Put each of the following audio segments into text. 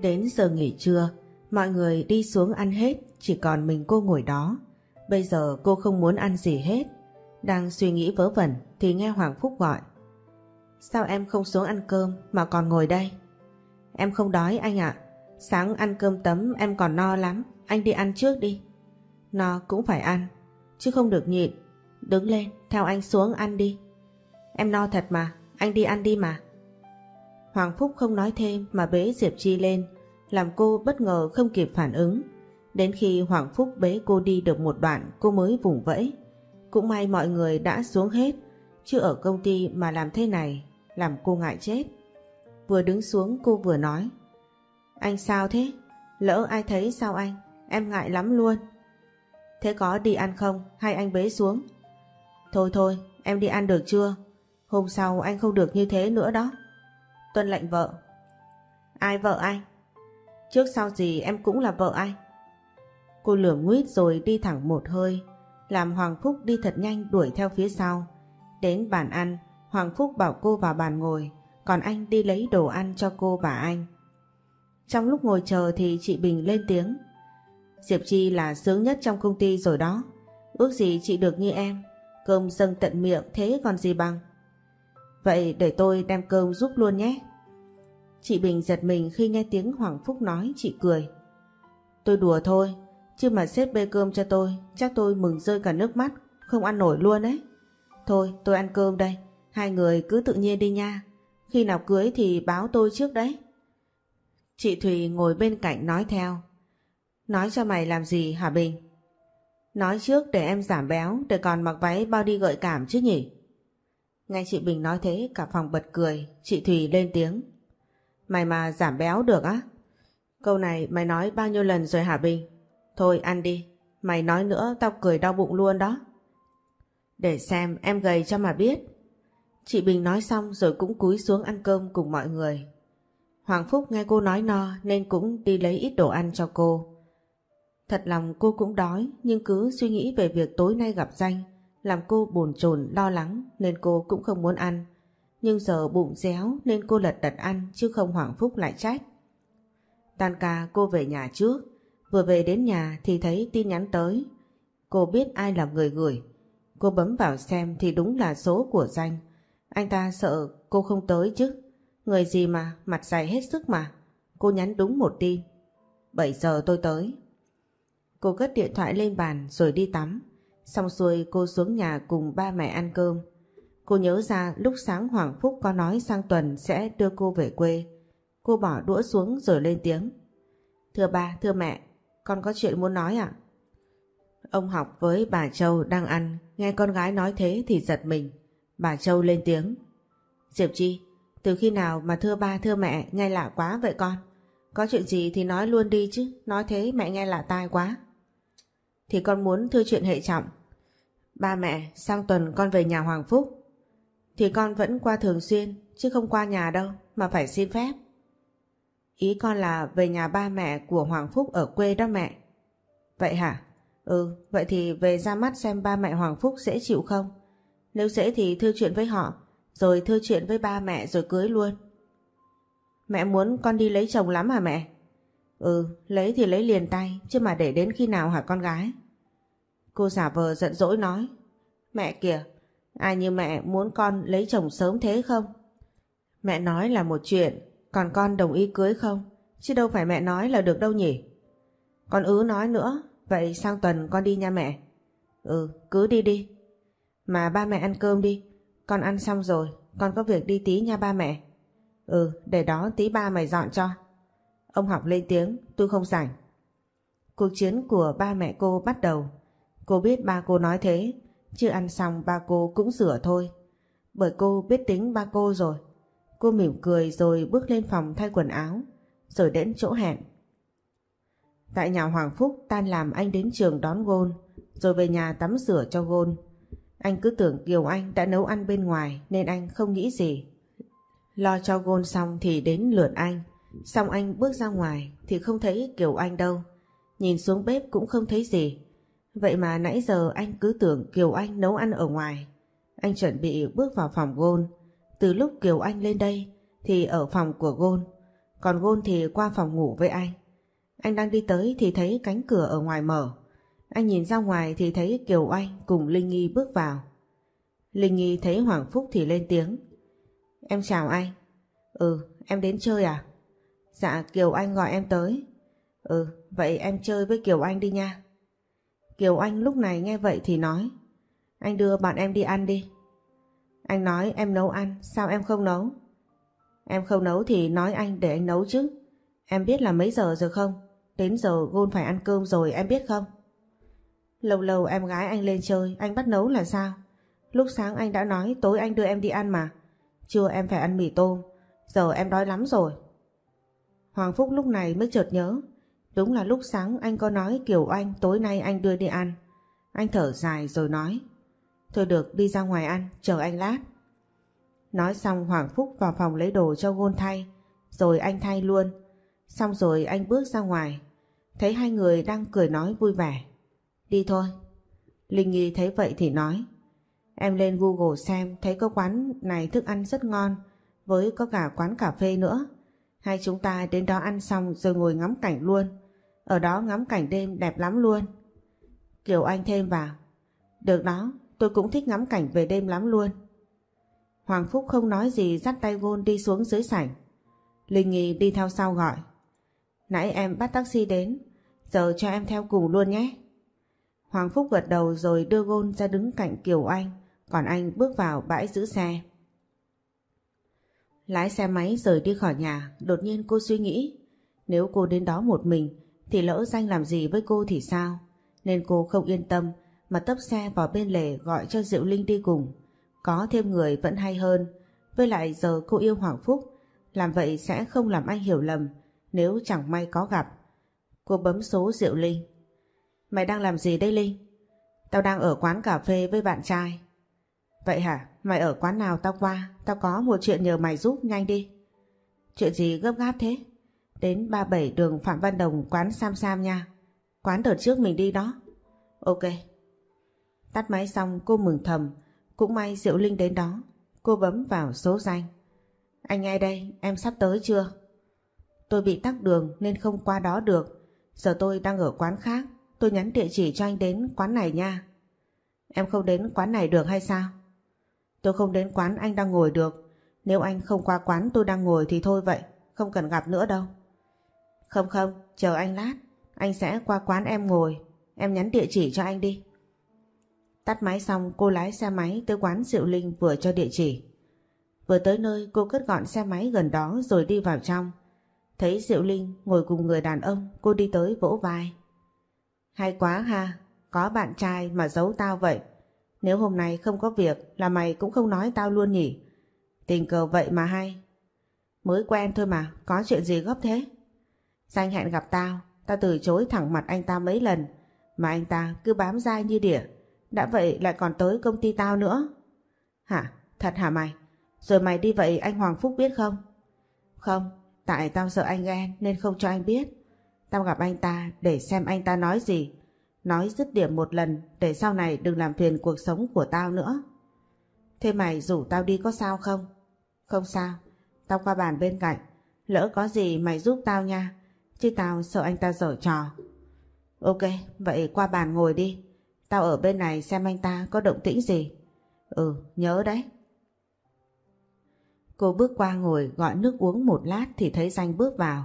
Đến giờ nghỉ trưa, mọi người đi xuống ăn hết, chỉ còn mình cô ngồi đó. Bây giờ cô không muốn ăn gì hết. Đang suy nghĩ vớ vẩn thì nghe Hoàng Phúc gọi. Sao em không xuống ăn cơm mà còn ngồi đây? Em không đói anh ạ. Sáng ăn cơm tấm em còn no lắm. Anh đi ăn trước đi. No cũng phải ăn. Chứ không được nhịn. Đứng lên, theo anh xuống ăn đi. Em no thật mà, anh đi ăn đi mà. Hoàng Phúc không nói thêm mà bế Diệp Chi lên, làm cô bất ngờ không kịp phản ứng. Đến khi Hoàng Phúc bế cô đi được một đoạn cô mới vùng vẫy. Cũng may mọi người đã xuống hết, chứ ở công ty mà làm thế này, làm cô ngại chết. Vừa đứng xuống cô vừa nói. Anh sao thế? Lỡ ai thấy sao anh? Em ngại lắm luôn. Thế có đi ăn không? Hay anh bế xuống? Thôi thôi, em đi ăn được chưa? Hôm sau anh không được như thế nữa đó. Tuân lệnh vợ. Ai vợ anh? Trước sau gì em cũng là vợ anh. Cô lửa nguyết rồi đi thẳng một hơi, làm Hoàng Phúc đi thật nhanh đuổi theo phía sau. Đến bàn ăn, Hoàng Phúc bảo cô vào bàn ngồi, còn anh đi lấy đồ ăn cho cô và anh. Trong lúc ngồi chờ thì chị Bình lên tiếng. Diệp Chi là sướng nhất trong công ty rồi đó. Ước gì chị được như em, cơm dâng tận miệng thế còn gì bằng. Vậy để tôi đem cơm giúp luôn nhé. Chị Bình giật mình khi nghe tiếng Hoàng Phúc nói chị cười. Tôi đùa thôi, chứ mà xếp bê cơm cho tôi, chắc tôi mừng rơi cả nước mắt, không ăn nổi luôn đấy. Thôi tôi ăn cơm đây, hai người cứ tự nhiên đi nha. Khi nào cưới thì báo tôi trước đấy. Chị Thùy ngồi bên cạnh nói theo. Nói cho mày làm gì hả Bình? Nói trước để em giảm béo để còn mặc váy bao đi gợi cảm chứ nhỉ? Nghe chị Bình nói thế cả phòng bật cười, chị Thùy lên tiếng. Mày mà giảm béo được á? Câu này mày nói bao nhiêu lần rồi hả Bình? Thôi ăn đi, mày nói nữa tao cười đau bụng luôn đó. Để xem em gầy cho mà biết. Chị Bình nói xong rồi cũng cúi xuống ăn cơm cùng mọi người. Hoàng Phúc nghe cô nói no nên cũng đi lấy ít đồ ăn cho cô. Thật lòng cô cũng đói nhưng cứ suy nghĩ về việc tối nay gặp danh làm cô bồn chồn lo lắng nên cô cũng không muốn ăn. Nhưng giờ bụng réo nên cô lật đật ăn chứ không Hoàng Phúc lại trách. Tan ca cô về nhà trước, vừa về đến nhà thì thấy tin nhắn tới. Cô biết ai là người gửi. Cô bấm vào xem thì đúng là số của danh. Anh ta sợ cô không tới chứ. Người gì mà, mặt dày hết sức mà. Cô nhắn đúng một tin. 7 giờ tôi tới. Cô cất điện thoại lên bàn rồi đi tắm. Xong xuôi cô xuống nhà cùng ba mẹ ăn cơm. Cô nhớ ra lúc sáng Hoàng Phúc có nói sang tuần sẽ đưa cô về quê. Cô bỏ đũa xuống rồi lên tiếng. Thưa ba, thưa mẹ, con có chuyện muốn nói ạ. Ông học với bà Châu đang ăn, nghe con gái nói thế thì giật mình. Bà Châu lên tiếng. Diệp Chi, từ khi nào mà thưa ba thưa mẹ nghe lạ quá vậy con? Có chuyện gì thì nói luôn đi chứ, nói thế mẹ nghe lạ tai quá. Thì con muốn thưa chuyện hệ trọng. Ba mẹ, sang tuần con về nhà Hoàng Phúc. Thì con vẫn qua thường xuyên, chứ không qua nhà đâu, mà phải xin phép. Ý con là về nhà ba mẹ của Hoàng Phúc ở quê đó mẹ. Vậy hả? Ừ, vậy thì về ra mắt xem ba mẹ Hoàng Phúc dễ chịu không? Nếu dễ thì thưa chuyện với họ, rồi thưa chuyện với ba mẹ rồi cưới luôn. Mẹ muốn con đi lấy chồng lắm hả mẹ? Ừ, lấy thì lấy liền tay, chứ mà để đến khi nào hả con gái? Cô giả vờ giận dỗi nói. Mẹ kìa, ai như mẹ muốn con lấy chồng sớm thế không? Mẹ nói là một chuyện, còn con đồng ý cưới không? Chứ đâu phải mẹ nói là được đâu nhỉ? Con ứ nói nữa, vậy sang tuần con đi nha mẹ. Ừ, cứ đi đi. Mà ba mẹ ăn cơm đi, con ăn xong rồi, con có việc đi tí nha ba mẹ. Ừ, để đó tí ba mày dọn cho. Ông học lên tiếng, tôi không rảnh. Cuộc chiến của ba mẹ cô bắt đầu. Cô biết ba cô nói thế, chứ ăn xong ba cô cũng rửa thôi. Bởi cô biết tính ba cô rồi. Cô mỉm cười rồi bước lên phòng thay quần áo, rồi đến chỗ hẹn. Tại nhà Hoàng Phúc tan làm anh đến trường đón Gôn, rồi về nhà tắm rửa cho Gôn. Anh cứ tưởng Kiều Anh đã nấu ăn bên ngoài nên anh không nghĩ gì. Lo cho Gôn xong thì đến lượt anh. Xong anh bước ra ngoài thì không thấy Kiều Anh đâu. Nhìn xuống bếp cũng không thấy gì. Vậy mà nãy giờ anh cứ tưởng Kiều Anh nấu ăn ở ngoài. Anh chuẩn bị bước vào phòng Gôn. Từ lúc Kiều Anh lên đây thì ở phòng của Gôn. Còn Gôn thì qua phòng ngủ với anh. Anh đang đi tới thì thấy cánh cửa ở ngoài mở. Anh nhìn ra ngoài thì thấy Kiều Anh cùng Linh Nghi bước vào. Linh Nghi thấy Hoàng Phúc thì lên tiếng. Em chào anh. Ừ, em đến chơi à? Dạ, Kiều Anh gọi em tới. Ừ, vậy em chơi với Kiều Anh đi nha. Kiều Anh lúc này nghe vậy thì nói. Anh đưa bạn em đi ăn đi. Anh nói em nấu ăn, sao em không nấu? Em không nấu thì nói anh để anh nấu chứ. Em biết là mấy giờ rồi không? Đến giờ Gôn phải ăn cơm rồi em biết không? Lâu lâu em gái anh lên chơi, anh bắt nấu là sao? Lúc sáng anh đã nói tối anh đưa em đi ăn mà. Trưa em phải ăn mì tôm, giờ em đói lắm rồi. Hoàng Phúc lúc này mới chợt nhớ. Đúng là lúc sáng anh có nói Kiều Anh tối nay anh đưa đi ăn. Anh thở dài rồi nói. Thôi được đi ra ngoài ăn, chờ anh lát. Nói xong Hoàng Phúc vào phòng lấy đồ cho Gôn thay, rồi anh thay luôn. Xong rồi anh bước ra ngoài, thấy hai người đang cười nói vui vẻ. Đi thôi. Linh Nghi thấy vậy thì nói. Em lên Google xem thấy có quán này thức ăn rất ngon, với có cả quán cà phê nữa. Hai chúng ta đến đó ăn xong rồi ngồi ngắm cảnh luôn. Ở đó ngắm cảnh đêm đẹp lắm luôn. Kiều Anh thêm vào. Được đó, tôi cũng thích ngắm cảnh về đêm lắm luôn. Hoàng Phúc không nói gì dắt tay Gôn đi xuống dưới sảnh. Linh Nghi đi theo sau gọi. Nãy em bắt taxi đến, giờ cho em theo cùng luôn nhé. Hoàng Phúc gật đầu rồi đưa Gôn ra đứng cạnh Kiều Anh, còn anh bước vào bãi giữ xe. Lái xe máy rời đi khỏi nhà, đột nhiên cô suy nghĩ. Nếu cô đến đó một mình, thì lỡ danh làm gì với cô thì sao? Nên cô không yên tâm, mà tấp xe vào bên lề gọi cho Diệu Linh đi cùng. Có thêm người vẫn hay hơn. Với lại giờ cô yêu Hoàng Phúc, làm vậy sẽ không làm anh hiểu lầm nếu chẳng may có gặp. Cô bấm số Diệu Linh. Mày đang làm gì đây Linh? Tao đang ở quán cà phê với bạn trai. Vậy hả? Mày ở quán nào tao qua? Tao có một chuyện nhờ mày giúp nhanh đi. Chuyện gì gấp gáp thế? Đến 37 đường Phạm Văn Đồng quán Sam Sam nha. Quán đợt trước mình đi đó. Ok. Tắt máy xong cô mừng thầm. Cũng may Diệu Linh đến đó. Cô bấm vào số danh. Anh nghe đây, em sắp tới chưa? Tôi bị tắc đường nên không qua đó được. Giờ tôi đang ở quán khác. Tôi nhắn địa chỉ cho anh đến quán này nha. Em không đến quán này được hay sao? Tôi không đến quán anh đang ngồi được. Nếu anh không qua quán tôi đang ngồi thì thôi vậy. Không cần gặp nữa đâu. Không không, chờ anh lát. Anh sẽ qua quán em ngồi. Em nhắn địa chỉ cho anh đi. Tắt máy xong cô lái xe máy tới quán Diệu Linh vừa cho địa chỉ. Vừa tới nơi cô cất gọn xe máy gần đó rồi đi vào trong. Thấy Diệu Linh ngồi cùng người đàn ông cô đi tới vỗ vai. Hay quá ha, có bạn trai mà giấu tao vậy. Nếu hôm nay không có việc là mày cũng không nói tao luôn nhỉ. Tình cờ vậy mà hay. Mới quen thôi mà, có chuyện gì gấp thế? Danh hẹn gặp tao, tao từ chối thẳng mặt anh ta mấy lần, mà anh ta cứ bám dai như đỉa. Đã vậy lại còn tới công ty tao nữa. Hả? Thật hả mày? Rồi mày đi vậy anh Hoàng Phúc biết không? Không, tại tao sợ anh ghen nên không cho anh biết. Tao gặp anh ta để xem anh ta nói gì. Nói dứt điểm một lần để sau này đừng làm phiền cuộc sống của tao nữa. Thế mày rủ tao đi có sao không? Không sao, tao qua bàn bên cạnh. Lỡ có gì mày giúp tao nha, chứ tao sợ anh ta dở trò. Ok, vậy qua bàn ngồi đi. Tao ở bên này xem anh ta có động tĩnh gì. Ừ, nhớ đấy. Cô bước qua ngồi gọi nước uống một lát thì thấy Danh bước vào.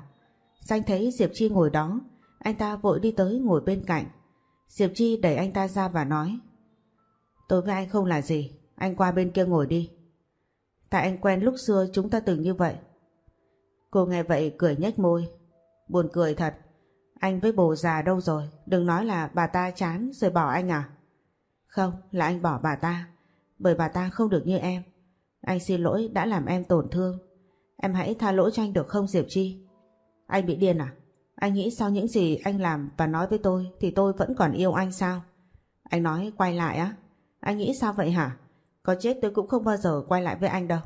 Danh thấy Diệp Chi ngồi đó, anh ta vội đi tới ngồi bên cạnh. Diệp Chi đẩy anh ta ra và nói Tôi với anh không là gì, anh qua bên kia ngồi đi. Tại anh quen lúc xưa chúng ta từng như vậy. Cô nghe vậy cười nhếch môi. Buồn cười thật, anh với bồ già đâu rồi, đừng nói là bà ta chán rồi bỏ anh à. Không, là anh bỏ bà ta, bởi bà ta không được như em. Anh xin lỗi đã làm em tổn thương. Em hãy tha lỗi cho anh được không Diệp Chi? Anh bị điên à? Anh nghĩ sau những gì anh làm và nói với tôi thì tôi vẫn còn yêu anh sao? Anh nói quay lại á? Anh nghĩ sao vậy hả? Có chết tôi cũng không bao giờ quay lại với anh đâu.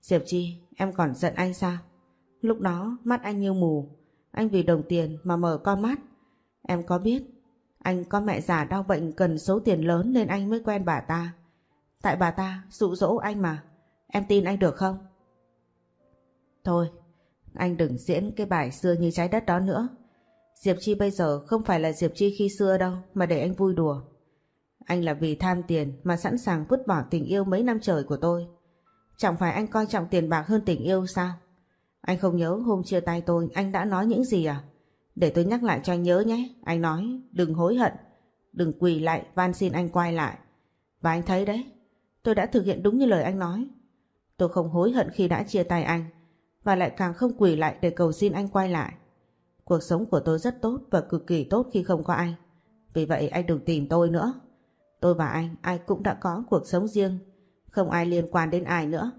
Diệp Chi, em còn giận anh sao? Lúc đó mắt anh như mù. Anh vì đồng tiền mà mở con mắt. Em có biết anh có mẹ già đau bệnh cần số tiền lớn nên anh mới quen bà ta. Tại bà ta dụ dỗ anh mà. Em tin anh được không? Thôi, anh đừng diễn cái bài xưa như trái đất đó nữa. Diệp Chi bây giờ không phải là Diệp Chi khi xưa đâu mà để anh vui đùa. Anh là vì tham tiền mà sẵn sàng vứt bỏ tình yêu mấy năm trời của tôi. Chẳng phải anh coi trọng tiền bạc hơn tình yêu sao? Anh không nhớ hôm chia tay tôi anh đã nói những gì à? Để tôi nhắc lại cho anh nhớ nhé. Anh nói đừng hối hận, đừng quỳ lại van xin anh quay lại. Và anh thấy đấy, tôi đã thực hiện đúng như lời anh nói. Tôi không hối hận khi đã chia tay anh và lại càng không quỳ lại để cầu xin anh quay lại. Cuộc sống của tôi rất tốt và cực kỳ tốt khi không có anh. Vì vậy anh đừng tìm tôi nữa. Tôi và anh ai cũng đã có cuộc sống riêng, không ai liên quan đến ai nữa.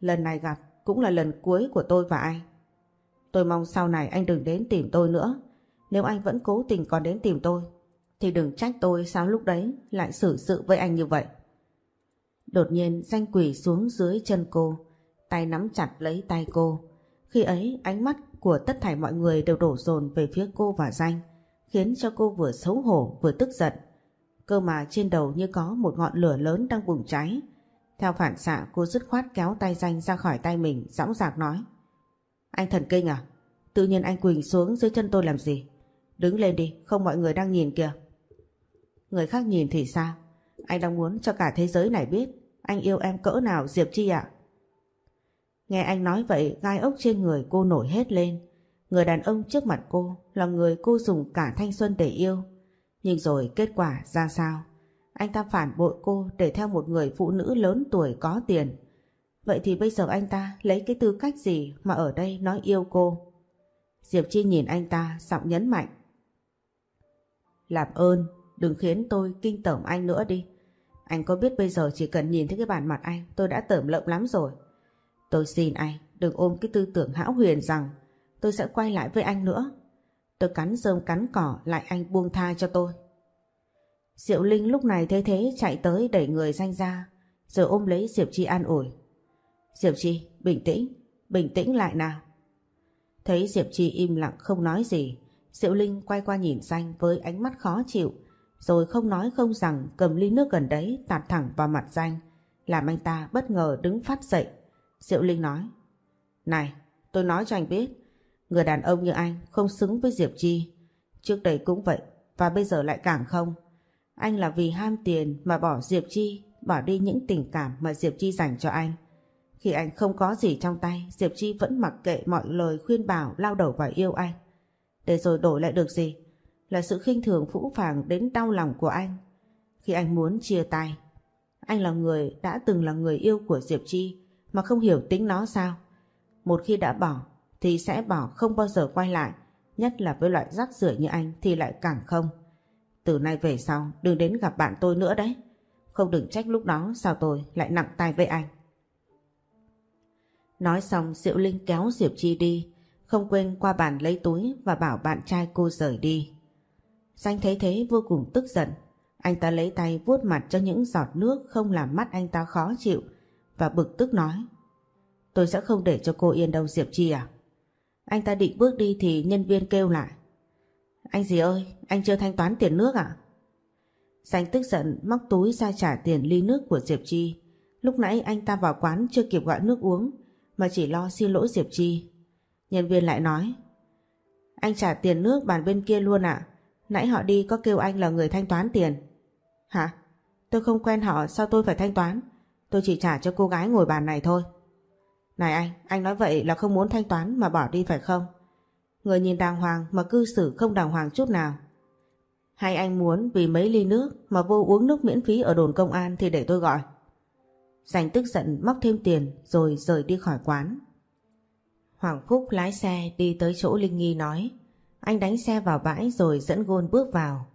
Lần này gặp cũng là lần cuối của tôi và anh. Tôi mong sau này anh đừng đến tìm tôi nữa. Nếu anh vẫn cố tình còn đến tìm tôi, thì đừng trách tôi sao lúc đấy lại xử sự với anh như vậy. Đột nhiên danh quỷ xuống dưới chân cô, tay nắm chặt lấy tay cô. Khi ấy ánh mắt của tất thảy mọi người đều đổ dồn về phía cô và danh, khiến cho cô vừa xấu hổ vừa tức giận. Cơ mà trên đầu như có một ngọn lửa lớn đang bùng cháy. Theo phản xạ cô dứt khoát kéo tay danh ra khỏi tay mình, dõng dạc nói. Anh thần kinh à? Tự nhiên anh quỳnh xuống dưới chân tôi làm gì? Đứng lên đi, không mọi người đang nhìn kìa. Người khác nhìn thì sao? Anh đang muốn cho cả thế giới này biết anh yêu em cỡ nào Diệp Chi ạ? Nghe anh nói vậy gai ốc trên người cô nổi hết lên. Người đàn ông trước mặt cô là người cô dùng cả thanh xuân để yêu. Nhưng rồi kết quả ra sao? Anh ta phản bội cô để theo một người phụ nữ lớn tuổi có tiền. Vậy thì bây giờ anh ta lấy cái tư cách gì mà ở đây nói yêu cô? Diệp Chi nhìn anh ta giọng nhấn mạnh. Làm ơn, đừng khiến tôi kinh tởm anh nữa đi. Anh có biết bây giờ chỉ cần nhìn thấy cái bản mặt anh tôi đã tởm lợm lắm rồi. Tôi xin anh đừng ôm cái tư tưởng hão huyền rằng tôi sẽ quay lại với anh nữa. Tôi cắn rơm cắn cỏ lại anh buông tha cho tôi. Diệu Linh lúc này thấy thế chạy tới đẩy người danh ra rồi ôm lấy Diệp Chi an ủi. Diệp Chi, bình tĩnh, bình tĩnh lại nào. Thấy Diệp Chi im lặng không nói gì, Diệu Linh quay qua nhìn danh với ánh mắt khó chịu rồi không nói không rằng cầm ly nước gần đấy tạt thẳng vào mặt danh làm anh ta bất ngờ đứng phát dậy. Diệu Linh nói Này, tôi nói cho anh biết người đàn ông như anh không xứng với Diệp Chi. Trước đây cũng vậy và bây giờ lại càng không. Anh là vì ham tiền mà bỏ Diệp Chi, bỏ đi những tình cảm mà Diệp Chi dành cho anh. Khi anh không có gì trong tay, Diệp Chi vẫn mặc kệ mọi lời khuyên bảo lao đầu vào yêu anh. Để rồi đổi lại được gì? Là sự khinh thường phũ phàng đến đau lòng của anh. Khi anh muốn chia tay, anh là người đã từng là người yêu của Diệp Chi mà không hiểu tính nó sao. Một khi đã bỏ thì sẽ bỏ không bao giờ quay lại, nhất là với loại rác rưởi như anh thì lại càng không. Từ nay về sau đừng đến gặp bạn tôi nữa đấy. Không đừng trách lúc đó sao tôi lại nặng tay với anh. Nói xong Diệu Linh kéo Diệp Chi đi, không quên qua bàn lấy túi và bảo bạn trai cô rời đi. Danh thấy thế vô cùng tức giận. Anh ta lấy tay vuốt mặt cho những giọt nước không làm mắt anh ta khó chịu và bực tức nói. Tôi sẽ không để cho cô yên đâu Diệp Chi à? Anh ta định bước đi thì nhân viên kêu lại. Anh gì ơi, anh chưa thanh toán tiền nước à? sành tức giận móc túi ra trả tiền ly nước của Diệp Chi. Lúc nãy anh ta vào quán chưa kịp gọi nước uống mà chỉ lo xin lỗi Diệp Chi. Nhân viên lại nói Anh trả tiền nước bàn bên kia luôn ạ. Nãy họ đi có kêu anh là người thanh toán tiền. Hả? Tôi không quen họ sao tôi phải thanh toán? Tôi chỉ trả cho cô gái ngồi bàn này thôi. Này anh, anh nói vậy là không muốn thanh toán mà bỏ đi phải không? Người nhìn đàng hoàng mà cư xử không đàng hoàng chút nào. Hay anh muốn vì mấy ly nước mà vô uống nước miễn phí ở đồn công an thì để tôi gọi. Giành tức giận móc thêm tiền rồi rời đi khỏi quán. Hoàng Phúc lái xe đi tới chỗ Linh Nghi nói anh đánh xe vào bãi rồi dẫn gôn bước vào.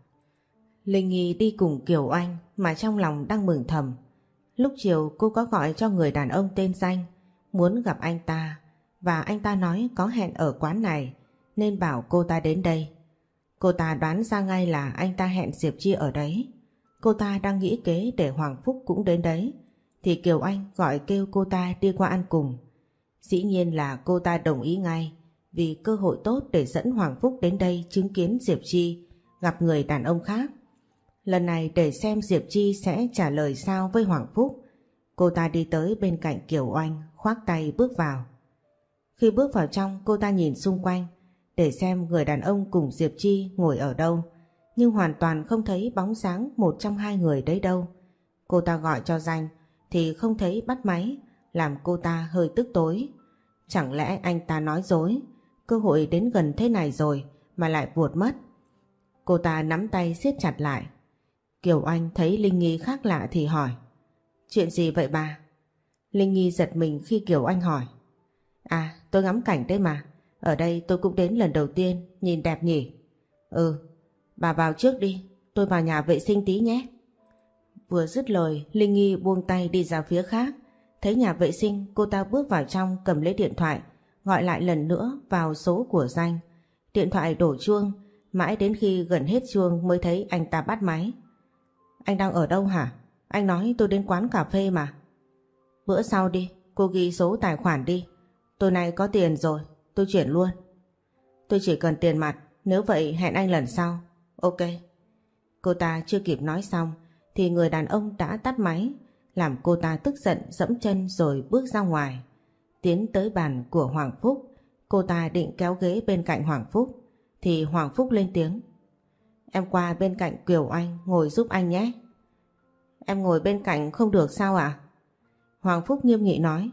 Linh Nghi đi cùng Kiều Anh mà trong lòng đang mừng thầm. Lúc chiều, cô có gọi cho người đàn ông tên danh, muốn gặp anh ta và anh ta nói có hẹn ở quán này, nên bảo cô ta đến đây. Cô ta đoán ra ngay là anh ta hẹn Diệp Chi ở đấy. Cô ta đang nghĩ kế để Hoàng Phúc cũng đến đấy, thì Kiều Anh gọi kêu cô ta đi qua ăn cùng. Dĩ nhiên là cô ta đồng ý ngay, vì cơ hội tốt để dẫn Hoàng Phúc đến đây chứng kiến Diệp Chi gặp người đàn ông khác. Lần này để xem Diệp Chi sẽ trả lời sao với Hoàng Phúc. Cô ta đi tới bên cạnh Kiều Oanh, khoác tay bước vào. Khi bước vào trong, cô ta nhìn xung quanh, để xem người đàn ông cùng Diệp Chi ngồi ở đâu nhưng hoàn toàn không thấy bóng dáng một trong hai người đấy đâu. Cô ta gọi cho danh, thì không thấy bắt máy, làm cô ta hơi tức tối. Chẳng lẽ anh ta nói dối cơ hội đến gần thế này rồi mà lại buột mất. Cô ta nắm tay siết chặt lại. Kiều Anh thấy Linh Nghi khác lạ thì hỏi, Chuyện gì vậy bà? Linh Nghi giật mình khi Kiều Anh hỏi À tôi ngắm cảnh đấy mà, Ở đây tôi cũng đến lần đầu tiên, Nhìn đẹp nhỉ? Ừ Bà vào trước đi, Tôi vào nhà vệ sinh tí nhé. Vừa dứt lời, Linh Nghi buông tay đi ra phía khác, Thấy nhà vệ sinh, cô ta bước vào trong cầm lấy điện thoại, Gọi lại lần nữa vào số của danh. Điện thoại đổ chuông, Mãi đến khi gần hết chuông mới thấy anh ta bắt máy. Anh đang ở đâu hả? Anh nói tôi đến quán cà phê mà. Bữa sau đi, Cô ghi số tài khoản đi. Tôi này có tiền rồi, Tôi chuyển luôn. Tôi chỉ cần tiền mặt, Nếu vậy hẹn anh lần sau. Ok. Cô ta chưa kịp nói xong, Thì người đàn ông đã tắt máy, Làm cô ta tức giận, dẫm chân rồi bước ra ngoài. Tiến tới bàn của Hoàng Phúc, Cô ta định kéo ghế bên cạnh Hoàng Phúc, Thì Hoàng Phúc lên tiếng. Em qua bên cạnh Kiều Anh, ngồi giúp anh nhé. Em ngồi bên cạnh không được sao ạ? Hoàng Phúc nghiêm nghị nói.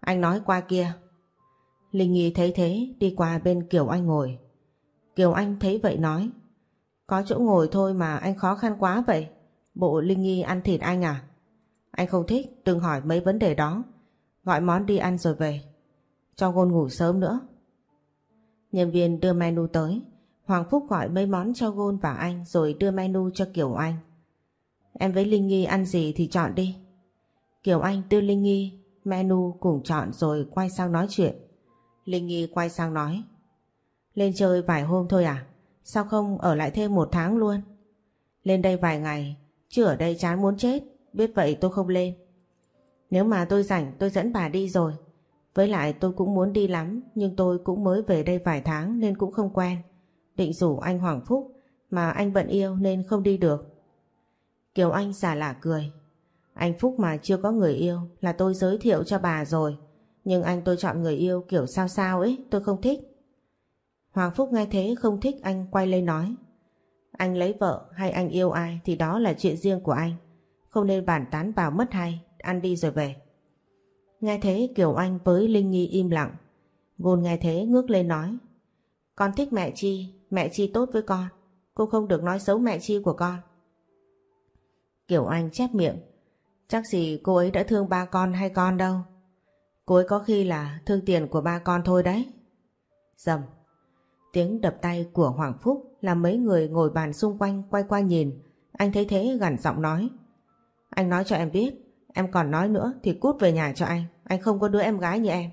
Anh nói qua kia. Linh Nhi thấy thế, đi qua bên Kiều Anh ngồi. Kiều Anh thấy vậy nói. Có chỗ ngồi thôi mà anh khó khăn quá vậy. Bộ Linh Nhi ăn thịt anh à? Anh không thích, đừng hỏi mấy vấn đề đó. Gọi món đi ăn rồi về. Cho Ngôn ngủ sớm nữa. Nhân viên đưa menu tới. Hoàng Phúc gọi mấy món cho Gôn và anh Rồi đưa menu cho Kiều Anh. Em với Linh Nghi ăn gì thì chọn đi. Kiều Anh đưa Linh Nghi menu cùng chọn rồi quay sang nói chuyện. Linh Nghi quay sang nói, Lên chơi vài hôm thôi à? Sao không ở lại thêm một tháng luôn? Lên đây vài ngày Chứ ở đây chán muốn chết, Biết vậy tôi không lên. Nếu mà tôi rảnh, tôi dẫn bà đi rồi. Với lại tôi cũng muốn đi lắm, Nhưng tôi cũng mới về đây vài tháng Nên cũng không quen. Định rủ anh Hoàng Phúc Mà anh bận yêu nên không đi được Kiều Anh giả lả cười. Anh Phúc mà chưa có người yêu là tôi giới thiệu cho bà rồi. Nhưng anh tôi chọn người yêu kiểu sao sao ấy, tôi không thích. Hoàng Phúc nghe thế không thích anh quay lên nói. Anh lấy vợ hay anh yêu ai thì đó là chuyện riêng của anh. Không nên bàn tán vào mất hay, ăn đi rồi về. Nghe thế Kiều Anh với Linh Nhi im lặng. Ngôn nghe thế ngước lên nói. Con thích mẹ Chi, mẹ Chi tốt với con. Cô không được nói xấu mẹ Chi của con. Kiều Anh chép miệng. Chắc gì cô ấy đã thương ba con hay con đâu. Cô ấy có khi là thương tiền của ba con thôi đấy. Dầm. Tiếng đập tay của Hoàng Phúc làm mấy người ngồi bàn xung quanh quay qua nhìn. Anh thấy thế gằn giọng nói. Anh nói cho em biết, em còn nói nữa thì cút về nhà cho anh. Anh không có đứa em gái như em.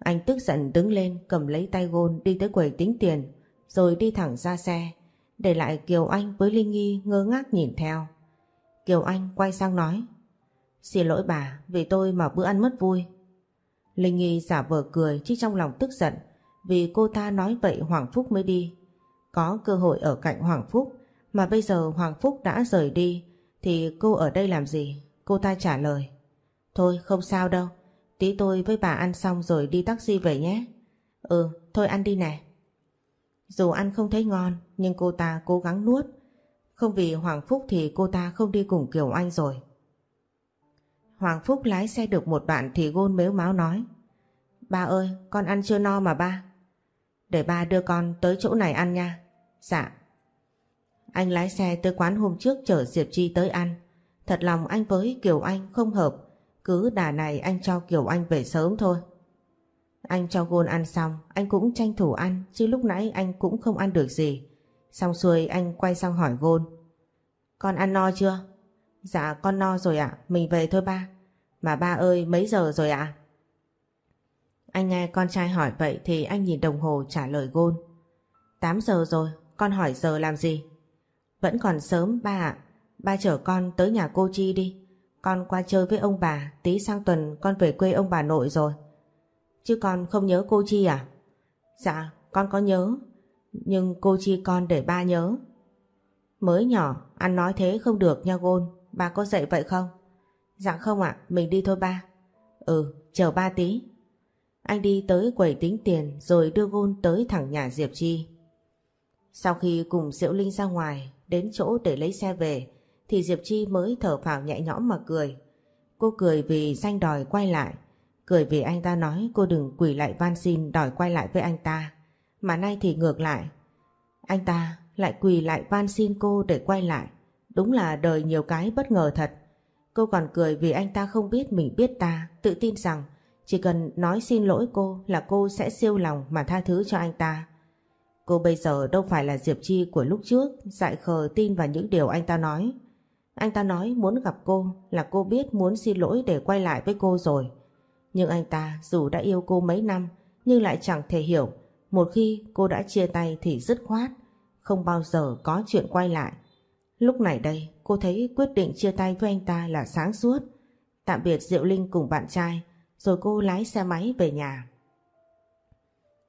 Anh tức giận đứng lên, cầm lấy tay gôn đi tới quầy tính tiền, rồi đi thẳng ra xe để lại Kiều Anh với Linh Nghi ngơ ngác nhìn theo. Kiều Anh quay sang nói, Xin lỗi bà, vì tôi mà bữa ăn mất vui. Linh Nghi giả vờ cười chứ trong lòng tức giận, vì cô ta nói vậy Hoàng Phúc mới đi. Có cơ hội ở cạnh Hoàng Phúc, mà bây giờ Hoàng Phúc đã rời đi, thì cô ở đây làm gì? Cô ta trả lời, Thôi, không sao đâu Tí tôi với bà ăn xong rồi đi taxi về nhé Ừ thôi ăn đi nè dù ăn không thấy ngon nhưng cô ta cố gắng nuốt. Không vì Hoàng Phúc thì cô ta không đi cùng Kiều Anh rồi. Hoàng Phúc lái xe được một bạn thì gôn mếu máu nói. Ba ơi, con ăn chưa no mà ba. Để ba đưa con tới chỗ này ăn nha. Dạ. Anh lái xe tới quán hôm trước chở Diệp Chi tới ăn. Thật lòng anh với Kiều Anh không hợp. Cứ đà này anh cho Kiều Anh về sớm thôi. Anh cho Gôn ăn xong, anh cũng tranh thủ ăn, chứ lúc nãy anh cũng không ăn được gì. Xong xuôi anh quay sang hỏi Gôn. Con ăn no chưa? Dạ con no rồi ạ, mình về thôi ba. Mà ba ơi mấy giờ rồi ạ? Anh nghe con trai hỏi vậy thì anh nhìn đồng hồ trả lời Gôn. 8 giờ rồi, con hỏi giờ làm gì? Vẫn còn sớm ba ạ, ba chở con tới nhà cô Chi đi. Con qua chơi với ông bà, tí sang tuần con về quê ông bà nội rồi. Chứ con không nhớ cô Chi à? Dạ, con có nhớ. Nhưng cô Chi con để ba nhớ. Mới nhỏ, ăn nói thế không được nha Gôn. Ba có dậy vậy không? Dạ không ạ, mình đi thôi ba. Ừ, chờ ba tí. Anh đi tới quầy tính tiền rồi đưa Gôn tới thẳng nhà Diệp Chi. Sau khi cùng Diệu Linh ra ngoài đến chỗ để lấy xe về thì Diệp Chi mới thở phào nhẹ nhõm mà cười. Cô cười vì danh đòi quay lại, cười vì anh ta nói cô đừng quỳ lại van xin đòi quay lại với anh ta. Mà nay thì ngược lại, anh ta lại quỳ lại van xin cô để quay lại. Đúng là đời nhiều cái bất ngờ thật. Cô còn cười vì anh ta không biết mình biết ta, tự tin rằng chỉ cần nói xin lỗi cô là cô sẽ siêu lòng mà tha thứ cho anh ta. Cô bây giờ đâu phải là Diệp Chi của lúc trước, dại khờ tin vào những điều anh ta nói. Anh ta nói muốn gặp cô là cô biết muốn xin lỗi để quay lại với cô rồi. Nhưng anh ta dù đã yêu cô mấy năm nhưng lại chẳng thể hiểu một khi cô đã chia tay thì dứt khoát, không bao giờ có chuyện quay lại. Lúc này đây cô thấy quyết định chia tay với anh ta là sáng suốt. Tạm biệt Diệu Linh cùng bạn trai rồi cô lái xe máy về nhà.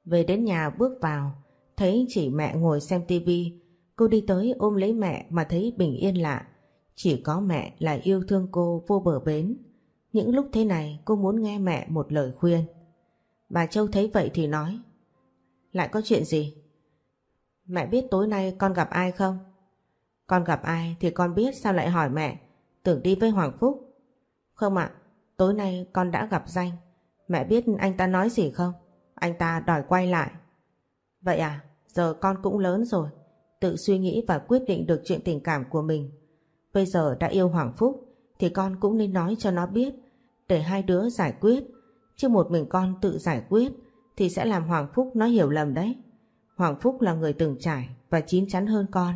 Về đến nhà bước vào thấy chỉ mẹ ngồi xem tivi cô đi tới ôm lấy mẹ mà thấy bình yên lạ. Chỉ có mẹ là yêu thương cô vô bờ bến. Những lúc thế này, cô muốn nghe mẹ một lời khuyên. Bà Châu thấy vậy thì nói, Lại có chuyện gì? Mẹ biết tối nay con gặp ai không? Con gặp ai thì con biết sao lại hỏi mẹ, Tưởng đi với Hoàng Phúc Không ạ, Tối nay con đã gặp Danh Mẹ biết anh ta nói gì không? Anh ta đòi quay lại Vậy à? Giờ con cũng lớn rồi, Tự suy nghĩ và quyết định được chuyện tình cảm của mình Bây giờ đã yêu Hoàng Phúc, thì con cũng nên nói cho nó biết để hai đứa giải quyết. Chứ một mình con tự giải quyết, thì sẽ làm Hoàng Phúc nó hiểu lầm đấy. Hoàng Phúc là người từng trải và chín chắn hơn con,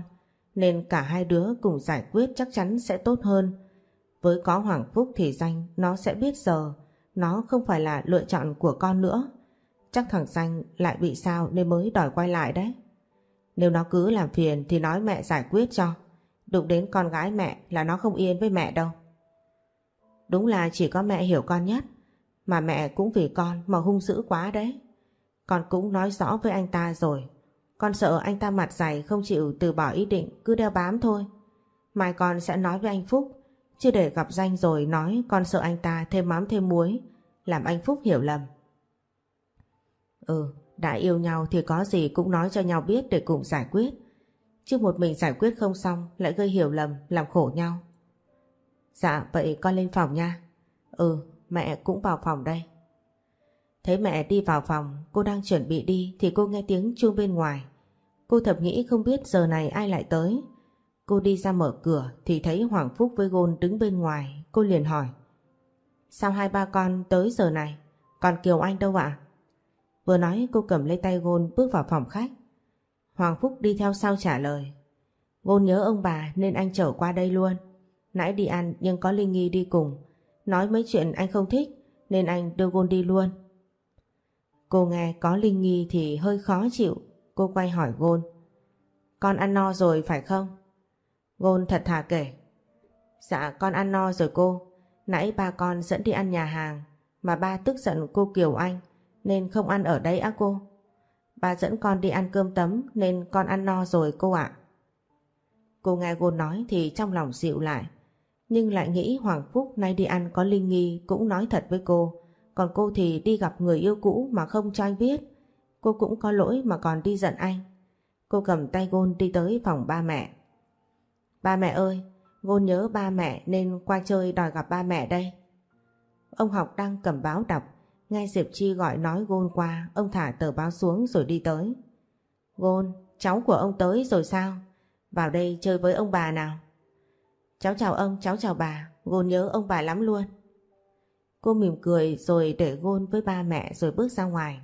nên cả hai đứa cùng giải quyết chắc chắn sẽ tốt hơn. Với có Hoàng Phúc thì danh nó sẽ biết giờ, nó không phải là lựa chọn của con nữa. Chắc thằng danh lại bị sao nên mới đòi quay lại đấy. Nếu nó cứ làm phiền thì nói mẹ giải quyết cho. Đụng đến con gái mẹ là nó không yên với mẹ đâu. Đúng là chỉ có mẹ hiểu con nhất. Mà mẹ cũng vì con mà hung dữ quá đấy. Con cũng nói rõ với anh ta rồi. Con sợ anh ta mặt dày không chịu từ bỏ ý định cứ đeo bám thôi. Mai con sẽ nói với anh Phúc. Chứ để gặp danh rồi nói con sợ anh ta thêm mắm thêm muối. Làm anh Phúc hiểu lầm. Ừ, đã yêu nhau thì có gì cũng nói cho nhau biết để cùng giải quyết. Chứ một mình giải quyết không xong lại gây hiểu lầm, làm khổ nhau. Dạ, vậy con lên phòng nha. Ừ, mẹ cũng vào phòng đây. Thấy mẹ đi vào phòng, cô đang chuẩn bị đi thì cô nghe tiếng chuông bên ngoài. Cô thầm nghĩ không biết giờ này ai lại tới. Cô đi ra mở cửa thì thấy Hoàng Phúc với Gôn đứng bên ngoài. Cô liền hỏi. Sao hai ba con tới giờ này? Còn Kiều Anh đâu ạ? Vừa nói cô cầm lấy tay Gôn bước vào phòng khách. Hoàng Phúc đi theo sau trả lời. Gôn nhớ ông bà nên anh trở qua đây luôn. Nãy đi ăn nhưng có Linh Nghi đi cùng. Nói mấy chuyện anh không thích nên anh đưa Gôn đi luôn. Cô nghe có Linh Nghi thì hơi khó chịu. Cô quay hỏi Gôn. Con ăn no rồi phải không? Gôn thật thà kể. Dạ con ăn no rồi cô. Nãy ba con dẫn đi ăn nhà hàng mà ba tức giận cô Kiều Anh nên không ăn ở đây á cô. Ba dẫn con đi ăn cơm tấm nên con ăn no rồi cô ạ. Cô nghe Gôn nói thì trong lòng dịu lại. Nhưng lại nghĩ Hoàng Phúc nay đi ăn có Linh Nghi cũng nói thật với cô. Còn cô thì đi gặp người yêu cũ mà không cho anh biết. Cô cũng có lỗi mà còn đi giận anh. Cô cầm tay Gôn đi tới phòng ba mẹ. Ba mẹ ơi, Gôn nhớ ba mẹ nên qua chơi đòi gặp ba mẹ đây. Ông học đang cầm báo đọc Nghe Diệp Chi gọi nói Gôn qua, ông thả tờ báo xuống rồi đi tới. Gôn, cháu của ông tới rồi sao? Vào đây chơi với ông bà nào. Cháu chào ông, cháu chào bà, Gôn nhớ ông bà lắm luôn. Cô mỉm cười rồi để Gôn với ba mẹ rồi bước ra ngoài.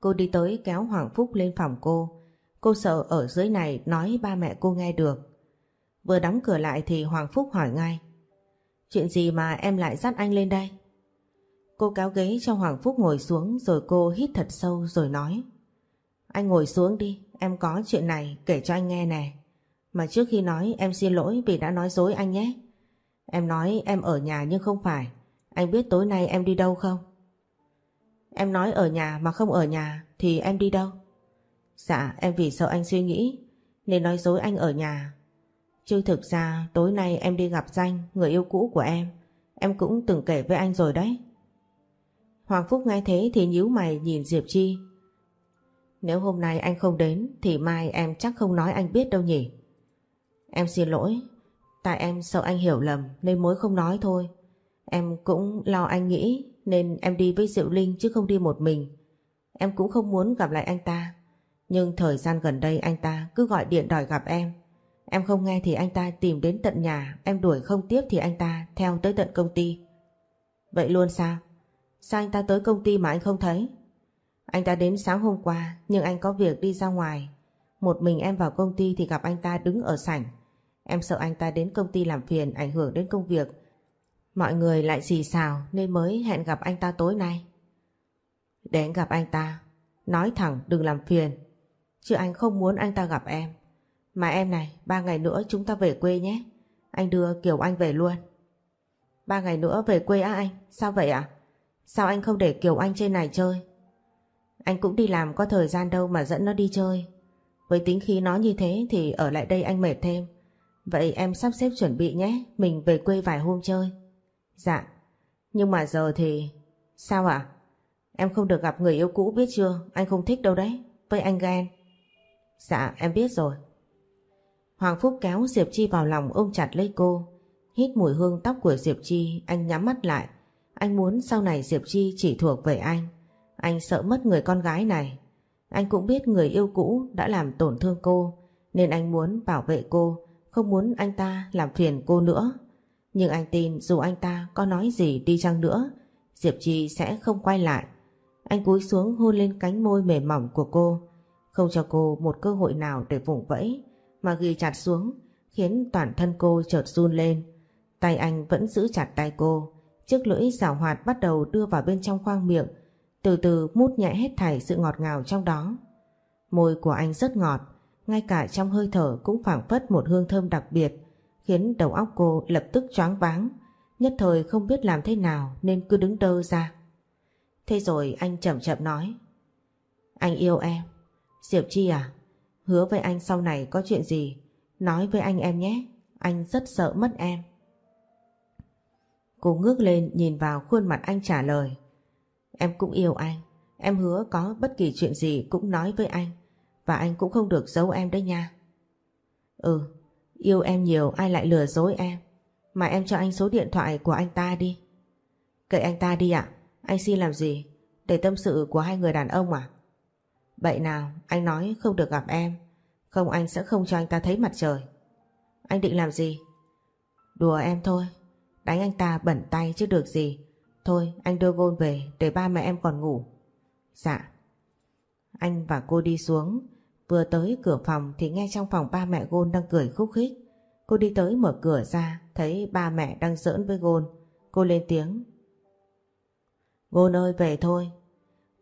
Cô đi tới kéo Hoàng Phúc lên phòng cô. Cô sợ ở dưới này nói ba mẹ cô nghe được. Vừa đóng cửa lại thì Hoàng Phúc hỏi ngay. Chuyện gì mà em lại dắt anh lên đây? Cô kéo ghế cho Hoàng Phúc ngồi xuống rồi cô hít thật sâu rồi nói. Anh ngồi xuống đi, em có chuyện này kể cho anh nghe nè. Mà trước khi nói em xin lỗi vì đã nói dối anh nhé. Em nói em ở nhà nhưng không phải. Anh biết tối nay em đi đâu không? Em nói ở nhà mà không ở nhà thì em đi đâu? Dạ em vì sợ anh suy nghĩ nên nói dối anh ở nhà. Chứ thực ra tối nay em đi gặp Danh, người yêu cũ của em. Em cũng từng kể với anh rồi đấy. Hoàng Phúc nghe thế thì nhíu mày nhìn Diệp Chi. Nếu hôm nay anh không đến thì mai em chắc không nói anh biết đâu nhỉ. Em xin lỗi, tại em sợ anh hiểu lầm nên mới không nói thôi. Em cũng lo anh nghĩ nên em đi với Diệu Linh chứ không đi một mình. Em cũng không muốn gặp lại anh ta. Nhưng thời gian gần đây anh ta cứ gọi điện đòi gặp em. Em không nghe thì anh ta tìm đến tận nhà, em đuổi không tiếp thì anh ta theo tới tận công ty. Vậy luôn sao? Sao anh ta tới công ty mà anh không thấy? Anh ta đến sáng hôm qua nhưng anh có việc đi ra ngoài. Một mình em vào công ty thì gặp anh ta đứng ở sảnh. Em sợ anh ta đến công ty làm phiền ảnh hưởng đến công việc. Mọi người lại xì xào nên mới hẹn gặp anh ta tối nay. Để anh gặp anh ta, nói thẳng đừng làm phiền. Chứ anh không muốn anh ta gặp em. Mà em này, ba ngày nữa chúng ta về quê nhé. Anh đưa Kiều Anh về luôn. Ba ngày nữa về quê á anh? Sao vậy ạ? Sao anh không để Kiều Anh trên này chơi? Anh cũng đi làm có thời gian đâu mà dẫn nó đi chơi. Với tính khí nó như thế thì ở lại đây anh mệt thêm. Vậy em sắp xếp chuẩn bị nhé, mình về quê vài hôm chơi. Dạ, nhưng mà giờ thì... Sao ạ? Em không được gặp người yêu cũ biết chưa, anh không thích đâu đấy, với anh ghen. Dạ, em biết rồi. Hoàng Phúc kéo Diệp Chi vào lòng ôm chặt lấy cô. Hít mùi hương tóc của Diệp Chi, anh nhắm mắt lại. Anh muốn sau này Diệp Chi chỉ thuộc về anh. Anh sợ mất người con gái này. Anh cũng biết người yêu cũ đã làm tổn thương cô, nên anh muốn bảo vệ cô, không muốn anh ta làm phiền cô nữa. Nhưng anh tin dù anh ta có nói gì đi chăng nữa, Diệp Chi sẽ không quay lại. Anh cúi xuống hôn lên cánh môi mềm mỏng của cô, không cho cô một cơ hội nào để vùng vẫy, mà ghi chặt xuống, khiến toàn thân cô chợt run lên. Tay anh vẫn giữ chặt tay cô, chiếc lưỡi rào hoạt bắt đầu đưa vào bên trong khoang miệng, từ từ mút nhẹ hết thảy sự ngọt ngào trong đó. Môi của anh rất ngọt, ngay cả trong hơi thở cũng phảng phất một hương thơm đặc biệt, khiến đầu óc cô lập tức choáng váng, nhất thời không biết làm thế nào nên cứ đứng đơ ra. Thế rồi anh chậm chậm nói, anh yêu em, Diệp Chi à, hứa với anh sau này có chuyện gì, nói với anh em nhé, anh rất sợ mất em. Cô ngước lên nhìn vào khuôn mặt anh trả lời. Em cũng yêu anh. Em hứa có bất kỳ chuyện gì cũng nói với anh. Và anh cũng không được giấu em đấy nha. Ừ, yêu em nhiều ai lại lừa dối em. Mà em cho anh số điện thoại của anh ta đi. Kệ anh ta đi ạ. Anh xin làm gì? Để tâm sự của hai người đàn ông à? Vậy nào, anh nói không được gặp em. Không anh sẽ không cho anh ta thấy mặt trời. Anh định làm gì? Đùa em thôi. Đánh anh ta bẩn tay chứ được gì. Thôi, anh đưa Gôn về để ba mẹ em còn ngủ. Dạ. Anh và cô đi xuống. Vừa tới cửa phòng thì nghe trong phòng ba mẹ Gôn đang cười khúc khích. Cô đi tới mở cửa ra, thấy ba mẹ đang giỡn với Gôn. Cô lên tiếng. Gôn ơi, về thôi.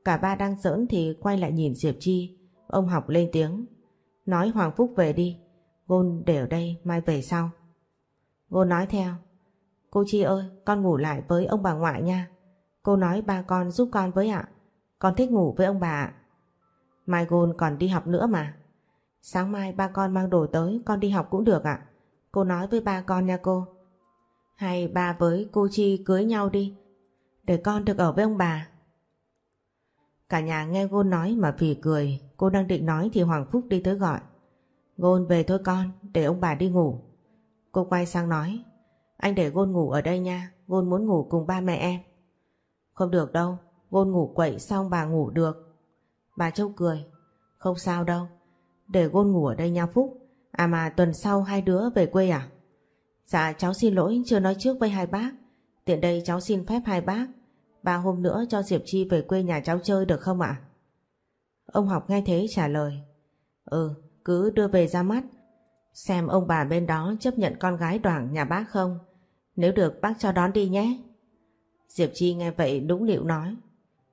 Cả ba đang giỡn thì quay lại nhìn Diệp Chi. Ông học lên tiếng. Nói Hoàng Phúc về đi. Gôn để ở đây, mai về sau. Gôn nói theo. Cô Chi ơi, con ngủ lại với ông bà ngoại nha. Cô nói ba con giúp con với ạ. Con thích ngủ với ông bà ạ. Mai Gôn còn đi học nữa mà. Sáng mai ba con mang đồ tới, con đi học cũng được ạ. Cô nói với ba con nha cô. Hay ba với cô Chi cưới nhau đi, để con được ở với ông bà. Cả nhà nghe Gôn nói mà phì cười, cô đang định nói thì Hoàng Phúc đi tới gọi. Gôn về thôi con, để ông bà đi ngủ. Cô quay sang nói, anh để Gôn ngủ ở đây nha, Gôn muốn ngủ cùng ba mẹ em. Không được đâu, Gôn ngủ quậy xong bà ngủ được. Bà Châu cười, không sao đâu, để Gôn ngủ ở đây nha Phúc. À mà tuần sau hai đứa về quê à? Dạ cháu xin lỗi chưa nói trước với hai bác. Tiện đây cháu xin phép hai bác. Ba hôm nữa cho Diệp Chi về quê nhà cháu chơi được không ạ? Ông học nghe thế trả lời. Ừ, cứ đưa về ra mắt. Xem ông bà bên đó chấp nhận con gái đoàn nhà bác không? Nếu được bác cho đón đi nhé. Diệp Chi nghe vậy đúng liệu nói.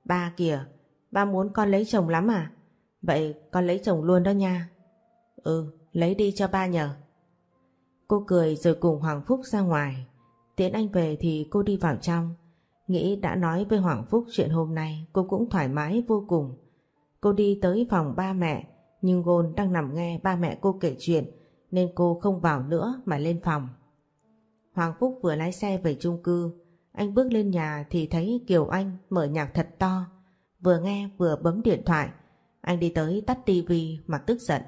Ba kìa, ba muốn con lấy chồng lắm à? Vậy con lấy chồng luôn đó nha. Ừ, lấy đi cho ba nhờ. Cô cười rồi cùng Hoàng Phúc ra ngoài. Tiến anh về thì cô đi vào trong. Nghĩ đã nói với Hoàng Phúc chuyện hôm nay cô cũng thoải mái vô cùng. Cô đi tới phòng ba mẹ nhưng Gôn đang nằm nghe ba mẹ cô kể chuyện nên cô không vào nữa mà lên phòng. Hoàng Phúc vừa lái xe về chung cư Anh bước lên nhà thì thấy Kiều Anh mở nhạc thật to. Vừa nghe vừa bấm điện thoại. Anh đi tới tắt tivi mà tức giận.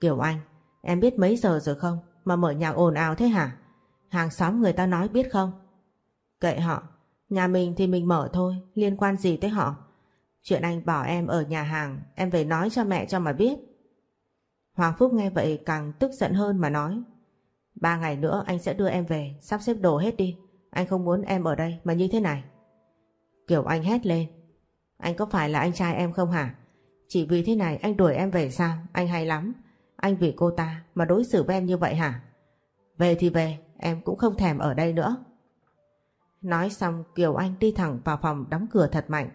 Kiều Anh, em biết mấy giờ rồi không? Mà mở nhạc ồn ào thế hả? Hàng xóm người ta nói biết không? Kệ họ, nhà mình thì mình mở thôi, liên quan gì tới họ? Chuyện anh bỏ em ở nhà hàng, em về nói cho mẹ cho mà biết. Hoàng Phúc nghe vậy càng tức giận hơn mà nói. Ba ngày nữa anh sẽ đưa em về, sắp xếp đồ hết đi. Anh không muốn em ở đây mà như thế này. Kiểu anh hét lên. Anh có phải là anh trai em không hả? Chỉ vì thế này anh đuổi em về sao? Anh hay lắm. Anh vì cô ta mà đối xử với em như vậy hả? Về thì về, em cũng không thèm ở đây nữa. Nói xong Kiều Anh đi thẳng vào phòng đóng cửa thật mạnh.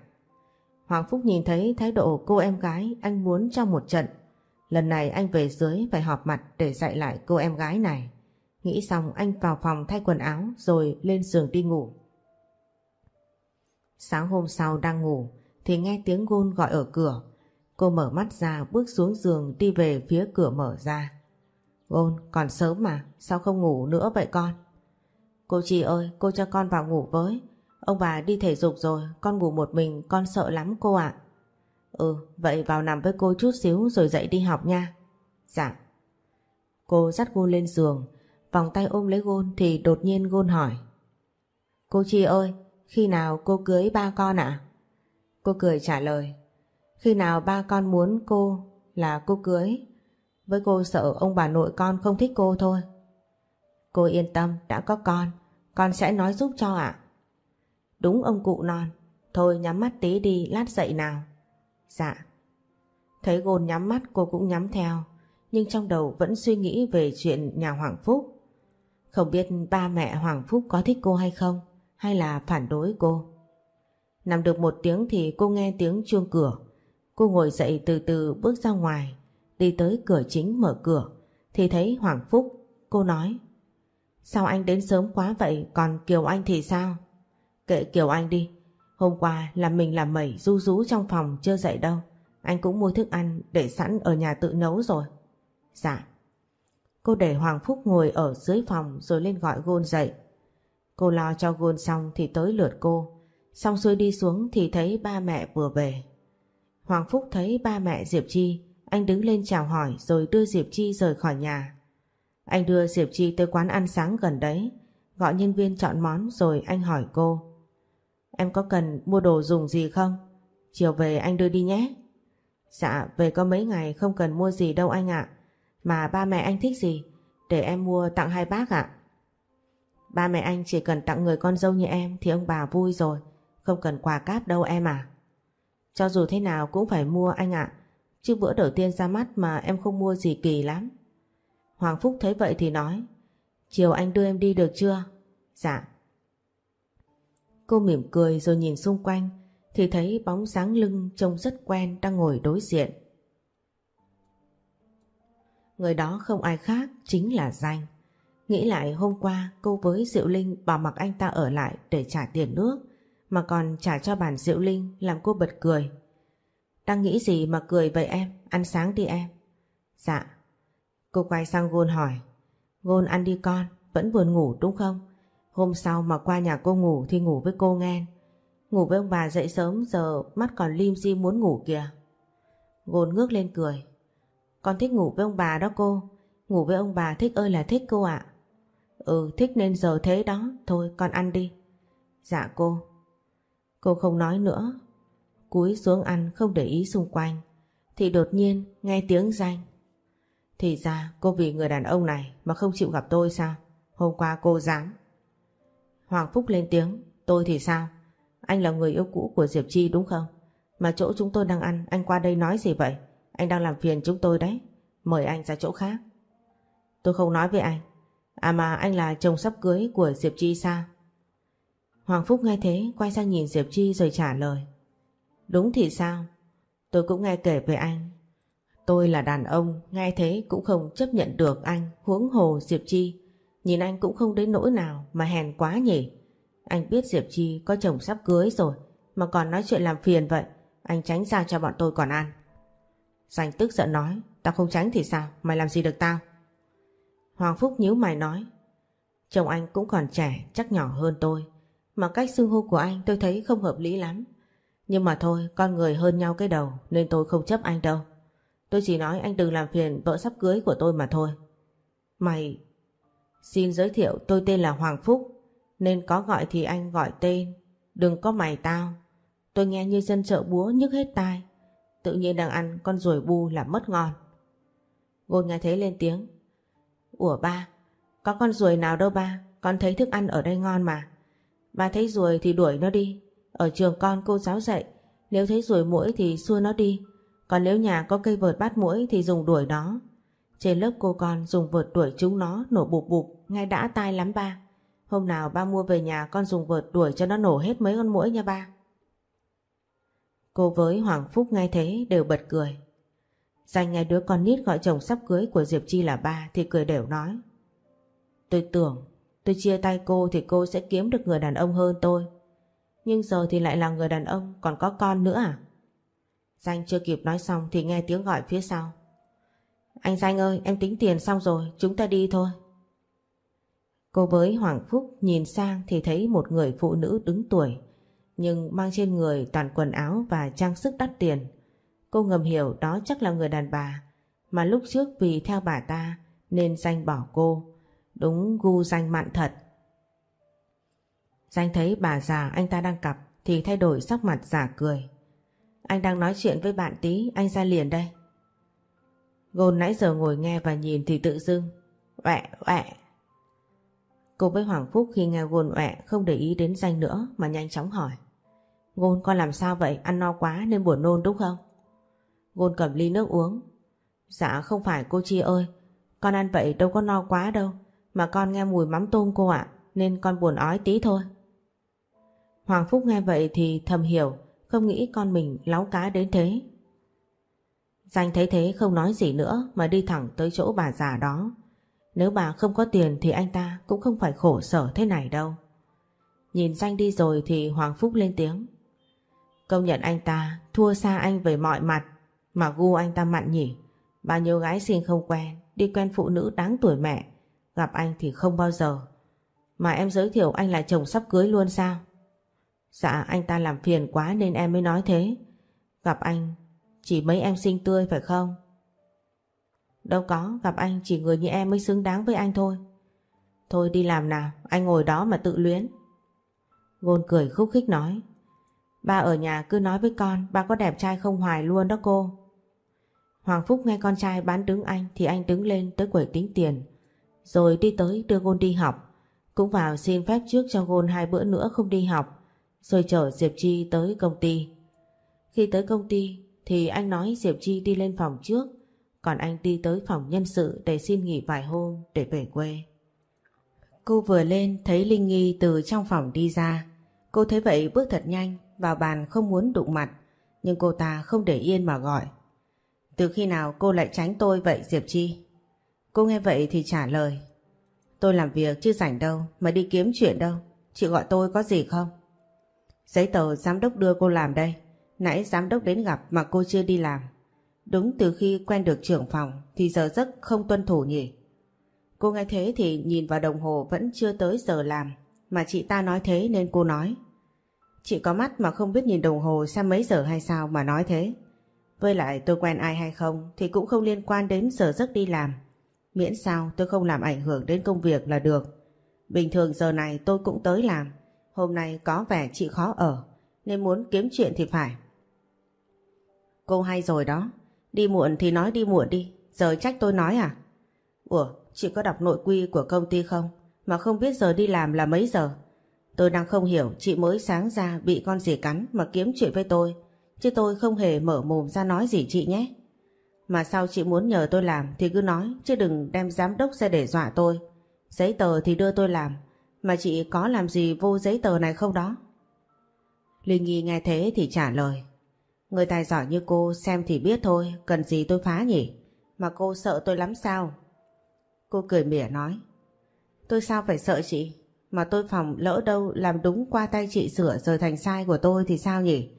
Hoàng Phúc nhìn thấy thái độ cô em gái anh muốn trong một trận. Lần này anh về dưới phải họp mặt để dạy lại cô em gái này. Nghĩ xong anh vào phòng thay quần áo rồi lên giường đi ngủ. Sáng hôm sau đang ngủ thì nghe tiếng gôn gọi ở cửa. Cô mở mắt ra bước xuống giường đi về phía cửa mở ra. Gôn, còn sớm mà, sao không ngủ nữa vậy con? Cô chị ơi, cô cho con vào ngủ với. Ông bà đi thể dục rồi, con ngủ một mình, con sợ lắm cô ạ. Ừ vậy vào nằm với cô chút xíu rồi dậy đi học nha. Dạ. Cô dắt Gôn lên giường vòng tay ôm lấy Gôn thì đột nhiên Gôn hỏi. Cô Chi ơi, khi nào cô cưới ba con ạ? Cô cười trả lời. Khi nào ba con muốn cô là cô cưới. Với cô sợ ông bà nội con không thích cô thôi. Cô yên tâm, đã có con, con sẽ nói giúp cho ạ. Đúng ông cụ non, thôi nhắm mắt tí đi, lát dậy nào. Dạ. Thấy Gôn nhắm mắt cô cũng nhắm theo, nhưng trong đầu vẫn suy nghĩ về chuyện nhà Hoàng Phúc. Không biết ba mẹ Hoàng Phúc có thích cô hay không, hay là phản đối cô. Nằm được một tiếng thì cô nghe tiếng chuông cửa. Cô ngồi dậy từ từ bước ra ngoài, đi tới cửa chính mở cửa, thì thấy Hoàng Phúc. Cô nói, sao anh đến sớm quá vậy, còn Kiều Anh thì sao? Kệ Kiều Anh đi, hôm qua là mình làm mẩy ru rú trong phòng chưa dậy đâu. Anh cũng mua thức ăn để sẵn ở nhà tự nấu rồi. Dạ. Cô để Hoàng Phúc ngồi ở dưới phòng rồi lên gọi Gôn dậy. Cô lo cho Gôn xong thì tới lượt cô. Xong xuôi đi xuống thì thấy ba mẹ vừa về. Hoàng Phúc thấy ba mẹ Diệp Chi, anh đứng lên chào hỏi rồi đưa Diệp Chi rời khỏi nhà. Anh đưa Diệp Chi tới quán ăn sáng gần đấy, gọi nhân viên chọn món rồi anh hỏi cô. Em có cần mua đồ dùng gì không? Chiều về anh đưa đi nhé. Dạ, về có mấy ngày không cần mua gì đâu anh ạ. Mà ba mẹ anh thích gì? Để em mua tặng hai bác ạ. Ba mẹ anh chỉ cần tặng người con dâu như em thì ông bà vui rồi. Không cần quà cáp đâu em à. Cho dù thế nào cũng phải mua anh ạ. Chứ bữa đầu tiên ra mắt mà em không mua gì kỳ lắm. Hoàng Phúc thấy vậy thì nói. Chiều anh đưa em đi được chưa? Dạ. Cô mỉm cười rồi nhìn xung quanh thì thấy bóng dáng lưng trông rất quen đang ngồi đối diện. Người đó không ai khác chính là Danh. Nghĩ lại hôm qua cô với Diệu Linh bảo mặc anh ta ở lại để trả tiền nước mà còn trả cho bản Diệu Linh làm cô bật cười. Đang nghĩ gì mà cười vậy em? Ăn sáng đi em. Dạ. Cô quay sang Gôn hỏi. Gôn ăn đi con, vẫn buồn ngủ đúng không? Hôm sau mà qua nhà cô ngủ thì ngủ với cô nghe. Ngủ với ông bà dậy sớm, giờ mắt còn lim di muốn ngủ kìa. Gồn ngước lên cười. Con thích ngủ với ông bà đó cô. Ngủ với ông bà thích ơi là thích cô ạ. Ừ thích nên giờ thế đó. Thôi, con ăn đi. Dạ cô. Cô không nói nữa. Cúi xuống ăn, không để ý xung quanh. Thì đột nhiên nghe tiếng danh. Thì ra cô vì người đàn ông này mà không chịu gặp tôi sao? Hôm qua cô dám. Hoàng Phúc lên tiếng. Tôi thì sao? Anh là người yêu cũ của Diệp Chi đúng không? Mà chỗ chúng tôi đang ăn, anh qua đây nói gì vậy? Anh đang làm phiền chúng tôi đấy. Mời anh ra chỗ khác. Tôi không nói với anh. À mà anh là chồng sắp cưới của Diệp Chi sao? Hoàng Phúc nghe thế quay sang nhìn Diệp Chi rồi trả lời. Đúng thì sao? Tôi cũng nghe kể về anh. Tôi là đàn ông, nghe thế cũng không chấp nhận được anh huống hồ Diệp Chi. Nhìn anh cũng không đến nỗi nào mà hèn quá nhỉ. Anh biết Diệp Chi có chồng sắp cưới rồi mà còn nói chuyện làm phiền vậy. Anh tránh ra cho bọn tôi còn ăn. Sành tức giận nói Tao không tránh thì sao Mày làm gì được tao Hoàng Phúc nhíu mày nói Chồng anh cũng còn trẻ chắc nhỏ hơn tôi Mà cách xưng hô của anh tôi thấy không hợp lý lắm. Nhưng mà thôi, con người hơn nhau cái đầu nên tôi không chấp anh đâu. Tôi chỉ nói anh đừng làm phiền vợ sắp cưới của tôi mà thôi. Mày... Xin giới thiệu tôi tên là Hoàng Phúc nên có gọi thì anh gọi tên. Đừng có mày tao. Tôi nghe như dân chợ búa nhức hết tai. Tự nhiên đang ăn con ruồi bu là mất ngon. Gôn nghe thấy lên tiếng. Ủa ba, có con ruồi nào đâu ba, con thấy thức ăn ở đây ngon mà. Ba thấy ruồi thì đuổi nó đi. Ở trường con cô giáo dạy, nếu thấy ruồi mũi thì xua nó đi. Còn nếu nhà có cây vợt bắt mũi thì dùng đuổi nó. Trên lớp cô con dùng vợt đuổi chúng nó nổ bụp bụp, ngay đã tai lắm ba. Hôm nào ba mua về nhà con dùng vợt đuổi cho nó nổ hết mấy con mũi nha ba. Cô với Hoàng Phúc nghe thế đều bật cười. Danh nghe đứa con nít gọi chồng sắp cưới của Diệp Chi là ba thì cười đều nói. Tôi tưởng, tôi chia tay cô thì cô sẽ kiếm được người đàn ông hơn tôi. Nhưng giờ thì lại là người đàn ông, còn có con nữa à? Danh chưa kịp nói xong thì nghe tiếng gọi phía sau. Anh Danh ơi, em tính tiền xong rồi, chúng ta đi thôi. Cô với Hoàng Phúc nhìn sang thì thấy một người phụ nữ đứng tuổi nhưng mang trên người toàn quần áo và trang sức đắt tiền. Cô ngầm hiểu đó chắc là người đàn bà mà lúc trước vì theo bà ta nên danh bỏ cô. Đúng gu danh mạn thật. Danh thấy bà già anh ta đang cặp thì thay đổi sắc mặt giả cười. Anh đang nói chuyện với bạn tí, anh ra liền đây. Gôn nãy giờ ngồi nghe và nhìn thì tự dưng. Quẹ, quẹ. Cô với Hoàng Phúc khi nghe Gôn ẹ không để ý đến danh nữa mà nhanh chóng hỏi. Gôn, con làm sao vậy? Ăn no quá nên buồn nôn đúng không? Gôn cầm ly nước uống. Dạ không phải cô Chi ơi. Con ăn vậy đâu có no quá đâu. Mà con nghe mùi mắm tôm cô ạ. nên con buồn ói tí thôi. Hoàng Phúc nghe vậy thì thầm hiểu. Không nghĩ con mình láo cá đến thế. Danh thấy thế không nói gì nữa mà đi thẳng tới chỗ bà già đó. Nếu bà không có tiền thì anh ta cũng không phải khổ sở thế này đâu. Nhìn Danh đi rồi thì Hoàng Phúc lên tiếng. Công nhận anh ta thua xa anh về mọi mặt mà gu anh ta mặn nhỉ. Bao nhiêu gái xinh không quen, đi quen phụ nữ đáng tuổi mẹ, gặp anh thì không bao giờ. Mà em giới thiệu anh là chồng sắp cưới luôn sao? Dạ anh ta làm phiền quá nên em mới nói thế. Gặp anh chỉ mấy em xinh tươi phải không? Đâu có, gặp anh chỉ người như em mới xứng đáng với anh thôi. Thôi đi làm nào, anh ngồi đó mà tự luyến. Gôn cười khúc khích nói. Ba ở nhà cứ nói với con ba có đẹp trai không hoài luôn đó cô. Hoàng Phúc nghe con trai bán đứng anh thì anh đứng lên tới quầy tính tiền. Rồi đi tới đưa Gôn đi học. Cũng vào xin phép trước cho Gôn hai bữa nữa không đi học. Rồi chở Diệp Chi tới công ty. Khi tới công ty thì anh nói Diệp Chi đi lên phòng trước. Còn anh đi tới phòng nhân sự để xin nghỉ vài hôm để về quê. Cô vừa lên thấy Linh Nghi từ trong phòng đi ra. Cô thấy vậy bước thật nhanh vào bàn không muốn đụng mặt, nhưng cô ta không để yên mà gọi. Từ khi nào cô lại tránh tôi vậy Diệp Chi? Cô nghe vậy thì trả lời. Tôi làm việc chứ rảnh đâu, mà đi kiếm chuyện đâu. Chị gọi tôi có gì không? Giấy tờ giám đốc đưa cô làm đây. Nãy giám đốc đến gặp mà cô chưa đi làm. Đúng từ khi quen được trưởng phòng thì giờ giấc không tuân thủ nhỉ. Cô nghe thế thì nhìn vào đồng hồ vẫn chưa tới giờ làm. Mà chị ta nói thế nên cô nói. Chị có mắt mà không biết nhìn đồng hồ xem mấy giờ hay sao mà nói thế. Với lại tôi quen ai hay không thì cũng không liên quan đến giờ giấc đi làm. Miễn sao tôi không làm ảnh hưởng đến công việc là được. Bình thường giờ này tôi cũng tới làm. Hôm nay có vẻ chị khó ở, nên muốn kiếm chuyện thì phải. Cô hay rồi đó. Đi muộn thì nói đi muộn đi. Giờ trách tôi nói à? Ủa, chị có đọc nội quy của công ty không? Mà không biết giờ đi làm là mấy giờ? Tôi đang không hiểu chị mới sáng ra bị con gì cắn mà kiếm chuyện với tôi. Chứ tôi không hề mở mồm ra nói gì chị nhé. Mà sao chị muốn nhờ tôi làm thì cứ nói chứ đừng đem giám đốc ra để dọa tôi. Giấy tờ thì đưa tôi làm. Mà chị có làm gì vô giấy tờ này không đó? Linh Nghi nghe thế thì trả lời. Người tài giỏi như cô xem thì biết thôi, cần gì tôi phá nhỉ? Mà cô sợ tôi lắm sao? Cô cười mỉa nói. Tôi sao phải sợ chị? Mà tôi phòng lỡ đâu làm đúng qua tay chị sửa rồi thành sai của tôi thì sao nhỉ?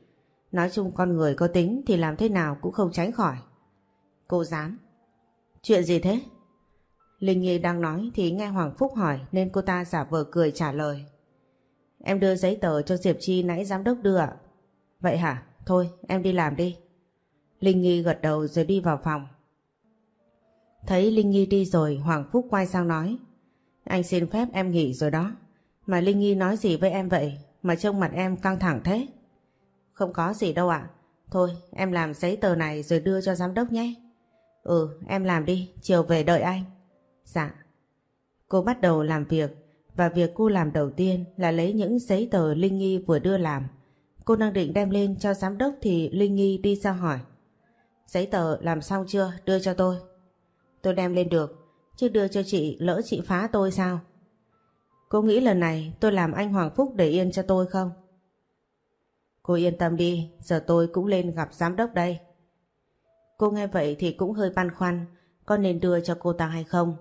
Nói chung con người có tính thì làm thế nào cũng không tránh khỏi. Cô dám. Chuyện gì thế? Linh Nhi đang nói thì nghe Hoàng Phúc hỏi nên cô ta giả vờ cười trả lời. Em đưa giấy tờ cho Diệp Chi nãy giám đốc đưa ạ. Vậy hả? Thôi, em đi làm đi. Linh Nghi gật đầu rồi đi vào phòng. Thấy Linh Nghi đi rồi, Hoàng Phúc quay sang nói. Anh xin phép em nghỉ rồi đó. Mà Linh Nghi nói gì với em vậy? Mà trông mặt em căng thẳng thế. Không có gì đâu ạ. Thôi, em làm giấy tờ này rồi đưa cho giám đốc nhé. Ừ em làm đi, Chiều về đợi anh. Dạ. Cô bắt đầu làm việc, Và việc cô làm đầu tiên là lấy những giấy tờ Linh Nghi vừa đưa làm. Cô đang định đem lên cho giám đốc Thì Linh Nghi đi ra hỏi. Giấy tờ làm xong chưa? Đưa cho tôi. Tôi đem lên được, Chứ đưa cho chị lỡ chị phá tôi sao? Cô nghĩ lần này tôi làm anh Hoàng Phúc để yên cho tôi không? Cô yên tâm đi, Giờ tôi cũng lên gặp giám đốc đây. Cô nghe vậy thì cũng hơi băn khoăn, Có nên đưa cho cô ta hay không?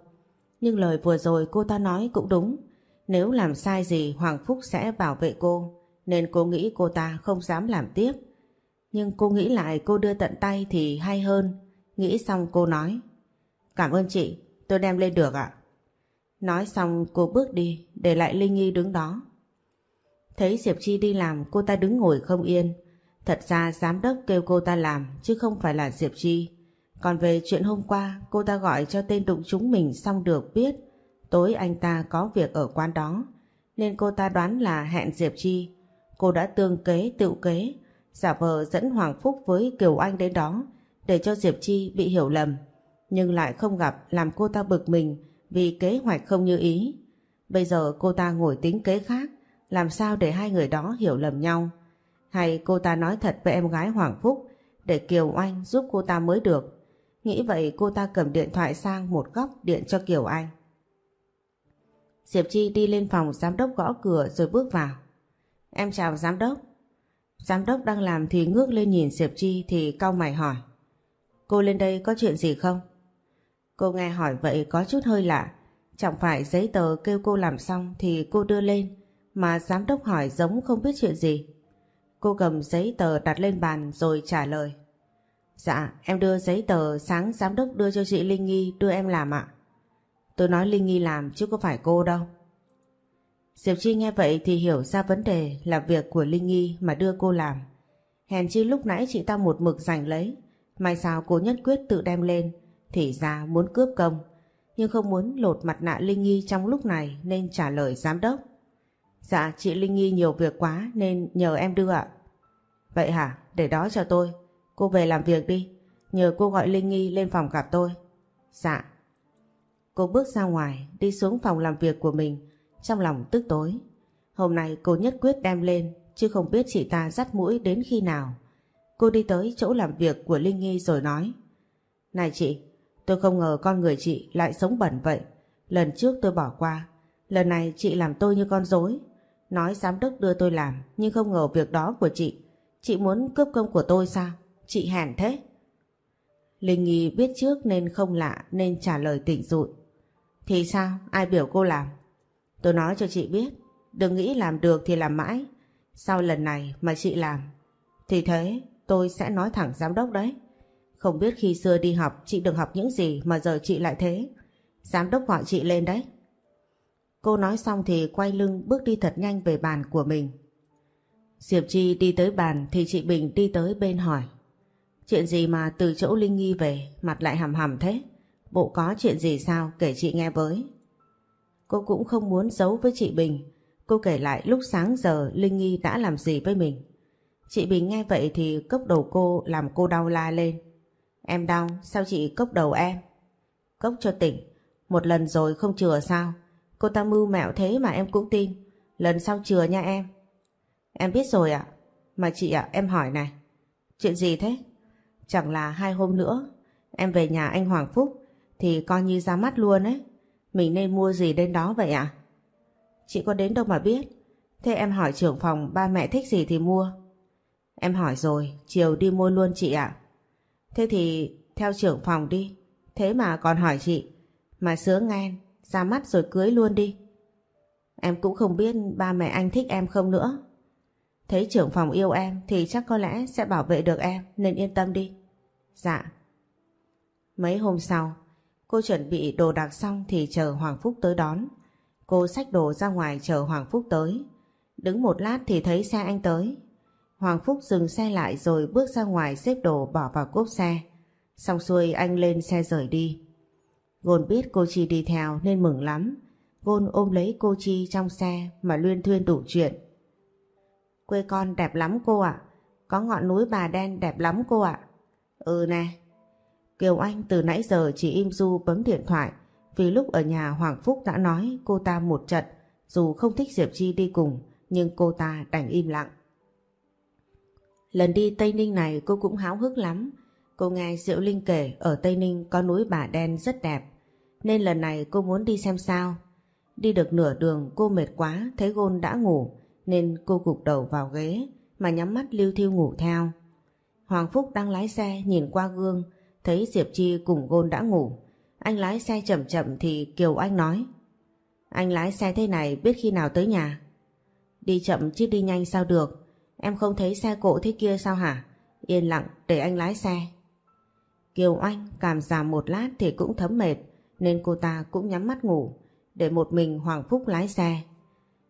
Nhưng lời vừa rồi cô ta nói cũng đúng. Nếu làm sai gì, Hoàng Phúc sẽ bảo vệ cô. Nên cô nghĩ cô ta không dám làm tiếp Nhưng cô nghĩ lại cô đưa tận tay thì hay hơn Nghĩ xong cô nói Cảm ơn chị, tôi đem lên được ạ. Nói xong cô bước đi, để lại Linh Nghi đứng đó. Thấy Diệp Chi đi làm cô ta đứng ngồi không yên. Thật ra giám đốc kêu cô ta làm chứ không phải là Diệp Chi. Còn về chuyện hôm qua cô ta gọi cho tên đụng chúng mình xong được biết tối anh ta có việc ở quán đó nên cô ta đoán là hẹn Diệp Chi. Cô đã tương kế tự kế giả vờ dẫn Hoàng Phúc với Kiều Anh đến đó để cho Diệp Chi bị hiểu lầm nhưng lại không gặp làm cô ta bực mình vì kế hoạch không như ý. Bây giờ cô ta ngồi tính kế khác, làm sao để hai người đó hiểu lầm nhau? Hay cô ta nói thật với em gái Hoàng Phúc để Kiều Anh giúp cô ta mới được. Nghĩ vậy cô ta cầm điện thoại sang một góc điện cho Kiều Anh. Diệp Chi đi lên phòng giám đốc gõ cửa rồi bước vào. Em chào giám đốc. Giám đốc đang làm thì ngước lên nhìn Diệp Chi thì cau mày hỏi. Cô lên đây có chuyện gì không? Cô nghe hỏi vậy có chút hơi lạ. Chẳng phải giấy tờ kêu cô làm xong thì cô đưa lên mà giám đốc hỏi giống không biết chuyện gì. Cô cầm giấy tờ đặt lên bàn rồi trả lời. Dạ, em đưa giấy tờ sáng giám đốc đưa cho chị Linh Nghi đưa em làm ạ. Tôi nói Linh Nghi làm chứ có phải cô đâu. Diệp Chi nghe vậy thì hiểu ra vấn đề là việc của Linh Nghi mà đưa cô làm. Hèn chi lúc nãy chị ta một mực giành lấy, mai sao cô nhất quyết tự đem lên thì ra muốn cướp công, nhưng không muốn lột mặt nạ Linh Nghi trong lúc này nên trả lời giám đốc. Dạ chị Linh Nghi nhiều việc quá nên nhờ em đưa ạ. Vậy hả? Để đó cho tôi. Cô về làm việc đi. Nhờ cô gọi Linh Nghi lên phòng gặp tôi. Dạ. Cô bước ra ngoài, đi xuống phòng làm việc của mình, trong lòng tức tối. Hôm nay cô nhất quyết đem lên, chứ không biết chị ta dắt mũi đến khi nào. Cô đi tới chỗ làm việc của Linh Nghi rồi nói. Này chị, Tôi không ngờ con người chị lại sống bẩn vậy. Lần trước tôi bỏ qua, lần này chị làm tôi như con dối. Nói giám đốc đưa tôi làm, nhưng không ngờ việc đó của chị. Chị muốn cướp công của tôi sao? Chị hèn thế. Linh Nghi biết trước nên không lạ nên trả lời tỉnh dụi. Thì sao? Ai biểu cô làm? Tôi nói cho chị biết, đừng nghĩ làm được thì làm mãi. Sau lần này mà chị làm, thì thế tôi sẽ nói thẳng giám đốc đấy. Không biết khi xưa đi học chị được học những gì mà giờ chị lại thế. Giám đốc gọi chị lên đấy. Cô nói xong thì quay lưng bước đi thật nhanh về bàn của mình. Diệp Chi đi tới bàn thì chị Bình đi tới bên hỏi. Chuyện gì mà từ chỗ Linh Nghi về mặt lại hầm hầm thế? Bộ có chuyện gì sao kể chị nghe với. Cô cũng không muốn giấu với chị Bình. Cô kể lại lúc sáng giờ Linh Nghi đã làm gì với mình. Chị Bình nghe vậy thì cốc đầu cô làm cô đau la lên. Em đau, sao chị cốc đầu em? Cốc cho tỉnh, một lần rồi không chừa sao? Cô ta mưu mẹo thế mà em cũng tin. Lần sau chừa nha em. Em biết rồi ạ. Mà chị ạ, em hỏi này. Chuyện gì thế? Chẳng là hai hôm nữa em về nhà anh Hoàng Phúc thì coi như ra mắt luôn ấy. Mình nên mua gì đến đó vậy ạ? Chị có đến đâu mà biết. Thế em hỏi trưởng phòng ba mẹ thích gì thì mua. Em hỏi rồi, chiều đi mua luôn chị ạ. Thế thì theo trưởng phòng đi. Thế mà còn hỏi chị. Mà sướng nghe, ra mắt rồi cưới luôn đi. Em cũng không biết ba mẹ anh thích em không nữa. Thấy trưởng phòng yêu em thì chắc có lẽ sẽ bảo vệ được em nên yên tâm đi. Dạ. Mấy hôm sau, cô chuẩn bị đồ đạc xong thì chờ Hoàng Phúc tới đón. Cô xách đồ ra ngoài chờ Hoàng Phúc tới. Đứng một lát thì thấy xe anh tới. Hoàng Phúc dừng xe lại rồi bước ra ngoài xếp đồ bỏ vào cốp xe. Xong xuôi anh lên xe rời đi. Gôn biết cô Chi đi theo nên mừng lắm. Gôn ôm lấy cô Chi trong xe mà luyên thuyên đủ chuyện. Quê con đẹp lắm cô ạ. Có ngọn núi bà đen đẹp lắm cô ạ. Ừ nè. Kiều Anh từ nãy giờ chỉ im du bấm điện thoại vì lúc ở nhà Hoàng Phúc đã nói cô ta một trận, dù không thích Diệp Chi đi cùng, nhưng cô ta đành im lặng. Lần đi Tây Ninh này cô cũng háo hức lắm. Cô nghe Diệu Linh kể, ở Tây Ninh có núi bà đen rất đẹp, nên lần này cô muốn đi xem sao. Đi được nửa đường, cô mệt quá, thấy Gôn đã ngủ, nên cô gục đầu vào ghế, mà nhắm mắt lưu thiêu ngủ theo. Hoàng Phúc đang lái xe nhìn qua gương thấy Diệp Chi cùng Gôn đã ngủ. Anh lái xe chậm chậm thì Kiều Anh nói, Anh lái xe thế này biết khi nào tới nhà? Đi chậm chứ đi nhanh sao được Em không thấy xe cộ thế kia sao hả? Yên lặng để anh lái xe. Kiều Anh cảm giảm một lát thì cũng thấm mệt, nên cô ta cũng nhắm mắt ngủ, để một mình Hoàng Phúc lái xe.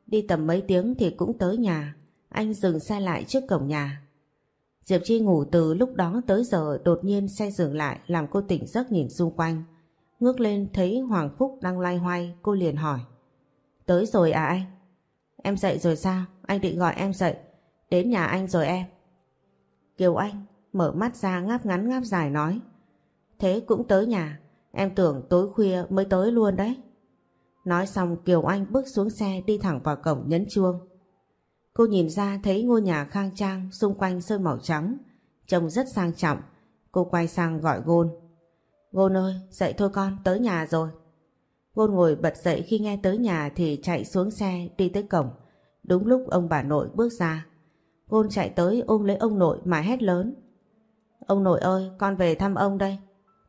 Đi tầm mấy tiếng thì cũng tới nhà. Anh dừng xe lại trước cổng nhà. Diệp Chi ngủ từ lúc đó tới giờ đột nhiên xe dừng lại, làm cô tỉnh giấc nhìn xung quanh. Ngước lên thấy Hoàng Phúc đang lai hoay, cô liền hỏi. Tới rồi à anh? Em dậy rồi sao? Anh định gọi em dậy. Đến nhà anh rồi em. Kiều Anh mở mắt ra ngáp ngắn ngáp dài nói. Thế cũng tới nhà. Em tưởng tối khuya mới tới luôn đấy. Nói xong, Kiều Anh bước xuống xe đi thẳng vào cổng nhấn chuông. Cô nhìn ra thấy ngôi nhà khang trang xung quanh sơn màu trắng, trông rất sang trọng. Cô quay sang gọi Gôn. Gôn ơi, dậy thôi con, tới nhà rồi. Gôn ngồi bật dậy khi nghe tới nhà thì chạy xuống xe đi tới cổng. Đúng lúc ông bà nội bước ra. Gôn chạy tới ôm lấy ông nội mà hét lớn. Ông nội ơi, con về thăm ông đây.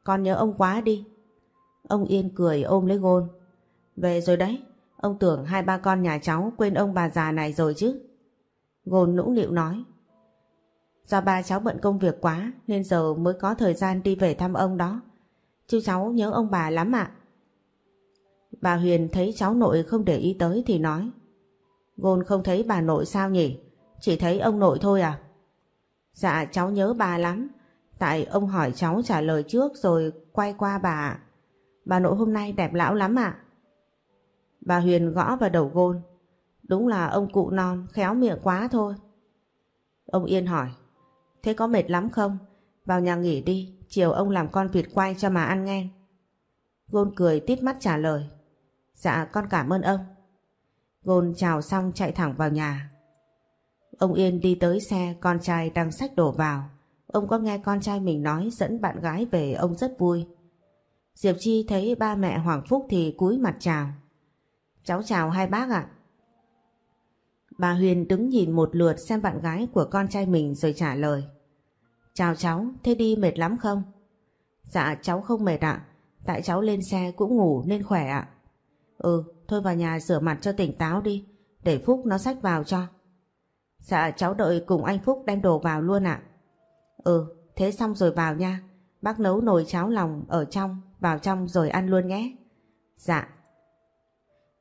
Con nhớ ông quá đi. Ông Yên cười ôm lấy Gôn. Về rồi đấy, ông tưởng hai ba con nhà cháu quên ông bà già này rồi chứ. Gôn nũng nịu nói. Do ba cháu bận công việc quá, nên giờ mới có thời gian đi về thăm ông đó. Chứ cháu nhớ ông bà lắm ạ. Bà Huyền thấy cháu nội không để ý tới thì nói. Gôn không thấy bà nội sao nhỉ? Chỉ thấy ông nội thôi à? Dạ cháu nhớ bà lắm. Tại ông hỏi cháu trả lời trước rồi quay qua bà. Bà nội hôm nay đẹp lão lắm ạ. Bà Huyền gõ vào đầu gôn. Đúng là ông cụ non khéo miệng quá thôi. Ông Yên hỏi. Thế có mệt lắm không? Vào nhà nghỉ đi. Chiều ông làm con vịt quay cho mà ăn nghe. Gôn cười tít mắt trả lời. Dạ con cảm ơn ông. Gôn chào xong chạy thẳng vào nhà. Ông Yên đi tới xe con trai đang xách đổ vào. Ông có nghe con trai mình nói dẫn bạn gái về ông rất vui. Diệp Chi thấy ba mẹ Hoàng Phúc thì cúi mặt chào. Cháu chào hai bác ạ. Bà Huyền đứng nhìn một lượt xem bạn gái của con trai mình rồi trả lời. Chào cháu, thế đi mệt lắm không? Dạ cháu không mệt ạ, tại cháu lên xe cũng ngủ nên khỏe ạ. Ừ, thôi vào nhà rửa mặt cho tỉnh táo đi, để Phúc nó xách vào cho. Dạ cháu đợi cùng anh Phúc đem đồ vào luôn ạ. Ừ, thế xong rồi vào nha. Bác nấu nồi cháo lòng ở trong, vào trong rồi ăn luôn nhé. Dạ.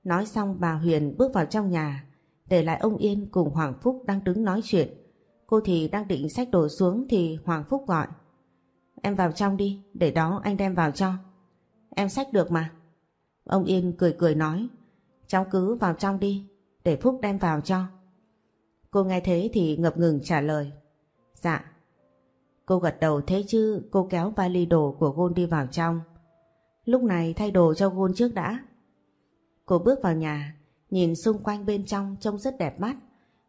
Nói xong bà Huyền bước vào trong nhà, để lại ông Yên cùng Hoàng Phúc đang đứng nói chuyện. Cô thì đang định xách đồ xuống thì Hoàng Phúc gọi. Em vào trong đi, để đó anh đem vào cho. Em xách được mà. Ông Yên cười cười nói, cháu cứ vào trong đi, để Phúc đem vào cho. Cô nghe thế thì ngập ngừng trả lời. Dạ. Cô gật đầu thế chứ cô kéo vali đồ của Gôn đi vào trong. Lúc này thay đồ cho Gôn trước đã. Cô bước vào nhà, nhìn xung quanh bên trong trông rất đẹp mắt.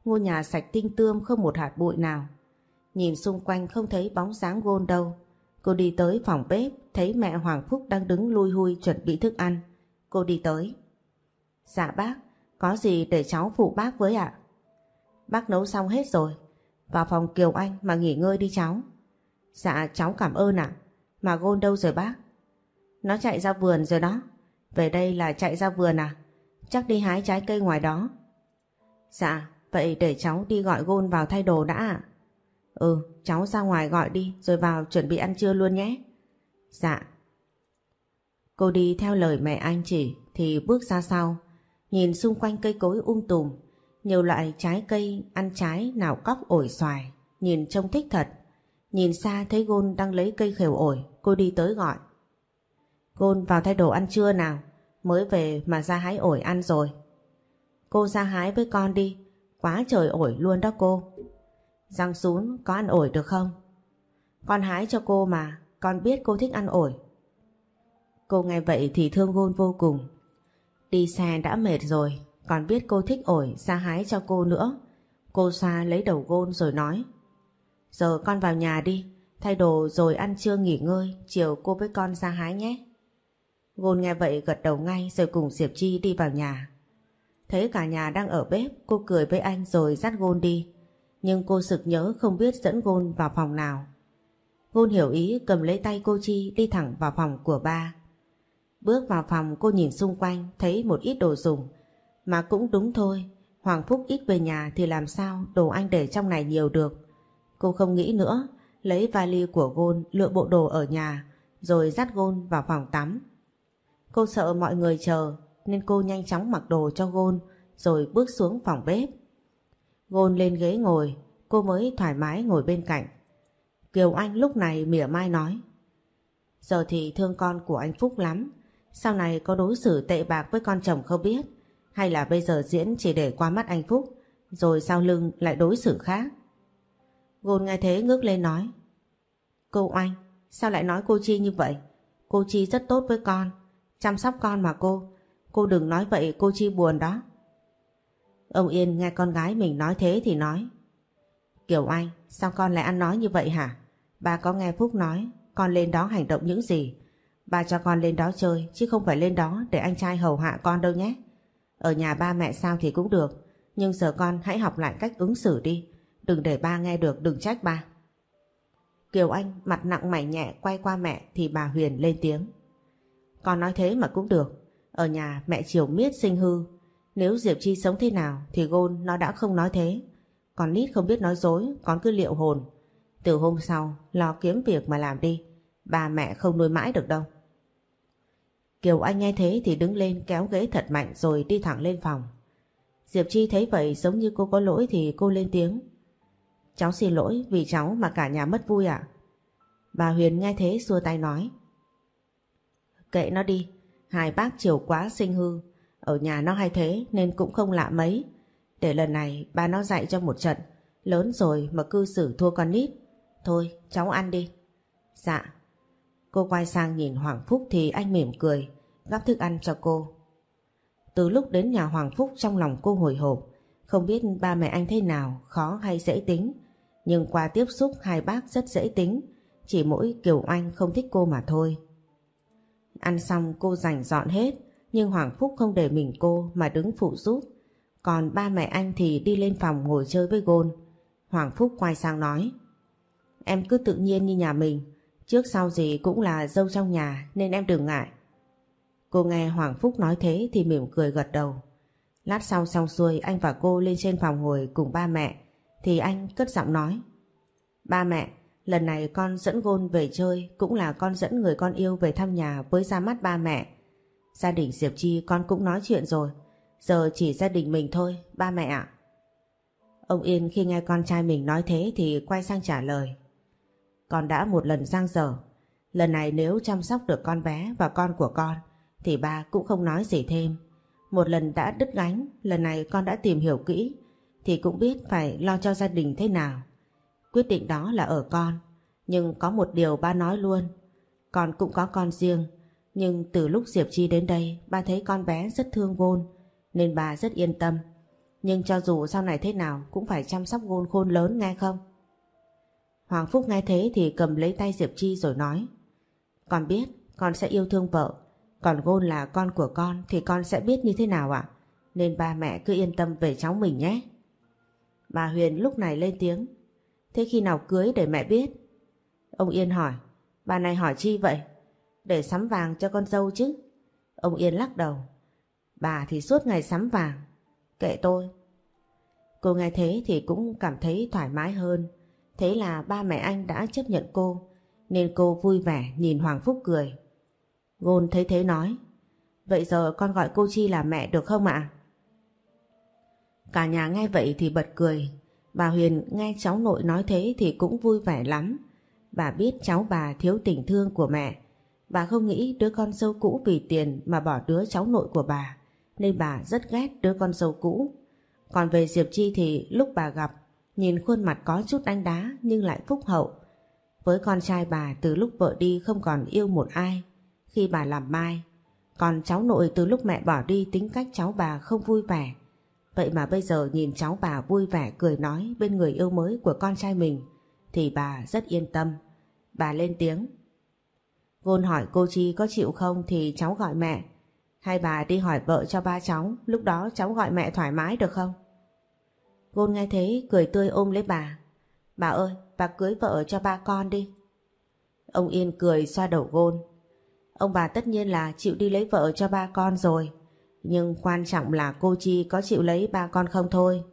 Ngôi nhà sạch tinh tươm không một hạt bụi nào. Nhìn xung quanh không thấy bóng dáng Gôn đâu. Cô đi tới phòng bếp, thấy mẹ Hoàng Phúc đang đứng lui hui chuẩn bị thức ăn. Cô đi tới. Dạ bác, có gì để cháu phụ bác với ạ? Bác nấu xong hết rồi. Vào phòng Kiều Anh mà nghỉ ngơi đi cháu. Dạ cháu cảm ơn ạ. Mà Gôn đâu rồi bác? Nó chạy ra vườn rồi đó. Về đây là chạy ra vườn à? Chắc đi hái trái cây ngoài đó. Dạ, vậy để cháu đi gọi Gôn vào thay đồ đã ạ. Ừ, cháu ra ngoài gọi đi rồi vào chuẩn bị ăn trưa luôn nhé. Dạ. Cô đi theo lời mẹ anh chỉ thì bước ra sau. Nhìn xung quanh cây cối um tùm Nhiều loại trái cây, ăn trái, nào cóc ổi xoài, nhìn trông thích thật. Nhìn xa thấy Gôn đang lấy cây khều ổi, cô đi tới gọi. Gôn vào thay đồ ăn trưa nào, mới về mà ra hái ổi ăn rồi. Cô ra hái với con đi, quá trời ổi luôn đó cô. Giang xuống có ăn ổi được không? Con hái cho cô mà, con biết cô thích ăn ổi. Cô nghe vậy thì thương Gôn vô cùng. Đi xe đã mệt rồi, còn biết cô thích ổi ra hái cho cô nữa. Cô xoa lấy đầu Gôn rồi nói. Giờ con vào nhà đi, thay đồ rồi ăn trưa nghỉ ngơi, chiều cô với con ra hái nhé. Gôn nghe vậy gật đầu ngay rồi cùng Diệp Chi đi vào nhà. Thấy cả nhà đang ở bếp, cô cười với anh rồi dắt Gôn đi. Nhưng cô sực nhớ không biết dẫn Gôn vào phòng nào. Gôn hiểu ý cầm lấy tay cô Chi đi thẳng vào phòng của ba. Bước vào phòng cô nhìn xung quanh thấy một ít đồ dùng. Mà cũng đúng thôi, Hoàng Phúc ít về nhà thì làm sao đồ anh để trong này nhiều được. Cô không nghĩ nữa, lấy vali của Gôn lựa bộ đồ ở nhà rồi dắt Gôn vào phòng tắm. Cô sợ mọi người chờ nên cô nhanh chóng mặc đồ cho Gôn rồi bước xuống phòng bếp. Gôn lên ghế ngồi, cô mới thoải mái ngồi bên cạnh. Kiều Anh lúc này mỉa mai nói Giờ thì thương con của anh Phúc lắm Sau này có đối xử tệ bạc với con chồng không biết Hay là bây giờ diễn chỉ để qua mắt anh Phúc Rồi sau lưng lại đối xử khác Gôn nghe thế ngước lên nói Cô Anh Sao lại nói cô Chi như vậy Cô Chi rất tốt với con Chăm sóc con mà cô Cô đừng nói vậy, cô Chi buồn đó Ông Yên nghe con gái mình nói thế thì nói Kiều Anh Sao con lại ăn nói như vậy hả Bà có nghe Phúc nói, con lên đó hành động những gì. Bà cho con lên đó chơi, chứ không phải lên đó để anh trai hầu hạ con đâu nhé. Ở nhà ba mẹ sao thì cũng được. Nhưng giờ con hãy học lại cách ứng xử đi. Đừng để ba nghe được, đừng trách ba. Kiều Anh mặt nặng mày nhẹ quay qua mẹ thì bà Huyền lên tiếng. Con nói thế mà cũng được. Ở nhà mẹ chiều miết sinh hư. Nếu Diệp Chi sống thế nào thì Gôn nó đã không nói thế. Còn Nít không biết nói dối, con cứ liệu hồn. Từ hôm sau lo kiếm việc mà làm đi Ba mẹ không nuôi mãi được đâu Kiều Anh nghe thế thì đứng lên kéo ghế thật mạnh rồi đi thẳng lên phòng Diệp Chi thấy vậy giống như cô có lỗi thì cô lên tiếng Cháu xin lỗi vì cháu mà cả nhà mất vui ạ Bà Huyền nghe thế xua tay nói Kệ nó đi Hai bác chiều quá sinh hư Ở nhà nó hay thế nên cũng không lạ mấy Để lần này ba nó dạy cho một trận Lớn rồi mà cư xử thua con nít Thôi cháu ăn đi. Dạ. Cô quay sang nhìn Hoàng Phúc thì anh mỉm cười, gắp thức ăn cho cô. Từ lúc đến nhà Hoàng Phúc trong lòng cô hồi hộp, không biết ba mẹ anh thế nào, khó hay dễ tính. Nhưng qua tiếp xúc hai bác rất dễ tính, chỉ mỗi Kiều Anh không thích cô mà thôi. Ăn xong cô rảnh dọn hết, nhưng Hoàng Phúc không để mình cô mà đứng phụ giúp. Còn ba mẹ anh thì đi lên phòng ngồi chơi với Gôn. Hoàng Phúc quay sang nói. Em cứ tự nhiên như nhà mình, trước sau gì cũng là dâu trong nhà nên em đừng ngại. Cô nghe Hoàng Phúc nói thế thì mỉm cười gật đầu. Lát sau xong xuôi anh và cô lên trên phòng ngồi cùng ba mẹ thì anh cất giọng nói. Ba mẹ, lần này con dẫn Gôn về chơi cũng là con dẫn người con yêu về thăm nhà với ra mắt ba mẹ. Gia đình Diệp Chi con cũng nói chuyện rồi, giờ chỉ gia đình mình thôi, ba mẹ ạ. Ông Yên khi nghe con trai mình nói thế thì quay sang trả lời. Con đã một lần giang dở. Lần này nếu chăm sóc được con bé và con của con thì ba cũng không nói gì thêm. Một lần đã đứt gánh, lần này con đã tìm hiểu kỹ thì cũng biết phải lo cho gia đình thế nào. Quyết định đó là ở con. Nhưng có một điều ba nói luôn. Con cũng có con riêng. Nhưng từ lúc Diệp Chi đến đây, ba thấy con bé rất thương Gôn, nên bà rất yên tâm. Nhưng cho dù sau này thế nào cũng phải chăm sóc Gôn khôn lớn nghe không? Hoàng Phúc nghe thế thì cầm lấy tay Diệp Chi rồi nói Con biết con sẽ yêu thương vợ Còn Gôn là con của con thì con sẽ biết như thế nào ạ Nên ba mẹ cứ yên tâm về cháu mình nhé Bà Huyền lúc này lên tiếng Thế khi nào cưới để mẹ biết? Ông Yên hỏi. Bà này hỏi chi vậy? Để sắm vàng cho con dâu chứ. Ông Yên lắc đầu. Bà thì suốt ngày sắm vàng. Kệ tôi. Cô nghe thế thì cũng cảm thấy thoải mái hơn. Thế là ba mẹ anh đã chấp nhận cô, Nên cô vui vẻ nhìn Hoàng Phúc cười. Gôn thấy thế nói, Vậy giờ con gọi cô Chi là mẹ được không ạ? Cả nhà nghe vậy thì bật cười. Bà Huyền nghe cháu nội nói thế thì cũng vui vẻ lắm. Bà biết cháu bà thiếu tình thương của mẹ. Bà không nghĩ đứa con dâu cũ vì tiền mà bỏ đứa cháu nội của bà. Nên bà rất ghét đứa con dâu cũ. Còn về Diệp Chi thì lúc bà gặp, nhìn khuôn mặt có chút đánh đá nhưng lại phúc hậu. Với con trai bà từ lúc vợ đi không còn yêu một ai, khi bà làm mai. Còn cháu nội từ lúc mẹ bỏ đi tính cách cháu bà không vui vẻ. Vậy mà bây giờ nhìn cháu bà vui vẻ cười nói bên người yêu mới của con trai mình thì bà rất yên tâm. Bà lên tiếng. Gôn hỏi cô Chi có chịu không thì cháu gọi mẹ. Hai bà đi hỏi vợ cho ba cháu, lúc đó cháu gọi mẹ thoải mái được không? Gôn nghe thế cười tươi ôm lấy bà. Bà ơi, bà cưới vợ cho ba con đi. Ông Yên cười xoa đầu Gôn. Ông bà tất nhiên là chịu đi lấy vợ cho ba con rồi. Nhưng quan trọng là cô Chi có chịu lấy ba con không thôi.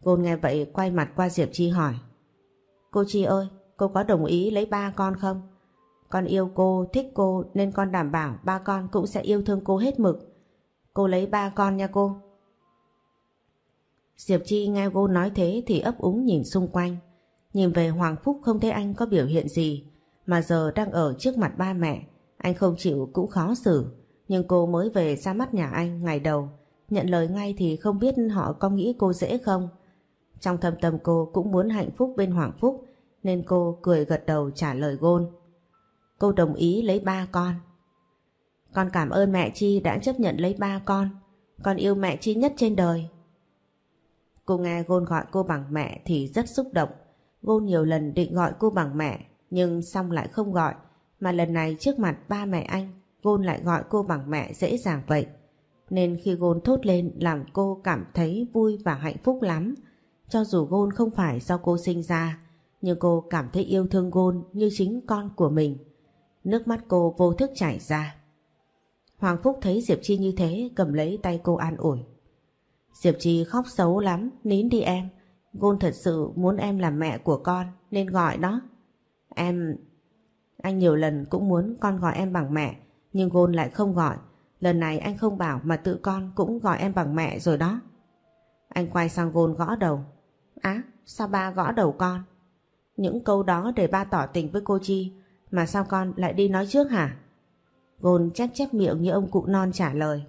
Gôn nghe vậy quay mặt qua Diệp Chi hỏi. Cô Chi ơi, cô có đồng ý lấy ba con không? Con yêu cô, thích cô nên con đảm bảo ba con cũng sẽ yêu thương cô hết mực. Cô lấy ba con nha cô. Diệp Chi nghe cô nói thế thì ấp úng nhìn xung quanh. Nhìn về Hoàng Phúc không thấy anh có biểu hiện gì mà giờ đang ở trước mặt ba mẹ. Anh không chịu cũng khó xử. Nhưng cô mới về ra mắt nhà anh ngày đầu. Nhận lời ngay thì không biết họ có nghĩ cô dễ không. Trong thâm tâm cô cũng muốn hạnh phúc bên Hoàng Phúc, nên cô cười gật đầu trả lời gôn. Cô đồng ý lấy ba con. Con cảm ơn mẹ Chi đã chấp nhận lấy ba con. Con yêu mẹ Chi nhất trên đời. Cô nghe Gôn gọi cô bằng mẹ thì rất xúc động. Gôn nhiều lần định gọi cô bằng mẹ, nhưng xong lại không gọi. Mà lần này trước mặt ba mẹ anh Gôn lại gọi cô bằng mẹ dễ dàng vậy. Nên khi Gôn thốt lên làm cô cảm thấy vui và hạnh phúc lắm. Cho dù Gôn không phải do cô sinh ra nhưng cô cảm thấy yêu thương Gôn như chính con của mình. Nước mắt cô vô thức chảy ra. Hoàng Phúc thấy Diệp Chi như thế cầm lấy tay cô an ủi. Diệp Chi khóc xấu lắm, nín đi em. Gôn thật sự muốn em làm mẹ của con nên gọi đó. Em... Anh nhiều lần cũng muốn con gọi em bằng mẹ nhưng Gôn lại không gọi. Lần này anh không bảo mà tự con cũng gọi em bằng mẹ rồi đó. Anh quay sang Gôn gõ đầu. Á, sao ba gõ đầu con? Những câu đó để ba tỏ tình với cô Chi mà sao con lại đi nói trước hả? Gôn chép chép miệng như ông cụ non trả lời.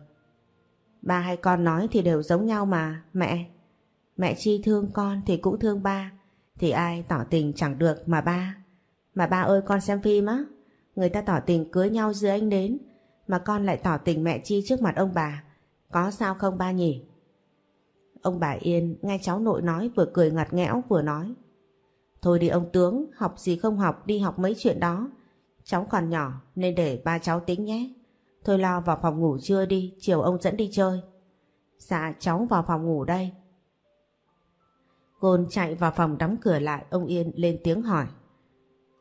Ba hay con nói thì đều giống nhau mà, mẹ. Mẹ Chi thương con thì cũng thương ba, thì ai tỏ tình chẳng được mà ba. Mà ba ơi con xem phim á, người ta tỏ tình cưới nhau dưới anh đến, mà con lại tỏ tình mẹ Chi trước mặt ông bà. Có sao không ba nhỉ? Ông bà Yên nghe cháu nội nói vừa cười ngặt nghẽo vừa nói. Thôi đi ông tướng, học gì không học, đi học mấy chuyện đó. Cháu còn nhỏ nên để ba cháu tính nhé. Thôi lo vào phòng ngủ trưa đi, chiều ông dẫn đi chơi. Dạ cháu vào phòng ngủ đây. Gôn chạy vào phòng đóng cửa lại, ông Yên lên tiếng hỏi.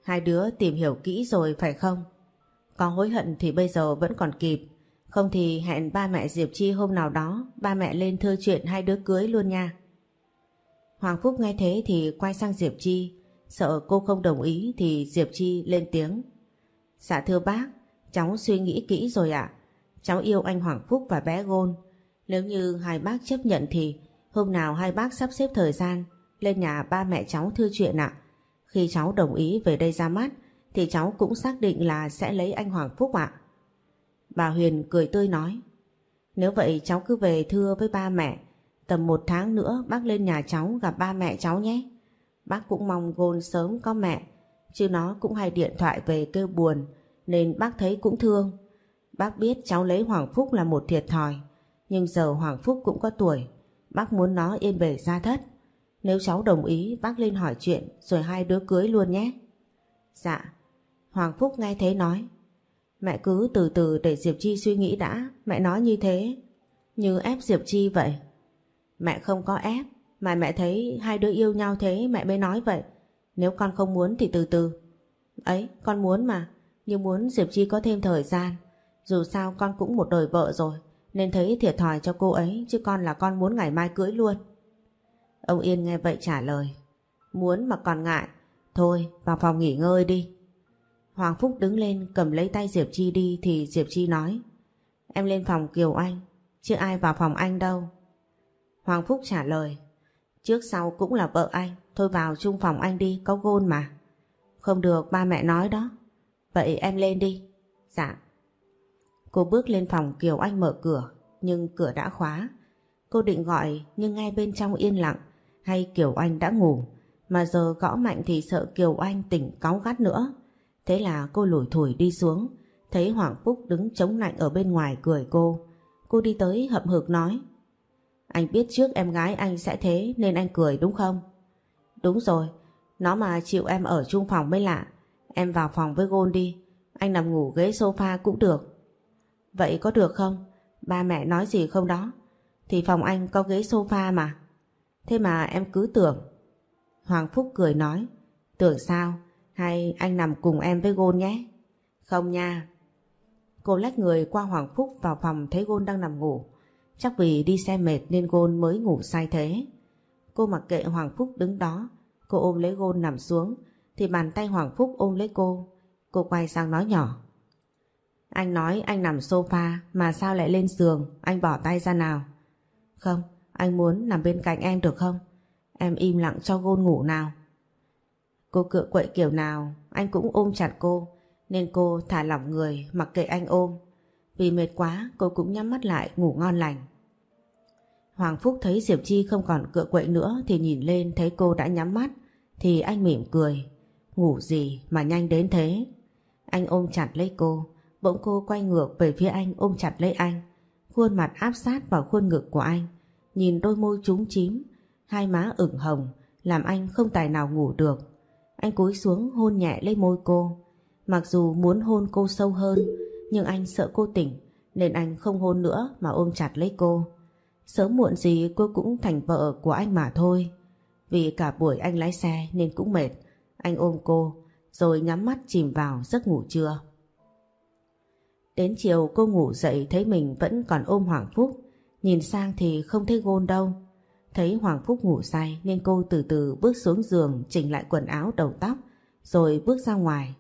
Hai đứa tìm hiểu kỹ rồi phải không? Có hối hận thì bây giờ vẫn còn kịp. Không thì hẹn ba mẹ Diệp Chi hôm nào đó, ba mẹ lên thưa chuyện hai đứa cưới luôn nha. Hoàng Phúc nghe thế thì quay sang Diệp Chi, sợ cô không đồng ý thì Diệp Chi lên tiếng. Dạ thưa bác, cháu suy nghĩ kỹ rồi ạ. Cháu yêu anh Hoàng Phúc và bé Gôn. Nếu như hai bác chấp nhận thì hôm nào hai bác sắp xếp thời gian lên nhà ba mẹ cháu thưa chuyện ạ. Khi cháu đồng ý về đây ra mắt thì cháu cũng xác định là sẽ lấy anh Hoàng Phúc ạ. Bà Huyền cười tươi nói Nếu vậy cháu cứ về thưa với ba mẹ Tầm một tháng nữa bác lên nhà cháu gặp ba mẹ cháu nhé. Bác cũng mong Gôn sớm có mẹ, chứ nó cũng hay điện thoại về kêu buồn, nên bác thấy cũng thương. Bác biết cháu lấy Hoàng Phúc là một thiệt thòi, nhưng giờ Hoàng Phúc cũng có tuổi, bác muốn nó yên bề ra thất. Nếu cháu đồng ý bác lên hỏi chuyện rồi hai đứa cưới luôn nhé. Dạ, Hoàng Phúc nghe thế nói. Mẹ cứ từ từ để Diệp Chi suy nghĩ đã, mẹ nói như thế, như ép Diệp Chi vậy. Mẹ không có ép, mà mẹ thấy hai đứa yêu nhau thế mẹ mới nói vậy. Nếu con không muốn thì từ từ. Ấy, con muốn mà, nhưng muốn Diệp Chi có thêm thời gian. Dù sao con cũng một đời vợ rồi, nên thấy thiệt thòi cho cô ấy, chứ con là con muốn ngày mai cưới luôn. Ông Yên nghe vậy trả lời. Muốn mà còn ngại, thôi vào phòng nghỉ ngơi đi. Hoàng Phúc đứng lên cầm lấy tay Diệp Chi đi thì Diệp Chi nói. Em lên phòng Kiều Anh, chứ ai vào phòng anh đâu. Hoàng Phúc trả lời. Trước sau cũng là vợ anh, thôi vào chung phòng anh đi, có gôn mà. Không được, ba mẹ nói đó. Vậy em lên đi. Dạ. Cô bước lên phòng Kiều Anh mở cửa, nhưng cửa đã khóa. Cô định gọi nhưng ngay bên trong yên lặng, hay Kiều Anh đã ngủ, mà giờ gõ mạnh thì sợ Kiều Anh tỉnh cáu gắt nữa. Thế là cô lủi thủi đi xuống, thấy Hoàng Phúc đứng chống lạnh ở bên ngoài cười cô. Cô đi tới hậm hực nói, anh biết trước em gái anh sẽ thế nên anh cười đúng không? Đúng rồi, nó mà chịu em ở chung phòng mới lạ. Em vào phòng với Gôn đi, anh nằm ngủ ghế sofa cũng được. Vậy có được không? Ba mẹ nói gì không đó? Thì phòng anh có ghế sofa mà. Thế mà em cứ tưởng. Hoàng Phúc cười nói, tưởng sao? Hay anh nằm cùng em với Gôn nhé? Không nha. Cô lách người qua Hoàng Phúc vào phòng thấy Gôn đang nằm ngủ. Chắc vì đi xe mệt nên Gôn mới ngủ sai thế. Cô mặc kệ Hoàng Phúc đứng đó, cô ôm lấy Gôn nằm xuống, thì bàn tay Hoàng Phúc ôm lấy cô. Cô quay sang nói nhỏ. Anh nói anh nằm sofa mà sao lại lên giường, anh bỏ tay ra nào. Không, anh muốn nằm bên cạnh em được không? Em im lặng cho Gôn ngủ nào. Cô cựa quậy kiểu nào, anh cũng ôm chặt cô, nên cô thả lỏng người mặc kệ anh ôm. Vì mệt quá cô cũng nhắm mắt lại ngủ ngon lành. Hoàng Phúc thấy Diệp Chi không còn cựa quậy nữa thì nhìn lên thấy cô đã nhắm mắt thì anh mỉm cười. Ngủ gì mà nhanh đến thế? Anh ôm chặt lấy cô, bỗng cô quay ngược về phía anh ôm chặt lấy anh. Khuôn mặt áp sát vào khuôn ngực của anh, nhìn đôi môi trúng chím, hai má ửng hồng, làm anh không tài nào ngủ được. Anh cúi xuống hôn nhẹ lấy môi cô. Mặc dù muốn hôn cô sâu hơn, nhưng anh sợ cô tỉnh nên anh không hôn nữa mà ôm chặt lấy cô. Sớm muộn gì cô cũng thành vợ của anh mà thôi. Vì cả buổi anh lái xe nên cũng mệt. Anh ôm cô rồi nhắm mắt chìm vào giấc ngủ trưa. Đến chiều cô ngủ dậy thấy mình vẫn còn ôm Hoàng Phúc. Nhìn sang thì không thấy gôn đâu. Thấy Hoàng Phúc ngủ say nên cô từ từ bước xuống giường chỉnh lại quần áo đầu tóc rồi bước ra ngoài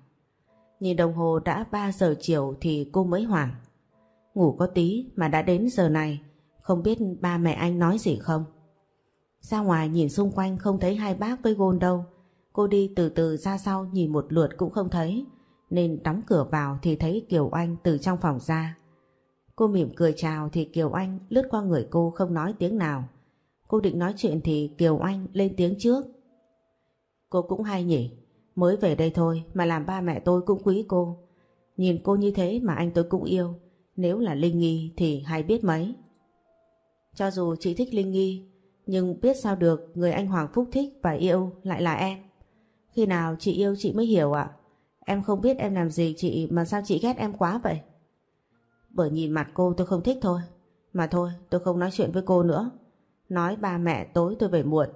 Nhìn đồng hồ đã 3 giờ chiều thì cô mới hoảng. Ngủ có tí mà đã đến giờ này, không biết ba mẹ anh nói gì không? Ra ngoài nhìn xung quanh không thấy hai bác với gôn đâu. Cô đi từ từ ra sau nhìn một lượt cũng không thấy, nên đóng cửa vào thì thấy Kiều Anh từ trong phòng ra. Cô mỉm cười chào thì Kiều Anh lướt qua người cô không nói tiếng nào. Cô định nói chuyện thì Kiều Anh lên tiếng trước. Cô cũng hay nhỉ, Mới về đây thôi mà làm ba mẹ tôi cũng quý cô. Nhìn cô như thế mà anh tôi cũng yêu. Nếu là Linh Nghi thì hay biết mấy. Cho dù chị thích Linh Nghi, nhưng biết sao được người anh Hoàng Phúc thích và yêu lại là em. Khi nào chị yêu chị mới hiểu ạ. Em không biết em làm gì chị mà sao chị ghét em quá vậy? Bởi nhìn mặt cô tôi không thích thôi. Mà thôi tôi không nói chuyện với cô nữa. Nói ba mẹ tối tôi về muộn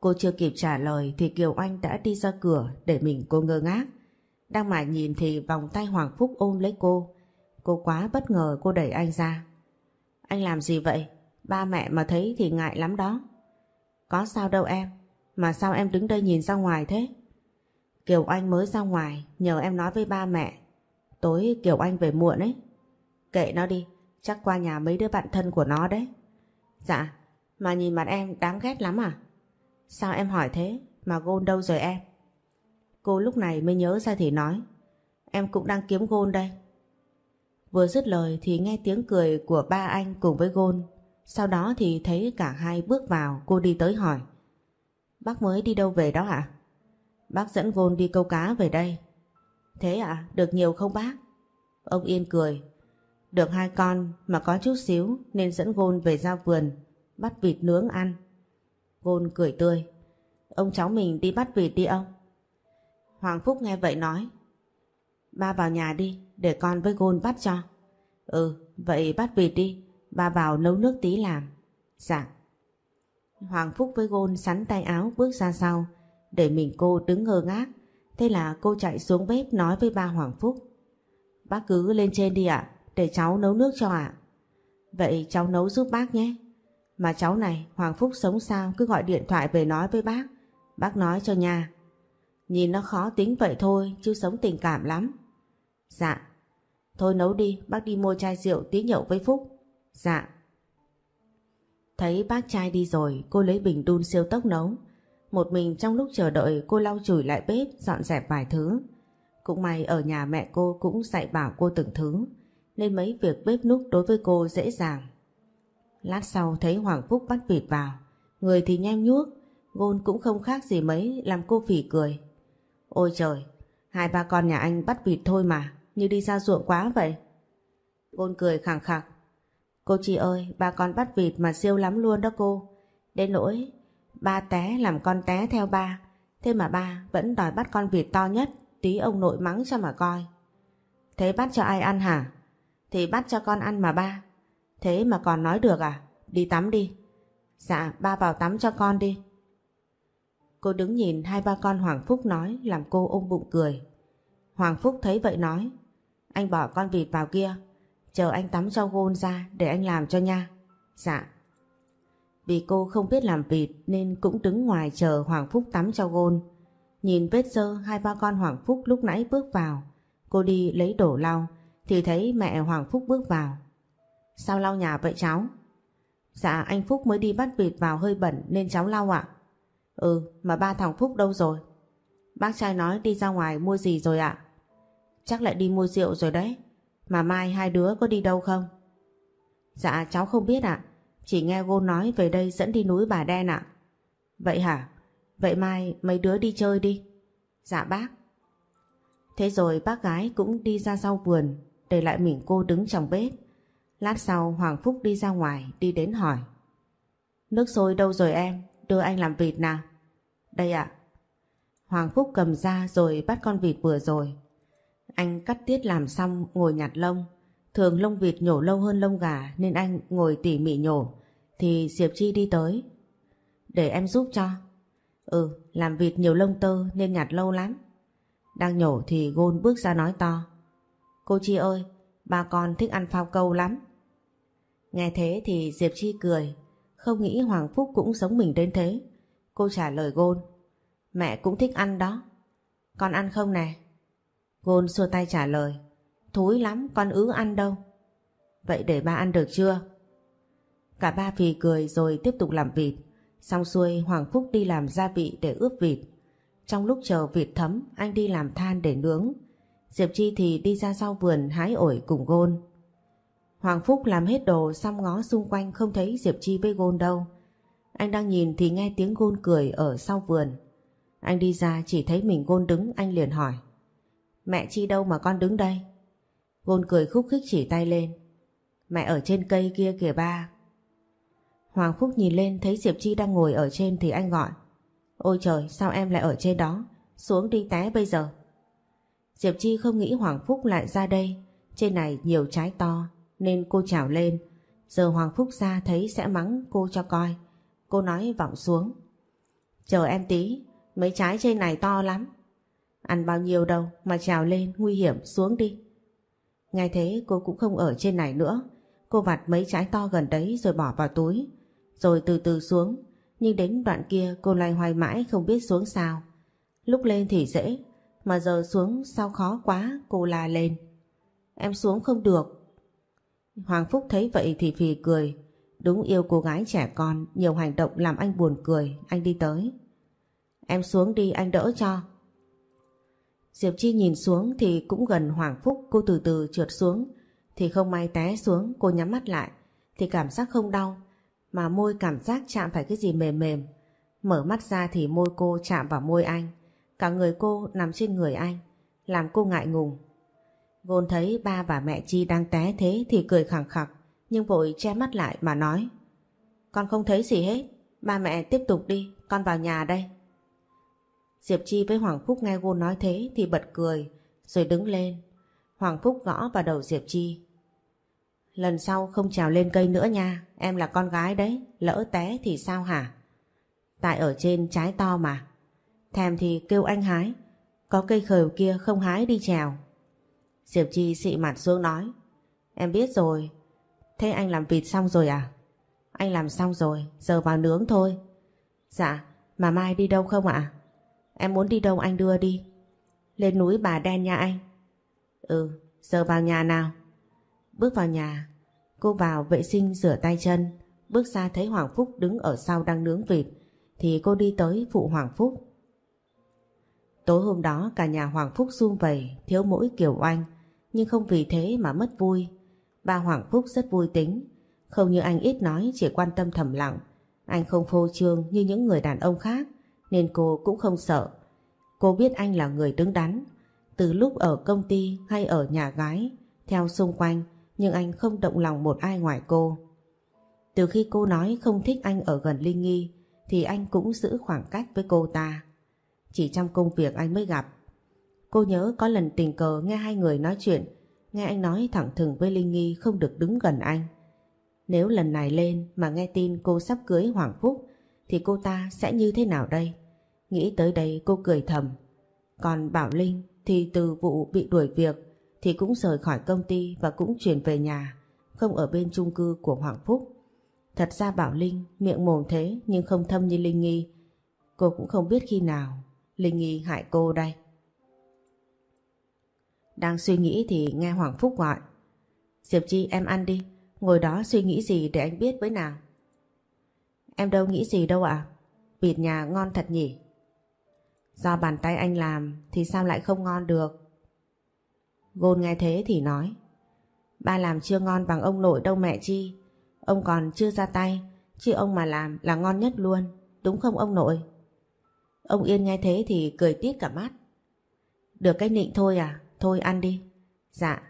Cô chưa kịp trả lời thì Kiều Anh đã đi ra cửa để mình cô ngơ ngác. Đang mải nhìn thì vòng tay Hoàng Phúc ôm lấy cô. Cô quá bất ngờ cô đẩy anh ra. Anh làm gì vậy? Ba mẹ mà thấy thì ngại lắm đó. Có sao đâu em, mà sao em đứng đây nhìn ra ngoài thế? Kiều Anh mới ra ngoài, nhờ em nói với ba mẹ. Tối Kiều Anh về muộn ấy. Kệ nó đi, chắc qua nhà mấy đứa bạn thân của nó đấy. Dạ, mà nhìn mặt em đáng ghét lắm à? Sao em hỏi thế? Mà gôn đâu rồi em? Cô lúc này mới nhớ ra thì nói. Em cũng đang kiếm gôn đây. Vừa dứt lời thì nghe tiếng cười của ba anh cùng với gôn. Sau đó thì thấy cả hai bước vào cô đi tới hỏi. Bác mới đi đâu về đó ạ? Bác dẫn gôn đi câu cá về đây. Thế ạ? À? Được nhiều không bác? Ông Yên cười. Được hai con mà có chút xíu nên dẫn gôn về ra vườn bắt vịt nướng ăn. Gôn cười tươi. Ông cháu mình đi bắt vịt đi ông. Hoàng Phúc nghe vậy nói. Ba vào nhà đi, để con với Gôn bắt cho. Ừ, vậy bắt vịt đi, ba vào nấu nước tí làm. Dạ. Hoàng Phúc với Gôn sắn tay áo bước ra sau, để mình cô đứng ngơ ngác. Thế là cô chạy xuống bếp nói với ba Hoàng Phúc. Bác cứ lên trên đi ạ, để cháu nấu nước cho ạ. Vậy cháu nấu giúp bác nhé. Mà cháu này, Hoàng Phúc sống sao cứ gọi điện thoại về nói với bác. Bác nói cho nha. Nhìn nó khó tính vậy thôi, chứ sống tình cảm lắm. Dạ. Thôi nấu đi, bác đi mua chai rượu tí nhậu với Phúc. Dạ. Thấy bác trai đi rồi cô lấy bình đun siêu tốc nấu. Một mình trong lúc chờ đợi cô lau chùi lại bếp dọn dẹp vài thứ. Cũng may ở nhà mẹ cô cũng dạy bảo cô từng thứ nên mấy việc bếp núc đối với cô dễ dàng. Lát sau thấy Hoàng Phúc bắt vịt vào, người thì nhem nhuốc, gôn cũng không khác gì mấy làm cô phỉ cười. Ôi trời, hai ba con nhà anh bắt vịt thôi mà, như đi ra ruộng quá vậy. Gôn cười khẳng khặc. Cô chị ơi, ba con bắt vịt mà siêu lắm luôn đó cô. Đến nỗi, ba té làm con té theo ba, thế mà ba vẫn đòi bắt con vịt to nhất, tí ông nội mắng cho mà coi. Thế bắt cho ai ăn hả? Thì bắt cho con ăn mà ba. Thế mà còn nói được à? Đi tắm đi. Dạ, ba vào tắm cho con đi. Cô đứng nhìn hai ba con Hoàng Phúc nói làm cô ôm bụng cười. Hoàng Phúc thấy vậy nói Anh bỏ con vịt vào kia Chờ anh tắm cho gôn ra để anh làm cho nha. Dạ. Vì cô không biết làm vịt nên cũng đứng ngoài chờ Hoàng Phúc tắm cho gôn. Nhìn vết sơ, hai ba con Hoàng Phúc lúc nãy bước vào. Cô đi lấy đổ lau, thì thấy mẹ Hoàng Phúc bước vào. Sao lau nhà vậy cháu? Dạ anh Phúc mới đi bắt vịt vào hơi bẩn nên cháu lau ạ. Ừ mà ba thằng Phúc đâu rồi? Bác trai nói đi ra ngoài mua gì rồi ạ? Chắc lại đi mua rượu rồi đấy. Mà mai hai đứa có đi đâu không? Dạ cháu không biết ạ. Chỉ nghe cô nói về đây dẫn đi núi Bà Đen ạ. Vậy hả? Vậy mai mấy đứa đi chơi đi. Dạ bác. Thế rồi bác gái cũng đi ra sau vườn, để lại mình cô đứng trong bếp. Lát sau Hoàng Phúc đi ra ngoài, đi đến hỏi. Nước sôi đâu rồi em? Đưa anh làm vịt nào. Đây ạ. Hoàng Phúc cầm ra rồi bắt con vịt vừa rồi. Anh cắt tiết làm xong, ngồi nhặt lông. Thường lông vịt nhổ lâu hơn lông gà, nên anh ngồi tỉ mỉ nhổ. Thì Diệp Chi đi tới. Để em giúp cho. Ừ, làm vịt nhiều lông tơ nên nhạt lâu lắm. Đang nhổ thì Gôn bước ra nói to. Cô Chi ơi, bà con thích ăn phao câu lắm. Nghe thế thì Diệp Chi cười, không nghĩ Hoàng Phúc cũng giống mình đến thế. Cô trả lời Gôn. Mẹ cũng thích ăn đó. Con ăn không nè? Gôn xua tay trả lời. Thúi lắm, con ứ ăn đâu. Vậy để ba ăn được chưa? Cả ba phì cười rồi tiếp tục làm vịt. Xong xuôi Hoàng Phúc đi làm gia vị để ướp vịt. Trong lúc chờ vịt thấm, anh đi làm than để nướng. Diệp Chi thì đi ra sau vườn hái ổi cùng Gôn. Hoàng Phúc làm hết đồ xong ngó xung quanh không thấy Diệp Chi với Gôn đâu. Anh đang nhìn thì nghe tiếng Gôn cười ở sau vườn. Anh đi ra chỉ thấy mình Gôn đứng anh liền hỏi. Mẹ Chi đâu mà con đứng đây? Gôn cười khúc khích chỉ tay lên. Mẹ ở trên cây kia kìa ba. Hoàng Phúc nhìn lên thấy Diệp Chi đang ngồi ở trên thì anh gọi. Ôi trời sao em lại ở trên đó? Xuống đi té bây giờ. Diệp Chi không nghĩ Hoàng Phúc lại ra đây. Trên này nhiều trái to nên cô trào lên. Giờ Hoàng Phúc ra thấy sẽ mắng cô cho coi. Cô nói vọng xuống. Chờ em tí, mấy trái trên này to lắm. Ăn bao nhiêu đâu mà trào lên nguy hiểm xuống đi. Ngay thế cô cũng không ở trên này nữa. Cô vặt mấy trái to gần đấy rồi bỏ vào túi. Rồi từ từ xuống. Nhưng đến đoạn kia cô loay hoay mãi không biết xuống sao. Lúc lên thì dễ. Mà giờ xuống sao khó quá cô la lên. Em xuống không được. Hoàng Phúc thấy vậy thì phì cười. Đúng yêu cô gái trẻ con, nhiều hành động làm anh buồn cười, anh đi tới. Em xuống đi anh đỡ cho. Diệp Chi nhìn xuống thì cũng gần Hoàng Phúc cô từ từ trượt xuống thì không may té xuống cô nhắm mắt lại thì cảm giác không đau mà môi cảm giác chạm phải cái gì mềm mềm mở mắt ra thì môi cô chạm vào môi anh cả người cô nằm trên người anh làm cô ngại ngùng Gôn thấy ba và mẹ Chi đang té thế thì cười khẳng khặc nhưng vội che mắt lại mà nói con không thấy gì hết ba mẹ tiếp tục đi con vào nhà đây Diệp Chi với Hoàng Phúc nghe Gôn nói thế thì bật cười, rồi đứng lên. Hoàng Phúc gõ vào đầu Diệp Chi. Lần sau không trèo lên cây nữa nha, em là con gái đấy, lỡ té thì sao hả? Tại ở trên trái to mà. Thèm thì kêu anh hái, có cây khều kia không hái đi trèo. Diệp Chi xị mặt xuống nói, em biết rồi, thế anh làm vịt xong rồi à? Anh làm xong rồi, giờ vào nướng thôi. Dạ, mà mai đi đâu không ạ? Em muốn đi đâu anh đưa đi Lên núi bà đen nha anh Ừ giờ vào nhà nào Bước vào nhà Cô vào vệ sinh rửa tay chân bước ra thấy Hoàng Phúc đứng ở sau đang nướng vịt, thì cô đi tới phụ Hoàng Phúc. Tối hôm đó cả nhà Hoàng Phúc sum vầy, thiếu mỗi Kiều Oanh, nhưng không vì thế mà mất vui. Ba Hoàng Phúc rất vui tính, không như anh ít nói chỉ quan tâm thầm lặng. Anh không phô trương như những người đàn ông khác, nên cô cũng không sợ. Cô biết anh là người đứng đắn, từ lúc ở công ty hay ở nhà gái, theo xung quanh, nhưng anh không động lòng một ai ngoài cô. Từ khi cô nói không thích anh ở gần Linh Nghi, thì anh cũng giữ khoảng cách với cô ta. Chỉ trong công việc anh mới gặp. Cô nhớ có lần tình cờ nghe hai người nói chuyện, nghe anh nói thẳng thừng với Linh Nghi không được đứng gần anh. Nếu lần này lên mà nghe tin cô sắp cưới Hoàng Phúc, thì cô ta sẽ như thế nào đây? Nghĩ tới đây cô cười thầm. Còn Bảo Linh thì từ vụ bị đuổi việc thì cũng rời khỏi công ty và cũng chuyển về nhà, không ở bên chung cư của Hoàng Phúc. Thật ra Bảo Linh miệng mồm thế nhưng không thâm như Linh Nghi. Cô cũng không biết khi nào Linh Nghi hại cô đây. Đang suy nghĩ thì nghe Hoàng Phúc gọi. Diệp Chi em ăn đi, ngồi đó suy nghĩ gì để anh biết với nào. Em đâu nghĩ gì đâu ạ. À? Nhà ngon thật nhỉ. Do bàn tay anh làm thì sao lại không ngon được. Gôn nghe thế thì nói. Ba làm chưa ngon bằng ông nội đâu mẹ Chi. Ông còn chưa ra tay, chứ ông mà làm là ngon nhất luôn, đúng không ông nội? Ông Yên nghe thế thì cười tiết cả mắt. Được cái nịnh thôi à, thôi ăn đi. Dạ.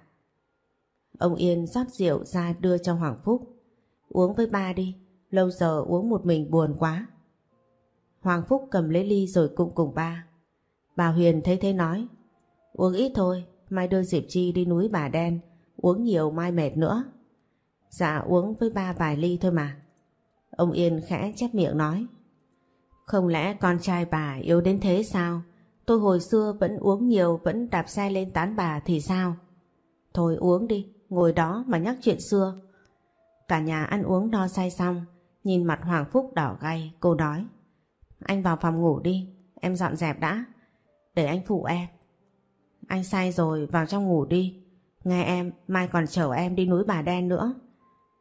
Ông Yên rót rượu ra đưa cho Hoàng Phúc. Uống với ba đi, lâu giờ uống một mình buồn quá. Hoàng Phúc cầm lấy ly rồi cũng cùng ba. Bà Huyền thấy thế nói, uống ít thôi, mai đưa Diệp Chi đi núi Bà Đen, uống nhiều mai mệt nữa. Dạ uống với ba vài ly thôi mà. Ông Yên khẽ chép miệng nói. Không lẽ con trai bà yếu đến thế sao? Tôi hồi xưa vẫn uống nhiều vẫn đạp xe lên tán bà thì sao? Thôi uống đi, ngồi đó mà nhắc chuyện xưa. Cả nhà ăn uống no say xong, nhìn mặt Hoàng Phúc đỏ gay, cô nói. Anh vào phòng ngủ đi, em dọn dẹp đã. Để anh phụ em. Anh say rồi, vào trong ngủ đi. Nghe em, mai còn chở em đi núi Bà Đen nữa.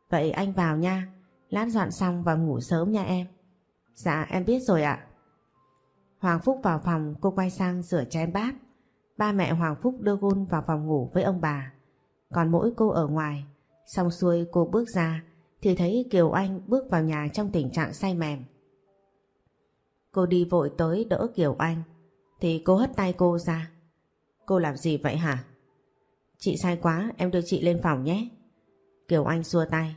Vậy anh vào nha, lát dọn xong và ngủ sớm nha em. Dạ em biết rồi ạ. Hoàng Phúc vào phòng cô quay sang rửa chén bát. Ba mẹ Hoàng Phúc đưa Gun vào phòng ngủ với ông bà. Còn mỗi cô ở ngoài. Xong xuôi cô bước ra thì thấy Kiều Anh bước vào nhà trong tình trạng say mềm. Cô đi vội tới đỡ Kiều Anh thì cô hất tay cô ra. Cô làm gì vậy hả? Chị sai quá em đưa chị lên phòng nhé. Kiều Anh xua tay.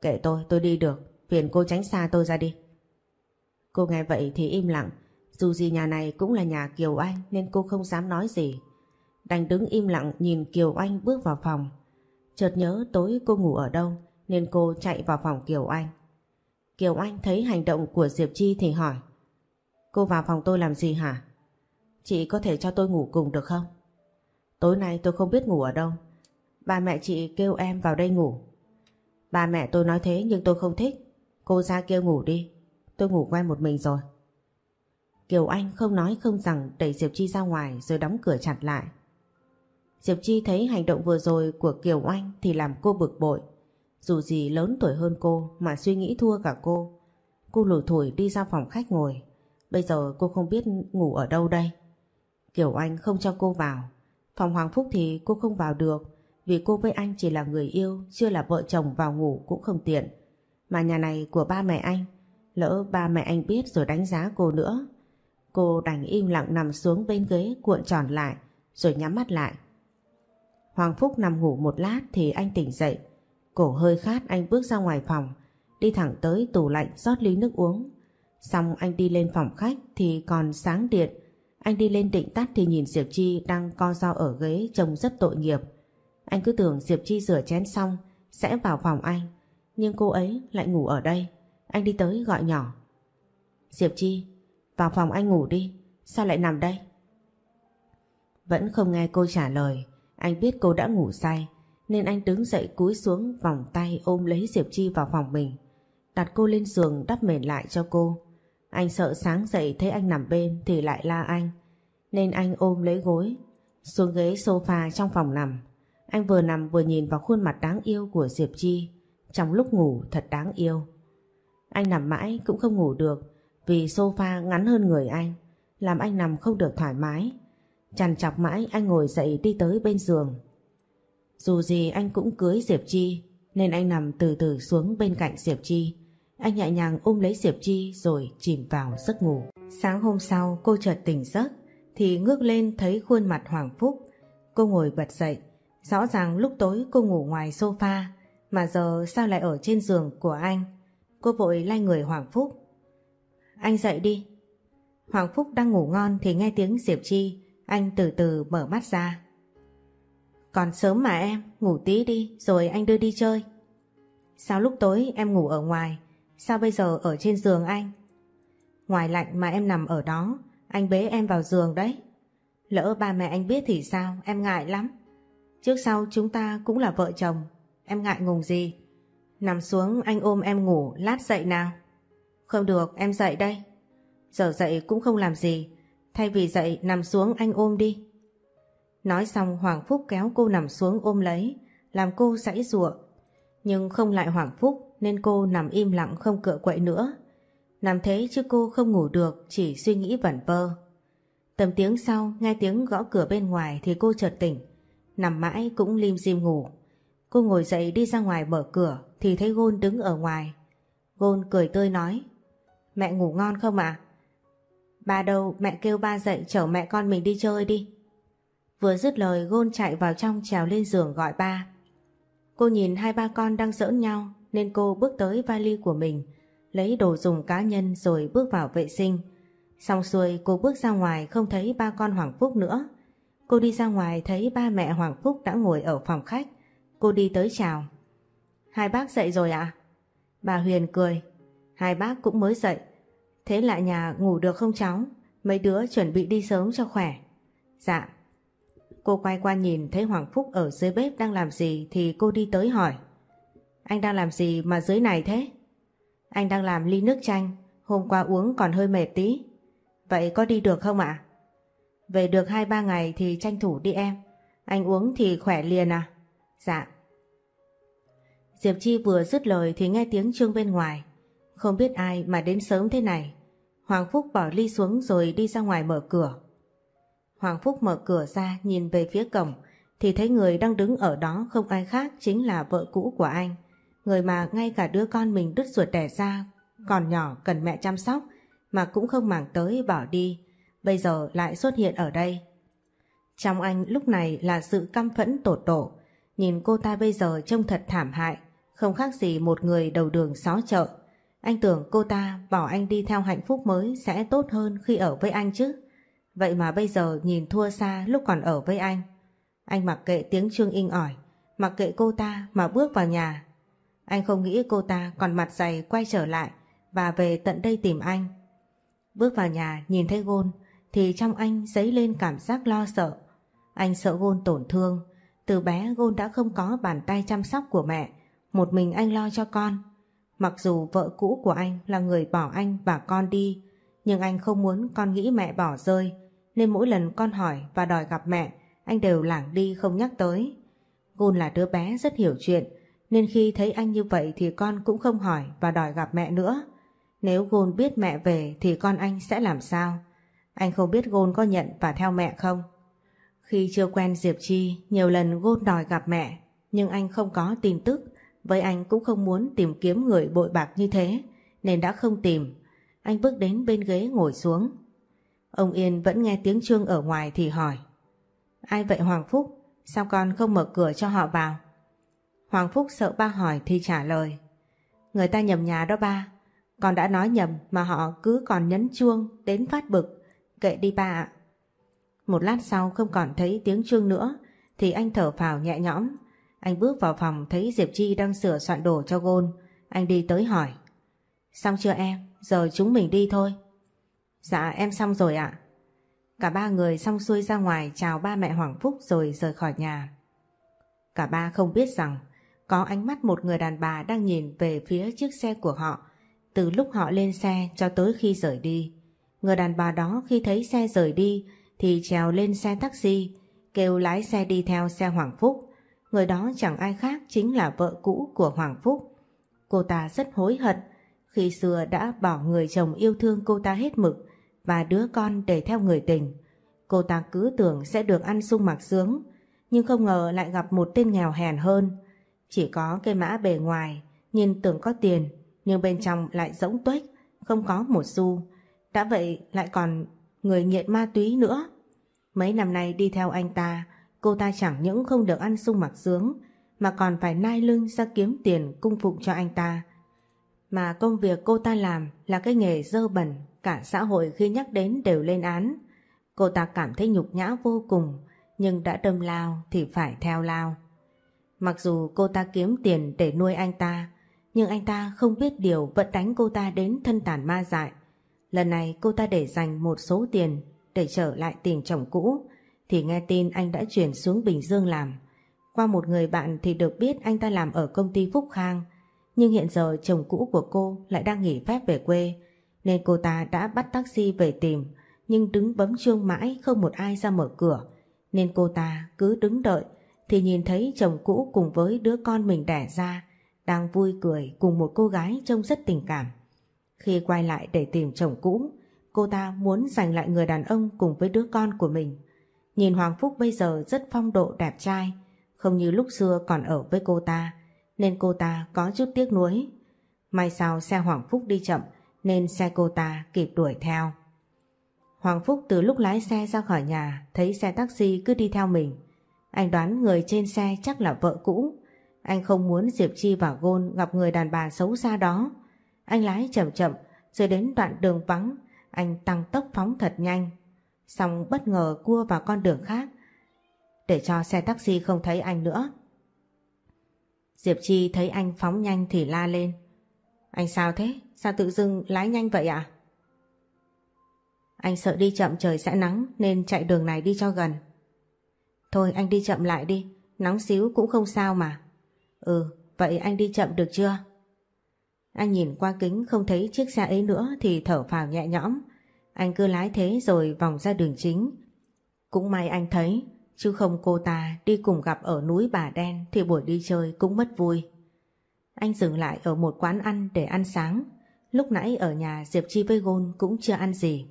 Kệ tôi, tôi đi được. Phiền cô tránh xa tôi ra đi. Cô nghe vậy thì im lặng. Dù gì nhà này cũng là nhà Kiều Anh nên cô không dám nói gì. Đành đứng im lặng nhìn Kiều Anh bước vào phòng. Chợt nhớ tối cô ngủ ở đâu nên cô chạy vào phòng Kiều Anh. Kiều Anh thấy hành động của Diệp Chi thì hỏi Cô vào phòng tôi làm gì hả? Chị có thể cho tôi ngủ cùng được không? Tối nay tôi không biết ngủ ở đâu. Ba mẹ chị kêu em vào đây ngủ. Ba mẹ tôi nói thế nhưng tôi không thích. Cô ra kêu ngủ đi. Tôi ngủ quen một mình rồi. Kiều Anh không nói không rằng đẩy Diệp Chi ra ngoài rồi đóng cửa chặt lại. Diệp Chi thấy hành động vừa rồi của Kiều Anh thì làm cô bực bội. Dù gì lớn tuổi hơn cô mà suy nghĩ thua cả cô. Cô lủi thủi đi ra phòng khách ngồi. Bây giờ cô không biết ngủ ở đâu đây. Kiều Anh không cho cô vào. Phòng Hoàng Phúc thì cô không vào được, vì cô với anh chỉ là người yêu, chưa là vợ chồng vào ngủ cũng không tiện. Mà nhà này của ba mẹ anh, lỡ ba mẹ anh biết rồi đánh giá cô nữa. Cô đành im lặng nằm xuống bên ghế cuộn tròn lại, rồi nhắm mắt lại. Hoàng Phúc nằm ngủ một lát thì anh tỉnh dậy. Cổ hơi khát anh bước ra ngoài phòng, đi thẳng tới tủ lạnh rót ly nước uống. Xong anh đi lên phòng khách thì còn sáng điện anh đi lên định tắt thì nhìn Diệp Chi đang co ro ở ghế trông rất tội nghiệp. Anh cứ tưởng Diệp Chi rửa chén xong sẽ vào phòng anh, nhưng cô ấy lại ngủ ở đây. Anh đi tới gọi nhỏ. Diệp Chi, vào phòng anh ngủ đi, sao lại nằm đây? Vẫn không nghe cô trả lời, anh biết cô đã ngủ say, nên anh đứng dậy cúi xuống vòng tay ôm lấy Diệp Chi vào phòng mình. Đặt cô lên giường đắp mền lại cho cô. Anh sợ sáng dậy thấy anh nằm bên thì lại la anh. Nên anh ôm lấy gối, xuống ghế sofa trong phòng nằm. Anh vừa nằm vừa nhìn vào khuôn mặt đáng yêu của Diệp Chi. Trong lúc ngủ thật đáng yêu. Anh nằm mãi cũng không ngủ được vì sofa ngắn hơn người anh, làm anh nằm không được thoải mái. Chằn chọc mãi anh ngồi dậy đi tới bên giường. Dù gì anh cũng cưới Diệp Chi nên anh nằm từ từ xuống bên cạnh Diệp Chi. Anh nhẹ nhàng ôm lấy Diệp Chi rồi chìm vào giấc ngủ. Sáng hôm sau cô chợt tỉnh giấc thì ngước lên thấy khuôn mặt Hoàng Phúc. Cô ngồi bật dậy. Rõ ràng lúc tối cô ngủ ngoài sofa mà giờ sao lại ở trên giường của anh. Cô vội lay người Hoàng Phúc. Anh dậy đi. Hoàng Phúc đang ngủ ngon thì nghe tiếng Diệp Chi. Anh từ từ mở mắt ra. Còn sớm mà em, ngủ tí đi rồi anh đưa đi chơi. Sao lúc tối em ngủ ở ngoài, sao bây giờ ở trên giường anh? Ngoài lạnh mà em nằm ở đó, anh bế em vào giường đấy. Lỡ ba mẹ anh biết thì sao, em ngại lắm. Trước sau chúng ta cũng là vợ chồng, em ngại ngùng gì. Nằm xuống anh ôm em ngủ, lát dậy nào. Không được, em dậy đây. Giờ dậy cũng không làm gì, thay vì dậy nằm xuống anh ôm đi. Nói xong Hoàng Phúc kéo cô nằm xuống ôm lấy, làm cô sãy ruộng. Nhưng không lại Hoàng Phúc nên cô nằm im lặng không cựa quậy nữa. Nằm thế chứ cô không ngủ được, chỉ suy nghĩ vẩn vơ. Tầm tiếng sau, nghe tiếng gõ cửa bên ngoài thì cô chợt tỉnh. Nằm mãi cũng lim dim ngủ. Cô ngồi dậy đi ra ngoài mở cửa thì thấy Gôn đứng ở ngoài. Gôn cười tươi nói Mẹ ngủ ngon không ạ? Ba đâu mẹ kêu ba dậy chở mẹ con mình đi chơi đi. Vừa dứt lời Gôn chạy vào trong trèo lên giường gọi ba. Cô nhìn hai ba con đang giỡn nhau nên cô bước tới vali của mình, lấy đồ dùng cá nhân rồi bước vào vệ sinh. Xong xuôi, cô bước ra ngoài không thấy ba con Hoàng Phúc nữa. Cô đi ra ngoài thấy ba mẹ Hoàng Phúc đã ngồi ở phòng khách. Cô đi tới chào. Hai bác dậy rồi ạ? À? Bà Huyền cười. Hai bác cũng mới dậy. Thế lại nhà ngủ được không cháu? Mấy đứa chuẩn bị đi sớm cho khỏe. Dạ. Cô quay qua nhìn thấy Hoàng Phúc ở dưới bếp đang làm gì thì cô đi tới hỏi. Anh đang làm gì mà dưới này thế? Anh đang làm ly nước chanh, hôm qua uống còn hơi mệt tí. Vậy có đi được không ạ? Về được 2-3 ngày thì tranh thủ đi em. Anh uống thì khỏe liền à? Dạ. Diệp Chi vừa dứt lời thì nghe tiếng Trương bên ngoài. Không biết ai mà đến sớm thế này. Hoàng Phúc bỏ ly xuống rồi đi ra ngoài mở cửa. Hoàng Phúc mở cửa ra nhìn về phía cổng thì thấy người đang đứng ở đó không ai khác chính là vợ cũ của anh. Người mà ngay cả đứa con mình đứt ruột đẻ ra còn nhỏ cần mẹ chăm sóc mà cũng không màng tới bỏ đi. Bây giờ lại xuất hiện ở đây. Trong anh lúc này là sự căm phẫn tột độ. Nhìn cô ta bây giờ trông thật thảm hại, không khác gì một người đầu đường xó chợ. Anh tưởng cô ta bỏ anh đi theo hạnh phúc mới sẽ tốt hơn khi ở với anh chứ. Vậy mà bây giờ nhìn thua xa lúc còn ở với anh. Anh mặc kệ tiếng Trương inh ỏi, mặc kệ cô ta mà bước vào nhà. Anh không nghĩ cô ta còn mặt dày quay trở lại và về tận đây tìm anh. Bước vào nhà, nhìn thấy Gôn, thì trong anh dấy lên cảm giác lo sợ. Anh sợ Gôn tổn thương. Từ bé, Gôn đã không có bàn tay chăm sóc của mẹ. Một mình anh lo cho con. Mặc dù vợ cũ của anh là người bỏ anh và con đi, nhưng anh không muốn con nghĩ mẹ bỏ rơi nên mỗi lần con hỏi và đòi gặp mẹ, anh đều lảng đi không nhắc tới. Gôn là đứa bé rất hiểu chuyện nên khi thấy anh như vậy thì con cũng không hỏi và đòi gặp mẹ nữa. Nếu gôn biết mẹ về thì con anh sẽ làm sao? Anh không biết gôn có nhận và theo mẹ không? Khi chưa quen Diệp Chi, nhiều lần gôn đòi gặp mẹ, nhưng anh không có tin tức. Với anh cũng không muốn tìm kiếm người bội bạc như thế, nên đã không tìm. Anh bước đến bên ghế ngồi xuống. Ông Yên vẫn nghe tiếng Trương ở ngoài thì hỏi. Ai vậy Hoàng Phúc? Sao con không mở cửa cho họ vào? Hoàng Phúc sợ ba hỏi thì trả lời. Người ta nhầm nhà đó ba. Con đã nói nhầm mà họ cứ còn nhấn chuông đến phát bực. Kệ đi ba ạ. Một lát sau không còn thấy tiếng chuông nữa, thì anh thở phào nhẹ nhõm. Anh bước vào phòng thấy Diệp Chi đang sửa soạn đồ cho Gôn. Anh đi tới hỏi. Xong chưa em? Giờ chúng mình đi thôi. Dạ em xong rồi ạ. Cả ba người xong xuôi ra ngoài chào ba mẹ Hoàng Phúc rồi rời khỏi nhà. Cả ba không biết rằng có ánh mắt một người đàn bà đang nhìn về phía chiếc xe của họ từ lúc họ lên xe cho tới khi rời đi. Người đàn bà đó khi thấy xe rời đi thì trèo lên xe taxi kêu lái xe đi theo xe Hoàng Phúc. Người đó chẳng ai khác chính là vợ cũ của Hoàng Phúc. Cô ta rất hối hận Khi xưa đã bỏ người chồng yêu thương cô ta hết mực và đứa con để theo người tình. Cô ta cứ tưởng sẽ được ăn sung mặc sướng, nhưng không ngờ lại gặp một tên nghèo hèn hơn. Chỉ có cây mã bề ngoài, nhìn tưởng có tiền, nhưng bên trong lại rỗng tuếch, không có một xu. Đã vậy lại còn người nghiện ma túy nữa. Mấy năm nay đi theo anh ta, cô ta chẳng những không được ăn sung mặc sướng, mà còn phải nai lưng ra kiếm tiền cung phụng cho anh ta. Mà công việc cô ta làm là cái nghề dơ bẩn, cả xã hội khi nhắc đến đều lên án. Cô ta cảm thấy nhục nhã vô cùng, nhưng đã đâm lao thì phải theo lao. Mặc dù cô ta kiếm tiền để nuôi anh ta, nhưng anh ta không biết điều vẫn đánh cô ta đến thân tàn ma dại. Lần này cô ta để dành một số tiền để trở lại tìm chồng cũ, thì nghe tin anh đã chuyển xuống Bình Dương làm. Qua một người bạn thì được biết anh ta làm ở công ty Phúc Khang, nhưng hiện giờ chồng cũ của cô lại đang nghỉ phép về quê, nên cô ta đã bắt taxi về tìm, nhưng đứng bấm chuông mãi không một ai ra mở cửa, nên cô ta cứ đứng đợi thì nhìn thấy chồng cũ cùng với đứa con mình đẻ ra đang vui cười cùng một cô gái trông rất tình cảm. Khi quay lại để tìm chồng cũ, cô ta muốn giành lại người đàn ông cùng với đứa con của mình. Nhìn Hoàng Phúc bây giờ rất phong độ đẹp trai, không như lúc xưa còn ở với cô ta, nên cô ta có chút tiếc nuối. May sao xe Hoàng Phúc đi chậm nên xe cô ta kịp đuổi theo. Hoàng Phúc từ lúc lái xe ra khỏi nhà thấy xe taxi cứ đi theo mình. Anh đoán người trên xe chắc là vợ cũ. Anh không muốn Diệp Chi và Gôn gặp người đàn bà xấu xa đó. Anh lái chậm chậm, rồi đến đoạn đường vắng, anh tăng tốc phóng thật nhanh. Xong bất ngờ cua vào con đường khác, để cho xe taxi không thấy anh nữa. Diệp Chi thấy anh phóng nhanh thì la lên. Anh sao thế? Sao tự dưng lái nhanh vậy ạ? Anh sợ đi chậm trời sẽ nắng, nên chạy đường này đi cho gần. Thôi anh đi chậm lại đi, nóng xíu cũng không sao mà. Ừ, vậy anh đi chậm được chưa? Anh nhìn qua kính không thấy chiếc xe ấy nữa thì thở phào nhẹ nhõm. Anh cứ lái thế rồi vòng ra đường chính. Cũng may anh thấy, chứ không cô ta đi cùng gặp ở núi Bà Đen thì buổi đi chơi cũng mất vui. Anh dừng lại ở một quán ăn để ăn sáng. Lúc nãy ở nhà Diệp Chi với Gôn cũng chưa ăn gì.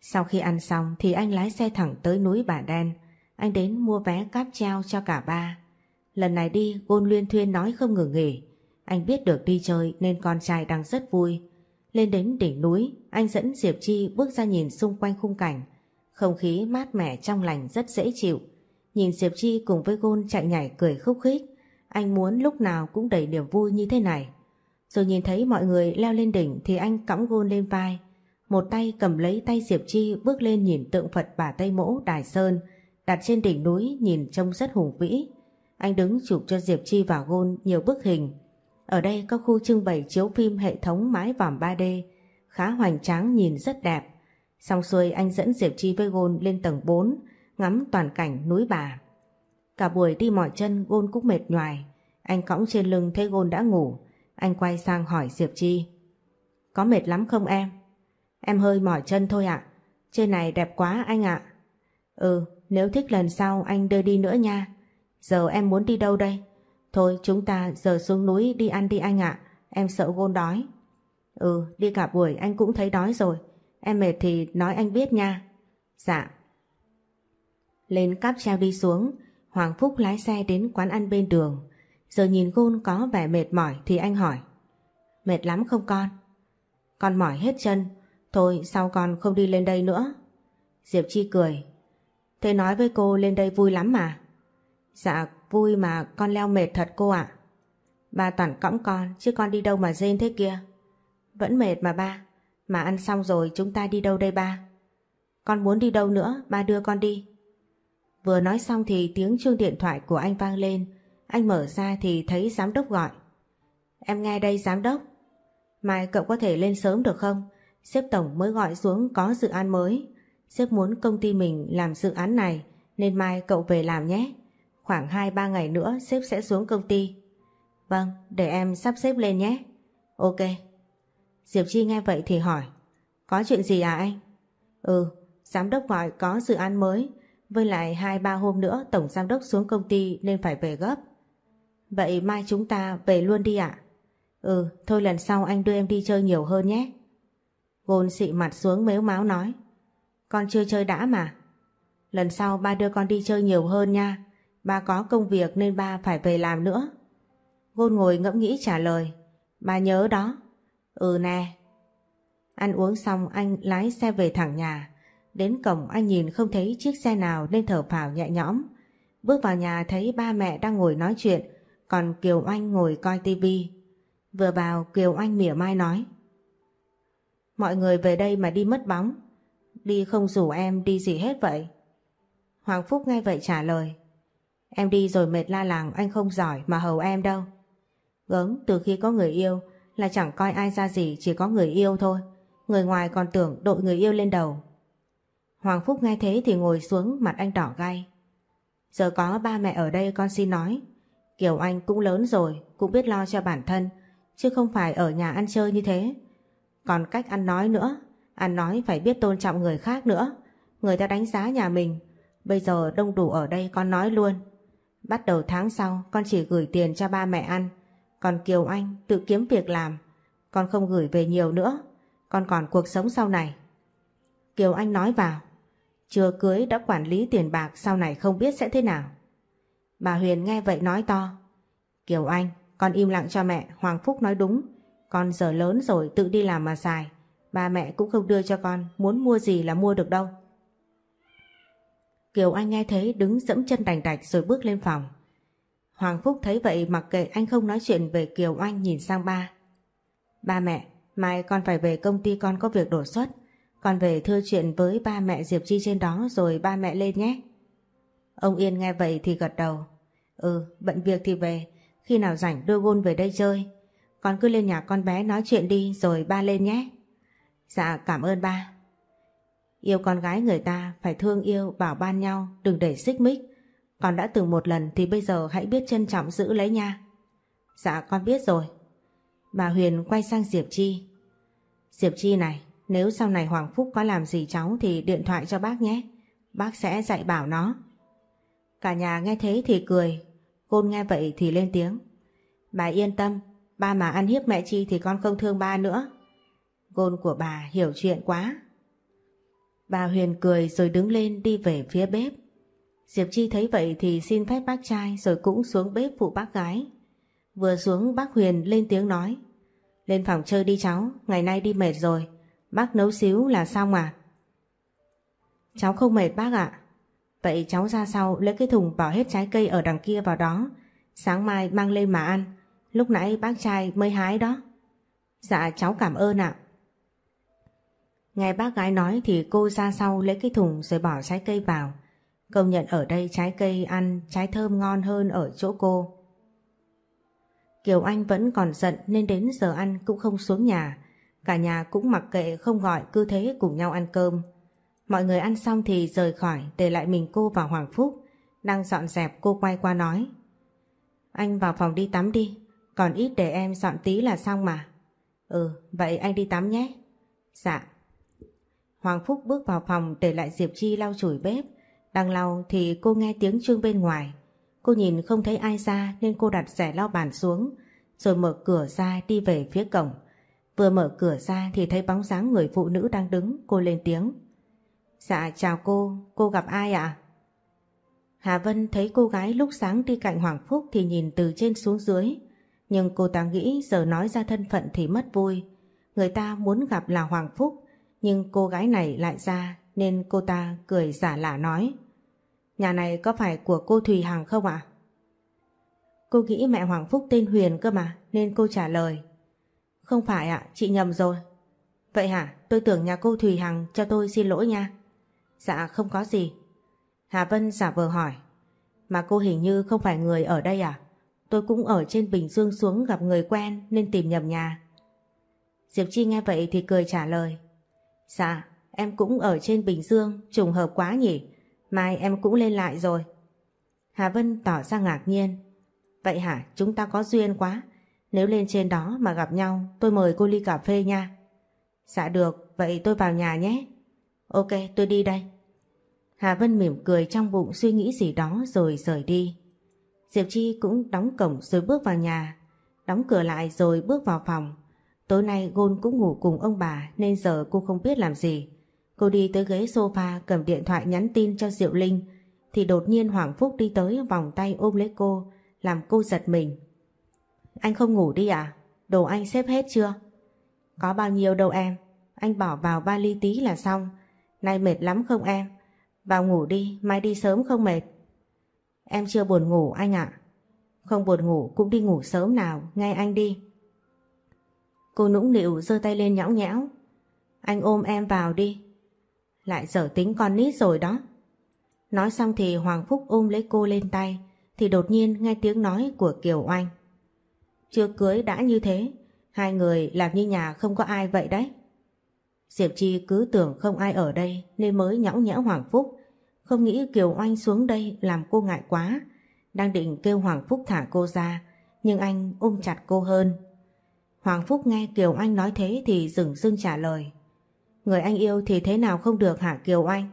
Sau khi ăn xong thì anh lái xe thẳng tới núi Bà Đen. Anh đến mua vé cáp treo cho cả ba. Lần này đi Gôn luyên thuyên nói không ngừng nghỉ. Anh biết được đi chơi nên con trai đang rất vui. Lên đến đỉnh núi, anh dẫn Diệp Chi bước ra nhìn xung quanh khung cảnh. Không khí mát mẻ trong lành rất dễ chịu. Nhìn Diệp Chi cùng với Gôn chạy nhảy cười khúc khích. Anh muốn lúc nào cũng đầy niềm vui như thế này. Rồi nhìn thấy mọi người leo lên đỉnh thì anh cõng Gôn lên vai. Một tay cầm lấy tay Diệp Chi bước lên nhìn tượng Phật bà Tây Mỗ Đài Sơn đặt trên đỉnh núi nhìn trông rất hùng vĩ. Anh đứng chụp cho Diệp Chi và Gôn nhiều bức hình. Ở đây có khu trưng bày chiếu phim hệ thống mái vòm 3D khá hoành tráng nhìn rất đẹp. Xong xuôi anh dẫn Diệp Chi với Gôn lên tầng 4 ngắm toàn cảnh núi bà. Cả buổi đi mỏi chân Gôn cũng mệt nhoài. Anh cõng trên lưng thấy Gôn đã ngủ. Anh quay sang hỏi Diệp Chi. Có mệt lắm không em? Em hơi mỏi chân thôi ạ. Trên này đẹp quá anh ạ. Ừ, nếu thích lần sau anh đưa đi nữa nha. Giờ em muốn đi đâu đây? Thôi chúng ta giờ xuống núi đi ăn đi anh ạ. Em sợ Gôn đói. Ừ, đi cả buổi anh cũng thấy đói rồi. Em mệt thì nói anh biết nha. Dạ. Lên cáp treo đi xuống, Hoàng Phúc lái xe đến quán ăn bên đường. Giờ nhìn Gôn có vẻ mệt mỏi thì anh hỏi. Mệt lắm không con? Con mỏi hết chân. Thôi sao con không đi lên đây nữa? Diệp Chi cười. Thế nói với cô lên đây vui lắm mà. Dạ vui mà con leo mệt thật cô ạ. Ba toàn cõng con chứ con đi đâu mà rên thế kia. Vẫn mệt mà ba. Mà ăn xong rồi chúng ta đi đâu đây ba? Con muốn đi đâu nữa, ba đưa con đi. Vừa nói xong thì tiếng chuông điện thoại của anh vang lên. Anh mở ra thì thấy giám đốc gọi. Em nghe đây giám đốc. Mai cậu có thể lên sớm được không? Sếp tổng mới gọi xuống có dự án mới. Sếp muốn công ty mình làm dự án này nên mai cậu về làm nhé. Khoảng 2-3 ngày nữa sếp sẽ xuống công ty. Vâng, để em sắp xếp lên nhé. Ok. Diệp Chi nghe vậy thì hỏi Có chuyện gì à anh? Ừ, giám đốc gọi có dự án mới với lại 2-3 hôm nữa tổng giám đốc xuống công ty nên phải về gấp. Vậy mai chúng ta về luôn đi ạ? Ừ, thôi lần sau anh đưa em đi chơi nhiều hơn nhé. Gôn xị mặt xuống mếu máu nói. Con chưa chơi đã mà. Lần sau ba đưa con đi chơi nhiều hơn nha. Ba có công việc nên ba phải về làm nữa. Gôn ngồi ngẫm nghĩ trả lời. Ba nhớ đó. Ừ nè. Ăn uống xong anh lái xe về thẳng nhà. Đến cổng anh nhìn không thấy chiếc xe nào nên thở phào nhẹ nhõm. Bước vào nhà thấy ba mẹ đang ngồi nói chuyện, còn Kiều Anh ngồi coi tivi. Vừa vào Kiều Anh mỉa mai nói. Mọi người về đây mà đi mất bóng. Đi không rủ em đi gì hết vậy. Hoàng Phúc nghe vậy trả lời. Em đi rồi mệt la làng anh không giỏi mà hầu em đâu. Gớm từ khi có người yêu là chẳng coi ai ra gì chỉ có người yêu thôi. Người ngoài còn tưởng đội người yêu lên đầu. Hoàng Phúc nghe thế thì ngồi xuống mặt anh đỏ gay. Giờ có ba mẹ ở đây con xin nói. Kiều Anh cũng lớn rồi, cũng biết lo cho bản thân, chứ không phải ở nhà ăn chơi như thế. Còn cách ăn nói nữa, ăn nói phải biết tôn trọng người khác nữa. Người ta đánh giá nhà mình, bây giờ đông đủ ở đây con nói luôn. Bắt đầu tháng sau con chỉ gửi tiền cho ba mẹ ăn, còn Kiều Anh tự kiếm việc làm, con không gửi về nhiều nữa, con còn cuộc sống sau này. Kiều Anh nói vào, chưa cưới đã quản lý tiền bạc sau này không biết sẽ thế nào. Bà Huyền nghe vậy nói to. Kiều Anh, con im lặng cho mẹ, Hoàng Phúc nói đúng. Con giờ lớn rồi tự đi làm mà xài. Ba mẹ cũng không đưa cho con, muốn mua gì là mua được đâu. Kiều Anh nghe thấy đứng dẫm chân đành đạch rồi bước lên phòng. Hoàng Phúc thấy vậy mặc kệ anh không nói chuyện về Kiều Anh nhìn sang ba. Ba mẹ, mai con phải về công ty con có việc đột xuất. Con về thưa chuyện với ba mẹ Diệp Chi trên đó rồi ba mẹ lên nhé. Ông Yên nghe vậy thì gật đầu. Ừ, bận việc thì về, khi nào rảnh đưa Gôn về đây chơi. Con cứ lên nhà con bé nói chuyện đi rồi ba lên nhé. Dạ cảm ơn ba. Yêu con gái người ta phải thương yêu, bảo ban nhau, đừng để xích mích. Con đã từng một lần thì bây giờ hãy biết trân trọng giữ lấy nha. Dạ con biết rồi. Bà Huyền quay sang Diệp Chi. Diệp Chi này, nếu sau này Hoàng Phúc có làm gì cháu thì điện thoại cho bác nhé. Bác sẽ dạy bảo nó. Cả nhà nghe thế thì cười. Côn nghe vậy thì lên tiếng. Bà yên tâm, ba mà ăn hiếp mẹ Chi thì con không thương ba nữa. Gôn của bà hiểu chuyện quá. Bà Huyền cười rồi đứng lên đi về phía bếp. Diệp Chi thấy vậy thì xin phép bác trai rồi cũng xuống bếp phụ bác gái. Vừa xuống bác Huyền lên tiếng nói. Lên phòng chơi đi cháu, ngày nay đi mệt rồi. Bác nấu xíu là xong à? Cháu không mệt bác ạ. Vậy cháu ra sau lấy cái thùng bỏ hết trái cây ở đằng kia vào đó. Sáng mai mang lên mà ăn. Lúc nãy bác trai mới hái đó. Dạ cháu cảm ơn ạ. Nghe bác gái nói thì cô ra sau lấy cái thùng rồi bỏ trái cây vào. Công nhận ở đây trái cây ăn trái thơm ngon hơn ở chỗ cô. Kiều Anh vẫn còn giận nên đến giờ ăn cũng không xuống nhà. Cả nhà cũng mặc kệ không gọi cứ thế cùng nhau ăn cơm. Mọi người ăn xong thì rời khỏi để lại mình cô và Hoàng Phúc. Đang dọn dẹp cô quay qua nói. Anh vào phòng đi tắm đi, còn ít để em dọn tí là xong mà. Ừ, vậy anh đi tắm nhé. Dạ. Hoàng Phúc bước vào phòng để lại Diệp Chi lau chùi bếp. Đang lau thì cô nghe tiếng chuông bên ngoài. Cô nhìn không thấy ai ra nên cô đặt rẻ lau bàn xuống rồi mở cửa ra đi về phía cổng. Vừa mở cửa ra thì thấy bóng dáng người phụ nữ đang đứng, cô lên tiếng. Dạ chào cô, cô gặp ai ạ? Hà Vân thấy cô gái lúc sáng đi cạnh Hoàng Phúc thì nhìn từ trên xuống dưới. Nhưng cô ta nghĩ giờ nói ra thân phận thì mất vui. Người ta muốn gặp là Hoàng Phúc, nhưng cô gái này lại ra nên cô ta cười giả lả nói. Nhà này có phải của cô Thùy Hằng không ạ? Cô nghĩ mẹ Hoàng Phúc tên Huyền cơ mà nên cô trả lời. Không phải ạ, chị nhầm rồi. Vậy hả? Tôi tưởng nhà cô Thùy Hằng cho tôi xin lỗi nha. Dạ không có gì. Hà Vân giả vờ hỏi. Mà cô hình như không phải người ở đây à? Tôi cũng ở trên Bình Dương xuống gặp người quen nên tìm nhầm nhà. Diệp Chi nghe vậy thì cười trả lời. Dạ, em cũng ở trên Bình Dương, trùng hợp quá nhỉ. Mai em cũng lên lại rồi. Hà Vân tỏ ra ngạc nhiên. Vậy hả, chúng ta có duyên quá. Nếu lên trên đó mà gặp nhau tôi mời cô ly cà phê nha. Dạ được, vậy tôi vào nhà nhé. Ok, tôi đi đây. Hà Vân mỉm cười trong bụng suy nghĩ gì đó rồi rời đi. Diệp Chi cũng đóng cổng rồi bước vào nhà. Đóng cửa lại rồi bước vào phòng. Tối nay Gôn cũng ngủ cùng ông bà nên giờ cô không biết làm gì. Cô đi tới ghế sofa cầm điện thoại nhắn tin cho Diệu Linh thì đột nhiên Hoàng Phúc đi tới vòng tay ôm lấy cô làm cô giật mình. Anh không ngủ đi à? Đồ anh xếp hết chưa? Có bao nhiêu đâu em. Anh bỏ vào vali tí là xong. Nay mệt lắm không em? Vào ngủ đi, mai đi sớm không mệt. Em chưa buồn ngủ anh ạ. Không buồn ngủ cũng đi ngủ sớm nào, nghe anh đi. Cô nũng nịu giơ tay lên nhõng nhẽo. Anh ôm em vào đi. Lại dở tính con nít rồi đó. Nói xong thì Hoàng Phúc ôm lấy cô lên tay thì đột nhiên nghe tiếng nói của Kiều Oanh. Chưa cưới đã như thế, hai người làm như nhà không có ai vậy đấy. Diệp Chi cứ tưởng không ai ở đây nên mới nhõng nhẽo Hoàng Phúc, không nghĩ Kiều Oanh xuống đây làm cô ngại quá, đang định kêu Hoàng Phúc thả cô ra, nhưng anh ôm chặt cô hơn. Hoàng Phúc nghe Kiều Anh nói thế thì dừng dưng trả lời. Người anh yêu thì thế nào không được hả Kiều Anh?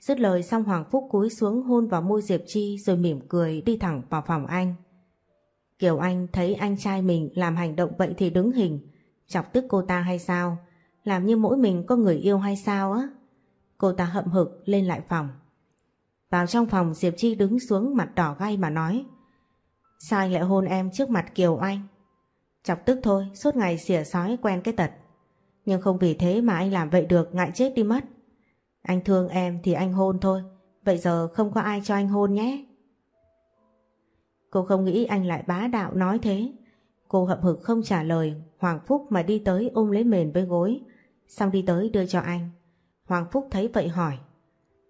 Dứt lời xong Hoàng Phúc cúi xuống hôn vào môi Diệp Chi rồi mỉm cười đi thẳng vào phòng anh. Kiều Anh thấy anh trai mình làm hành động vậy thì đứng hình, chọc tức cô ta hay sao? Làm như mỗi mình có người yêu hay sao á? Cô ta hậm hực lên lại phòng. Vào trong phòng Diệp Chi đứng xuống mặt đỏ gay mà nói Sao anh lại hôn em trước mặt Kiều Anh? Chọc tức thôi, suốt ngày xỉa sói quen cái tật. Nhưng không vì thế mà anh làm vậy được, ngại chết đi mất. Anh thương em thì anh hôn thôi, vậy giờ không có ai cho anh hôn nhé. Cô không nghĩ anh lại bá đạo nói thế. Cô hậm hực không trả lời, Hoàng Phúc mà đi tới ôm lấy mền với gối, xong đi tới đưa cho anh. Hoàng Phúc thấy vậy hỏi,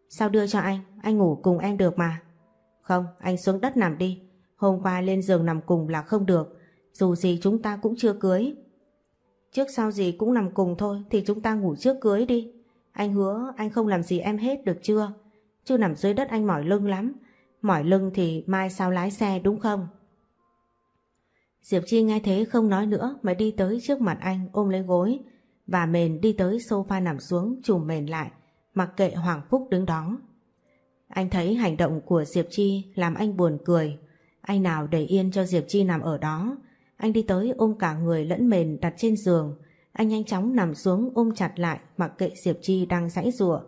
sao đưa cho anh, anh ngủ cùng em được mà. Không, anh xuống đất nằm đi, hôm qua lên giường nằm cùng là không được, dù gì chúng ta cũng chưa cưới. Trước sau gì cũng nằm cùng thôi, thì chúng ta ngủ trước cưới đi. Anh hứa, anh không làm gì em hết được chưa? Chứ nằm dưới đất anh mỏi lưng lắm. Mỏi lưng thì mai sao lái xe, đúng không? Diệp Chi nghe thế không nói nữa mà đi tới trước mặt anh ôm lấy gối và mền đi tới sofa nằm xuống, chùm mền lại, mặc kệ Hoàng Phúc đứng đó. Anh thấy hành động của Diệp Chi làm anh buồn cười. Anh nào để yên cho Diệp Chi nằm ở đó anh đi tới ôm cả người lẫn mền đặt trên giường. Anh nhanh chóng nằm xuống ôm chặt lại mặc kệ Diệp Chi đang giãy rủa.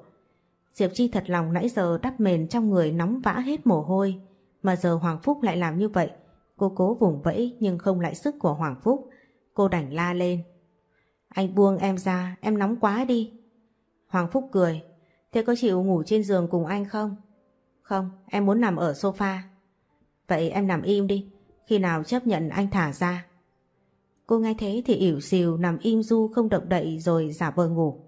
Diệp Chi thật lòng nãy giờ đắp mền trong người nóng vã hết mồ hôi. Mà giờ Hoàng Phúc lại làm như vậy. Cô cố vùng vẫy nhưng không lại sức của Hoàng Phúc. Cô đành la lên. Anh buông em ra, em nóng quá đi. Hoàng Phúc cười. Thế có chịu ngủ trên giường cùng anh không? Không, em muốn nằm ở sofa. Vậy em nằm im đi, khi nào chấp nhận anh thả ra? Cô nghe thế thì ỉu xìu nằm im du không động đậy rồi giả vờ ngủ.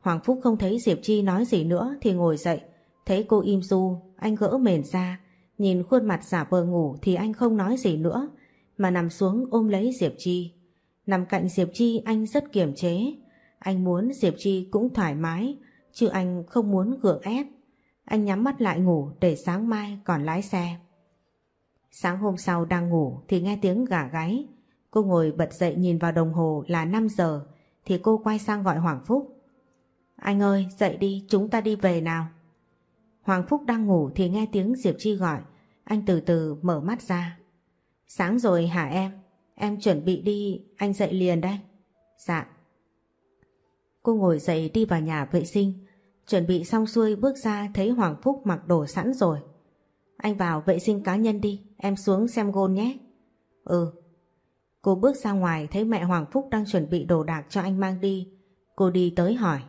Hoàng Phúc không thấy Diệp Chi nói gì nữa thì ngồi dậy. Thấy cô im du, anh gỡ mền ra. Nhìn khuôn mặt giả vờ ngủ thì anh không nói gì nữa mà nằm xuống ôm lấy Diệp Chi. Nằm cạnh Diệp Chi anh rất kiềm chế. Anh muốn Diệp Chi cũng thoải mái chứ anh không muốn gượng ép. Anh nhắm mắt lại ngủ để sáng mai còn lái xe. Sáng hôm sau đang ngủ thì nghe tiếng gà gáy. Cô ngồi bật dậy nhìn vào đồng hồ là 5 giờ thì cô quay sang gọi Hoàng Phúc. Anh ơi dậy đi chúng ta đi về nào. Hoàng Phúc đang ngủ thì nghe tiếng Diệp Chi gọi. Anh từ từ mở mắt ra. Sáng rồi hả em? Em chuẩn bị đi, anh dậy liền đây. Dạ. Cô ngồi dậy đi vào nhà vệ sinh. Chuẩn bị xong xuôi bước ra thấy Hoàng Phúc mặc đồ sẵn rồi. Anh vào vệ sinh cá nhân đi, em xuống xem gôn nhé. Ừ. Cô bước ra ngoài thấy mẹ Hoàng Phúc đang chuẩn bị đồ đạc cho anh mang đi. Cô đi tới hỏi.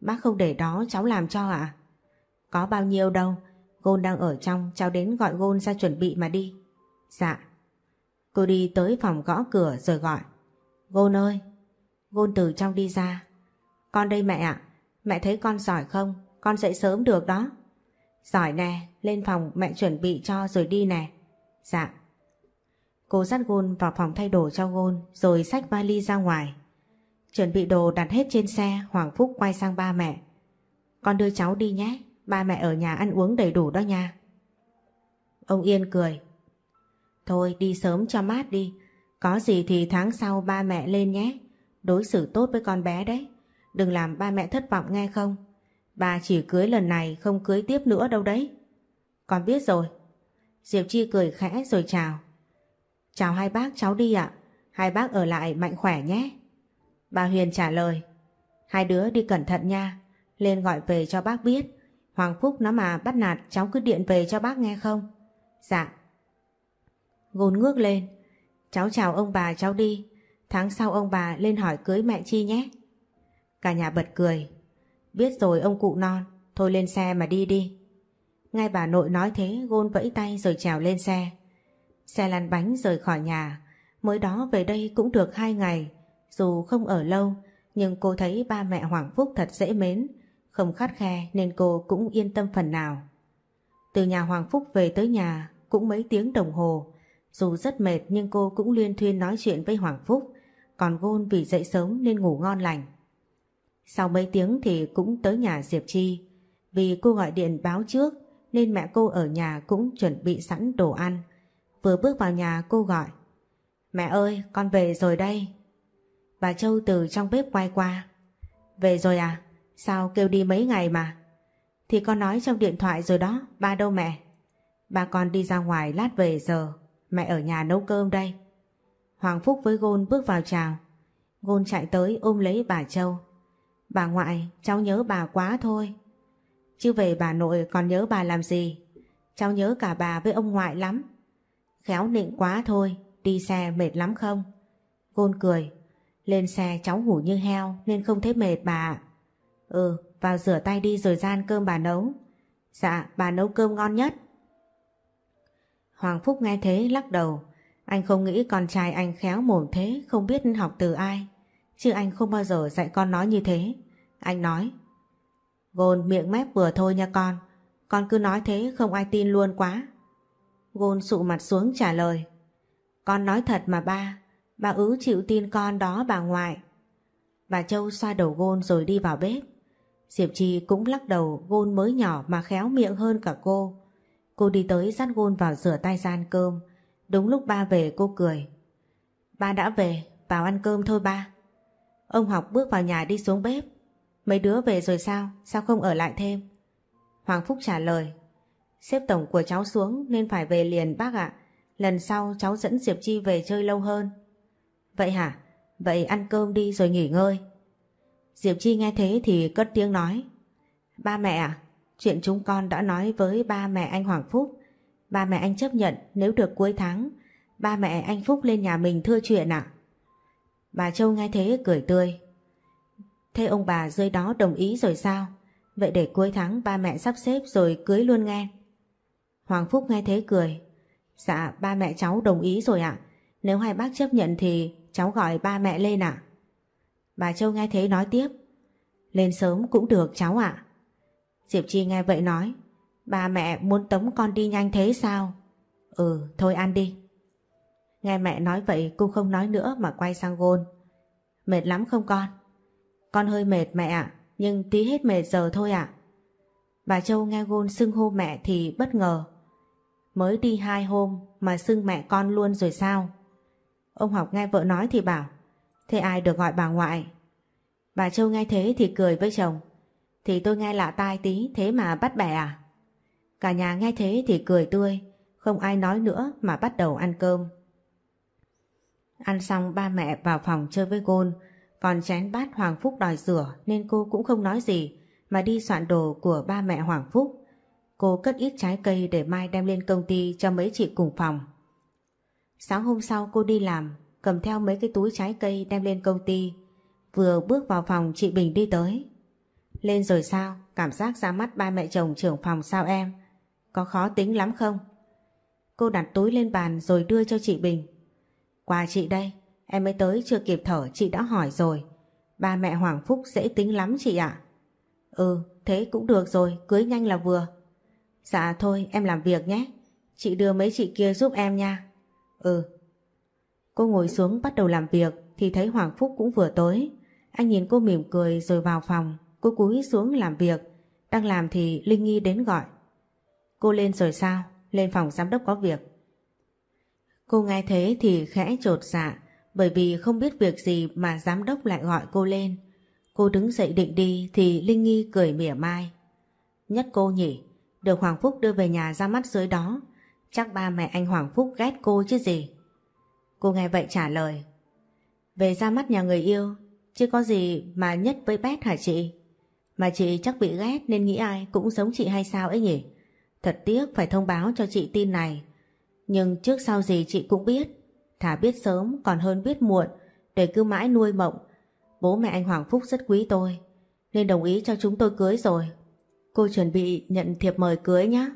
Bác không để đó cháu làm cho ạ? Có bao nhiêu đâu, Gôn đang ở trong, cháu đến gọi Gôn ra chuẩn bị mà đi. Dạ. Cô đi tới phòng gõ cửa rồi gọi. Gôn ơi! Gôn từ trong đi ra. Con đây mẹ ạ, mẹ thấy con giỏi không? Con dậy sớm được đó. Giỏi nè, lên phòng mẹ chuẩn bị cho rồi đi nè. Dạ. Cô dắt Gôn vào phòng thay đồ cho Gôn rồi xách vali ra ngoài. Chuẩn bị đồ đặt hết trên xe, Hoàng Phúc quay sang ba mẹ. Con đưa cháu đi nhé, ba mẹ ở nhà ăn uống đầy đủ đó nha. Ông Yên cười. Thôi đi sớm cho mát đi, có gì thì tháng sau ba mẹ lên nhé. Đối xử tốt với con bé đấy, đừng làm ba mẹ thất vọng nghe không? Bà chỉ cưới lần này không cưới tiếp nữa đâu đấy. Con biết rồi. Diệp Chi cười khẽ rồi chào. Chào hai bác, cháu đi ạ. Hai bác ở lại mạnh khỏe nhé. Bà Huyền trả lời. Hai đứa đi cẩn thận nha. Lên gọi về cho bác biết. Hoàng Phúc nó mà bắt nạt, cháu cứ điện về cho bác nghe không? Dạ. Gôn ngước lên. Cháu chào ông bà, cháu đi. Tháng sau ông bà lên hỏi cưới mẹ Chi nhé. Cả nhà bật cười. Biết rồi, ông cụ non. Thôi lên xe mà đi đi. Ngay bà nội nói thế, Gôn vẫy tay rồi trèo lên xe. Xe lăn bánh rời khỏi nhà. Mới đó về đây cũng được hai ngày. Dù không ở lâu, nhưng cô thấy ba mẹ Hoàng Phúc thật dễ mến. Không khát khe nên cô cũng yên tâm phần nào. Từ nhà Hoàng Phúc về tới nhà cũng mấy tiếng đồng hồ. Dù rất mệt nhưng cô cũng liên thuyên nói chuyện với Hoàng Phúc. Còn Gôn vì dậy sớm nên ngủ ngon lành. Sau mấy tiếng thì cũng tới nhà Diệp Chi. Vì cô gọi điện báo trước nên mẹ cô ở nhà cũng chuẩn bị sẵn đồ ăn. Vừa bước vào nhà cô gọi. Mẹ ơi, con về rồi đây. Bà Châu từ trong bếp quay qua. Về rồi à? Sao kêu đi mấy ngày mà? Thì con nói trong điện thoại rồi đó, ba đâu mẹ? Ba con đi ra ngoài lát về giờ, mẹ ở nhà nấu cơm đây. Hoàng Phúc với Gôn bước vào chào. Gôn chạy tới ôm lấy bà Châu. Bà ngoại, cháu nhớ bà quá thôi. Chứ về bà nội còn nhớ bà làm gì? Cháu nhớ cả bà với ông ngoại lắm. Khéo nịnh quá thôi, đi xe mệt lắm không? Gôn cười. Lên xe cháu ngủ như heo nên không thấy mệt bà Ừ, vào rửa tay đi rồi gian cơm bà nấu. Dạ, bà nấu cơm ngon nhất. Hoàng Phúc nghe thế lắc đầu. Anh không nghĩ con trai anh khéo mồm thế, không biết học từ ai. Chứ anh không bao giờ dạy con nói như thế. Anh nói. Gôn miệng mép vừa thôi nha con. Con cứ nói thế không ai tin luôn quá. Gôn sụ mặt xuống trả lời. Con nói thật mà ba. Bà ứ chịu tin con đó bà ngoại. Bà Châu xoa đầu Gôn rồi đi vào bếp. Diệp Chi cũng lắc đầu Gôn mới nhỏ mà khéo miệng hơn cả cô. Cô đi tới dắt Gôn vào rửa tay gian cơm. Đúng lúc ba về cô cười. Ba đã về, vào ăn cơm thôi ba. Ông học bước vào nhà đi xuống bếp. Mấy đứa về rồi sao? Sao không ở lại thêm? Hoàng Phúc trả lời. Xếp tổng của cháu xuống nên phải về liền bác ạ. Lần sau cháu dẫn Diệp Chi về chơi lâu hơn. Vậy hả? Vậy ăn cơm đi rồi nghỉ ngơi. Diệp Chi nghe thế thì cất tiếng nói. Ba mẹ à, chuyện chúng con đã nói với ba mẹ anh Hoàng Phúc. Ba mẹ anh chấp nhận nếu được cuối tháng, ba mẹ anh Phúc lên nhà mình thưa chuyện ạ. Bà Châu nghe thế cười tươi. Thế ông bà dưới đó đồng ý rồi sao? Vậy để cuối tháng ba mẹ sắp xếp rồi cưới luôn nghe. Hoàng Phúc nghe thế cười. Dạ ba mẹ cháu đồng ý rồi ạ. Nếu hai bác chấp nhận thì cháu gọi ba mẹ lên ạ. Bà Châu nghe thế nói tiếp. Lên sớm cũng được cháu ạ. Diệp Chi nghe vậy nói. Ba mẹ muốn tống con đi nhanh thế sao? Ừ, thôi ăn đi. Nghe mẹ nói vậy cô không nói nữa mà quay sang gôn. Mệt lắm không con? Con hơi mệt mẹ ạ, nhưng tí hết mệt giờ thôi ạ. Bà Châu nghe gôn xưng hô mẹ thì bất ngờ. Mới đi hai hôm mà xưng mẹ con luôn rồi sao? Ông học nghe vợ nói thì bảo Thế ai được gọi bà ngoại Bà Châu nghe thế thì cười với chồng Thì tôi nghe lạ tai tí Thế mà bắt bẻ à Cả nhà nghe thế thì cười tươi Không ai nói nữa mà bắt đầu ăn cơm Ăn xong ba mẹ vào phòng chơi với gôn còn chén bát Hoàng Phúc đòi rửa Nên cô cũng không nói gì Mà đi soạn đồ của ba mẹ Hoàng Phúc Cô cất ít trái cây để mai đem lên công ty cho mấy chị cùng phòng Sáng hôm sau cô đi làm, cầm theo mấy cái túi trái cây đem lên công ty. Vừa bước vào phòng chị Bình đi tới. Lên rồi sao? Cảm giác ra mắt ba mẹ chồng trưởng phòng sao em? Có khó tính lắm không? Cô đặt túi lên bàn rồi đưa cho chị Bình. quà chị đây, em mới tới chưa kịp thở chị đã hỏi rồi. Ba mẹ Hoàng Phúc dễ tính lắm chị ạ. Ừ, thế cũng được rồi, cưới nhanh là vừa. Dạ thôi em làm việc nhé. Chị đưa mấy chị kia giúp em nha. Ừ. Cô ngồi xuống bắt đầu làm việc thì thấy Hoàng Phúc cũng vừa tới. Anh nhìn cô mỉm cười rồi vào phòng. Cô cúi xuống làm việc. Đang làm thì Linh Nghi đến gọi. Cô lên rồi sao? Lên phòng giám đốc có việc. Cô nghe thế thì khẽ trột dạ bởi vì không biết việc gì mà giám đốc lại gọi cô lên. Cô đứng dậy định đi thì Linh Nghi cười mỉa mai. Nhất cô nhỉ, được Hoàng Phúc đưa về nhà ra mắt dưới đó Chắc ba mẹ anh Hoàng Phúc ghét cô chứ gì. Cô nghe vậy trả lời. Về ra mắt nhà người yêu, chứ có gì mà nhất với Bét hả chị? Mà chị chắc bị ghét nên nghĩ ai cũng giống chị hay sao ấy nhỉ? Thật tiếc phải thông báo cho chị tin này. Nhưng trước sau gì chị cũng biết. Thà biết sớm còn hơn biết muộn để cứ mãi nuôi mộng. Bố mẹ anh Hoàng Phúc rất quý tôi nên đồng ý cho chúng tôi cưới rồi. Cô chuẩn bị nhận thiệp mời cưới nhé.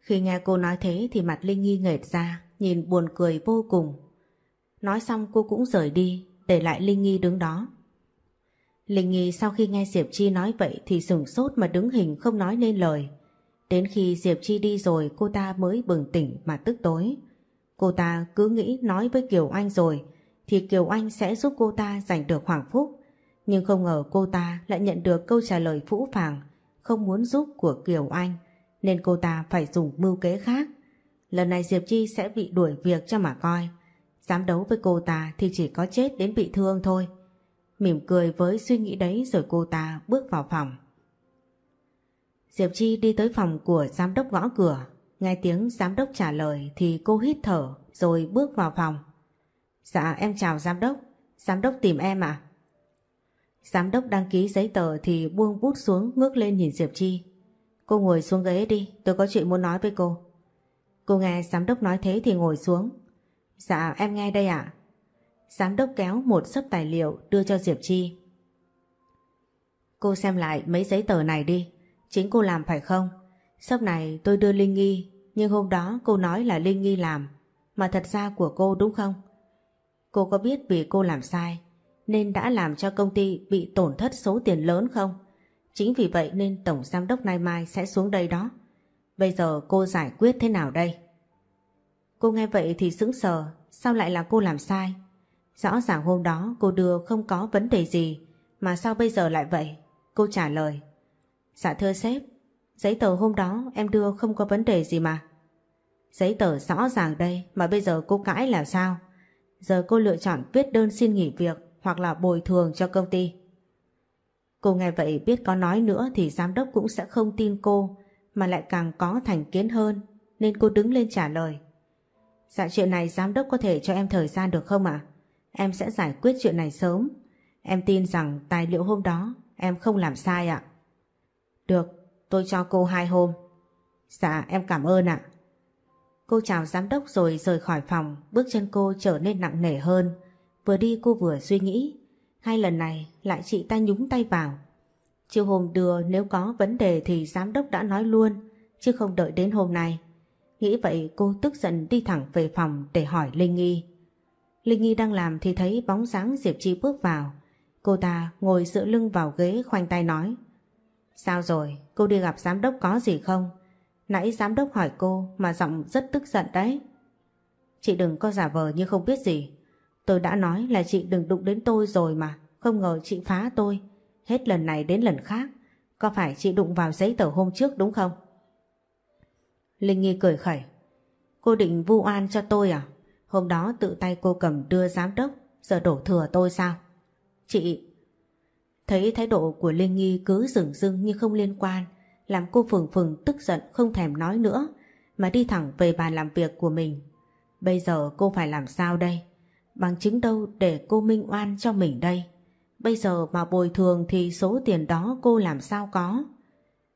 Khi nghe cô nói thế thì mặt Linh nghi nghệt ra, nhìn buồn cười vô cùng. Nói xong cô cũng rời đi, để lại Linh Nghi đứng đó. Linh Nghi sau khi nghe Diệp Chi nói vậy thì sửng sốt mà đứng hình không nói nên lời. Đến khi Diệp Chi đi rồi cô ta mới bừng tỉnh mà tức tối. Cô ta cứ nghĩ nói với Kiều Anh rồi, thì Kiều Anh sẽ giúp cô ta giành được Hoàng Phúc. Nhưng không ngờ cô ta lại nhận được câu trả lời phũ phàng, không muốn giúp của Kiều Anh nên cô ta phải dùng mưu kế khác. Lần này Diệp Chi sẽ bị đuổi việc cho mà coi. Dám đấu với cô ta thì chỉ có chết đến bị thương thôi. Mỉm cười với suy nghĩ đấy rồi cô ta bước vào phòng. Diệp Chi đi tới phòng của giám đốc gõ cửa. Nghe tiếng giám đốc trả lời thì cô hít thở rồi bước vào phòng. Dạ em chào giám đốc. Giám đốc tìm em à? Giám đốc đăng ký giấy tờ thì buông bút xuống ngước lên nhìn Diệp Chi. Cô ngồi xuống ghế đi, tôi có chuyện muốn nói với cô. Cô nghe giám đốc nói thế thì ngồi xuống. Dạ em nghe đây ạ. Giám đốc kéo một sấp tài liệu đưa cho Diệp Chi. Cô xem lại mấy giấy tờ này đi. Chính cô làm phải không? Sấp này tôi đưa Linh Nghi, nhưng hôm đó cô nói là Linh Nghi làm, mà thật ra của cô đúng không? Cô có biết vì cô làm sai, nên đã làm cho công ty bị tổn thất số tiền lớn không? Chính vì vậy nên Tổng Giám đốc Nay Mai sẽ xuống đây đó. Bây giờ cô giải quyết thế nào đây? Cô nghe vậy thì sững sờ, sao lại là cô làm sai? Rõ ràng hôm đó cô đưa không có vấn đề gì, mà sao bây giờ lại vậy? Cô trả lời. Dạ thưa sếp, giấy tờ hôm đó em đưa không có vấn đề gì mà. Giấy tờ rõ ràng đây mà bây giờ cô cãi là sao? Giờ cô lựa chọn viết đơn xin nghỉ việc hoặc là bồi thường cho công ty. Cô nghe vậy biết có nói nữa thì giám đốc cũng sẽ không tin cô mà lại càng có thành kiến hơn nên cô đứng lên trả lời. Dạ chuyện này giám đốc có thể cho em thời gian được không ạ? Em sẽ giải quyết chuyện này sớm. Em tin rằng tài liệu hôm đó em không làm sai ạ. Được, tôi cho cô hai hôm. Dạ em cảm ơn ạ. Cô chào giám đốc rồi rời khỏi phòng, bước chân cô trở nên nặng nề hơn. Vừa đi cô vừa suy nghĩ, hai lần này lại chị ta nhúng tay vào. Chiều hôm đưa nếu có vấn đề thì giám đốc đã nói luôn, chứ không đợi đến hôm nay. Nghĩ vậy cô tức giận đi thẳng về phòng để hỏi Linh Nghi. Linh Nghi đang làm thì thấy bóng dáng Diệp Chi bước vào. Cô ta ngồi dựa lưng vào ghế khoanh tay nói. Sao rồi, cô đi gặp giám đốc có gì không? Nãy giám đốc hỏi cô mà giọng rất tức giận đấy. Chị đừng có giả vờ như không biết gì. Tôi đã nói là chị đừng đụng đến tôi rồi mà, không ngờ chị phá tôi. Hết lần này đến lần khác, có phải chị đụng vào giấy tờ hôm trước đúng không? Linh Nghi cười khẩy. Cô định vu oan cho tôi à? Hôm đó tự tay cô cầm đưa giám đốc, giờ đổ thừa tôi sao? Chị... Thấy thái độ của Linh Nghi cứ rừng rưng như không liên quan, làm cô phừng phừng tức giận không thèm nói nữa, mà đi thẳng về bàn làm việc của mình. Bây giờ cô phải làm sao đây? Bằng chứng đâu để cô minh oan cho mình đây? Bây giờ mà bồi thường thì số tiền đó cô làm sao có?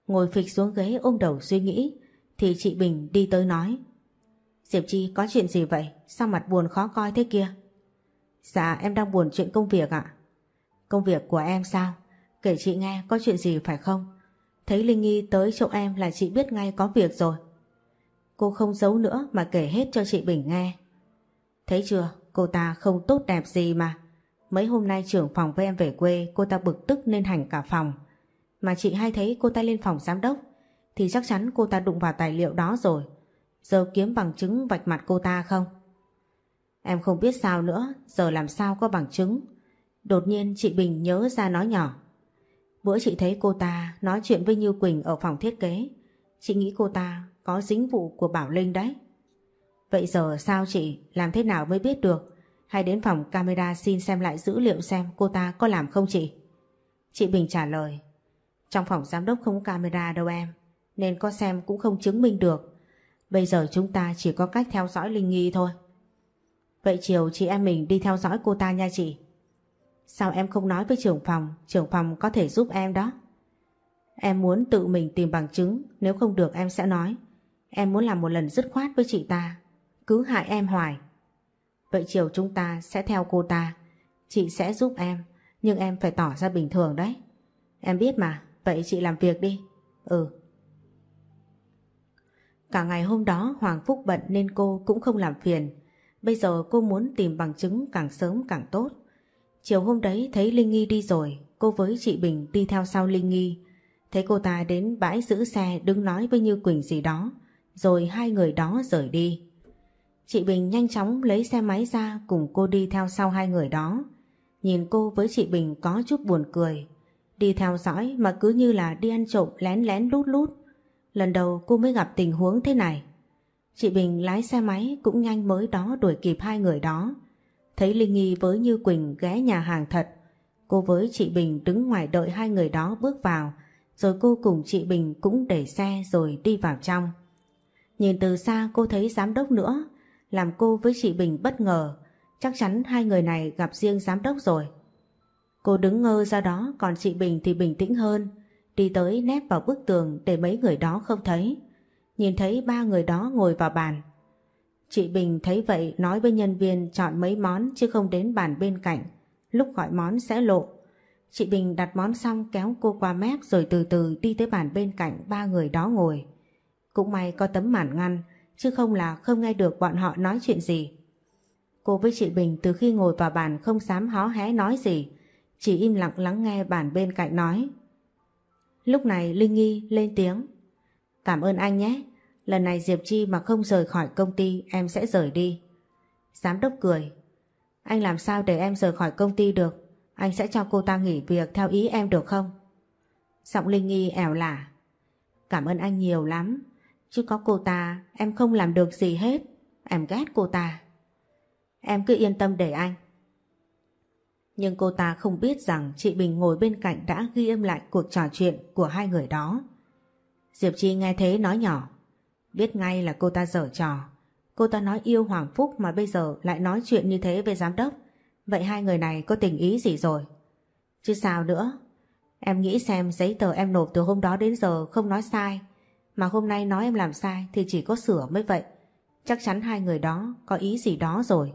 Ngồi phịch xuống ghế ôm đầu suy nghĩ, thì chị Bình đi tới nói. Diệp Chi có chuyện gì vậy? Sao mặt buồn khó coi thế kia? Dạ em đang buồn chuyện công việc ạ. Công việc của em sao? Kể chị nghe có chuyện gì phải không? Thấy Linh Nghi tới chỗ em là chị biết ngay có việc rồi. Cô không giấu nữa mà kể hết cho chị Bình nghe. Thấy chưa, cô ta không tốt đẹp gì mà. Mấy hôm nay trưởng phòng với em về quê cô ta bực tức nên hành cả phòng. Mà chị hay thấy cô ta lên phòng giám đốc thì chắc chắn cô ta đụng vào tài liệu đó rồi. Giờ kiếm bằng chứng vạch mặt cô ta không? Em không biết sao nữa, giờ làm sao có bằng chứng. Đột nhiên chị Bình nhớ ra nói nhỏ. Bữa chị thấy cô ta nói chuyện với Như Quỳnh ở phòng thiết kế. Chị nghĩ cô ta có dính vụ của Bảo Linh đấy. Vậy giờ sao chị? Làm thế nào mới biết được? Hay đến phòng camera xin xem lại dữ liệu xem cô ta có làm không chị? Chị Bình trả lời. Trong phòng giám đốc không có camera đâu em, nên có xem cũng không chứng minh được. Bây giờ chúng ta chỉ có cách theo dõi Linh Nghi thôi. Vậy chiều chị em mình đi theo dõi cô ta nha chị. Sao em không nói với trưởng phòng, trưởng phòng có thể giúp em đó. Em muốn tự mình tìm bằng chứng, nếu không được em sẽ nói. Em muốn làm một lần dứt khoát với chị ta, cứ hại em hoài. Vậy chiều chúng ta sẽ theo cô ta, chị sẽ giúp em, nhưng em phải tỏ ra bình thường đấy. Em biết mà, vậy chị làm việc đi. Ừ. Cả ngày hôm đó Hoàng Phúc bận nên cô cũng không làm phiền. Bây giờ cô muốn tìm bằng chứng càng sớm càng tốt. Chiều hôm đấy thấy Linh Nghi đi rồi, cô với chị Bình đi theo sau Linh Nghi. Thấy cô ta đến bãi giữ xe đứng nói với Như Quỳnh gì đó, rồi hai người đó rời đi. Chị Bình nhanh chóng lấy xe máy ra cùng cô đi theo sau hai người đó. Nhìn cô với chị Bình có chút buồn cười. Đi theo dõi mà cứ như là đi ăn trộm lén lén lút lút. Lần đầu cô mới gặp tình huống thế này. Chị Bình lái xe máy cũng nhanh mới đó đuổi kịp hai người đó. Thấy Linh Nghi với Như Quỳnh ghé nhà hàng thật. Cô với chị Bình đứng ngoài đợi hai người đó bước vào. Rồi cô cùng chị Bình cũng để xe rồi đi vào trong. Nhìn từ xa cô thấy giám đốc nữa. Làm cô với chị Bình bất ngờ. Chắc chắn hai người này gặp riêng giám đốc rồi. Cô đứng ngơ ra đó, còn chị Bình thì bình tĩnh hơn. Đi tới nép vào bức tường để mấy người đó không thấy. Nhìn thấy ba người đó ngồi vào bàn. Chị Bình thấy vậy nói với nhân viên chọn mấy món chứ không đến bàn bên cạnh. Lúc gọi món sẽ lộ. Chị Bình đặt món xong kéo cô qua mép rồi từ từ đi tới bàn bên cạnh ba người đó ngồi. Cũng may có tấm màn ngăn chứ không là không nghe được bọn họ nói chuyện gì. Cô với chị Bình từ khi ngồi vào bàn không dám hó hé nói gì, chỉ im lặng lắng nghe bàn bên cạnh nói. Lúc này Linh Nghi lên tiếng. Cảm ơn anh nhé, lần này Diệp Chi mà không rời khỏi công ty, em sẽ rời đi. Giám đốc cười. Anh làm sao để em rời khỏi công ty được? Anh sẽ cho cô ta nghỉ việc theo ý em được không? Giọng Linh Nghi ẻo lả. Cảm ơn anh nhiều lắm. Chứ có cô ta, em không làm được gì hết. Em ghét cô ta. Em cứ yên tâm để anh. Nhưng cô ta không biết rằng chị Bình ngồi bên cạnh đã ghi âm lại cuộc trò chuyện của hai người đó. Diệp Chi nghe thế nói nhỏ. Biết ngay là cô ta dở trò. Cô ta nói yêu Hoàng Phúc mà bây giờ lại nói chuyện như thế với giám đốc. Vậy hai người này có tình ý gì rồi? Chứ sao nữa? Em nghĩ xem giấy tờ em nộp từ hôm đó đến giờ không nói sai. Mà hôm nay nói em làm sai thì chỉ có sửa mới vậy. Chắc chắn hai người đó có ý gì đó rồi.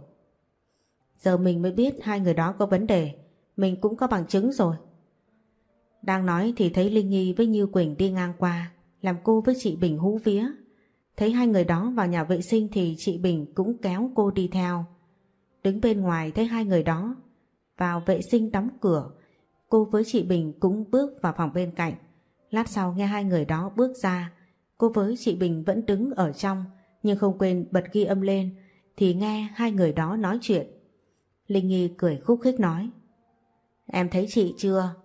Giờ mình mới biết hai người đó có vấn đề. Mình cũng có bằng chứng rồi. Đang nói thì thấy Linh Nhi với Như Quỳnh đi ngang qua. Làm cô với chị Bình hú vía. Thấy hai người đó vào nhà vệ sinh thì chị Bình cũng kéo cô đi theo. Đứng bên ngoài thấy hai người đó. Vào vệ sinh đóng cửa. Cô với chị Bình cũng bước vào phòng bên cạnh. Lát sau nghe hai người đó bước ra. Cô với chị Bình vẫn đứng ở trong, nhưng không quên bật ghi âm lên, thì nghe hai người đó nói chuyện. Linh Nghi cười khúc khích nói, Em thấy chị chưa?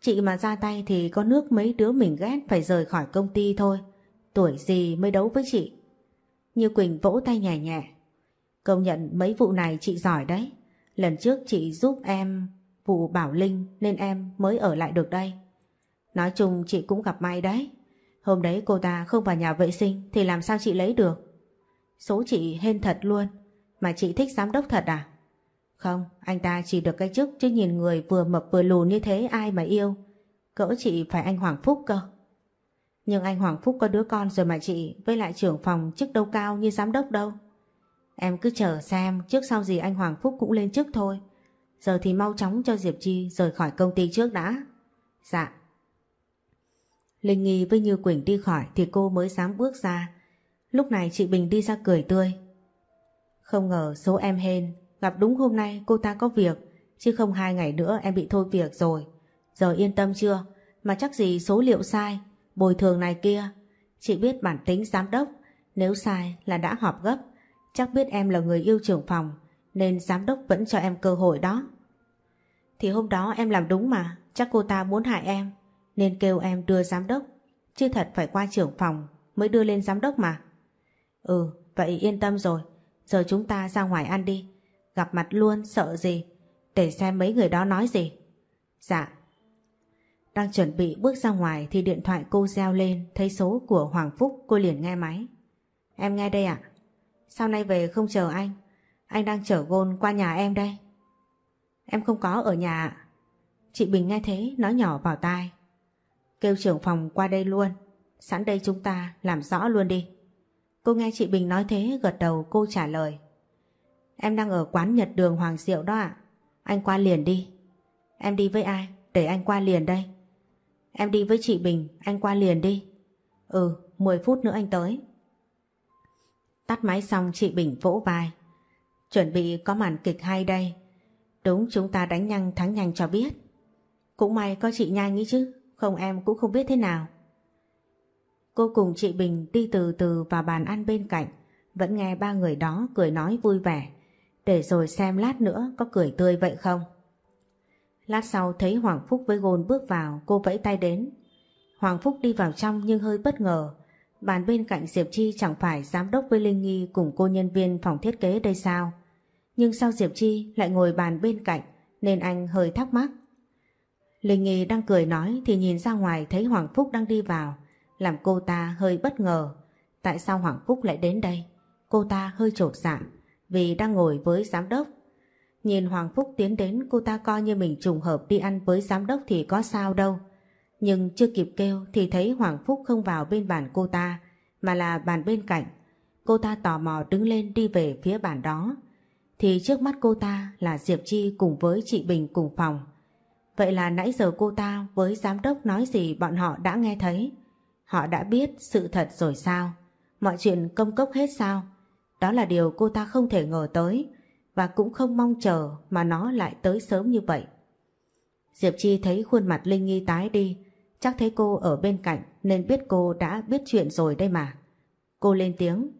Chị mà ra tay thì có nước mấy đứa mình ghét phải rời khỏi công ty thôi. Tuổi gì mới đấu với chị? Như Quỳnh vỗ tay nhẹ nhẹ. Công nhận mấy vụ này chị giỏi đấy. Lần trước chị giúp em vụ Bảo Linh nên em mới ở lại được đây. Nói chung chị cũng gặp may đấy. Hôm đấy cô ta không vào nhà vệ sinh thì làm sao chị lấy được? Số chị hên thật luôn. Mà chị thích giám đốc thật à? Không, anh ta chỉ được cái chức chứ nhìn người vừa mập vừa lùn như thế ai mà yêu. Cỡ chị phải anh Hoàng Phúc cơ. Nhưng anh Hoàng Phúc có đứa con rồi mà chị, với lại trưởng phòng chức đâu cao như giám đốc đâu. Em cứ chờ xem, trước sau gì anh Hoàng Phúc cũng lên chức thôi. Giờ thì mau chóng cho Diệp Chi rời khỏi công ty trước đã. Dạ. Linh Nghi với Như Quỳnh đi khỏi thì cô mới dám bước ra. Lúc này chị Bình đi ra cười tươi. Không ngờ số em hên, Gặp đúng hôm nay cô ta có việc, Chứ không hai ngày nữa em bị thôi việc rồi Giờ yên tâm chưa Mà chắc gì số liệu sai Bồi thường này kia. Chị biết bản tính giám đốc. Nếu sai là đã họp gấp. Chắc biết em là người yêu trưởng phòng, Nên giám đốc vẫn cho em cơ hội đó. Thì hôm đó em làm đúng mà, Chắc cô ta muốn hại em, Nên kêu em đưa giám đốc. Chứ thật phải qua trưởng phòng Mới đưa lên giám đốc mà. Ừ vậy yên tâm rồi. Giờ chúng ta ra ngoài ăn đi. Gặp mặt luôn, sợ gì? Để xem mấy người đó nói gì. Dạ. Đang chuẩn bị bước ra ngoài Thì điện thoại cô reo lên, Thấy số của Hoàng Phúc, cô liền nghe máy Em nghe đây ạ Sao nay về không chờ anh Anh đang chở gôn qua nhà em đây. Em không có ở nhà Chị Bình nghe thế, nói nhỏ vào tai. Kêu trưởng phòng qua đây luôn. Sẵn đây chúng ta, làm rõ luôn đi. Cô nghe chị Bình nói thế, gật đầu, cô trả lời. Em đang ở quán Nhật Đường Hoàng Diệu đó ạ. Anh qua liền đi. Em đi với ai? Để anh qua liền đây. Em đi với chị Bình, anh qua liền đi. Ừ, 10 phút nữa anh tới. Tắt máy xong chị Bình vỗ vai. Chuẩn bị có màn kịch hay đây. Đúng chúng ta đánh nhanh thắng nhanh cho biết. Cũng may có chị nhanh ý chứ, không em cũng không biết thế nào. Cô cùng chị Bình đi từ từ vào bàn ăn bên cạnh, vẫn nghe ba người đó cười nói vui vẻ, để rồi xem lát nữa có cười tươi vậy không. Lát sau thấy Hoàng Phúc với Gôn bước vào, cô vẫy tay đến. Hoàng Phúc đi vào trong nhưng hơi bất ngờ. Bàn bên cạnh Diệp Chi chẳng phải giám đốc với Linh Nghi cùng cô nhân viên phòng thiết kế đây sao? Nhưng sao Diệp Chi lại ngồi bàn bên cạnh nên anh hơi thắc mắc. Linh Nghi đang cười nói thì nhìn ra ngoài thấy Hoàng Phúc đang đi vào, làm cô ta hơi bất ngờ. Tại sao Hoàng Phúc lại đến đây? Cô ta hơi trột dạ vì đang ngồi với giám đốc. Nhìn Hoàng Phúc tiến đến, cô ta coi như mình trùng hợp đi ăn với giám đốc thì có sao đâu. Nhưng chưa kịp kêu thì thấy Hoàng Phúc không vào bên bàn cô ta, mà là bàn bên cạnh. Cô ta tò mò đứng lên đi về phía bàn đó. Thì trước mắt cô ta là Diệp Chi cùng với chị Bình cùng phòng. Vậy là nãy giờ cô ta với giám đốc nói gì bọn họ đã nghe thấy. Họ đã biết sự thật rồi sao? Mọi chuyện công cốc hết sao? Đó là điều cô ta không thể ngờ tới và cũng không mong chờ mà nó lại tới sớm như vậy. Diệp Chi thấy khuôn mặt Linh Nghi tái đi, chắc thấy cô ở bên cạnh nên biết cô đã biết chuyện rồi đây mà. Cô lên tiếng.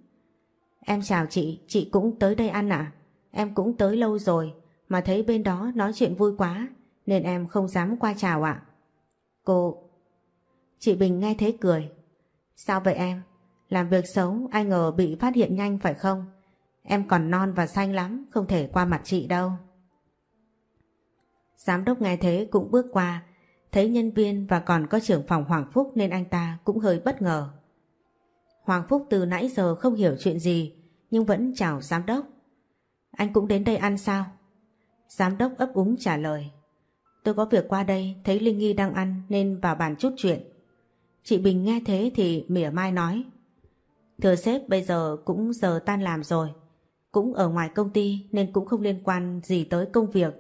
Em chào chị, chị cũng tới đây ăn à? Em cũng tới lâu rồi, mà thấy bên đó nói chuyện vui quá, nên em không dám qua chào ạ. Cô... Chị Bình nghe thế cười. Sao vậy em? Làm việc xấu ai ngờ bị phát hiện nhanh phải không? Em còn non và xanh lắm, không thể qua mặt chị đâu. Giám đốc nghe thế cũng bước qua, thấy nhân viên và còn có trưởng phòng Hoàng Phúc nên anh ta cũng hơi bất ngờ. Hoàng Phúc từ nãy giờ không hiểu chuyện gì, nhưng vẫn chào giám đốc. Anh cũng đến đây ăn sao? Giám đốc ấp úng trả lời. Tôi có việc qua đây, thấy Linh Nghi đang ăn nên vào bàn chút chuyện. Chị Bình nghe thế thì mỉa mai nói. Thưa sếp bây giờ cũng giờ tan làm rồi. Cũng ở ngoài công ty nên cũng không liên quan gì tới công việc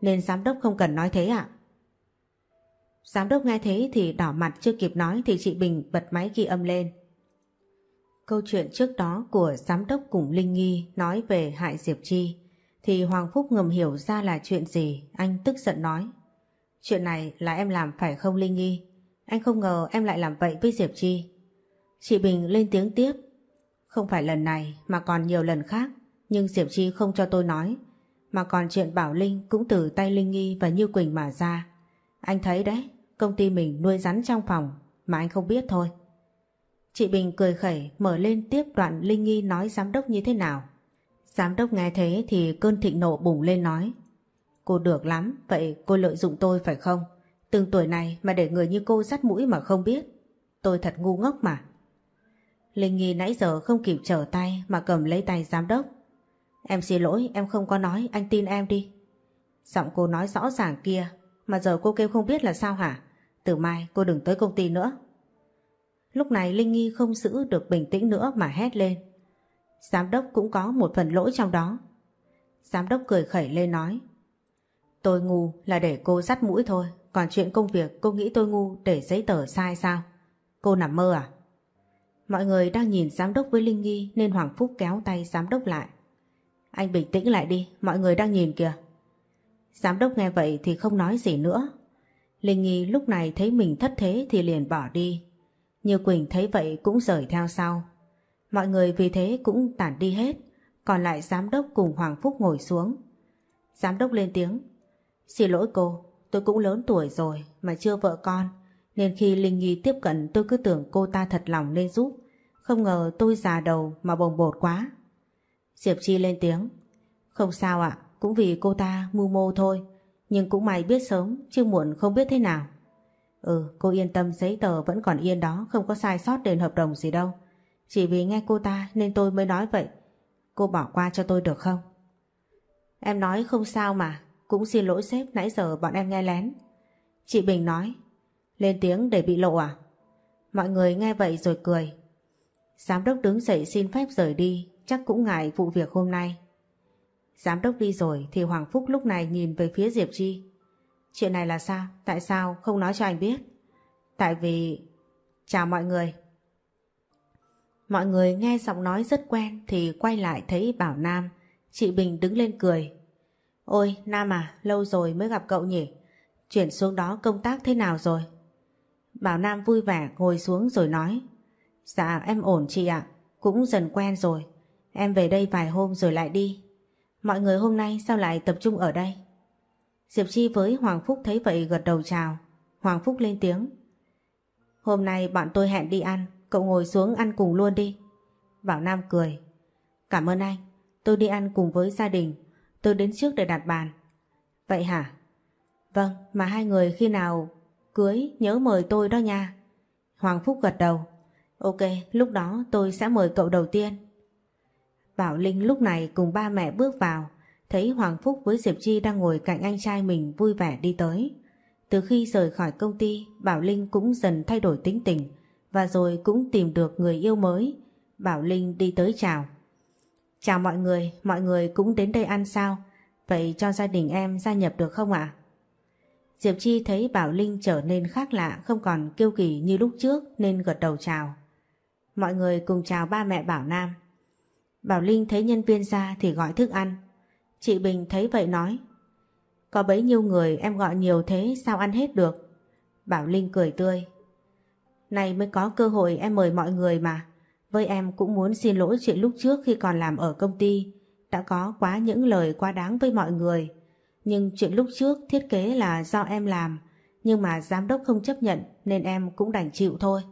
nên giám đốc không cần nói thế ạ. Giám đốc nghe thế thì đỏ mặt chưa kịp nói thì chị Bình bật máy ghi âm lên. Câu chuyện trước đó của giám đốc cùng Linh Nghi nói về hại Diệp Chi thì Hoàng Phúc ngầm hiểu ra là chuyện gì, anh tức giận nói. Chuyện này là em làm phải không Linh Nghi? Anh không ngờ em lại làm vậy với Diệp Chi. Chị Bình lên tiếng tiếp. Không phải lần này mà còn nhiều lần khác, nhưng Diệp Chi không cho tôi nói. Mà còn chuyện Bảo Linh cũng từ tay Linh Nghi và Như Quỳnh mà ra. Anh thấy đấy, công ty mình nuôi rắn trong phòng mà anh không biết thôi. Chị Bình cười khẩy mở lên tiếp đoạn Linh Nghi nói giám đốc như thế nào. Giám đốc nghe thế thì cơn thịnh nộ bùng lên nói. Cô được lắm, vậy cô lợi dụng tôi phải không? Từng tuổi này mà để người như cô dắt mũi mà không biết. Tôi thật ngu ngốc mà. Linh Nghi nãy giờ không kịp trở tay mà cầm lấy tay giám đốc. Em xin lỗi, em không có nói, anh tin em đi. Giọng cô nói rõ ràng kia, mà giờ cô kêu không biết là sao hả? Từ mai cô đừng tới công ty nữa. Lúc này Linh Nghi không giữ được bình tĩnh nữa mà hét lên. Giám đốc cũng có một phần lỗi trong đó. Giám đốc cười khẩy lên nói. Tôi ngu là để cô dắt mũi thôi, còn chuyện công việc cô nghĩ tôi ngu để giấy tờ sai sao? Cô nằm mơ à? Mọi người đang nhìn giám đốc với Linh Nghi nên Hoàng Phúc kéo tay giám đốc lại. Anh bình tĩnh lại đi, mọi người đang nhìn kìa. Giám đốc nghe vậy thì không nói gì nữa. Linh Nghi lúc này thấy mình thất thế thì liền bỏ đi. Như Quỳnh thấy vậy cũng rời theo sau. Mọi người vì thế cũng tản đi hết, còn lại giám đốc cùng Hoàng Phúc ngồi xuống. Giám đốc lên tiếng. Xin lỗi cô, tôi cũng lớn tuổi rồi mà chưa vợ con, nên khi Linh Nghi tiếp cận tôi cứ tưởng cô ta thật lòng nên giúp. Không ngờ tôi già đầu mà bồng bột quá. Diệp Chi lên tiếng. Không sao ạ, cũng vì cô ta mưu mô thôi. Nhưng cũng may biết sớm, chứ muộn không biết thế nào. Ừ, cô yên tâm giấy tờ vẫn còn yên đó, không có sai sót đền hợp đồng gì đâu. Chỉ vì nghe cô ta nên tôi mới nói vậy. Cô bỏ qua cho tôi được không? Em nói không sao mà, cũng xin lỗi sếp nãy giờ bọn em nghe lén. Chị Bình nói, lên tiếng để bị lộ à? Mọi người nghe vậy rồi cười. Giám đốc đứng dậy xin phép rời đi, chắc cũng ngại vụ việc hôm nay. Giám đốc đi rồi thì Hoàng Phúc lúc này nhìn về phía Diệp Chi. Chuyện này là sao? Tại sao không nói cho anh biết? Tại vì... Chào mọi người. Mọi người nghe giọng nói rất quen thì quay lại thấy Bảo Nam. Chị Bình đứng lên cười. Ôi Nam à, lâu rồi mới gặp cậu nhỉ? Chuyển xuống đó công tác thế nào rồi? Bảo Nam vui vẻ ngồi xuống rồi nói. Dạ em ổn chị ạ, cũng dần quen rồi. Em về đây vài hôm rồi lại đi. Mọi người hôm nay sao lại tập trung ở đây? Diệp Chi với Hoàng Phúc thấy vậy gật đầu chào. Hoàng Phúc lên tiếng. Hôm nay bọn tôi hẹn đi ăn, cậu ngồi xuống ăn cùng luôn đi. Bảo Nam cười. Cảm ơn anh, tôi đi ăn cùng với gia đình. Tôi đến trước để đặt bàn. Vậy hả? Vâng, mà hai người khi nào cưới nhớ mời tôi đó nha. Hoàng Phúc gật đầu. Ok, lúc đó tôi sẽ mời cậu đầu tiên. Bảo Linh lúc này cùng ba mẹ bước vào, thấy Hoàng Phúc với Diệp Chi đang ngồi cạnh anh trai mình vui vẻ đi tới. Từ khi rời khỏi công ty, Bảo Linh cũng dần thay đổi tính tình và rồi cũng tìm được người yêu mới. Bảo Linh đi tới chào. Chào mọi người, mọi người cũng đến đây ăn sao? Vậy cho gia đình em gia nhập được không ạ? Diệp Chi thấy Bảo Linh trở nên khác lạ không còn kiêu kỳ như lúc trước nên gật đầu chào. Mọi người cùng chào ba mẹ Bảo Nam. Bảo Linh thấy nhân viên ra thì gọi thức ăn. Chị Bình thấy vậy nói, Có bấy nhiêu người em gọi nhiều thế sao ăn hết được? Bảo Linh cười tươi. Này mới có cơ hội em mời mọi người mà. Với em cũng muốn xin lỗi chuyện lúc trước khi còn làm ở công ty. Đã có quá những lời quá đáng với mọi người. Nhưng chuyện lúc trước thiết kế là do em làm. Nhưng mà giám đốc không chấp nhận nên em cũng đành chịu thôi.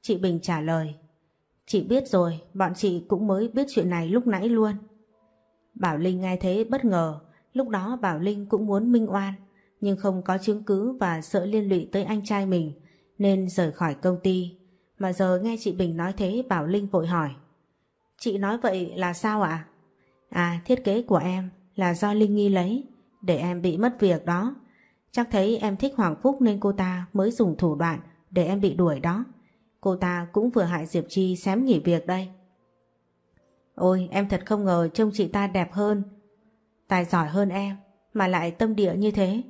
Chị Bình trả lời. Chị biết rồi, bọn chị cũng mới biết chuyện này lúc nãy luôn. Bảo Linh nghe thế bất ngờ, lúc đó Bảo Linh cũng muốn minh oan, nhưng không có chứng cứ và sợ liên lụy tới anh trai mình, nên rời khỏi công ty. Mà giờ nghe chị Bình nói thế Bảo Linh vội hỏi. Chị nói vậy là sao ạ? À? thiết kế của em là do Linh Nghi lấy, để em bị mất việc đó. Chắc thấy em thích Hoàng Phúc nên cô ta mới dùng thủ đoạn để em bị đuổi đó. Cô ta cũng vừa hại Diệp Chi xém nghỉ việc đây. Ôi em thật không ngờ trông chị ta đẹp hơn, tài giỏi hơn em, mà lại tâm địa như thế.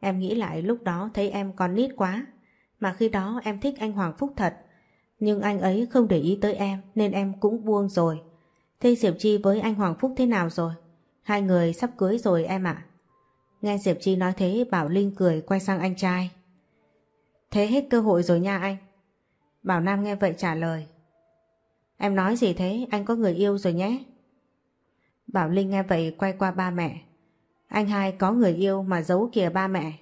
Em nghĩ lại lúc đó thấy em còn nít quá, mà khi đó em thích anh Hoàng Phúc thật. Nhưng anh ấy không để ý tới em nên em cũng buông rồi. Thế Diệp Chi với anh Hoàng Phúc thế nào rồi? Hai người sắp cưới rồi em ạ. Nghe Diệp Chi nói thế Bảo Linh cười quay sang anh trai. Thế hết cơ hội rồi nha anh. Bảo Nam nghe vậy trả lời. Em nói gì thế? Anh có người yêu rồi nhé. Bảo Linh nghe vậy quay qua ba mẹ. Anh hai có người yêu mà giấu kìa ba mẹ.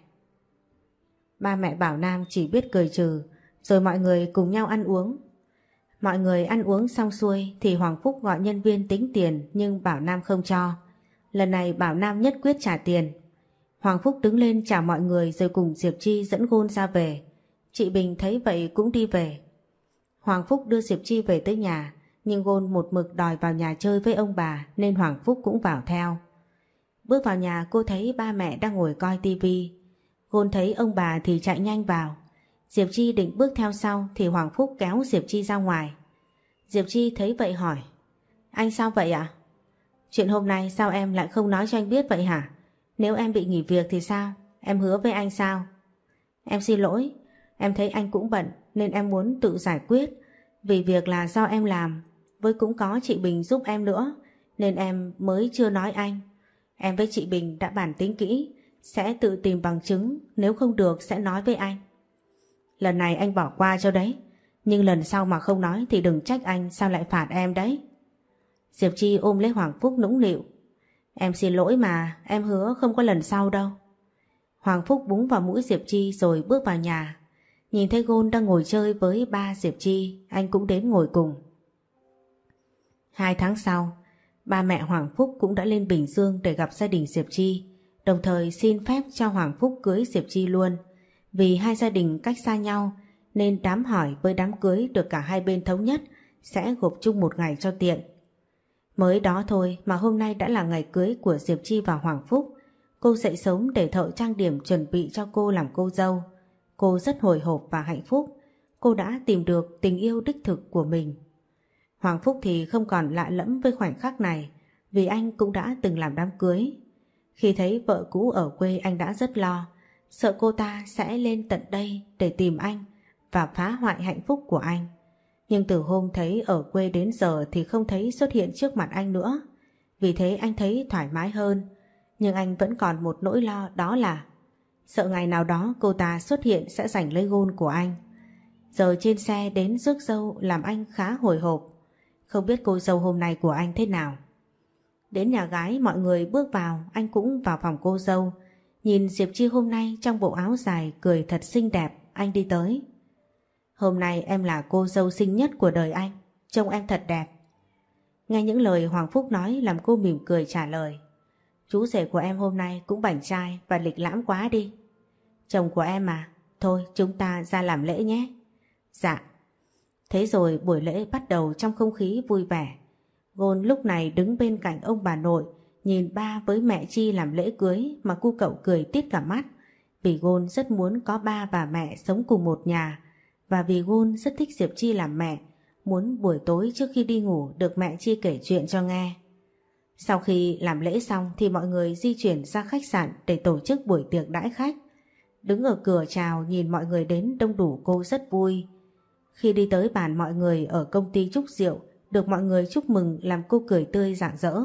Ba mẹ Bảo Nam chỉ biết cười trừ, rồi mọi người cùng nhau ăn uống. Mọi người ăn uống xong xuôi thì Hoàng Phúc gọi nhân viên tính tiền nhưng Bảo Nam không cho. Lần này Bảo Nam nhất quyết trả tiền. Hoàng Phúc đứng lên chào mọi người rồi cùng Diệp Chi dẫn Gôn ra về. Chị Bình thấy vậy cũng đi về. Hoàng Phúc đưa Diệp Chi về tới nhà, nhưng Gôn một mực đòi vào nhà chơi với ông bà nên Hoàng Phúc cũng vào theo. Bước vào nhà cô thấy ba mẹ đang ngồi coi tivi. Gôn thấy ông bà thì chạy nhanh vào. Diệp Chi định bước theo sau thì Hoàng Phúc kéo Diệp Chi ra ngoài. Diệp Chi thấy vậy hỏi Anh sao vậy ạ? Chuyện hôm nay sao em lại không nói cho anh biết vậy hả? Nếu em bị nghỉ việc thì sao? Em hứa với anh sao? Em xin lỗi, em thấy anh cũng bận nên em muốn tự giải quyết vì việc là do em làm với cũng có chị Bình giúp em nữa nên em mới chưa nói anh. Em với chị Bình đã bản tính kỹ sẽ tự tìm bằng chứng nếu không được sẽ nói với anh. Lần này anh bỏ qua cho đấy nhưng lần sau mà không nói thì đừng trách anh sao lại phạt em đấy. Diệp Chi ôm lấy Hoàng Phúc nũng nịu. Em xin lỗi mà, em hứa không có lần sau đâu. Hoàng Phúc búng vào mũi Diệp Chi rồi bước vào nhà. Nhìn thấy Gôn đang ngồi chơi với ba Diệp Chi, anh cũng đến ngồi cùng. Hai tháng sau, ba mẹ Hoàng Phúc cũng đã lên Bình Dương để gặp gia đình Diệp Chi, đồng thời xin phép cho Hoàng Phúc cưới Diệp Chi luôn. Vì hai gia đình cách xa nhau nên đám hỏi với đám cưới được cả hai bên thống nhất sẽ gộp chung một ngày cho tiện. Mới đó thôi mà hôm nay đã là ngày cưới của Diệp Chi và Hoàng Phúc. Cô dậy sớm để thợ trang điểm chuẩn bị cho cô làm cô dâu. Cô rất hồi hộp và hạnh phúc. Cô đã tìm được tình yêu đích thực của mình. Hoàng Phúc thì không còn lạ lẫm với khoảnh khắc này vì anh cũng đã từng làm đám cưới. Khi thấy vợ cũ ở quê anh đã rất lo, sợ cô ta sẽ lên tận đây để tìm anh và phá hoại hạnh phúc của anh. Nhưng từ hôm thấy ở quê đến giờ thì không thấy xuất hiện trước mặt anh nữa. Vì thế anh thấy thoải mái hơn. Nhưng anh vẫn còn một nỗi lo đó là sợ ngày nào đó cô ta xuất hiện sẽ giành lấy gôn của anh. Giờ trên xe đến rước dâu làm anh khá hồi hộp. Không biết cô dâu hôm nay của anh thế nào. Đến nhà gái mọi người bước vào, anh cũng vào phòng cô dâu. Nhìn Diệp Chi hôm nay trong bộ áo dài cười thật xinh đẹp, anh đi tới. Hôm nay em là cô dâu xinh nhất của đời anh, trông em thật đẹp. Nghe những lời Hoàng Phúc nói làm cô mỉm cười trả lời. Chú rể của em hôm nay cũng bảnh trai và lịch lãm quá đi. Chồng của em à, thôi chúng ta ra làm lễ nhé. Dạ. Thế rồi buổi lễ bắt đầu trong không khí vui vẻ. Gôn lúc này đứng bên cạnh ông bà nội, nhìn ba với mẹ Chi làm lễ cưới mà cu cậu cười tít cả mắt. Vì Gôn rất muốn có ba và mẹ sống cùng một nhà và vì Gôn rất thích Diệp Chi làm mẹ, muốn buổi tối trước khi đi ngủ được mẹ Chi kể chuyện cho nghe. Sau khi làm lễ xong thì mọi người di chuyển ra khách sạn để tổ chức buổi tiệc đãi khách. Đứng ở cửa chào nhìn mọi người đến đông đủ cô rất vui. Khi đi tới bàn mọi người ở công ty chúc rượu được mọi người chúc mừng làm cô cười tươi rạng rỡ.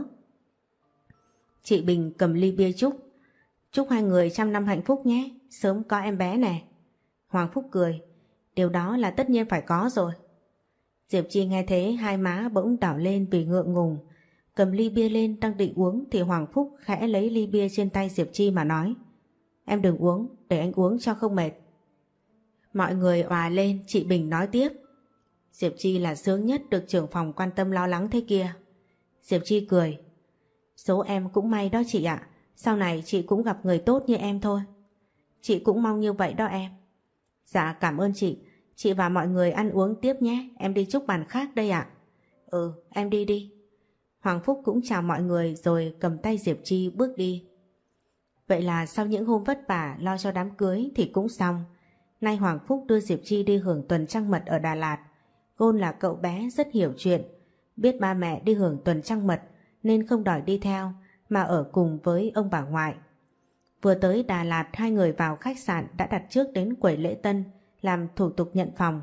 Chị Bình cầm ly bia chúc. Chúc hai người trăm năm hạnh phúc nhé, sớm có em bé nè. Hoàng Phúc cười, điều đó là tất nhiên phải có rồi. Diệp Chi nghe thế hai má bỗng đảo lên vì ngượng ngùng. Cầm ly bia lên đang định uống thì Hoàng Phúc khẽ lấy ly bia trên tay Diệp Chi mà nói. Em đừng uống, để anh uống cho không mệt. Mọi người òa lên, chị Bình nói tiếp. Diệp Chi là sướng nhất được trưởng phòng quan tâm lo lắng thế kia. Diệp Chi cười. Số em cũng may đó chị ạ. Sau này chị cũng gặp người tốt như em thôi. Chị cũng mong như vậy đó em. Dạ cảm ơn chị. Chị và mọi người ăn uống tiếp nhé. Em đi chúc bàn khác đây ạ. Ừ, em đi đi. Hoàng Phúc cũng chào mọi người rồi cầm tay Diệp Chi bước đi. Vậy là sau những hôm vất vả lo cho đám cưới thì cũng xong. Nay Hoàng Phúc đưa Diệp Chi đi hưởng tuần trăng mật ở Đà Lạt. Gôn là cậu bé rất hiểu chuyện, biết ba mẹ đi hưởng tuần trăng mật nên không đòi đi theo mà ở cùng với ông bà ngoại. Vừa tới Đà Lạt hai người vào khách sạn đã đặt trước đến quầy lễ tân làm thủ tục nhận phòng.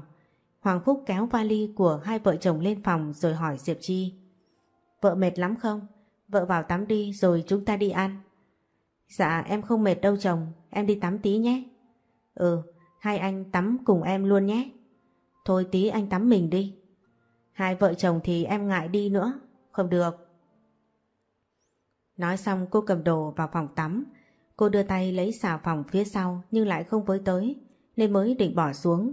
Hoàng Phúc kéo vali của hai vợ chồng lên phòng rồi hỏi Diệp Chi. Vợ mệt lắm không? Vợ vào tắm đi rồi chúng ta đi ăn. Dạ em không mệt đâu chồng, em đi tắm tí nhé. Ừ, hai anh tắm cùng em luôn nhé. Thôi tí anh tắm mình đi. Hai vợ chồng thì em ngại đi nữa. Không được. Nói xong cô cầm đồ vào phòng tắm. Cô đưa tay lấy xà phòng phía sau nhưng lại không với tới nên mới định bỏ xuống.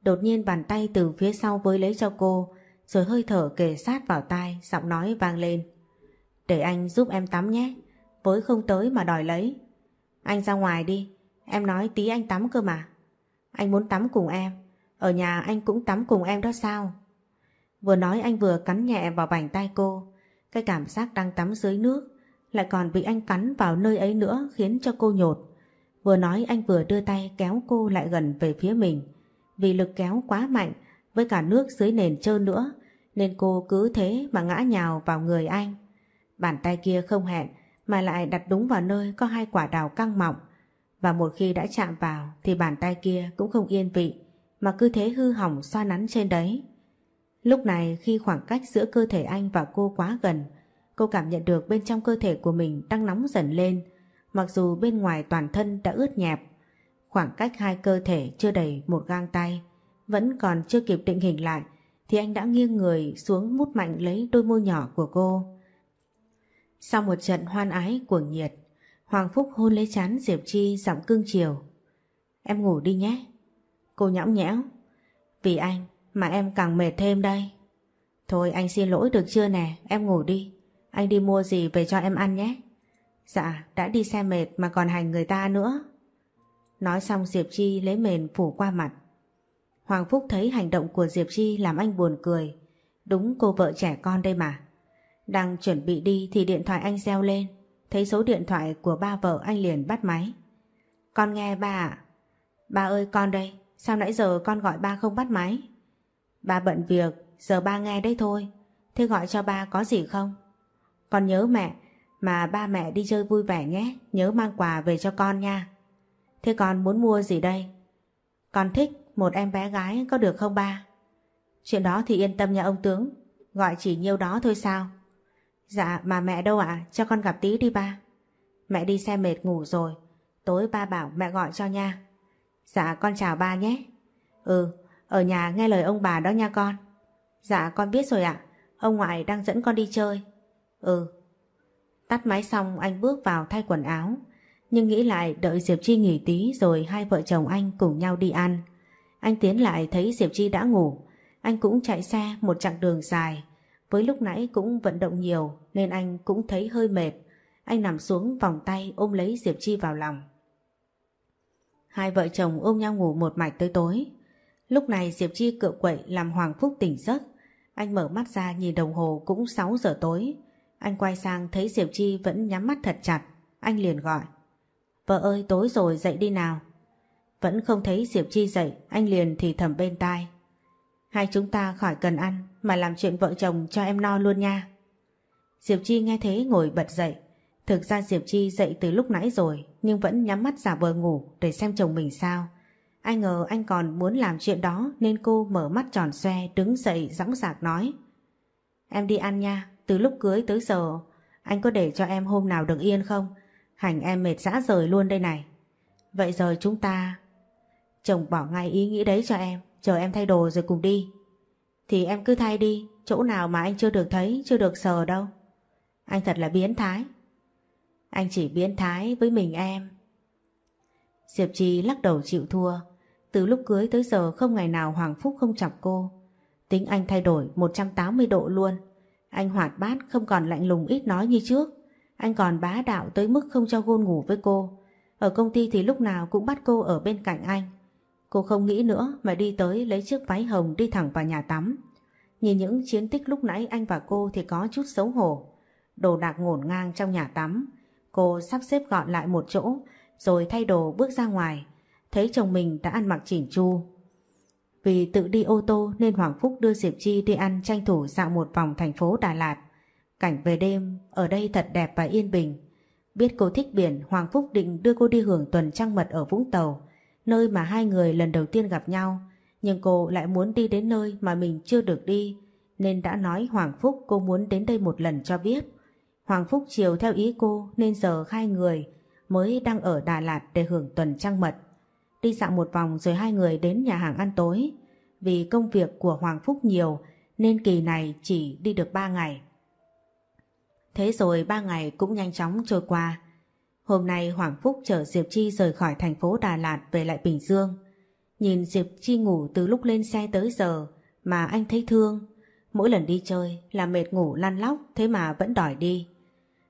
Đột nhiên bàn tay từ phía sau với lấy cho cô rồi hơi thở kề sát vào tai, giọng nói vang lên. Để anh giúp em tắm nhé. Với không tới mà đòi lấy. Anh ra ngoài đi. Em nói tí anh tắm cơ mà. Anh muốn tắm cùng em. Ở nhà anh cũng tắm cùng em đó sao? Vừa nói anh vừa cắn nhẹ vào bàn tay cô. Cái cảm giác đang tắm dưới nước lại còn bị anh cắn vào nơi ấy nữa khiến cho cô nhột. Vừa nói anh vừa đưa tay kéo cô lại gần về phía mình. Vì lực kéo quá mạnh với cả nước dưới nền trơn nữa nên cô cứ thế mà ngã nhào vào người anh. Bàn tay kia không hẹn mà lại đặt đúng vào nơi có hai quả đào căng mọng. Và một khi đã chạm vào thì bàn tay kia cũng không yên vị mà cứ thế hư hỏng xoa nắn trên đấy. Lúc này khi khoảng cách giữa cơ thể anh và cô quá gần, cô cảm nhận được bên trong cơ thể của mình đang nóng dần lên, mặc dù bên ngoài toàn thân đã ướt nhẹp. Khoảng cách hai cơ thể chưa đầy một gang tay, vẫn còn chưa kịp định hình lại, thì anh đã nghiêng người xuống mút mạnh lấy đôi môi nhỏ của cô. Sau một trận hoan ái cuồng nhiệt, Hoàng Phúc hôn lấy chán Diệp Chi giọng cưng chiều. Em ngủ đi nhé. Cô nhõng nhẽo. Vì anh mà em càng mệt thêm đây. Thôi anh xin lỗi được chưa nè, em ngủ đi. Anh đi mua gì về cho em ăn nhé. Dạ, đã đi xe mệt mà còn hành người ta nữa. Nói xong Diệp Chi lấy mền phủ qua mặt. Hoàng Phúc thấy hành động của Diệp Chi làm anh buồn cười. Đúng cô vợ trẻ con đây mà. Đang chuẩn bị đi thì điện thoại anh reo lên. Thấy số điện thoại của ba vợ anh liền bắt máy. Con nghe ba ạ. Ba ơi con đây, sao nãy giờ con gọi ba không bắt máy? Ba bận việc, giờ ba nghe đấy thôi. Thế gọi cho ba có gì không? Con nhớ mẹ, mà ba mẹ đi chơi vui vẻ nhé, nhớ mang quà về cho con nha. Thế con muốn mua gì đây? Con thích một em bé gái có được không ba? Chuyện đó thì yên tâm nha ông tướng, gọi chỉ nhiêu đó thôi sao? Dạ mà mẹ đâu ạ, cho con gặp tí đi ba. Mẹ đi xe mệt ngủ rồi, tối ba bảo mẹ gọi cho nha. Dạ con chào ba nhé. Ừ, ở nhà nghe lời ông bà đó nha con. Dạ con biết rồi ạ, ông ngoại đang dẫn con đi chơi. Ừ. Tắt máy xong anh bước vào thay quần áo, nhưng nghĩ lại đợi Diệp Chi nghỉ tí rồi hai vợ chồng anh cùng nhau đi ăn. Anh tiến lại thấy Diệp Chi đã ngủ, anh cũng chạy xe một chặng đường dài. Với lúc nãy cũng vận động nhiều nên anh cũng thấy hơi mệt. Anh nằm xuống vòng tay ôm lấy Diệp Chi vào lòng. Hai vợ chồng ôm nhau ngủ một mạch tới tối. Lúc này Diệp Chi cựa quậy làm Hoàng Phúc tỉnh giấc. Anh mở mắt ra nhìn đồng hồ cũng 6 giờ tối. Anh quay sang thấy Diệp Chi vẫn nhắm mắt thật chặt. Anh liền gọi. Vợ ơi tối rồi dậy đi nào. Vẫn không thấy Diệp Chi dậy, anh liền thì thầm bên tai. Hai chúng ta khỏi cần ăn mà làm chuyện vợ chồng cho em no luôn nha. Diệp Chi nghe thế ngồi bật dậy. Thực ra Diệp Chi dậy từ lúc nãy rồi nhưng vẫn nhắm mắt giả vờ ngủ để xem chồng mình sao. Ai ngờ anh còn muốn làm chuyện đó nên cô mở mắt tròn xoe đứng dậy dõng dạc nói. Em đi ăn nha, từ lúc cưới tới giờ anh có để cho em hôm nào được yên không? Hành em mệt dã rời luôn đây này. Vậy giờ chúng ta... Chồng bỏ ngay ý nghĩ đấy cho em, chờ em thay đồ rồi cùng đi. Thì em cứ thay đi, chỗ nào mà anh chưa được thấy, chưa được sờ đâu. Anh thật là biến thái. Anh chỉ biến thái với mình em. Diệp Trì lắc đầu chịu thua. Từ lúc cưới tới giờ không ngày nào Hoàng Phúc không chọc cô. Tính anh thay đổi 180 độ luôn. Anh hoạt bát không còn lạnh lùng ít nói như trước. Anh còn bá đạo tới mức không cho gôn ngủ với cô. Ở công ty thì lúc nào cũng bắt cô ở bên cạnh anh. Cô không nghĩ nữa mà đi tới lấy chiếc váy hồng đi thẳng vào nhà tắm. Nhìn những chiến tích lúc nãy anh và cô thì có chút xấu hổ. Đồ đạc ngổn ngang trong nhà tắm. Cô sắp xếp gọn lại một chỗ rồi thay đồ bước ra ngoài. Thấy chồng mình đã ăn mặc chỉnh chu. Vì tự đi ô tô nên Hoàng Phúc đưa Diệp Chi đi ăn tranh thủ dạo một vòng thành phố Đà Lạt. Cảnh về đêm ở đây thật đẹp và yên bình. Biết cô thích biển, Hoàng Phúc định đưa cô đi hưởng tuần trăng mật ở Vũng Tàu, nơi mà hai người lần đầu tiên gặp nhau. Nhưng cô lại muốn đi đến nơi mà mình chưa được đi, nên đã nói Hoàng Phúc cô muốn đến đây một lần cho biết. Hoàng Phúc chiều theo ý cô nên giờ hai người mới đang ở Đà Lạt để hưởng tuần trăng mật. Đi dạo một vòng rồi hai người đến nhà hàng ăn tối. Vì công việc của Hoàng Phúc nhiều nên kỳ này chỉ đi được ba ngày. Thế rồi ba ngày cũng nhanh chóng trôi qua. Hôm nay Hoàng Phúc chở Diệp Chi rời khỏi thành phố Đà Lạt về lại Bình Dương. Nhìn Diệp Chi ngủ từ lúc lên xe tới giờ mà anh thấy thương. Mỗi lần đi chơi là mệt ngủ lăn lóc, thế mà vẫn đòi đi.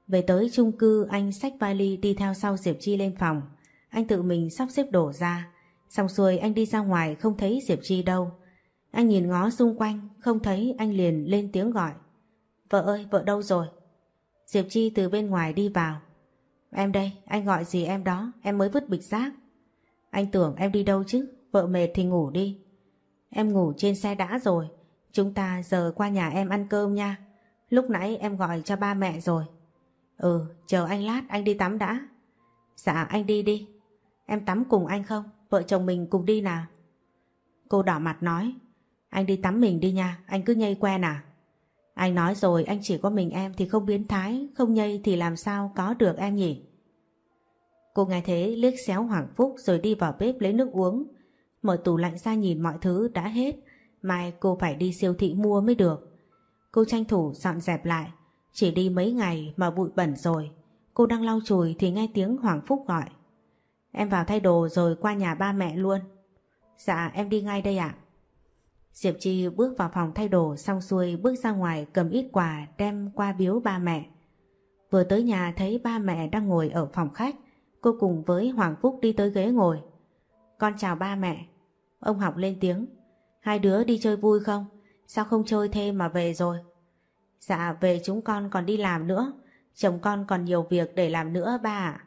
Về tới chung cư, anh xách vali đi theo sau Diệp Chi lên phòng. Anh tự mình sắp xếp đổ ra. Xong xuôi anh đi ra ngoài không thấy Diệp Chi đâu. Anh nhìn ngó xung quanh, không thấy anh liền lên tiếng gọi. Vợ ơi, vợ đâu rồi? Diệp Chi từ bên ngoài đi vào. Em đây, anh gọi gì em đó, em mới vứt bịch rác. Anh tưởng em đi đâu chứ, vợ mệt thì ngủ đi. Em ngủ trên xe đã rồi, chúng ta giờ qua nhà em ăn cơm nha. Lúc nãy em gọi cho ba mẹ rồi. Ừ, chờ anh lát anh đi tắm đã. Dạ anh đi đi. Em tắm cùng anh không? Vợ chồng mình cùng đi nào. Cô đỏ mặt nói. Anh đi tắm mình đi nha, anh cứ nhây que à? Anh nói rồi anh chỉ có mình em thì không biến thái, không nhây thì làm sao có được em nhỉ? Cô nghe thế liếc xéo Hoàng Phúc rồi đi vào bếp lấy nước uống. Mở tủ lạnh ra nhìn mọi thứ đã hết, mai cô phải đi siêu thị mua mới được. Cô tranh thủ dọn dẹp lại, chỉ đi mấy ngày mà bụi bẩn rồi. Cô đang lau chùi thì nghe tiếng Hoàng Phúc gọi. Em vào thay đồ rồi qua nhà ba mẹ luôn. Dạ em đi ngay đây ạ. Diệp Chi bước vào phòng thay đồ xong xuôi bước ra ngoài cầm ít quà đem qua biếu ba mẹ. Vừa tới nhà thấy ba mẹ đang ngồi ở phòng khách, cô cùng với Hoàng Phúc đi tới ghế ngồi. Con chào ba mẹ. Ông học lên tiếng. Hai đứa đi chơi vui không? Sao không chơi thêm mà về rồi? Dạ về chúng con còn đi làm nữa. Chồng con còn nhiều việc để làm nữa ba ạ.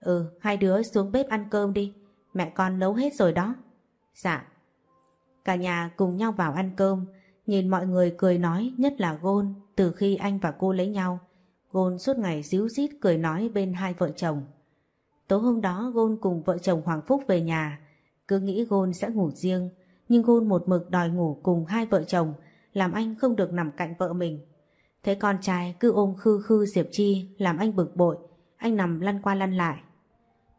Ừ, hai đứa xuống bếp ăn cơm đi. Mẹ con nấu hết rồi đó. Dạ. Cả nhà cùng nhau vào ăn cơm. Nhìn mọi người cười nói nhất là Gôn từ khi anh và cô lấy nhau. Gôn suốt ngày díu dít cười nói bên hai vợ chồng. Tối hôm đó, Gôn cùng vợ chồng Hoàng Phúc về nhà. Cứ nghĩ Gôn sẽ ngủ riêng. Nhưng Gôn một mực đòi ngủ cùng hai vợ chồng, làm anh không được nằm cạnh vợ mình. Thấy con trai cứ ôm khư khư Diệp Chi, làm anh bực bội. Anh nằm lăn qua lăn lại.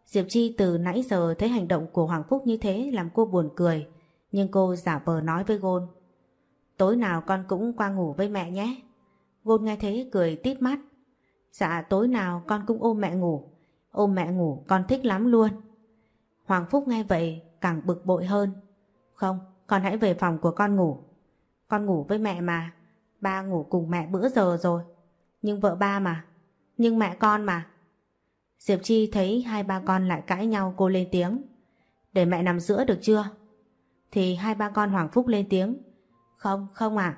Diệp Chi từ nãy giờ thấy hành động của Hoàng Phúc như thế làm cô buồn cười. Nhưng cô giả vờ nói với Gôn. Tối nào con cũng qua ngủ với mẹ nhé. Gôn nghe thế cười tít mắt. Dạ tối nào con cũng ôm mẹ ngủ. Ôm mẹ ngủ con thích lắm luôn. Hoàng Phúc nghe vậy càng bực bội hơn. Không, con hãy về phòng của con ngủ. Con ngủ với mẹ mà. Ba ngủ cùng mẹ bữa giờ rồi. Nhưng vợ ba mà. Nhưng mẹ con mà. Diệp Chi thấy hai ba con lại cãi nhau cô lên tiếng. Để mẹ nằm giữa được chưa? Thì hai ba con Hoàng Phúc lên tiếng. Không, không ạ.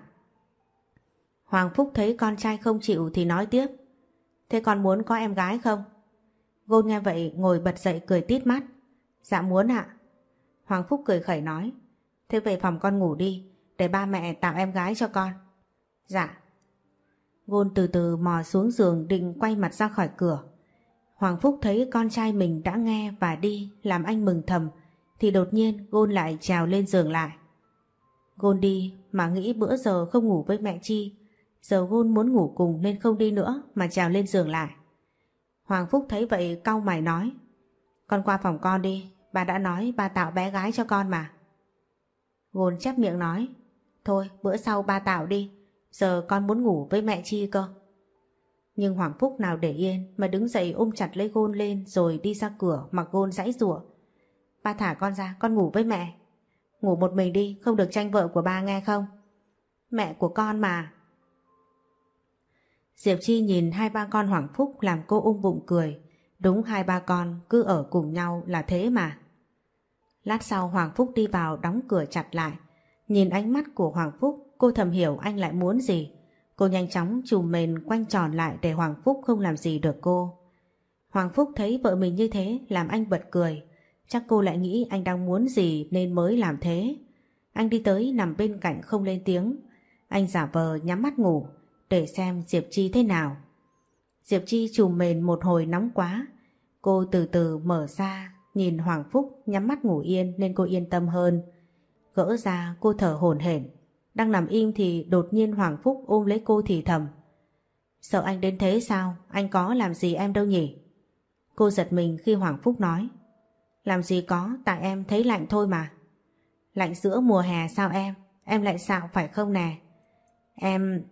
Hoàng Phúc thấy con trai không chịu thì nói tiếp. Thế con muốn có em gái không? Gôn nghe vậy ngồi bật dậy cười tít mắt. Dạ muốn ạ. Hoàng Phúc cười khẩy nói. Thế về phòng con ngủ đi, để ba mẹ tạo em gái cho con. Dạ. Gôn từ từ mò xuống giường định quay mặt ra khỏi cửa. Hoàng Phúc thấy con trai mình đã nghe và đi làm anh mừng thầm thì đột nhiên Gôn lại trèo lên giường lại. Gôn đi mà nghĩ bữa giờ không ngủ với mẹ Chi giờ Gôn muốn ngủ cùng nên không đi nữa mà trèo lên giường lại. Hoàng Phúc thấy vậy cau mày nói, Con qua phòng con đi, Bà đã nói ba tạo bé gái cho con mà. Gôn chép miệng nói, Thôi, bữa sau ba tạo đi, Giờ con muốn ngủ với mẹ Chi cơ. Nhưng Hoàng Phúc nào để yên Mà đứng dậy ôm chặt lấy Gôn lên Rồi đi ra cửa mặc Gôn dãy rủa Ba thả con ra, con ngủ với mẹ. Ngủ một mình đi, Không được tranh vợ của ba nghe không? Mẹ của con mà. Diệp Chi nhìn hai ba con Hoàng Phúc làm cô ung bụng cười. Đúng hai ba con cứ ở cùng nhau là thế mà. Lát sau Hoàng Phúc đi vào đóng cửa chặt lại. Nhìn ánh mắt của Hoàng Phúc, cô thầm hiểu anh lại muốn gì. Cô nhanh chóng chùm mền quanh tròn lại để Hoàng Phúc không làm gì được cô. Hoàng Phúc thấy vợ mình như thế làm anh bật cười. Chắc cô lại nghĩ anh đang muốn gì nên mới làm thế. Anh đi tới nằm bên cạnh không lên tiếng. Anh giả vờ nhắm mắt ngủ để xem Diệp Chi thế nào. Diệp Chi trùm mền một hồi nóng quá. Cô từ từ mở ra, nhìn Hoàng Phúc nhắm mắt ngủ yên nên cô yên tâm hơn. Gỡ ra cô thở hổn hển. Đang nằm im thì đột nhiên Hoàng Phúc ôm lấy cô thì thầm. Sợ anh đến thế sao? Anh có làm gì em đâu nhỉ? Cô giật mình khi Hoàng Phúc nói. Làm gì có, tại em thấy lạnh thôi mà. Lạnh giữa mùa hè sao em? Em lại xạo phải không nè? Em...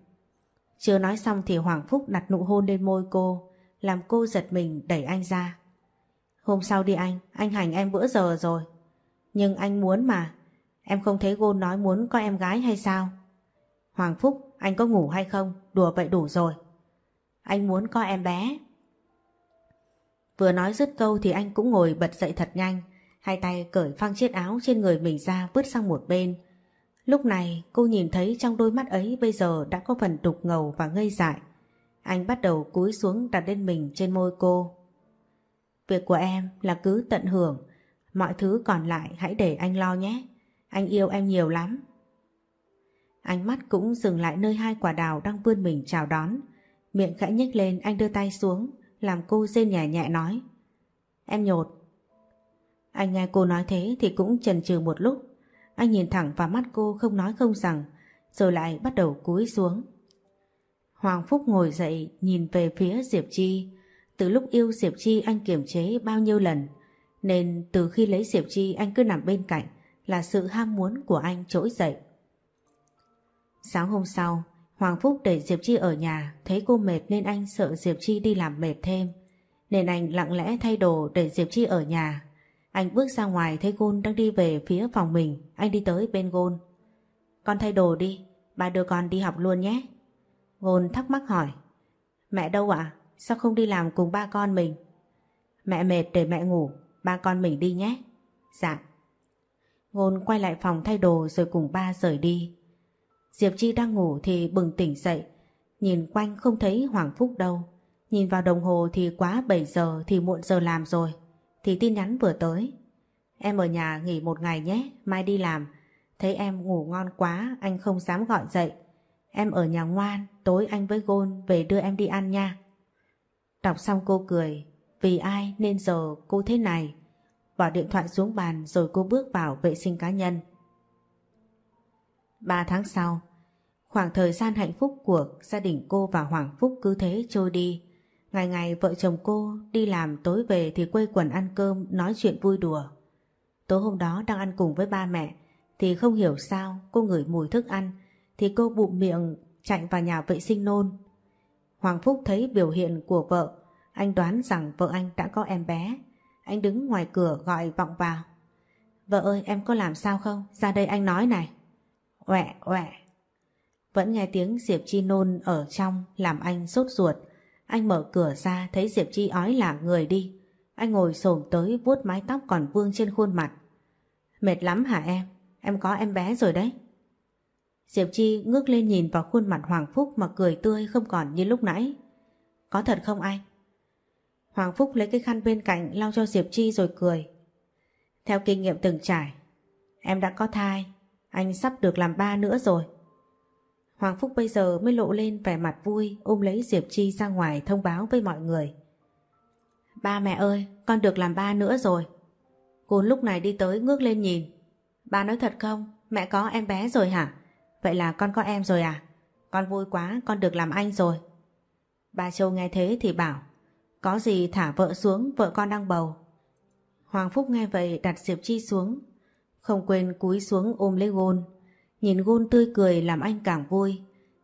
Chưa nói xong thì Hoàng Phúc đặt nụ hôn lên môi cô, làm cô giật mình đẩy anh ra. Hôm sau đi anh, anh hành em bữa giờ rồi. Nhưng anh muốn mà, em không thấy cô nói muốn có em gái hay sao? Hoàng Phúc, anh có ngủ hay không? Đùa vậy đủ rồi. Anh muốn có em bé. Vừa nói dứt câu thì anh cũng ngồi bật dậy thật nhanh, hai tay cởi phăng chiếc áo trên người mình ra vứt sang một bên, Lúc này cô nhìn thấy trong đôi mắt ấy bây giờ đã có phần đục ngầu và ngây dại. Anh bắt đầu cúi xuống đặt lên mình trên môi cô. Việc của em là cứ tận hưởng, mọi thứ còn lại hãy để anh lo nhé. Anh yêu em nhiều lắm. Ánh mắt cũng dừng lại nơi hai quả đào đang vươn mình chào đón. Miệng khẽ nhếch lên anh đưa tay xuống, làm cô rên nhẹ nhẹ nói. Em nhột. Anh nghe cô nói thế thì cũng chần chừ một lúc anh nhìn thẳng vào mắt cô không nói không rằng, rồi lại bắt đầu cúi xuống. Hoàng Phúc ngồi dậy nhìn về phía Diệp Chi. Từ lúc yêu Diệp Chi anh kiềm chế bao nhiêu lần, nên từ khi lấy Diệp Chi anh cứ nằm bên cạnh là sự ham muốn của anh trỗi dậy. Sáng hôm sau, Hoàng Phúc để Diệp Chi ở nhà, thấy cô mệt nên anh sợ Diệp Chi đi làm mệt thêm. Nên anh lặng lẽ thay đồ để Diệp Chi ở nhà anh bước ra ngoài thấy Gôn đang đi về phía phòng mình, anh đi tới bên Gôn. Con thay đồ đi, bà đưa con đi học luôn nhé. Gôn thắc mắc hỏi. Mẹ đâu ạ? Sao không đi làm cùng ba con mình? Mẹ mệt để mẹ ngủ, ba con mình đi nhé. Dạ. Gôn quay lại phòng thay đồ rồi cùng ba rời đi. Diệp Chi đang ngủ thì bừng tỉnh dậy, Nhìn quanh không thấy Hoàng Phúc đâu. Nhìn vào đồng hồ thì quá 7 giờ thì muộn giờ làm rồi. Thì tin nhắn vừa tới. Em ở nhà nghỉ một ngày nhé, mai đi làm. Thấy em ngủ ngon quá, anh không dám gọi dậy. Em ở nhà ngoan, tối anh với Gôn về đưa em đi ăn nha. Đọc xong cô cười, vì ai nên giờ cô thế này. Bỏ điện thoại xuống bàn rồi cô bước vào vệ sinh cá nhân. Ba tháng sau, khoảng thời gian hạnh phúc của gia đình cô và Hoàng Phúc cứ thế trôi đi. Ngày ngày vợ chồng cô đi làm tối về thì quây quần ăn cơm, nói chuyện vui đùa. Tối hôm đó đang ăn cùng với ba mẹ, thì không hiểu sao cô ngửi mùi thức ăn, thì cô bụng miệng chạy vào nhà vệ sinh nôn. Hoàng Phúc thấy biểu hiện của vợ, anh đoán rằng vợ anh đã có em bé. Anh đứng ngoài cửa gọi vọng vào. Vợ ơi, em có làm sao không? Ra đây anh nói này. Quẹ quẹ. Vẫn nghe tiếng Diệp Chi nôn ở trong, làm anh sốt ruột. Anh mở cửa ra thấy Diệp Chi ói lả người đi. Anh ngồi xổm tới vuốt mái tóc còn vương trên khuôn mặt. Mệt lắm hả em? Em có em bé rồi đấy. Diệp Chi ngước lên nhìn vào khuôn mặt Hoàng Phúc mà cười tươi không còn như lúc nãy. Có thật không anh? Hoàng Phúc lấy cái khăn bên cạnh lau cho Diệp Chi rồi cười. Theo kinh nghiệm từng trải, em đã có thai, anh sắp được làm ba nữa rồi. Hoàng Phúc bây giờ mới lộ lên vẻ mặt vui ôm lấy Diệp Chi ra ngoài thông báo với mọi người. Ba mẹ ơi, con được làm ba nữa rồi. Cô lúc này đi tới ngước lên nhìn. Ba nói thật không? Mẹ có em bé rồi hả? Vậy là con có em rồi à? Con vui quá, con được làm anh rồi. Bà Châu nghe thế thì bảo Có gì thả vợ xuống, vợ con đang bầu. Hoàng Phúc nghe vậy đặt Diệp Chi xuống. Không quên cúi xuống ôm lấy gôn. Nhìn gôn tươi cười làm anh càng vui.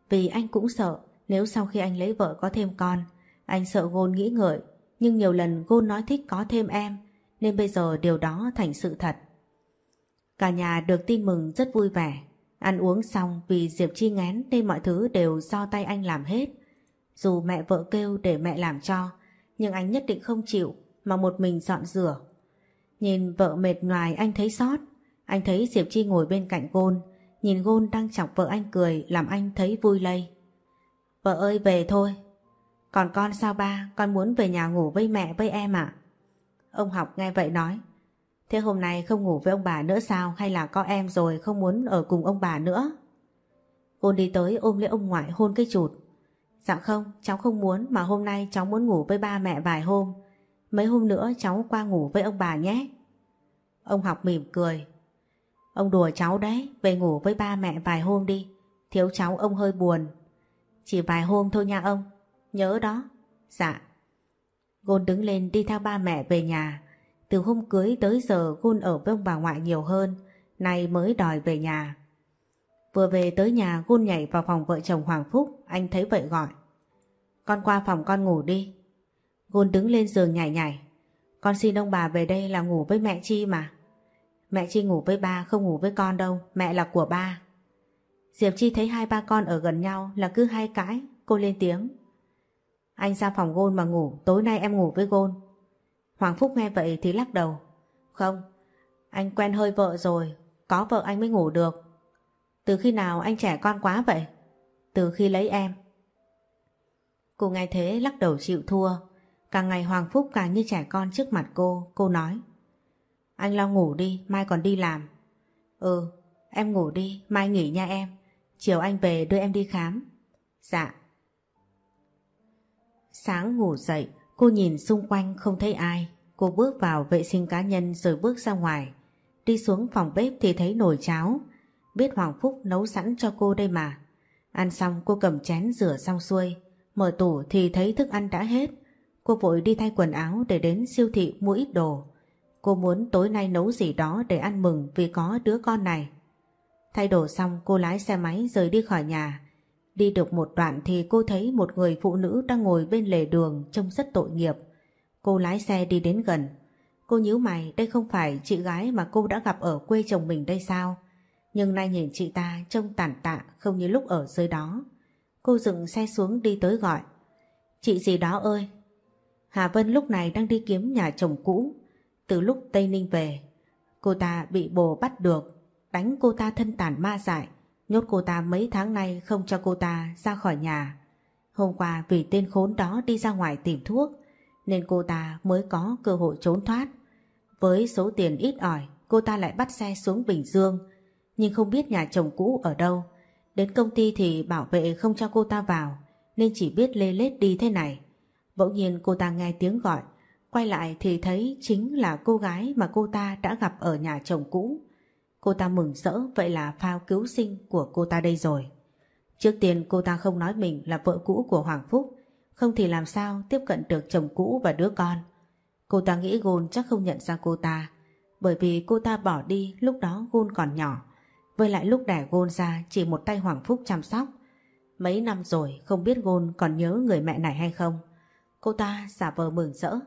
Vì anh cũng sợ nếu sau khi anh lấy vợ có thêm con. Anh sợ gôn nghĩ ngợi. Nhưng nhiều lần gôn nói thích có thêm em. Nên bây giờ điều đó thành sự thật. Cả nhà được tin mừng rất vui vẻ. Ăn uống xong vì Diệp Chi ngán nên mọi thứ đều do tay anh làm hết. Dù mẹ vợ kêu để mẹ làm cho, nhưng anh nhất định không chịu mà một mình dọn rửa. Nhìn vợ mệt ngoài anh thấy sót. Anh thấy Diệp Chi ngồi bên cạnh Gôn, nhìn Gôn đang chọc vợ anh cười làm anh thấy vui lây. Vợ ơi về thôi. Còn con sao ba, con muốn về nhà ngủ với mẹ với em ạ. Ông học nghe vậy nói. Thế hôm nay không ngủ với ông bà nữa sao hay là có em rồi không muốn ở cùng ông bà nữa? Gôn đi tới ôm lấy ông ngoại hôn cái chụt. Dạ không, cháu không muốn mà hôm nay cháu muốn ngủ với ba mẹ vài hôm. Mấy hôm nữa cháu qua ngủ với ông bà nhé. Ông học mỉm cười. Ông đùa cháu đấy, về ngủ với ba mẹ vài hôm đi. Thiếu cháu ông hơi buồn. Chỉ vài hôm thôi nha ông. Nhớ đó. Dạ. Gôn đứng lên đi theo ba mẹ về nhà. Từ hôm cưới tới giờ Gun ở với ông bà ngoại nhiều hơn, nay mới đòi về nhà. Vừa về tới nhà Gun nhảy vào phòng vợ chồng Hoàng Phúc, anh thấy vậy gọi. Con qua phòng con ngủ đi. Gun đứng lên giường nhảy nhảy. Con xin ông bà về đây là ngủ với mẹ Chi mà. Mẹ Chi ngủ với ba không ngủ với con đâu, mẹ là của ba. Diệp Chi thấy hai ba con ở gần nhau là cứ hai cãi, cô lên tiếng. Anh ra phòng Gôn mà ngủ, tối nay em ngủ với Gôn. Hoàng Phúc nghe vậy thì lắc đầu. Không, anh quen hơi vợ rồi, có vợ anh mới ngủ được. Từ khi nào anh trẻ con quá vậy? Từ khi lấy em. Cô nghe thế lắc đầu chịu thua. Càng ngày Hoàng Phúc càng như trẻ con trước mặt cô, cô nói. Anh lo ngủ đi, mai còn đi làm. Ừ, em ngủ đi, mai nghỉ nha em. Chiều anh về đưa em đi khám. Dạ. Sáng ngủ dậy, Cô nhìn xung quanh không thấy ai. Cô bước vào vệ sinh cá nhân rồi bước ra ngoài. Đi xuống phòng bếp thì thấy nồi cháo. Biết Hoàng Phúc nấu sẵn cho cô đây mà. Ăn xong cô cầm chén rửa xong xuôi. Mở tủ thì thấy thức ăn đã hết. Cô vội đi thay quần áo để đến siêu thị mua ít đồ. Cô muốn tối nay nấu gì đó để ăn mừng vì có đứa con này. Thay đồ xong, cô lái xe máy rời đi khỏi nhà. Đi được một đoạn thì cô thấy một người phụ nữ đang ngồi bên lề đường trông rất tội nghiệp. Cô lái xe đi đến gần. Cô nhíu mày, đây không phải chị gái mà cô đã gặp ở quê chồng mình đây sao? Nhưng nay nhìn chị ta trông tàn tạ, không như lúc ở dưới đó. Cô dựng xe xuống đi tới gọi. Chị gì đó ơi! Hà Vân lúc này đang đi kiếm nhà chồng cũ. Từ lúc Tây Ninh về, cô ta bị bồ bắt được, đánh cô ta thân tàn ma dại nhốt cô ta mấy tháng nay không cho cô ta ra khỏi nhà. Hôm qua vì tên khốn đó đi ra ngoài tìm thuốc nên cô ta mới có cơ hội trốn thoát. Với số tiền ít ỏi, cô ta lại bắt xe xuống Bình Dương nhưng không biết nhà chồng cũ ở đâu. Đến công ty thì bảo vệ không cho cô ta vào nên chỉ biết lê lết đi thế này. Bỗng nhiên cô ta nghe tiếng gọi quay lại thì thấy chính là cô gái mà cô ta đã gặp ở nhà chồng cũ. Cô ta mừng rỡ vậy là phao cứu sinh của cô ta đây rồi. Trước tiên cô ta không nói mình là vợ cũ của Hoàng Phúc, không thì làm sao tiếp cận được chồng cũ và đứa con. Cô ta nghĩ Gôn chắc không nhận ra cô ta, bởi vì cô ta bỏ đi lúc đó Gôn còn nhỏ. Với lại lúc đẻ Gôn ra chỉ một tay Hoàng Phúc chăm sóc. Mấy năm rồi không biết Gôn còn nhớ người mẹ này hay không. Cô ta giả vờ mừng rỡ.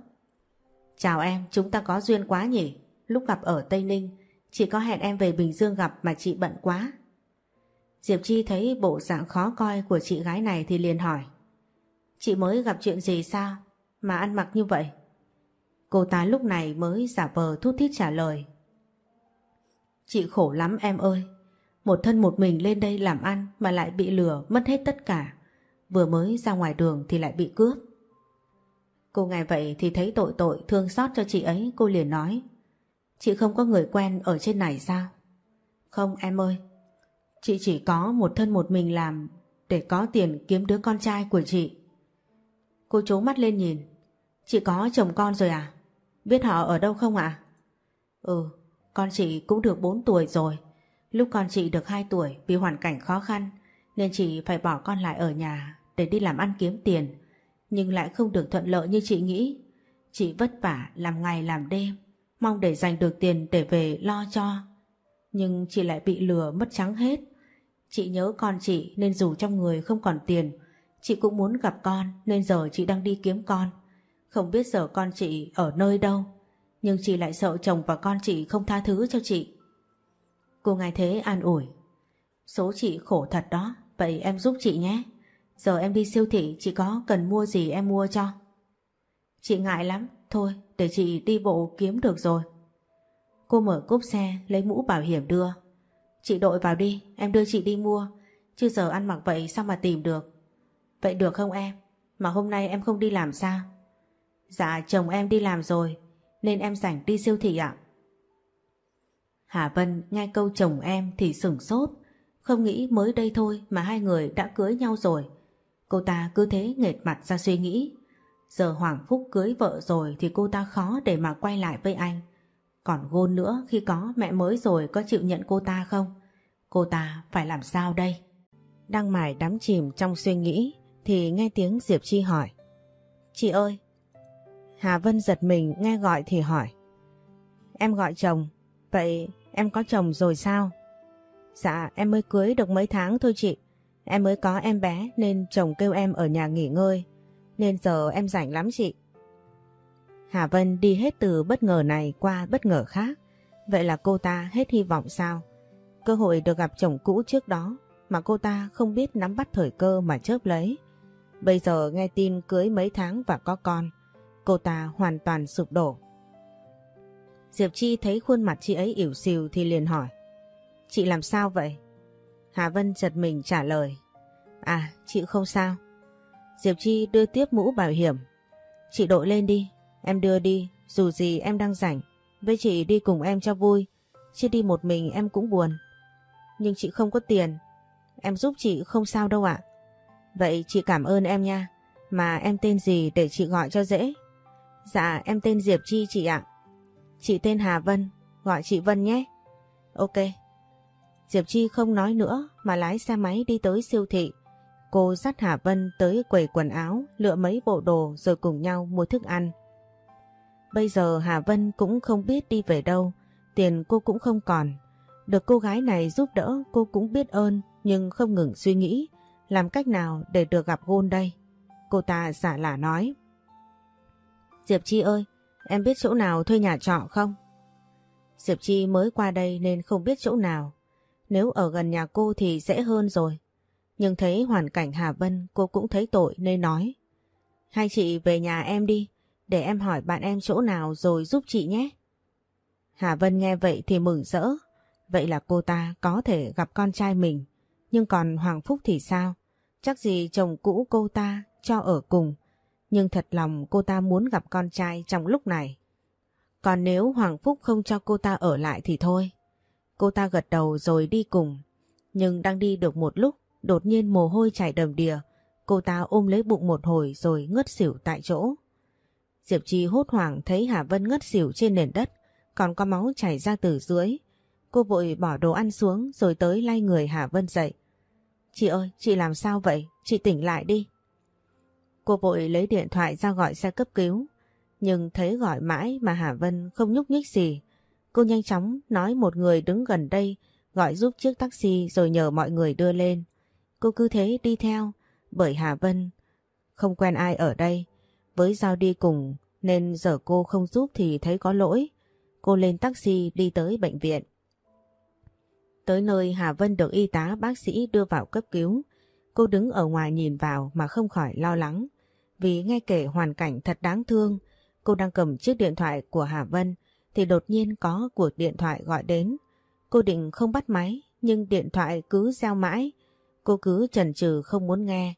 Chào em, chúng ta có duyên quá nhỉ. Lúc gặp ở Tây Ninh, chị có hẹn em về Bình Dương gặp mà chị bận quá. Diệp Chi thấy bộ dạng khó coi của chị gái này thì liền hỏi. Chị mới gặp chuyện gì sao mà ăn mặc như vậy? Cô ta lúc này mới giả vờ thút thít trả lời. Chị khổ lắm em ơi. Một thân một mình lên đây làm ăn mà lại bị lừa mất hết tất cả. Vừa mới ra ngoài đường thì lại bị cướp. Cô nghe vậy thì thấy tội tội thương xót cho chị ấy cô liền nói. Chị không có người quen ở trên này sao? Không em ơi. Chị chỉ có một thân một mình làm để có tiền kiếm đứa con trai của chị. Cô trố mắt lên nhìn. Chị có chồng con rồi à? Biết họ ở đâu không ạ? Ừ, con chị cũng được 4 tuổi rồi. Lúc con chị được 2 tuổi vì hoàn cảnh khó khăn nên chị phải bỏ con lại ở nhà để đi làm ăn kiếm tiền. Nhưng lại không được thuận lợi như chị nghĩ. Chị vất vả làm ngày làm đêm mong để dành được tiền để về lo cho. Nhưng chị lại bị lừa mất trắng hết. Chị nhớ con chị nên dù trong người không còn tiền Chị cũng muốn gặp con nên giờ chị đang đi kiếm con. Không biết giờ con chị ở nơi đâu. Nhưng chị lại sợ chồng và con chị không tha thứ cho chị. Cô nghe thế an ủi. Số chị khổ thật đó, vậy em giúp chị nhé. Giờ em đi siêu thị chị có cần mua gì em mua cho. Chị ngại lắm, thôi để chị đi bộ kiếm được rồi. Cô mở cốp xe lấy mũ bảo hiểm đưa. Chị đội vào đi, em đưa chị đi mua. Chứ giờ ăn mặc vậy sao mà tìm được. Vậy được không em? Mà hôm nay em không đi làm sao? Dạ chồng em đi làm rồi Nên em rảnh đi siêu thị ạ Hà Vân nghe câu chồng em thì sửng sốt Không nghĩ mới đây thôi mà hai người đã cưới nhau rồi Cô ta cứ thế nghệt mặt ra suy nghĩ Giờ Hoàng Phúc cưới vợ rồi thì cô ta khó để mà quay lại với anh Còn gôn nữa khi có mẹ mới rồi có chịu nhận cô ta không? Cô ta phải làm sao đây? Đang mải đắm chìm trong suy nghĩ thì nghe tiếng Diệp Chi hỏi. Chị ơi! Hà Vân giật mình nghe gọi thì hỏi. Em gọi chồng, vậy em có chồng rồi sao? Dạ em mới cưới được mấy tháng thôi chị. Em mới có em bé nên chồng kêu em ở nhà nghỉ ngơi. Nên giờ em rảnh lắm chị. Hà Vân đi hết từ bất ngờ này qua bất ngờ khác. Vậy là cô ta hết hy vọng sao? Cơ hội được gặp chồng cũ trước đó mà cô ta không biết nắm bắt thời cơ mà chớp lấy. Bây giờ nghe tin cưới mấy tháng và có con, cô ta hoàn toàn sụp đổ. Diệp Chi thấy khuôn mặt chị ấy ỉu xìu thì liền hỏi. Chị làm sao vậy? Hà Vân giật mình trả lời. À, chị không sao. Diệp Chi đưa tiếp mũ bảo hiểm. Chị đội lên đi, em đưa đi, dù gì em đang rảnh. Với chị đi cùng em cho vui, chứ đi một mình em cũng buồn. Nhưng chị không có tiền, em giúp chị không sao đâu ạ. Vậy chị cảm ơn em nha. Mà em tên gì để chị gọi cho dễ? Dạ em tên Diệp Chi chị ạ. Chị tên Hà Vân, gọi chị Vân nhé. Ok. Diệp Chi không nói nữa mà lái xe máy đi tới siêu thị. Cô dắt Hà Vân tới quầy quần áo, lựa mấy bộ đồ rồi cùng nhau mua thức ăn. Bây giờ Hà Vân cũng không biết đi về đâu, tiền cô cũng không còn. Được cô gái này giúp đỡ cô cũng biết ơn nhưng không ngừng suy nghĩ làm cách nào để được gặp Gôn đây? Cô ta giả lả nói. Diệp Chi ơi, em biết chỗ nào thuê nhà trọ không? Diệp Chi mới qua đây nên không biết chỗ nào. Nếu ở gần nhà cô thì dễ hơn rồi. Nhưng thấy hoàn cảnh Hà Vân cô cũng thấy tội nên nói. Hai chị về nhà em đi, để em hỏi bạn em chỗ nào rồi giúp chị nhé. Hà Vân nghe vậy thì mừng rỡ. Vậy là cô ta có thể gặp con trai mình nhưng còn Hoàng Phúc thì sao? Chắc gì chồng cũ cô ta cho ở cùng, nhưng thật lòng cô ta muốn gặp con trai trong lúc này. Còn nếu Hoàng Phúc không cho cô ta ở lại thì thôi. Cô ta gật đầu rồi đi cùng, nhưng đang đi được một lúc, đột nhiên mồ hôi chảy đầm đìa, cô ta ôm lấy bụng một hồi rồi ngất xỉu tại chỗ. Diệp Chi hốt hoảng thấy Hà Vân ngất xỉu trên nền đất, còn có máu chảy ra từ dưới. Cô vội bỏ đồ ăn xuống rồi tới lay người Hà Vân dậy. Chị ơi, chị làm sao vậy? Chị tỉnh lại đi. Cô vội lấy điện thoại ra gọi xe cấp cứu. Nhưng thấy gọi mãi mà Hà Vân không nhúc nhích gì. Cô nhanh chóng nói một người đứng gần đây gọi giúp chiếc taxi rồi nhờ mọi người đưa lên. Cô cứ thế đi theo bởi Hà Vân không quen ai ở đây. Với Giao đi cùng nên giờ cô không giúp thì thấy có lỗi. Cô lên taxi đi tới bệnh viện. Tới nơi Hà Vân được y tá bác sĩ đưa vào cấp cứu. Cô đứng ở ngoài nhìn vào mà không khỏi lo lắng. Vì nghe kể hoàn cảnh thật đáng thương, cô đang cầm chiếc điện thoại của Hà Vân thì đột nhiên có cuộc điện thoại gọi đến. Cô định không bắt máy nhưng điện thoại cứ reo mãi. Cô cứ chần chừ không muốn nghe.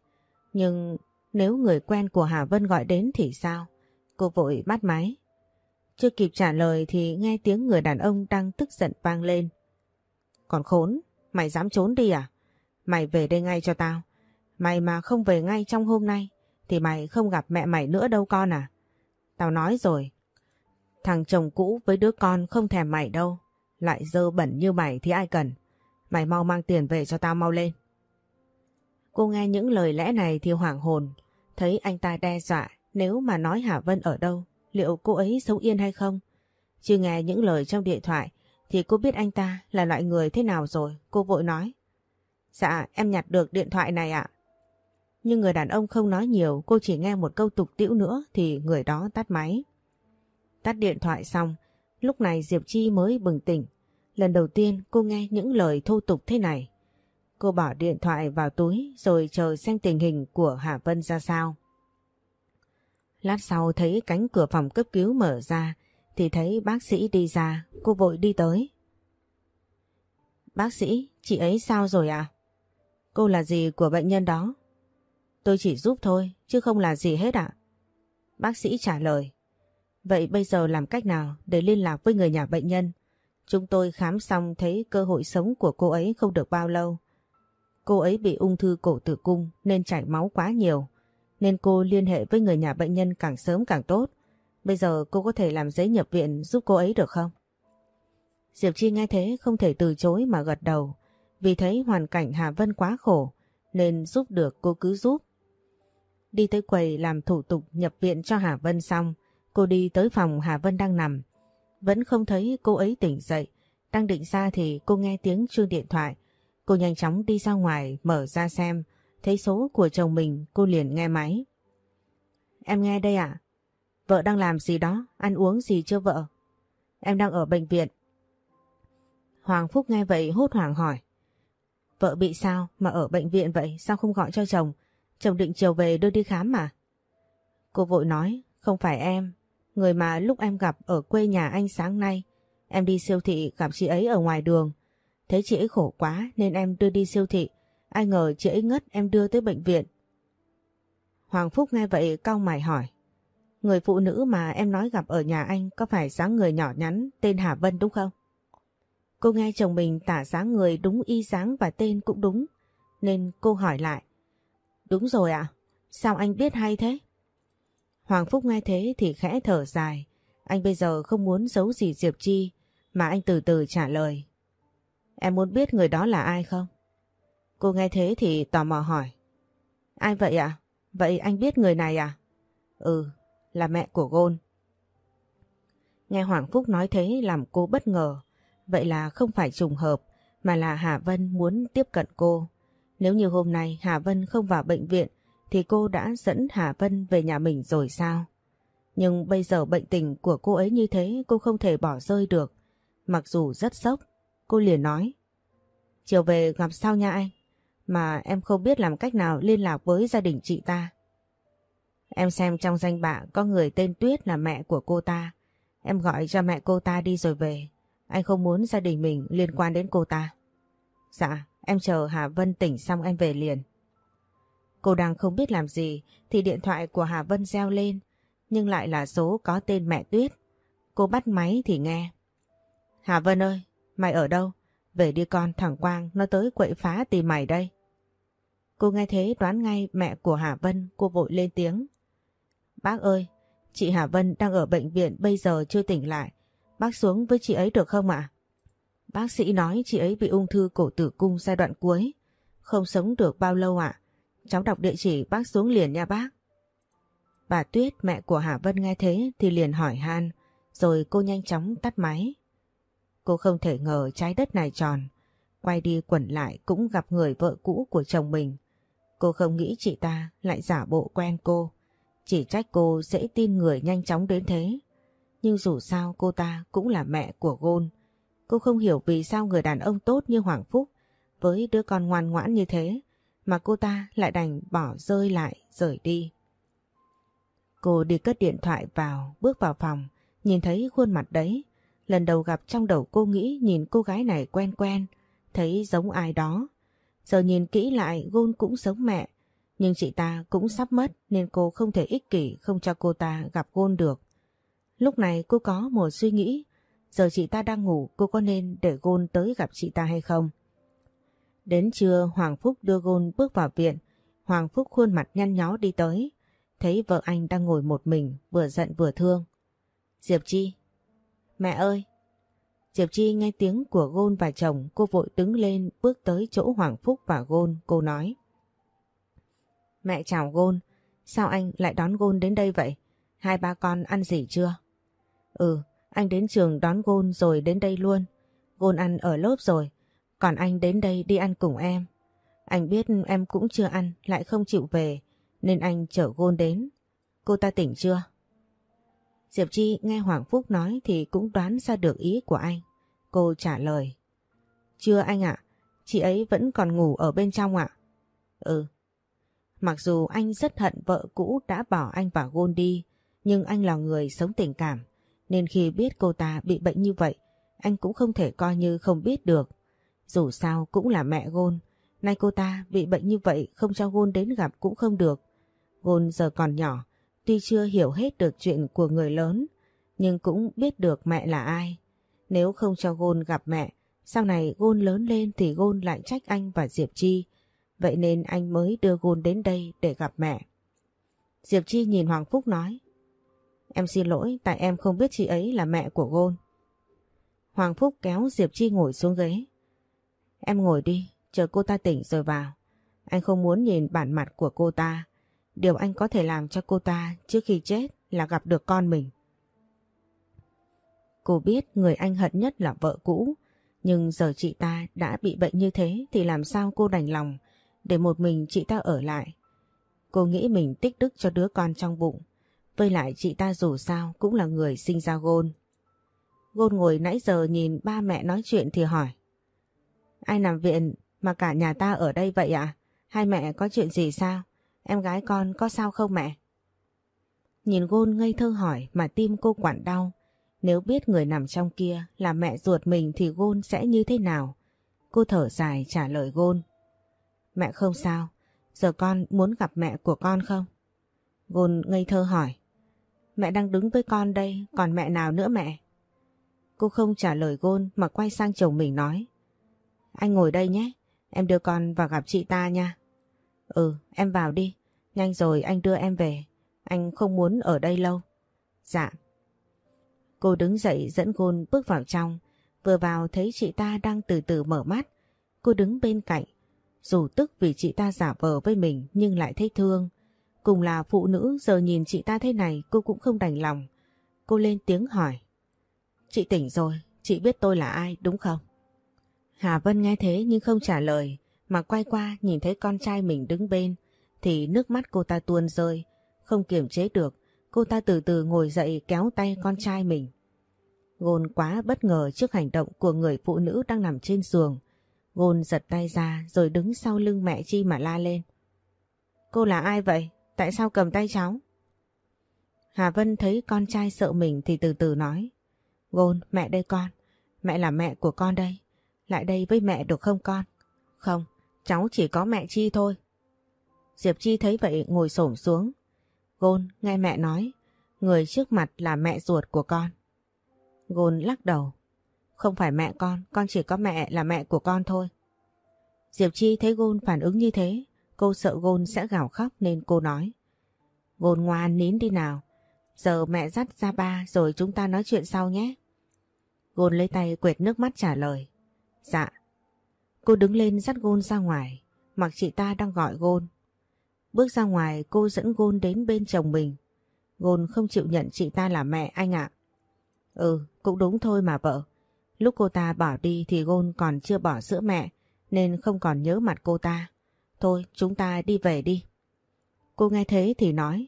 Nhưng nếu người quen của Hà Vân gọi đến thì sao? Cô vội bắt máy. Chưa kịp trả lời thì nghe tiếng người đàn ông đang tức giận vang lên. Còn khốn, mày dám trốn đi à? Mày về đây ngay cho tao. Mày mà không về ngay trong hôm nay thì mày không gặp mẹ mày nữa đâu con à? Tao nói rồi. Thằng chồng cũ với đứa con không thèm mày đâu. Lại dơ bẩn như mày thì ai cần. Mày mau mang tiền về cho tao mau lên. Cô nghe những lời lẽ này thì hoảng hồn. Thấy anh ta đe dọa nếu mà nói Hà Vân ở đâu liệu cô ấy sống yên hay không? Chưa nghe những lời trong điện thoại thì cô biết anh ta là loại người thế nào rồi, cô vội nói. Dạ, em nhặt được điện thoại này ạ. Nhưng người đàn ông không nói nhiều, cô chỉ nghe một câu tục tiễu nữa thì người đó tắt máy. Tắt điện thoại xong, lúc này Diệp Chi mới bừng tỉnh. Lần đầu tiên cô nghe những lời thô tục thế này. Cô bỏ điện thoại vào túi rồi chờ xem tình hình của Hà Vân ra sao. Lát sau thấy cánh cửa phòng cấp cứu mở ra thì thấy bác sĩ đi ra, cô vội đi tới. Bác sĩ, chị ấy sao rồi à? Cô là gì của bệnh nhân đó? Tôi chỉ giúp thôi, chứ không là gì hết ạ. Bác sĩ trả lời. Vậy bây giờ làm cách nào để liên lạc với người nhà bệnh nhân? Chúng tôi khám xong thấy cơ hội sống của cô ấy không được bao lâu. Cô ấy bị ung thư cổ tử cung nên chảy máu quá nhiều. Nên cô liên hệ với người nhà bệnh nhân càng sớm càng tốt. Bây giờ cô có thể làm giấy nhập viện giúp cô ấy được không? Diệp Chi nghe thế không thể từ chối mà gật đầu. Vì thấy hoàn cảnh Hà Vân quá khổ nên giúp được cô cứ giúp. Đi tới quầy làm thủ tục nhập viện cho Hà Vân xong, cô đi tới phòng Hà Vân đang nằm. Vẫn không thấy cô ấy tỉnh dậy. Đang định ra thì cô nghe tiếng chuông điện thoại. Cô nhanh chóng đi ra ngoài mở ra xem. Thấy số của chồng mình cô liền nghe máy. Em nghe đây ạ. Vợ đang làm gì đó, ăn uống gì chưa vợ? Em đang ở bệnh viện. Hoàng Phúc nghe vậy hốt hoảng hỏi. Vợ bị sao mà ở bệnh viện vậy, sao không gọi cho chồng? Chồng định chiều về đưa đi khám mà. Cô vội nói, không phải em, người mà lúc em gặp ở quê nhà anh sáng nay. Em đi siêu thị gặp chị ấy ở ngoài đường. Thấy chị ấy khổ quá nên em đưa đi siêu thị. Ai ngờ chị ấy ngất, em đưa tới bệnh viện. Hoàng Phúc nghe vậy cau mày hỏi. Người phụ nữ mà em nói gặp ở nhà anh có phải dáng người nhỏ nhắn tên Hà Vân đúng không? Cô nghe chồng mình tả dáng người đúng y dáng và tên cũng đúng. Nên cô hỏi lại. Đúng rồi ạ. Sao anh biết hay thế? Hoàng Phúc nghe thế thì khẽ thở dài. Anh bây giờ không muốn giấu gì Diệp Chi mà anh từ từ trả lời. Em muốn biết người đó là ai không? Cô nghe thế thì tò mò hỏi. Ai vậy ạ? Vậy anh biết người này à? Ừ, là mẹ của Gôn. Nghe Hoàng Phúc nói thế làm cô bất ngờ. Vậy là không phải trùng hợp mà là Hà Vân muốn tiếp cận cô. Nếu như hôm nay Hà Vân không vào bệnh viện thì cô đã dẫn Hà Vân về nhà mình rồi sao? Nhưng bây giờ bệnh tình của cô ấy như thế cô không thể bỏ rơi được. Mặc dù rất sốc, cô liền nói. Chiều về gặp sao nha anh, mà em không biết làm cách nào liên lạc với gia đình chị ta. Em xem trong danh bạ có người tên Tuyết là mẹ của cô ta. Em gọi cho mẹ cô ta đi rồi về. Anh không muốn gia đình mình liên quan đến cô ta. Dạ, em chờ Hà Vân tỉnh xong em về liền. Cô đang không biết làm gì thì điện thoại của Hà Vân reo lên nhưng lại là số có tên mẹ Tuyết. Cô bắt máy thì nghe. Hà Vân ơi, mày ở đâu? Về đi con thằng Quang nó tới quậy phá tìm mày đây. Cô nghe thế đoán ngay mẹ của Hà Vân cô vội lên tiếng. Bác ơi, chị Hà Vân đang ở bệnh viện bây giờ chưa tỉnh lại. Bác xuống với chị ấy được không ạ? Bác sĩ nói chị ấy bị ung thư cổ tử cung giai đoạn cuối. Không sống được bao lâu ạ. Cháu đọc địa chỉ, bác xuống liền nha bác. Bà Tuyết, mẹ của Hà Vân nghe thế thì liền hỏi han, rồi cô nhanh chóng tắt máy. Cô không thể ngờ trái đất này tròn. Quay đi quẩn lại cũng gặp người vợ cũ của chồng mình. Cô không nghĩ chị ta lại giả bộ quen cô. Chỉ trách cô dễ tin người nhanh chóng đến thế. Nhưng dù sao cô ta cũng là mẹ của Gôn. Cô không hiểu vì sao người đàn ông tốt như Hoàng Phúc với đứa con ngoan ngoãn như thế mà cô ta lại đành bỏ rơi lại rời đi. Cô đi cất điện thoại vào, bước vào phòng, nhìn thấy khuôn mặt đấy. Lần đầu gặp trong đầu cô nghĩ nhìn cô gái này quen quen, thấy giống ai đó. Giờ nhìn kỹ lại Gôn cũng giống mẹ, nhưng chị ta cũng sắp mất nên cô không thể ích kỷ không cho cô ta gặp Gôn được. Lúc này cô có một suy nghĩ, giờ chị ta đang ngủ cô có nên để Gôn tới gặp chị ta hay không? Đến trưa Hoàng Phúc đưa Gôn bước vào viện, Hoàng Phúc khuôn mặt nhăn nhó đi tới, thấy vợ anh đang ngồi một mình vừa giận vừa thương. Diệp Chi! Mẹ ơi! Diệp Chi nghe tiếng của Gôn và chồng cô vội đứng lên bước tới chỗ Hoàng Phúc và Gôn cô nói. Mẹ chào Gôn, sao anh lại đón Gôn đến đây vậy? Hai ba con ăn gì chưa? Ừ, anh đến trường đón Gôn rồi đến đây luôn. Gôn ăn ở lớp rồi, còn anh đến đây đi ăn cùng em. Anh biết em cũng chưa ăn, lại không chịu về, nên anh chở Gôn đến. Cô ta tỉnh chưa? Diệp Chi nghe Hoàng Phúc nói thì cũng đoán ra được ý của anh. Cô trả lời. Chưa anh ạ, chị ấy vẫn còn ngủ ở bên trong ạ. Ừ. Mặc dù anh rất hận vợ cũ đã bỏ anh và Gôn đi, nhưng anh là người sống tình cảm, nên khi biết cô ta bị bệnh như vậy, anh cũng không thể coi như không biết được. Dù sao cũng là mẹ Gôn, nay cô ta bị bệnh như vậy không cho Gôn đến gặp cũng không được. Gôn giờ còn nhỏ, tuy chưa hiểu hết được chuyện của người lớn, nhưng cũng biết được mẹ là ai. Nếu không cho Gôn gặp mẹ, sau này Gôn lớn lên thì Gôn lại trách anh và Diệp Chi. Vậy nên anh mới đưa Gôn đến đây để gặp mẹ. Diệp Chi nhìn Hoàng Phúc nói. Em xin lỗi tại em không biết chị ấy là mẹ của Gôn. Hoàng Phúc kéo Diệp Chi ngồi xuống ghế. Em ngồi đi, chờ cô ta tỉnh rồi vào. Anh không muốn nhìn bản mặt của cô ta. Điều anh có thể làm cho cô ta trước khi chết là gặp được con mình. Cô biết người anh hận nhất là vợ cũ, nhưng giờ chị ta đã bị bệnh như thế thì làm sao cô đành lòng để một mình chị ta ở lại. Cô nghĩ mình tích đức cho đứa con trong bụng, với lại chị ta dù sao cũng là người sinh ra Gôn. Gôn ngồi nãy giờ nhìn ba mẹ nói chuyện thì hỏi. Ai nằm viện mà cả nhà ta ở đây vậy ạ? Hai mẹ có chuyện gì sao? Em gái con có sao không mẹ? Nhìn Gôn ngây thơ hỏi mà tim cô quặn đau. Nếu biết người nằm trong kia là mẹ ruột mình thì Gôn sẽ như thế nào? Cô thở dài trả lời Gôn. Mẹ không sao, giờ con muốn gặp mẹ của con không? Gôn ngây thơ hỏi. Mẹ đang đứng với con đây, còn mẹ nào nữa mẹ? Cô không trả lời Gôn mà quay sang chồng mình nói. Anh ngồi đây nhé, em đưa con vào gặp chị ta nha. Ừ, em vào đi, nhanh rồi anh đưa em về, anh không muốn ở đây lâu. Dạ. Cô đứng dậy dẫn Gôn bước vào trong, vừa vào thấy chị ta đang từ từ mở mắt. Cô đứng bên cạnh, dù tức vì chị ta giả vờ với mình nhưng lại thấy thương. Cùng là phụ nữ giờ nhìn chị ta thế này cô cũng không đành lòng. Cô lên tiếng hỏi. Chị tỉnh rồi, chị biết tôi là ai đúng không? Hà Vân nghe thế nhưng không trả lời mà quay qua nhìn thấy con trai mình đứng bên thì nước mắt cô ta tuôn rơi, không kiềm chế được. Cô ta từ từ ngồi dậy kéo tay con trai mình. Gôn quá bất ngờ trước hành động của người phụ nữ đang nằm trên giường. Gôn giật tay ra rồi đứng sau lưng mẹ Chi mà la lên. Cô là ai vậy? Tại sao cầm tay cháu? Hà Vân thấy con trai sợ mình thì từ từ nói. Gôn, mẹ đây con. Mẹ là mẹ của con đây. Lại đây với mẹ được không con? Không, cháu chỉ có mẹ Chi thôi. Diệp Chi thấy vậy ngồi xổm xuống. Gôn nghe mẹ nói, người trước mặt là mẹ ruột của con. Gôn lắc đầu. Không phải mẹ con, con chỉ có mẹ là mẹ của con thôi. Diệp Chi thấy Gôn phản ứng như thế, cô sợ Gôn sẽ gào khóc nên cô nói. Gôn ngoan nín đi nào, giờ mẹ dắt ra ba rồi chúng ta nói chuyện sau nhé. Gôn lấy tay quệt nước mắt trả lời. Dạ. Cô đứng lên dắt Gôn ra ngoài, mặc chị ta đang gọi Gôn. Bước ra ngoài cô dẫn Gôn đến bên chồng mình. Gôn không chịu nhận chị ta là mẹ anh ạ. Ừ, cũng đúng thôi mà vợ. Lúc cô ta bỏ đi thì Gôn còn chưa bỏ sữa mẹ nên không còn nhớ mặt cô ta. Thôi chúng ta đi về đi. Cô nghe thế thì nói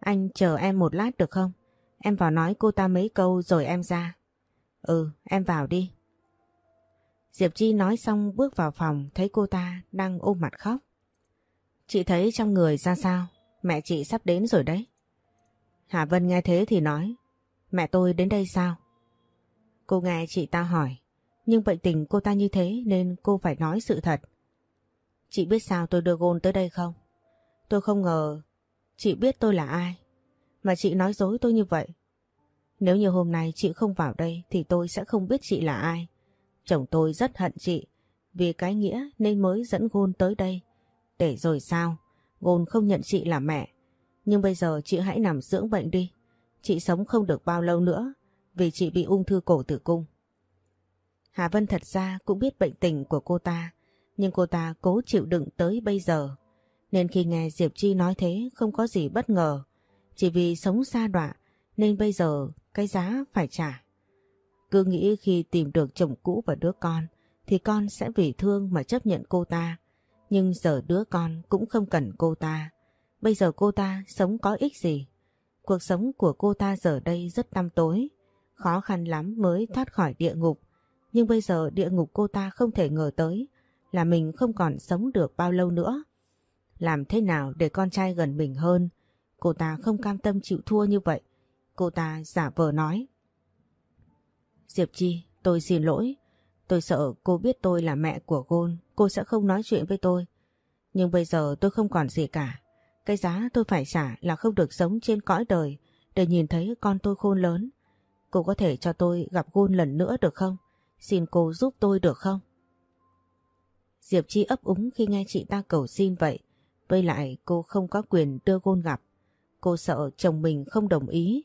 Anh chờ em một lát được không? Em vào nói cô ta mấy câu rồi em ra. Ừ, em vào đi. Diệp Chi nói xong bước vào phòng, thấy cô ta đang ôm mặt khóc. Chị thấy trong người ra sao? Mẹ chị sắp đến rồi đấy. Hà Vân nghe thế thì nói, Mẹ tôi đến đây sao? Cô nghe chị ta hỏi, Nhưng bệnh tình cô ta như thế nên cô phải nói sự thật. Chị biết sao tôi đưa Gôn tới đây không? Tôi không ngờ chị biết tôi là ai. Mà chị nói dối tôi như vậy. Nếu như hôm nay chị không vào đây thì tôi sẽ không biết chị là ai. Chồng tôi rất hận chị vì cái nghĩa nên mới dẫn Gôn tới đây. Để rồi sao? Gôn không nhận chị là mẹ. Nhưng bây giờ chị hãy nằm dưỡng bệnh đi. Chị sống không được bao lâu nữa, vì chị bị ung thư cổ tử cung. Hà Vân thật ra cũng biết bệnh tình của cô ta, nhưng cô ta cố chịu đựng tới bây giờ. Nên khi nghe Diệp Chi nói thế, không có gì bất ngờ. Chỉ vì sống xa đọa, nên bây giờ cái giá phải trả. Cứ nghĩ khi tìm được chồng cũ và đứa con, thì con sẽ vì thương mà chấp nhận cô ta. Nhưng giờ đứa con cũng không cần cô ta. Bây giờ cô ta sống có ích gì? Cuộc sống của cô ta giờ đây rất tăm tối. Khó khăn lắm mới thoát khỏi địa ngục. Nhưng bây giờ địa ngục cô ta không thể ngờ tới là mình không còn sống được bao lâu nữa. Làm thế nào để con trai gần mình hơn? Cô ta không cam tâm chịu thua như vậy. Cô ta giả vờ nói. Diệp Chi, tôi xin lỗi. Tôi sợ cô biết tôi là mẹ của Gôn, cô sẽ không nói chuyện với tôi. Nhưng bây giờ tôi không còn gì cả. Cái giá tôi phải trả là không được sống trên cõi đời để nhìn thấy con tôi khôn lớn. Cô có thể cho tôi gặp Gôn lần nữa được không? Xin cô giúp tôi được không? Diệp Chi ấp úng khi nghe chị ta cầu xin vậy. Với lại cô không có quyền đưa Gôn gặp. Cô sợ chồng mình không đồng ý.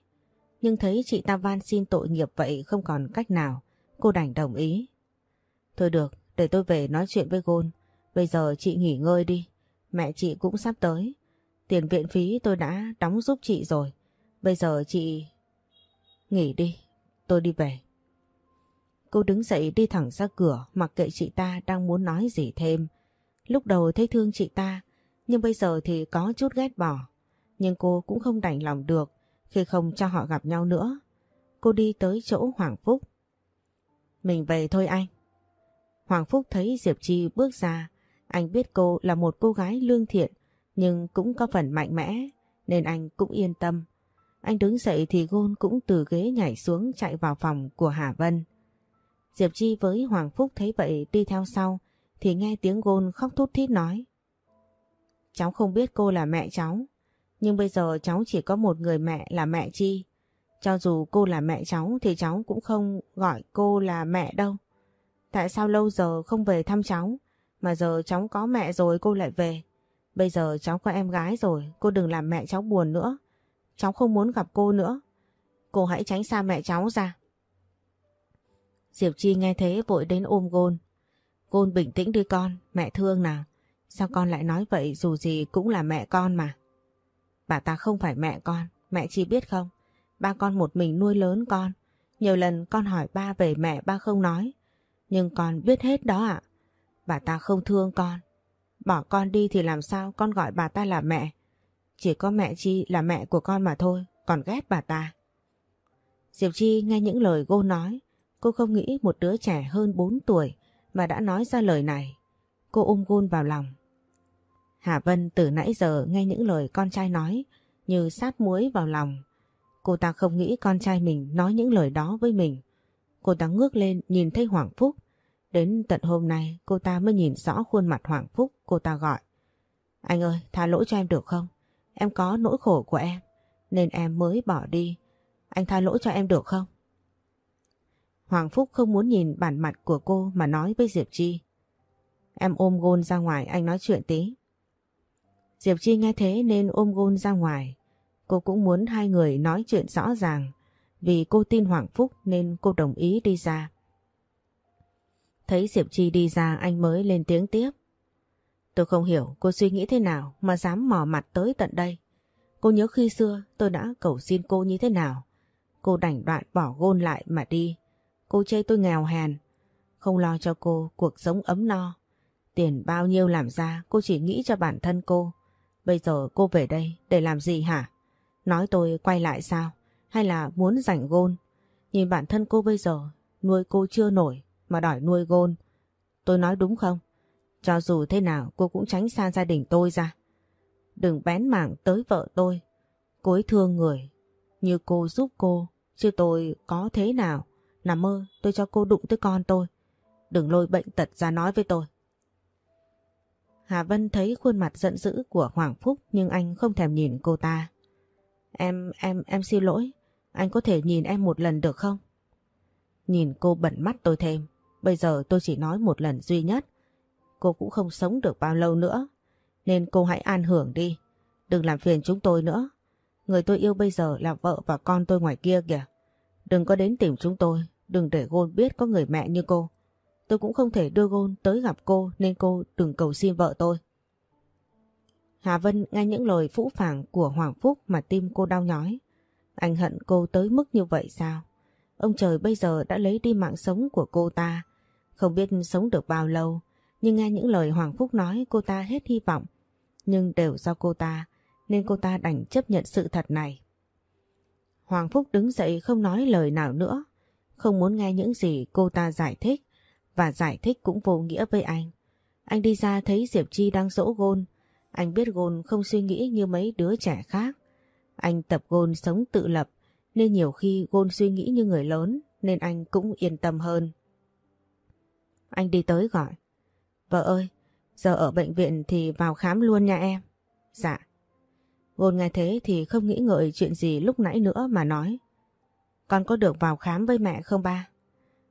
Nhưng thấy chị ta van xin tội nghiệp vậy không còn cách nào. Cô đành đồng ý. Thôi được, để tôi về nói chuyện với Gôn. Bây giờ chị nghỉ ngơi đi. Mẹ chị cũng sắp tới. Tiền viện phí tôi đã đóng giúp chị rồi. Bây giờ chị... Nghỉ đi, tôi đi về. Cô đứng dậy đi thẳng ra cửa mặc kệ chị ta đang muốn nói gì thêm. Lúc đầu thấy thương chị ta, nhưng bây giờ thì có chút ghét bỏ. Nhưng cô cũng không đành lòng được khi không cho họ gặp nhau nữa. Cô đi tới chỗ Hoàng Phúc. Mình về thôi anh. Hoàng Phúc thấy Diệp Chi bước ra. Anh biết cô là một cô gái lương thiện nhưng cũng có phần mạnh mẽ nên anh cũng yên tâm. Anh đứng dậy thì Gôn cũng từ ghế nhảy xuống chạy vào phòng của Hà Vân. Diệp Chi với Hoàng Phúc thấy vậy đi theo sau thì nghe tiếng Gôn khóc thút thít nói. Cháu không biết cô là mẹ cháu, nhưng bây giờ cháu chỉ có một người mẹ là mẹ Chi. Cho dù cô là mẹ cháu thì cháu cũng không gọi cô là mẹ đâu. Tại sao lâu giờ không về thăm cháu, mà giờ cháu có mẹ rồi cô lại về. Bây giờ cháu có em gái rồi, cô đừng làm mẹ cháu buồn nữa. Cháu không muốn gặp cô nữa. Cô hãy tránh xa mẹ cháu ra. Diệp Chi nghe thế vội đến ôm Gôn. Gôn bình tĩnh đi con, mẹ thương nào. Sao con lại nói vậy dù gì cũng là mẹ con mà. Bà ta không phải mẹ con, mẹ Chi biết không? Ba con một mình nuôi lớn con. Nhiều lần con hỏi ba về mẹ ba không nói. Nhưng con biết hết đó ạ. Bà ta không thương con. Bỏ con đi thì làm sao con gọi bà ta là mẹ. Chỉ có mẹ Chi là mẹ của con mà thôi, còn ghét bà ta. Diệp Chi nghe những lời cô nói, Cô không nghĩ một đứa trẻ hơn 4 tuổi mà đã nói ra lời này. Cô ôm gôn vào lòng. Hà Vân từ nãy giờ nghe những lời con trai nói như sát muối vào lòng. Cô ta không nghĩ con trai mình nói những lời đó với mình. Cô ta ngước lên nhìn thấy Hoàng Phúc. Đến tận hôm nay cô ta mới nhìn rõ khuôn mặt Hoàng Phúc cô ta gọi. Anh ơi, tha lỗi cho em được không? Em có nỗi khổ của em, nên em mới bỏ đi. Anh tha lỗi cho em được không? Hoàng Phúc không muốn nhìn bản mặt của cô mà nói với Diệp Chi. Em ôm gôn ra ngoài anh nói chuyện tí. Diệp Chi nghe thế nên ôm gôn ra ngoài. Cô cũng muốn hai người nói chuyện rõ ràng. Vì cô tin Hoàng Phúc nên cô đồng ý đi ra. Thấy Diệp Chi đi ra, anh mới lên tiếng tiếp. Tôi không hiểu cô suy nghĩ thế nào mà dám mò mặt tới tận đây. Cô nhớ khi xưa tôi đã cầu xin cô như thế nào. Cô đành đoạn bỏ gôn lại mà đi. Cô chê tôi nghèo hèn. Không lo cho cô cuộc sống ấm no. Tiền bao nhiêu làm ra, cô chỉ nghĩ cho bản thân cô. Bây giờ cô về đây để làm gì hả? Nói tôi quay lại sao? Hay là muốn giành gôn? Nhìn bản thân cô bây giờ, nuôi cô chưa nổi mà đòi nuôi gôn. Tôi nói đúng không? Cho dù thế nào, cô cũng tránh xa gia đình tôi ra. Đừng bén mảng tới vợ tôi. Cô ấy thương người. Như cô giúp cô. Chứ tôi có thế nào. Nằm mơ, tôi cho cô đụng tới con tôi. Đừng lôi bệnh tật ra nói với tôi. Hà Vân thấy khuôn mặt giận dữ của Hoàng Phúc nhưng anh không thèm nhìn cô ta. Em, em, em xin lỗi. Anh có thể nhìn em một lần được không? Nhìn cô bẩn mắt tôi thêm. Bây giờ tôi chỉ nói một lần duy nhất. Cô cũng không sống được bao lâu nữa. Nên cô hãy an hưởng đi. Đừng làm phiền chúng tôi nữa. Người tôi yêu bây giờ là vợ và con tôi ngoài kia kìa. Đừng có đến tìm chúng tôi. Đừng để Gôn biết có người mẹ như cô. Tôi cũng không thể đưa Gôn tới gặp cô nên cô đừng cầu xin vợ tôi. Hà Vân nghe những lời phũ phàng của Hoàng Phúc mà tim cô đau nhói. Anh hận cô tới mức như vậy sao? Ông trời bây giờ đã lấy đi mạng sống của cô ta. Không biết sống được bao lâu, nhưng nghe những lời Hoàng Phúc nói cô ta hết hy vọng. Nhưng đều do cô ta, nên cô ta đành chấp nhận sự thật này. Hoàng Phúc đứng dậy không nói lời nào nữa, không muốn nghe những gì cô ta giải thích, và giải thích cũng vô nghĩa với anh. Anh đi ra thấy Diệp Chi đang dỗ gôn, anh biết gôn không suy nghĩ như mấy đứa trẻ khác. Anh tập gôn sống tự lập, nên nhiều khi gôn suy nghĩ như người lớn, nên anh cũng yên tâm hơn. Anh đi tới gọi. Vợ ơi, giờ ở bệnh viện thì vào khám luôn nha em. Dạ. Gôn nghe thế thì không nghĩ ngợi chuyện gì lúc nãy nữa mà nói. Con có được vào khám với mẹ không ba?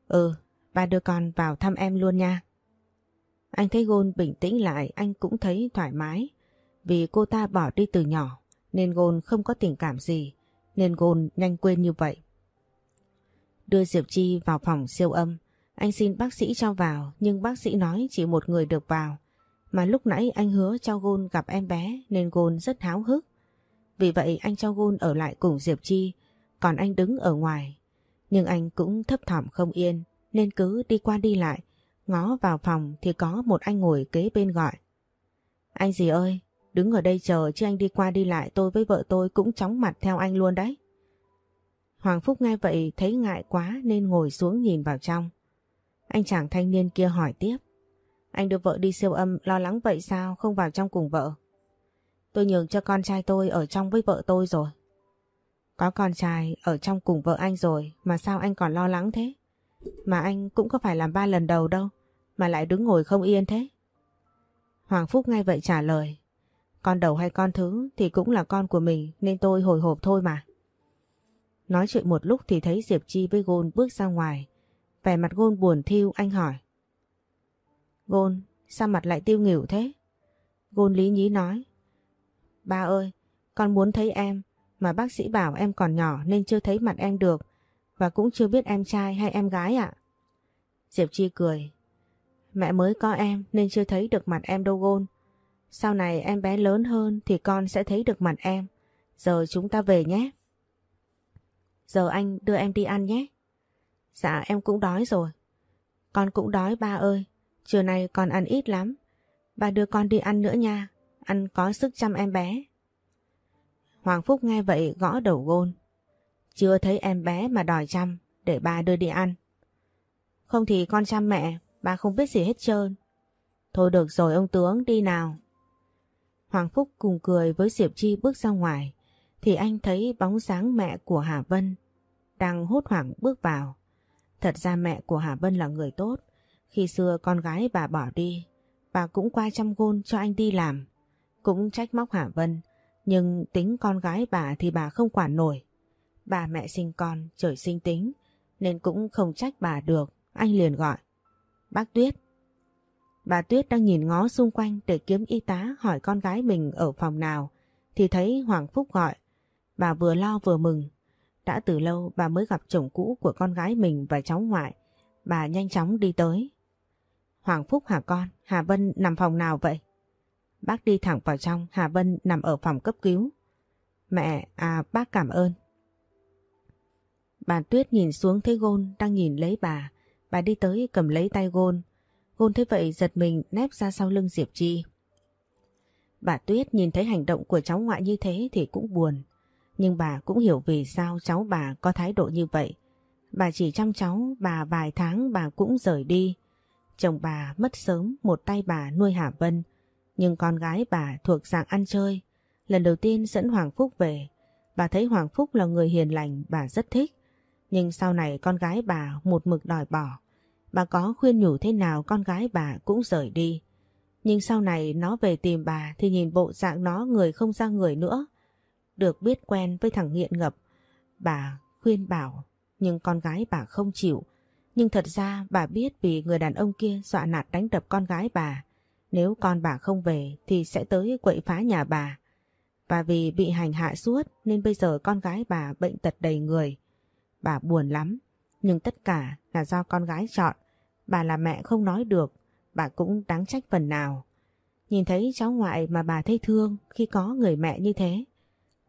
Ừ, ba đưa con vào thăm em luôn nha. Anh thấy Gôn bình tĩnh lại, anh cũng thấy thoải mái. Vì cô ta bỏ đi từ nhỏ, nên Gôn không có tình cảm gì, nên Gôn nhanh quên như vậy. Đưa Diệp Chi vào phòng siêu âm, anh xin bác sĩ cho vào, nhưng bác sĩ nói chỉ một người được vào. Mà lúc nãy anh hứa cho Gôn gặp em bé, nên Gôn rất háo hức. Vì vậy anh cho Gôn ở lại cùng Diệp Chi, còn anh đứng ở ngoài. Nhưng anh cũng thấp thỏm không yên nên cứ đi qua đi lại ngó vào phòng thì có một anh ngồi kế bên gọi. Anh gì ơi, đứng ở đây chờ chứ anh đi qua đi lại tôi với vợ tôi cũng chóng mặt theo anh luôn đấy. Hoàng Phúc nghe vậy thấy ngại quá nên ngồi xuống nhìn vào trong. Anh chàng thanh niên kia hỏi tiếp. Anh đưa vợ đi siêu âm lo lắng vậy sao không vào trong cùng vợ? Tôi nhường cho con trai tôi ở trong với vợ tôi rồi. Có con trai ở trong cùng vợ anh rồi mà sao anh còn lo lắng thế? Mà anh cũng có phải làm ba lần đầu đâu mà lại đứng ngồi không yên thế. Hoàng Phúc ngay vậy trả lời. Con đầu hay con thứ thì cũng là con của mình nên tôi hồi hộp thôi mà. Nói chuyện một lúc thì thấy Diệp Chi với Gôn bước ra ngoài. Vẻ mặt Gôn buồn thiêu anh hỏi. Gôn, sao mặt lại tiêu nghỉu thế? Gôn lý nhí nói. Ba ơi, con muốn thấy em, mà bác sĩ bảo em còn nhỏ nên chưa thấy mặt em được, và cũng chưa biết em trai hay em gái ạ. Diệp Chi cười. Mẹ mới có em nên chưa thấy được mặt em đâu Gôn. Sau này em bé lớn hơn thì con sẽ thấy được mặt em. Giờ chúng ta về nhé. Giờ anh đưa em đi ăn nhé. Dạ em cũng đói rồi. Con cũng đói, ba ơi. Trưa nay con ăn ít lắm. Ba đưa con đi ăn nữa nha. Ăn có sức chăm em bé. Hoàng Phúc nghe vậy gõ đầu gôn. Chưa thấy em bé mà đòi chăm để ba đưa đi ăn. Không thì con chăm mẹ, ba không biết gì hết trơn. Thôi được rồi ông tướng đi nào. Hoàng Phúc cùng cười với Diệp Chi bước ra ngoài thì anh thấy bóng dáng mẹ của Hà Vân đang hốt hoảng bước vào. Thật ra mẹ của Hà Vân là người tốt. Khi xưa con gái bà bỏ đi, bà cũng qua chăm gôn cho anh đi làm. cũng trách móc Hà Vân, nhưng tính con gái bà thì bà không quản nổi. Bà mẹ sinh con, trời sinh tính, nên cũng không trách bà được, anh liền gọi. Bác Tuyết. Bà Tuyết đang nhìn ngó xung quanh để kiếm y tá hỏi con gái mình ở phòng nào, thì thấy Hoàng Phúc gọi. Bà vừa lo vừa mừng. Đã từ lâu bà mới gặp chồng cũ của con gái mình và cháu ngoại. Bà nhanh chóng đi tới. Hoàng Phúc hả con? Hà Vân nằm phòng nào vậy? Bác đi thẳng vào trong, Hà Vân nằm ở phòng cấp cứu. Mẹ, à bác cảm ơn. Bà Tuyết nhìn xuống thấy Gôn đang nhìn lấy bà. Bà đi tới cầm lấy tay Gôn. Gôn thấy vậy giật mình nép ra sau lưng Diệp Chi. Bà Tuyết nhìn thấy hành động của cháu ngoại như thế thì cũng buồn. Nhưng bà cũng hiểu vì sao cháu bà có thái độ như vậy. Bà chỉ chăm cháu, bà vài tháng bà cũng rời đi. Chồng bà mất sớm, một tay bà nuôi Hà Vân. Nhưng con gái bà thuộc dạng ăn chơi. Lần đầu tiên dẫn Hoàng Phúc về, bà thấy Hoàng Phúc là người hiền lành, bà rất thích. Nhưng sau này con gái bà một mực đòi bỏ. Bà có khuyên nhủ thế nào con gái bà cũng rời đi. Nhưng sau này nó về tìm bà thì nhìn bộ dạng nó người không ra người nữa. Được biết quen với thằng nghiện ngập, bà khuyên bảo nhưng con gái bà không chịu. Nhưng thật ra bà biết vì người đàn ông kia dọa nạt đánh đập con gái bà. Nếu con bà không về thì sẽ tới quậy phá nhà bà. Và vì bị hành hạ suốt nên bây giờ con gái bà bệnh tật đầy người. Bà buồn lắm, nhưng tất cả là do con gái chọn. Bà là mẹ không nói được, bà cũng đáng trách phần nào. Nhìn thấy cháu ngoại mà bà thấy thương khi có người mẹ như thế.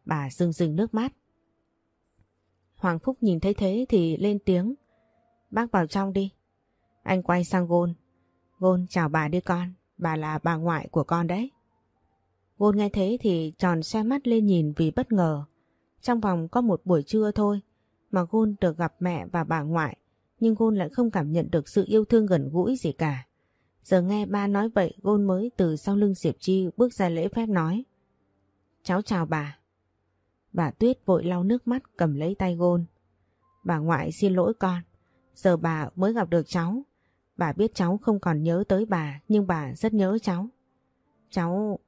Bà rưng rưng nước mắt. Hoàng Phúc nhìn thấy thế thì lên tiếng. Bác vào trong đi. Anh quay sang Gôn. Gôn chào bà đi con, bà là bà ngoại của con đấy. Gôn nghe thế thì tròn xe mắt lên nhìn vì bất ngờ. Trong vòng có một buổi trưa thôi mà Gôn được gặp mẹ và bà ngoại, nhưng Gôn lại không cảm nhận được sự yêu thương gần gũi gì cả. Giờ nghe ba nói vậy Gôn mới từ sau lưng Diệp Chi bước ra lễ phép nói. Cháu chào bà. Bà Tuyết vội lau nước mắt, cầm lấy tay Gôn. Bà ngoại xin lỗi con. Giờ bà mới gặp được cháu. Bà biết cháu không còn nhớ tới bà, nhưng bà rất nhớ cháu. Cháu...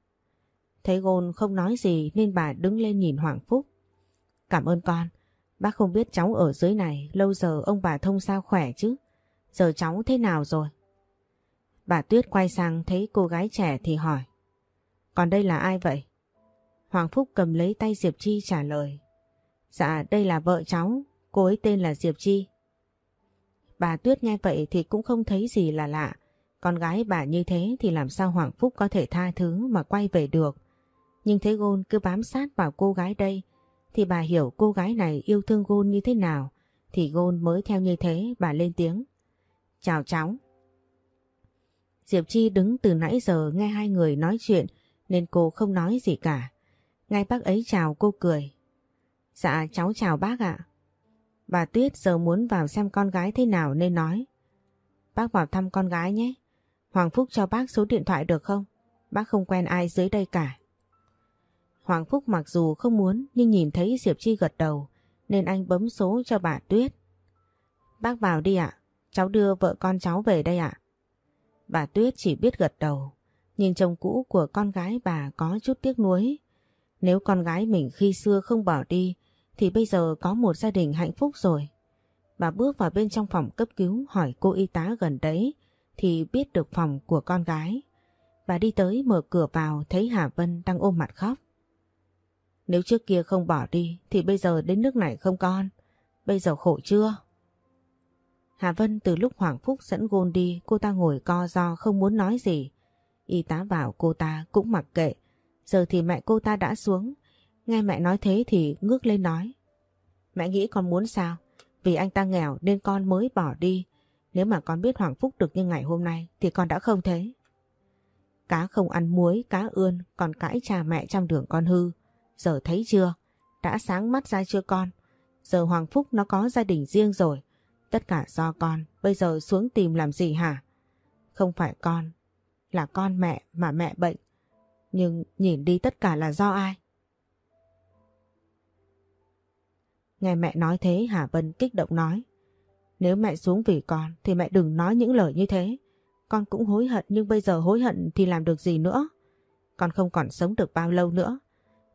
Thấy Gôn không nói gì nên bà đứng lên nhìn Hoàng Phúc. Cảm ơn con. Bác không biết cháu ở dưới này lâu giờ ông bà thông sao khỏe chứ. Giờ cháu thế nào rồi? Bà Tuyết quay sang thấy cô gái trẻ thì hỏi. Còn đây là ai vậy? Hoàng Phúc cầm lấy tay Diệp Chi trả lời. Dạ đây là vợ cháu, cô ấy tên là Diệp Chi. Bà Tuyết nghe vậy thì cũng không thấy gì là lạ. Con gái bà như thế thì làm sao Hoàng Phúc có thể tha thứ mà quay về được. Nhưng thấy Gôn cứ bám sát vào cô gái đây thì bà hiểu cô gái này yêu thương Gôn như thế nào, thì Gôn mới theo như thế bà lên tiếng. Chào cháu. Diệp Chi đứng từ nãy giờ nghe hai người nói chuyện, nên cô không nói gì cả. Ngay bác ấy chào cô cười. Dạ cháu chào bác ạ. Bà Tuyết giờ muốn vào xem con gái thế nào nên nói. Bác vào thăm con gái nhé. Hoàng Phúc cho bác số điện thoại được không? Bác không quen ai dưới đây cả. Hoàng Phúc mặc dù không muốn nhưng nhìn thấy Diệp Chi gật đầu nên anh bấm số cho bà Tuyết. Bác vào đi ạ, cháu đưa vợ con cháu về đây ạ. Bà Tuyết chỉ biết gật đầu, nhìn chồng cũ của con gái bà có chút tiếc nuối. Nếu con gái mình khi xưa không bỏ đi thì bây giờ có một gia đình hạnh phúc rồi. Bà bước vào bên trong phòng cấp cứu hỏi cô y tá gần đấy thì biết được phòng của con gái. Bà đi tới mở cửa vào thấy Hà Vân đang ôm mặt khóc. Nếu trước kia không bỏ đi thì bây giờ đến nước này không con. Bây giờ khổ chưa? Hà Vân từ lúc Hoàng Phúc dẫn gôn đi cô ta ngồi co do không muốn nói gì. Y tá bảo cô ta cũng mặc kệ. Giờ thì mẹ cô ta đã xuống. Nghe mẹ nói thế thì ngước lên nói. Mẹ nghĩ con muốn sao? Vì anh ta nghèo nên con mới bỏ đi. Nếu mà con biết Hoàng Phúc được như ngày hôm nay thì con đã không thế. Cá không ăn muối, cá ươn, còn cãi cha mẹ trong đường con hư. Giờ thấy chưa? Đã sáng mắt ra chưa con? Giờ Hoàng Phúc nó có gia đình riêng rồi. Tất cả do con, bây giờ xuống tìm làm gì hả? Không phải con, là con mẹ mà mẹ bệnh. Nhưng nhìn đi tất cả là do ai? Nghe mẹ nói thế Hà Vân kích động nói. Nếu mẹ xuống vì con thì mẹ đừng nói những lời như thế. Con cũng hối hận nhưng bây giờ hối hận thì làm được gì nữa? con không còn sống được bao lâu nữa.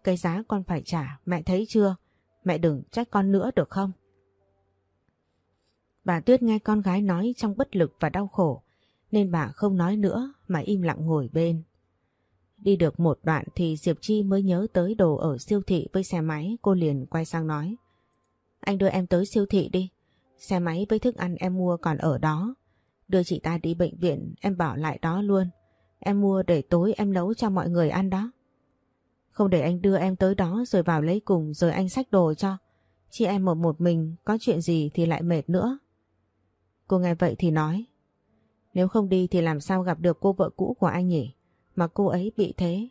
Cái giá con phải trả, mẹ thấy chưa? Mẹ đừng trách con nữa được không? Bà Tuyết nghe con gái nói trong bất lực và đau khổ, nên bà không nói nữa mà im lặng ngồi bên. Đi được một đoạn thì Diệp Chi mới nhớ tới đồ ở siêu thị với xe máy, cô liền quay sang nói. Anh đưa em tới siêu thị đi, xe máy với thức ăn em mua còn ở đó. Đưa chị ta đi bệnh viện, em bảo lại đó luôn. Em mua để tối em nấu cho mọi người ăn đó. Không để anh đưa em tới đó rồi vào lấy cùng rồi anh xách đồ cho. Chị em một một mình, có chuyện gì thì lại mệt nữa. Cô nghe vậy thì nói. Nếu không đi thì làm sao gặp được cô vợ cũ của anh nhỉ? Mà cô ấy bị thế.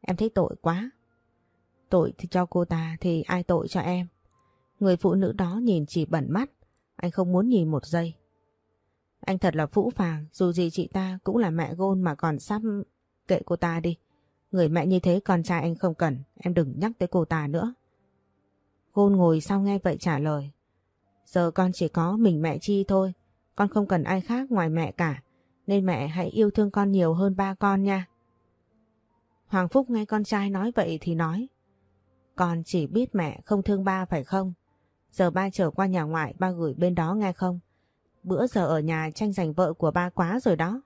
Em thấy tội quá. Tội thì cho cô ta thì ai tội cho em. Người phụ nữ đó nhìn chỉ bẩn mắt. Anh không muốn nhìn một giây. Anh thật là phũ phàng. Dù gì chị ta cũng là mẹ gôn mà còn sắp kệ cô ta đi. Người mẹ như thế con trai anh không cần. Em đừng nhắc tới cô ta nữa. Gôn ngồi sau nghe vậy trả lời. Giờ con chỉ có mình mẹ Chi thôi. Con không cần ai khác ngoài mẹ cả. Nên mẹ hãy yêu thương con nhiều hơn ba con nha. Hoàng Phúc nghe con trai nói vậy thì nói. Con chỉ biết mẹ không thương ba phải không? Giờ ba trở qua nhà ngoại ba gửi bên đó nghe không? Bữa giờ ở nhà tranh giành vợ của ba quá rồi đó.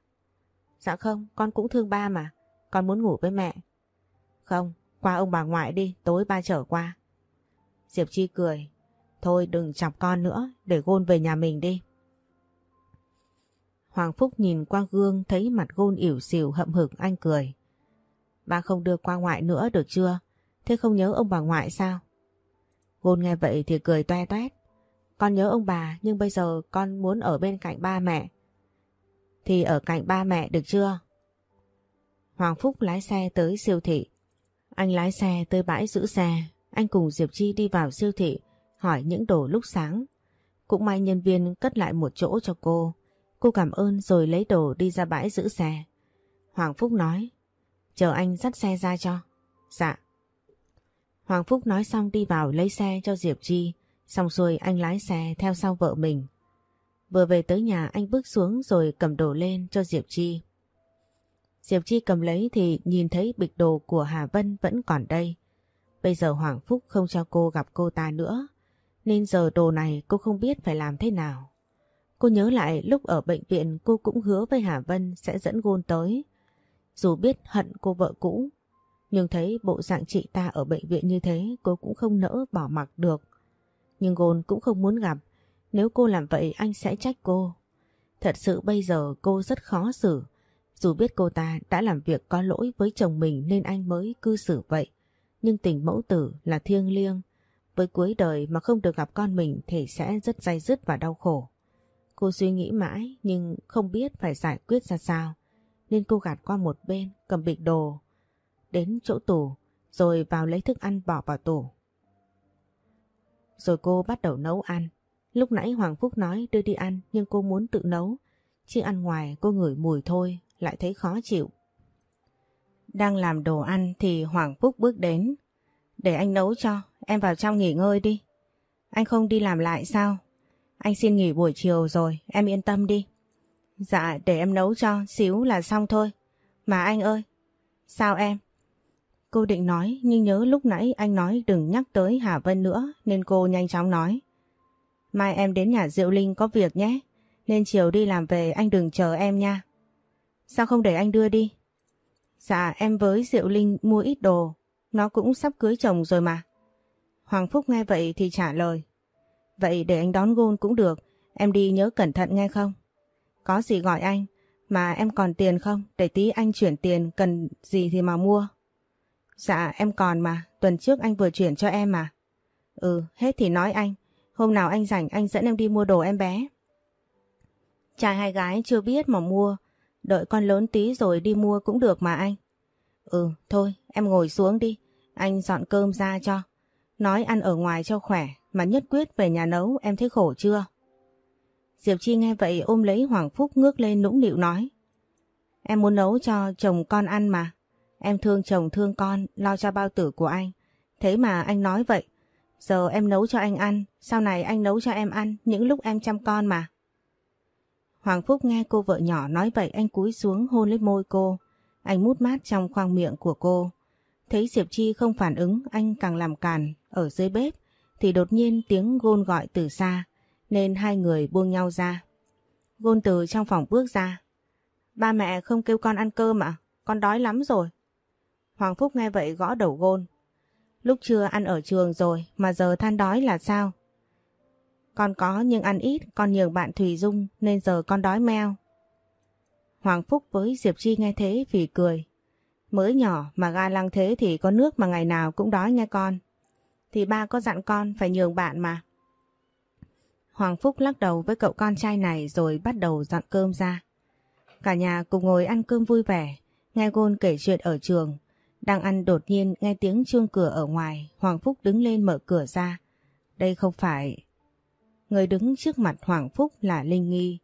Dạ không, con cũng thương ba mà. Con muốn ngủ với mẹ. Không, qua ông bà ngoại đi, tối ba trở qua. Diệp Chi cười. Thôi đừng chọc con nữa, để gôn về nhà mình đi. Hoàng Phúc nhìn qua gương thấy mặt gôn ỉu xìu hậm hực anh cười. Ba không đưa qua ngoại nữa được chưa? Thế không nhớ ông bà ngoại sao? Gôn nghe vậy thì cười toe toét. Con nhớ ông bà nhưng bây giờ con muốn ở bên cạnh ba mẹ. Thì ở cạnh ba mẹ được chưa? Hoàng Phúc lái xe tới siêu thị. Anh lái xe tới bãi giữ xe. Anh cùng Diệp Chi đi vào siêu thị hỏi những đồ lúc sáng. Cũng may nhân viên cất lại một chỗ cho cô. Cô cảm ơn rồi lấy đồ đi ra bãi giữ xe. Hoàng Phúc nói, chờ anh dắt xe ra cho. Dạ. Hoàng Phúc nói xong đi vào lấy xe cho Diệp Chi, xong rồi anh lái xe theo sau vợ mình. Vừa về tới nhà anh bước xuống rồi cầm đồ lên cho Diệp Chi. Diệp Chi cầm lấy thì nhìn thấy bịch đồ của Hà Vân vẫn còn đây. Bây giờ Hoàng Phúc không cho cô gặp cô ta nữa, nên giờ đồ này cô không biết phải làm thế nào. Cô nhớ lại lúc ở bệnh viện cô cũng hứa với Hà Vân sẽ dẫn Gôn tới. Dù biết hận cô vợ cũ, nhưng thấy bộ dạng chị ta ở bệnh viện như thế cô cũng không nỡ bỏ mặc được. Nhưng Gôn cũng không muốn gặp, nếu cô làm vậy anh sẽ trách cô. Thật sự bây giờ cô rất khó xử. Dù biết cô ta đã làm việc có lỗi với chồng mình nên anh mới cư xử vậy. Nhưng tình mẫu tử là thiêng liêng. Với cuối đời mà không được gặp con mình thì sẽ rất dai dứt và đau khổ. Cô suy nghĩ mãi nhưng không biết phải giải quyết ra sao. Nên cô gạt qua một bên, cầm bịch đồ, đến chỗ tủ, rồi vào lấy thức ăn bỏ vào tủ. Rồi cô bắt đầu nấu ăn. Lúc nãy Hoàng Phúc nói đưa đi ăn nhưng cô muốn tự nấu. Chứ ăn ngoài cô ngửi mùi thôi, lại thấy khó chịu. Đang làm đồ ăn thì Hoàng Phúc bước đến. Để anh nấu cho, em vào trong nghỉ ngơi đi. Anh không đi làm lại sao? Anh xin nghỉ buổi chiều rồi, em yên tâm đi. Dạ, để em nấu cho, xíu là xong thôi. Mà anh ơi, sao em? Cô định nói nhưng nhớ lúc nãy anh nói đừng nhắc tới Hà Vân nữa nên cô nhanh chóng nói. Mai em đến nhà Diệu Linh có việc nhé, nên chiều đi làm về anh đừng chờ em nha. Sao không để anh đưa đi? Dạ em với Diệu Linh mua ít đồ, nó cũng sắp cưới chồng rồi mà. Hoàng Phúc nghe vậy thì trả lời. Vậy để anh đón gôn cũng được, em đi nhớ cẩn thận nghe không? Có gì gọi anh, mà em còn tiền không? Để tí anh chuyển tiền cần gì thì mà mua. Dạ em còn mà, tuần trước anh vừa chuyển cho em mà. Ừ, hết thì nói anh, hôm nào anh rảnh anh dẫn em đi mua đồ em bé. Trai hay gái chưa biết mà mua, đợi con lớn tí rồi đi mua cũng được mà anh. Ừ, thôi em ngồi xuống đi, anh dọn cơm ra cho. Nói ăn ở ngoài cho khỏe, mà nhất quyết về nhà nấu em thấy khổ chưa? Diệp Chi nghe vậy ôm lấy Hoàng Phúc ngước lên nũng nịu nói. Em muốn nấu cho chồng con ăn mà. Em thương chồng thương con, lo cho bao tử của anh. Thế mà anh nói vậy. Giờ em nấu cho anh ăn, sau này anh nấu cho em ăn những lúc em chăm con mà. Hoàng Phúc nghe cô vợ nhỏ nói vậy, anh cúi xuống hôn lên môi cô. Anh mút mát trong khoang miệng của cô. Thấy Diệp Chi không phản ứng, anh càng làm càn ở dưới bếp, thì đột nhiên tiếng gôn gọi từ xa, nên hai người buông nhau ra. Gôn từ trong phòng bước ra. Ba mẹ không kêu con ăn cơm à? Con đói lắm rồi. Hoàng Phúc nghe vậy gõ đầu gôn. Lúc trưa ăn ở trường rồi, mà giờ than đói là sao? Con có nhưng ăn ít, con nhường bạn Thùy Dung nên giờ con đói meo. Hoàng Phúc với Diệp Chi nghe thế vì cười. Mới nhỏ mà ga lăng thế thì có nước mà ngày nào cũng đói nghe con. Thì ba có dặn con phải nhường bạn mà. Hoàng Phúc lắc đầu với cậu con trai này rồi bắt đầu dặn cơm ra. Cả nhà cùng ngồi ăn cơm vui vẻ, nghe Gôn kể chuyện ở trường. Đang ăn đột nhiên nghe tiếng chuông cửa ở ngoài, Hoàng Phúc đứng lên mở cửa ra. Đây không phải... Người đứng trước mặt Hoàng Phúc là Linh Nghi.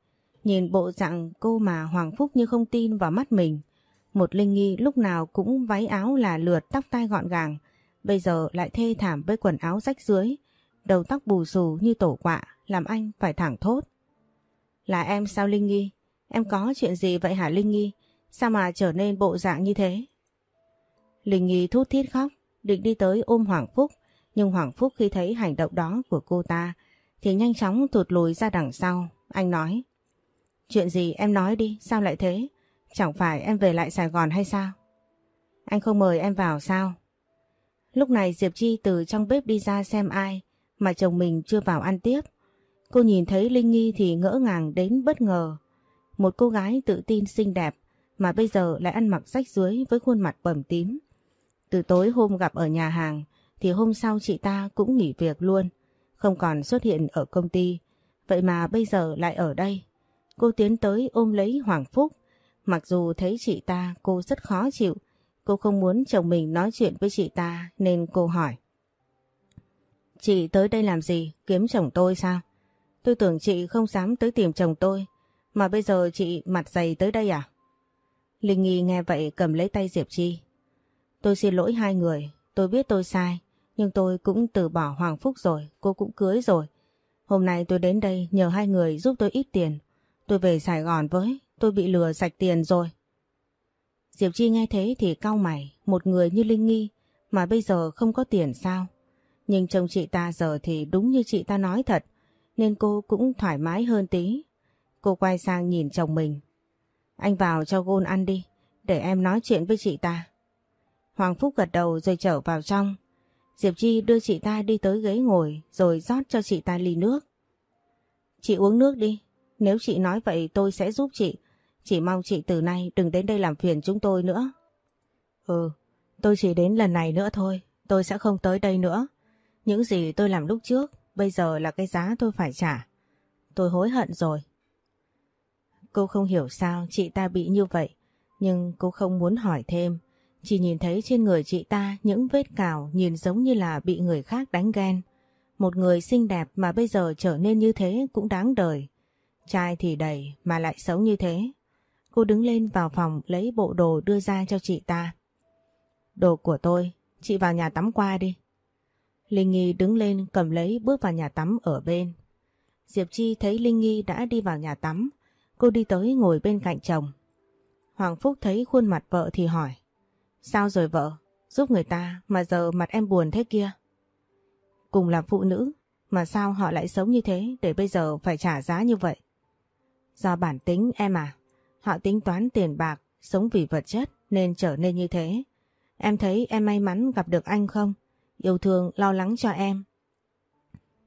Nhìn bộ dạng cô mà Hoàng Phúc như không tin vào mắt mình. Một Linh Nghi lúc nào cũng váy áo là lượt tóc tai gọn gàng, bây giờ lại thê thảm với quần áo rách dưới, đầu tóc bù xù như tổ quạ, làm anh phải thẳng thốt. Là em sao Linh Nghi? Em có chuyện gì vậy hả Linh Nghi? Sao mà trở nên bộ dạng như thế? Linh Nghi thút thít khóc, định đi tới ôm Hoàng Phúc, nhưng Hoàng Phúc khi thấy hành động đó của cô ta thì nhanh chóng tụt lùi ra đằng sau. Anh nói, chuyện gì em nói đi, sao lại thế? Chẳng phải em về lại Sài Gòn hay sao? Anh không mời em vào sao? Lúc này Diệp Chi từ trong bếp đi ra xem ai mà chồng mình chưa vào ăn tiếp. Cô nhìn thấy Linh Nghi thì ngỡ ngàng đến bất ngờ. Một cô gái tự tin xinh đẹp mà bây giờ lại ăn mặc rách dưới với khuôn mặt bầm tím. Từ tối hôm gặp ở nhà hàng thì hôm sau chị ta cũng nghỉ việc luôn, không còn xuất hiện ở công ty. Vậy mà bây giờ lại ở đây. Cô tiến tới ôm lấy Hoàng Phúc. Mặc dù thấy chị ta cô rất khó chịu, cô không muốn chồng mình nói chuyện với chị ta nên cô hỏi. Chị tới đây làm gì? Kiếm chồng tôi sao? Tôi tưởng chị không dám tới tìm chồng tôi, mà bây giờ chị mặt dày tới đây à? Linh Nghi nghe vậy cầm lấy tay Diệp Chi. Tôi xin lỗi hai người, tôi biết tôi sai, nhưng tôi cũng từ bỏ Hoàng Phúc rồi, cô cũng cưới rồi. Hôm nay tôi đến đây nhờ hai người giúp tôi ít tiền. Tôi về Sài Gòn với, tôi bị lừa sạch tiền rồi. Diệp Chi nghe thế thì cau mày, một người như Linh Nghi mà bây giờ không có tiền sao? Nhưng chồng chị ta giờ thì đúng như chị ta nói thật, nên cô cũng thoải mái hơn tí. Cô quay sang nhìn chồng mình. Anh vào cho gôn ăn đi, để em nói chuyện với chị ta. Hoàng Phúc gật đầu rồi trở vào trong. Diệp Chi đưa chị ta đi tới ghế ngồi rồi rót cho chị ta ly nước. Chị uống nước đi, nếu chị nói vậy tôi sẽ giúp chị. Chỉ mong chị từ nay đừng đến đây làm phiền chúng tôi nữa. Ừ, tôi chỉ đến lần này nữa thôi, tôi sẽ không tới đây nữa. Những gì tôi làm lúc trước, bây giờ là cái giá tôi phải trả. Tôi hối hận rồi. Cô không hiểu sao chị ta bị như vậy, nhưng cô không muốn hỏi thêm. Chỉ nhìn thấy trên người chị ta những vết cào nhìn giống như là bị người khác đánh ghen. Một người xinh đẹp mà bây giờ trở nên như thế cũng đáng đời. Trai thì đầy mà lại xấu như thế. Cô đứng lên vào phòng lấy bộ đồ đưa ra cho chị ta. Đồ của tôi, chị vào nhà tắm qua đi. Linh Nghi đứng lên cầm lấy bước vào nhà tắm ở bên. Diệp Chi thấy Linh Nghi đã đi vào nhà tắm. Cô đi tới ngồi bên cạnh chồng. Hoàng Phúc thấy khuôn mặt vợ thì hỏi. Sao rồi vợ? Giúp người ta mà giờ mặt em buồn thế kia. Cùng là phụ nữ mà sao họ lại sống như thế để bây giờ phải trả giá như vậy? Do bản tính em à, họ tính toán tiền bạc, sống vì vật chất nên trở nên như thế. Em thấy em may mắn gặp được anh không? Yêu thương lo lắng cho em.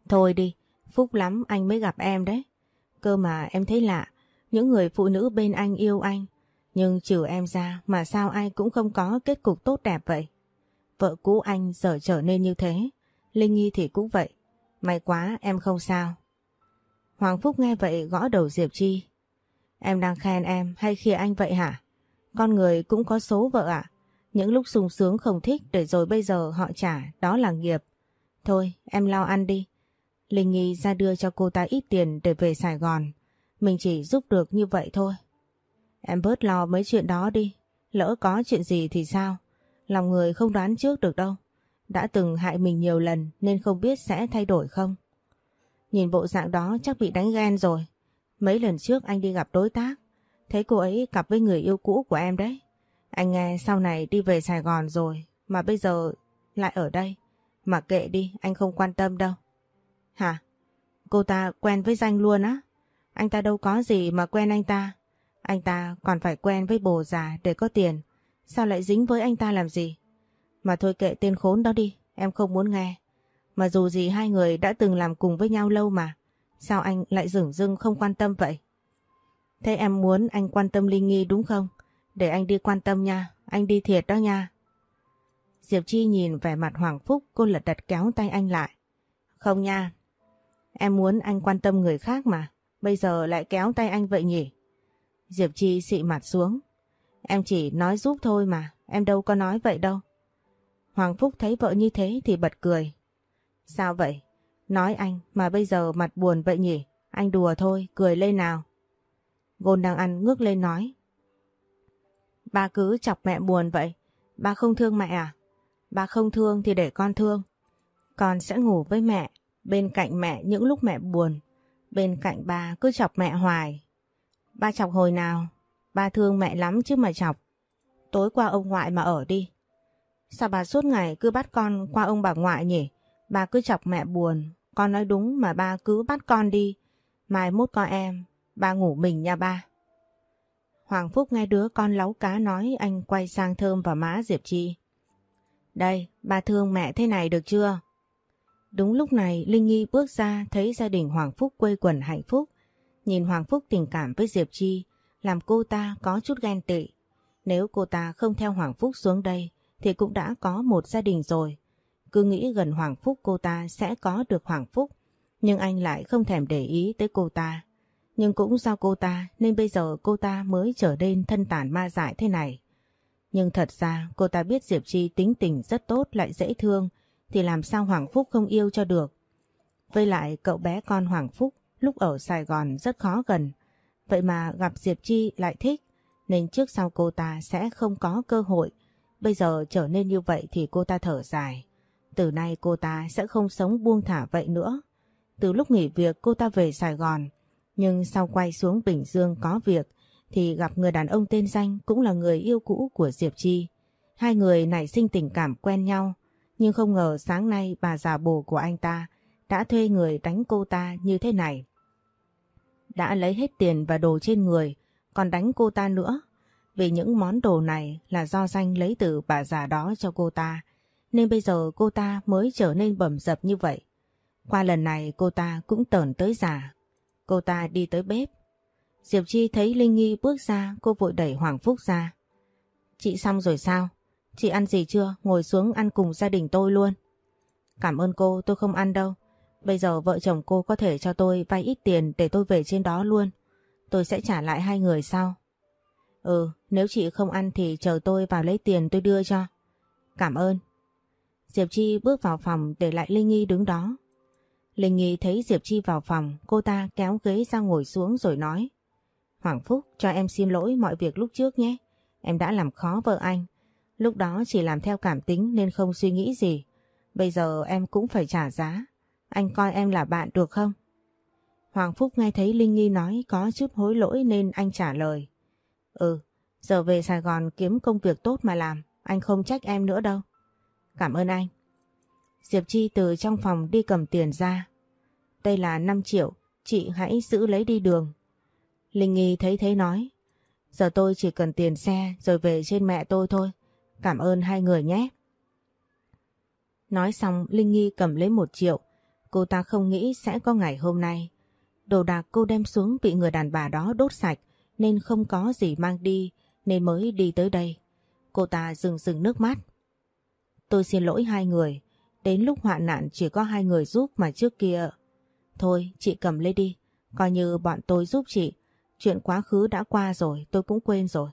Thôi đi, phúc lắm anh mới gặp em đấy. Cơ mà em thấy lạ, những người phụ nữ bên anh yêu anh nhưng trừ em ra mà sao ai cũng không có kết cục tốt đẹp vậy. Vợ cũ anh giờ trở nên như thế. Linh Nhi thì cũng vậy. May quá em không sao. Hoàng Phúc nghe vậy gõ đầu Diệp Chi. Em đang khen em hay khi anh vậy hả? Con người cũng có số vợ ạ. Những lúc sung sướng không thích để rồi bây giờ họ trả, đó là nghiệp. Thôi, em lo ăn đi. Linh Nhi ra đưa cho cô ta ít tiền để về Sài Gòn. Mình chỉ giúp được như vậy thôi. Em bớt lo mấy chuyện đó đi. Lỡ có chuyện gì thì sao? Lòng người không đoán trước được đâu. Đã từng hại mình nhiều lần nên không biết sẽ thay đổi không. Nhìn bộ dạng đó chắc bị đánh ghen rồi. Mấy lần trước anh đi gặp đối tác. Thấy cô ấy cặp với người yêu cũ của em đấy. Anh nghe sau này đi về Sài Gòn rồi mà bây giờ lại ở đây. Mà kệ đi, anh không quan tâm đâu. Hả? Cô ta quen với danh luôn á? Anh ta đâu có gì mà quen anh ta. Anh ta còn phải quen với bồ già để có tiền. Sao lại dính với anh ta làm gì? Mà thôi kệ tên khốn đó đi, em không muốn nghe. Mà dù gì hai người đã từng làm cùng với nhau lâu mà. Sao anh lại dửng dưng không quan tâm vậy? Thế em muốn anh quan tâm Linh Nghi đúng không? Để anh đi quan tâm nha, anh đi thiệt đó nha. Diệp Chi nhìn vẻ mặt Hoàng Phúc cô lật đật kéo tay anh lại. Không nha, em muốn anh quan tâm người khác mà, bây giờ lại kéo tay anh vậy nhỉ? Diệp Chi xị mặt xuống. Em chỉ nói giúp thôi mà, em đâu có nói vậy đâu. Hoàng Phúc thấy vợ như thế thì bật cười. Sao vậy? Nói anh mà bây giờ mặt buồn vậy nhỉ? Anh đùa thôi, cười lên nào. Gôn đang ăn ngước lên nói. Ba cứ chọc mẹ buồn vậy. Ba không thương mẹ à? Ba không thương thì để con thương. Con sẽ ngủ với mẹ, bên cạnh mẹ những lúc mẹ buồn. Bên cạnh ba cứ chọc mẹ hoài. Ba chọc hồi nào? Ba thương mẹ lắm chứ mà chọc. Tối qua ông ngoại mà ở đi. Sao bà suốt ngày cứ bắt con qua ông bà ngoại nhỉ? Ba cứ chọc mẹ buồn. Con nói đúng mà ba cứ bắt con đi. Mai mốt con em, ba ngủ mình nha ba. Hoàng Phúc nghe đứa con láu cá nói anh quay sang thơm và má Diệp Chi. Đây, ba thương mẹ thế này được chưa? Đúng lúc này Linh Nghi bước ra thấy gia đình Hoàng Phúc quây quần hạnh phúc. Nhìn Hoàng Phúc tình cảm với Diệp Chi, làm cô ta có chút ghen tị. Nếu cô ta không theo Hoàng Phúc xuống đây, thì cũng đã có một gia đình rồi. Cứ nghĩ gần Hoàng Phúc cô ta sẽ có được Hoàng Phúc, nhưng anh lại không thèm để ý tới cô ta. Nhưng cũng do cô ta, nên bây giờ cô ta mới trở nên thân tàn ma dại thế này. Nhưng thật ra, cô ta biết Diệp Chi tính tình rất tốt lại dễ thương, thì làm sao Hoàng Phúc không yêu cho được. Với lại cậu bé con Hoàng Phúc lúc ở Sài Gòn rất khó gần. Vậy mà gặp Diệp Chi lại thích, nên trước sau cô ta sẽ không có cơ hội. Bây giờ trở nên như vậy thì cô ta thở dài. Từ nay cô ta sẽ không sống buông thả vậy nữa. Từ lúc nghỉ việc cô ta về Sài Gòn, nhưng sau quay xuống Bình Dương có việc, thì gặp người đàn ông tên Danh cũng là người yêu cũ của Diệp Chi. Hai người nảy sinh tình cảm quen nhau, nhưng không ngờ sáng nay bà già bồ của anh ta đã thuê người đánh cô ta như thế này. Đã lấy hết tiền và đồ trên người còn đánh cô ta nữa vì những món đồ này là do Danh lấy từ bà già đó cho cô ta nên bây giờ cô ta mới trở nên bẩm dập như vậy. Qua lần này cô ta cũng tởn tới già Cô ta đi tới bếp. Diệp Chi thấy Linh Nghi bước ra, cô vội đẩy Hoàng Phúc ra. Chị xong rồi sao? Chị ăn gì chưa? Ngồi xuống ăn cùng gia đình tôi luôn. Cảm ơn cô, tôi không ăn đâu. Bây giờ vợ chồng cô có thể cho tôi vay ít tiền để tôi về trên đó luôn. Tôi sẽ trả lại hai người sau. Ừ, nếu chị không ăn thì chờ tôi vào lấy tiền tôi đưa cho. Cảm ơn. Diệp Chi bước vào phòng để lại Linh Nghi đứng đó. Linh Nghi thấy Diệp Chi vào phòng, cô ta kéo ghế ra ngồi xuống rồi nói. Hoàng Phúc, cho em xin lỗi mọi việc lúc trước nhé. Em đã làm khó vợ anh. Lúc đó chỉ làm theo cảm tính nên không suy nghĩ gì. Bây giờ em cũng phải trả giá. Anh coi em là bạn được không? Hoàng Phúc nghe thấy Linh Nhi nói có chút hối lỗi nên anh trả lời. Ừ, giờ về Sài Gòn kiếm công việc tốt mà làm. Anh không trách em nữa đâu. Cảm ơn anh. Diệp Chi từ trong phòng đi cầm tiền ra. Đây là 5 triệu, chị hãy giữ lấy đi đường. Linh Nhi thấy thế nói. Giờ tôi chỉ cần tiền xe rồi về trên mẹ tôi thôi. Cảm ơn hai người nhé. Nói xong Linh Nhi cầm lấy một triệu. Cô ta không nghĩ sẽ có ngày hôm nay. Đồ đạc cô đem xuống bị người đàn bà đó đốt sạch nên không có gì mang đi nên mới đi tới đây. Cô ta dừng dừng nước mắt. Tôi xin lỗi hai người. Đến lúc hoạn nạn chỉ có hai người giúp mà trước kia. Thôi chị cầm lấy đi, coi như bọn tôi giúp chị. Chuyện quá khứ đã qua rồi, tôi cũng quên rồi.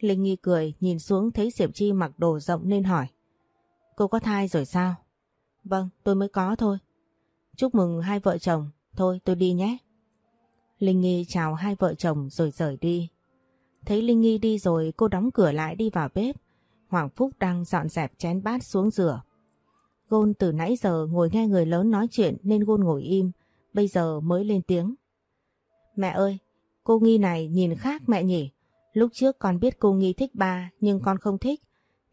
Linh Nghi cười, nhìn xuống thấy Diệp Chi mặc đồ rộng nên hỏi. Cô có thai rồi sao? Vâng, tôi mới có thôi. Chúc mừng hai vợ chồng, thôi tôi đi nhé. Linh Nghi chào hai vợ chồng rồi rời đi. Thấy Linh Nghi đi rồi cô đóng cửa lại đi vào bếp. Hoàng Phúc đang dọn dẹp chén bát xuống rửa. Gôn từ nãy giờ ngồi nghe người lớn nói chuyện nên Gôn ngồi im, bây giờ mới lên tiếng. Mẹ ơi, cô Nghi này nhìn khác mẹ nhỉ? Lúc trước con biết cô nghi thích ba nhưng con không thích.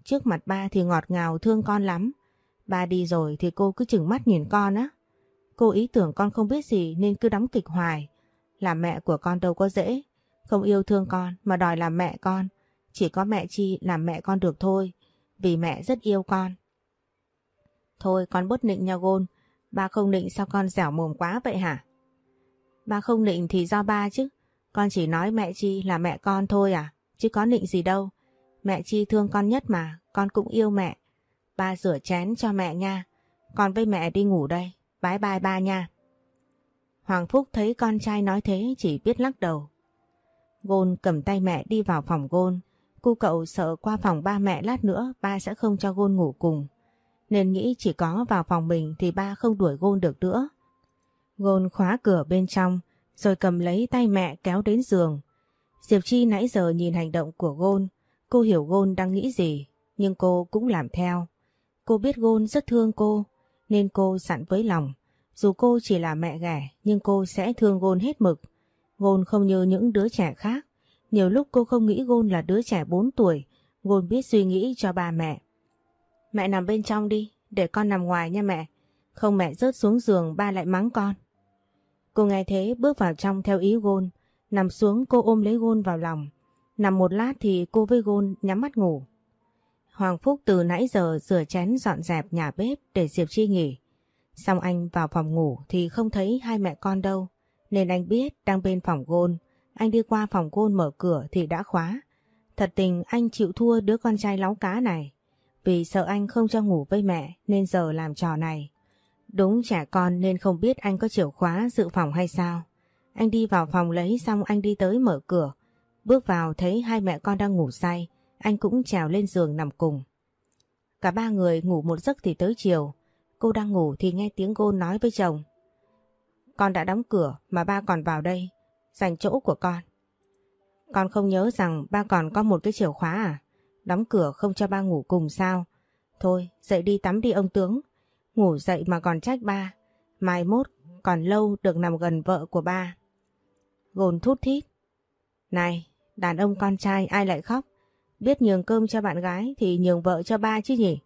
Trước mặt ba thì ngọt ngào thương con lắm. Ba đi rồi thì cô cứ chừng mắt nhìn con á. Cô ý tưởng con không biết gì nên cứ đóng kịch hoài. Làm mẹ của con đâu có dễ. Không yêu thương con mà đòi làm mẹ con. Chỉ có mẹ Chi làm mẹ con được thôi. Vì mẹ rất yêu con. Thôi, con bớt nịnh nha Gôn. Ba không nịnh sao con dẻo mồm quá vậy hả? Ba không nịnh thì do ba chứ. Con chỉ nói mẹ Chi là mẹ con thôi à. Chứ có nịnh gì đâu. Mẹ Chi thương con nhất mà. Con cũng yêu mẹ. Ba rửa chén cho mẹ nha. Con với mẹ đi ngủ đây. Bye bye ba nha. Hoàng Phúc thấy con trai nói thế chỉ biết lắc đầu. Gôn cầm tay mẹ đi vào phòng Gôn. Cô cậu sợ qua phòng ba mẹ lát nữa ba sẽ không cho Gôn ngủ cùng. Nên nghĩ chỉ có vào phòng mình thì ba không đuổi Gôn được nữa. Gôn khóa cửa bên trong, rồi cầm lấy tay mẹ kéo đến giường. Diệp Chi nãy giờ nhìn hành động của Gôn. Cô hiểu Gôn đang nghĩ gì, nhưng cô cũng làm theo. Cô biết Gôn rất thương cô nên cô dặn với lòng. Dù cô chỉ là mẹ ghẻ nhưng cô sẽ thương Gôn hết mực. Gôn không như những đứa trẻ khác. Nhiều lúc cô không nghĩ Gôn là đứa trẻ 4 tuổi. Gôn biết suy nghĩ cho ba mẹ. Mẹ nằm bên trong đi, để con nằm ngoài nha mẹ. Không mẹ rớt xuống giường ba lại mắng con. Cô nghe thế bước vào trong theo ý Gôn. Nằm xuống cô ôm lấy Gôn vào lòng. Nằm một lát thì cô với Gôn nhắm mắt ngủ. Hoàng Phúc từ nãy giờ rửa chén dọn dẹp nhà bếp để Diệp Chi nghỉ. Xong anh vào phòng ngủ thì không thấy hai mẹ con đâu, nên anh biết đang bên phòng gôn. Anh đi qua phòng gôn mở cửa thì đã khóa. Thật tình anh chịu thua đứa con trai láo cá này. Vì sợ anh không cho ngủ với mẹ nên giờ làm trò này. Đúng trẻ con nên không biết anh có chìa khóa dự phòng hay sao. Anh đi vào phòng lấy xong anh đi tới mở cửa. Bước vào thấy hai mẹ con đang ngủ say anh cũng trèo lên giường nằm cùng. Cả ba người ngủ một giấc thì tới chiều, cô đang ngủ thì nghe tiếng cô nói với chồng. Con đã đóng cửa mà ba còn vào đây, dành chỗ của con. Con không nhớ rằng ba còn có một cái chìa khóa à? Đóng cửa không cho ba ngủ cùng sao? Thôi, dậy đi tắm đi ông tướng. Ngủ dậy mà còn trách ba. Mai mốt còn lâu được nằm gần vợ của ba. Gồn thút thít. Này, đàn ông con trai ai lại khóc? Biết nhường cơm cho bạn gái thì nhường vợ cho ba chứ nhỉ?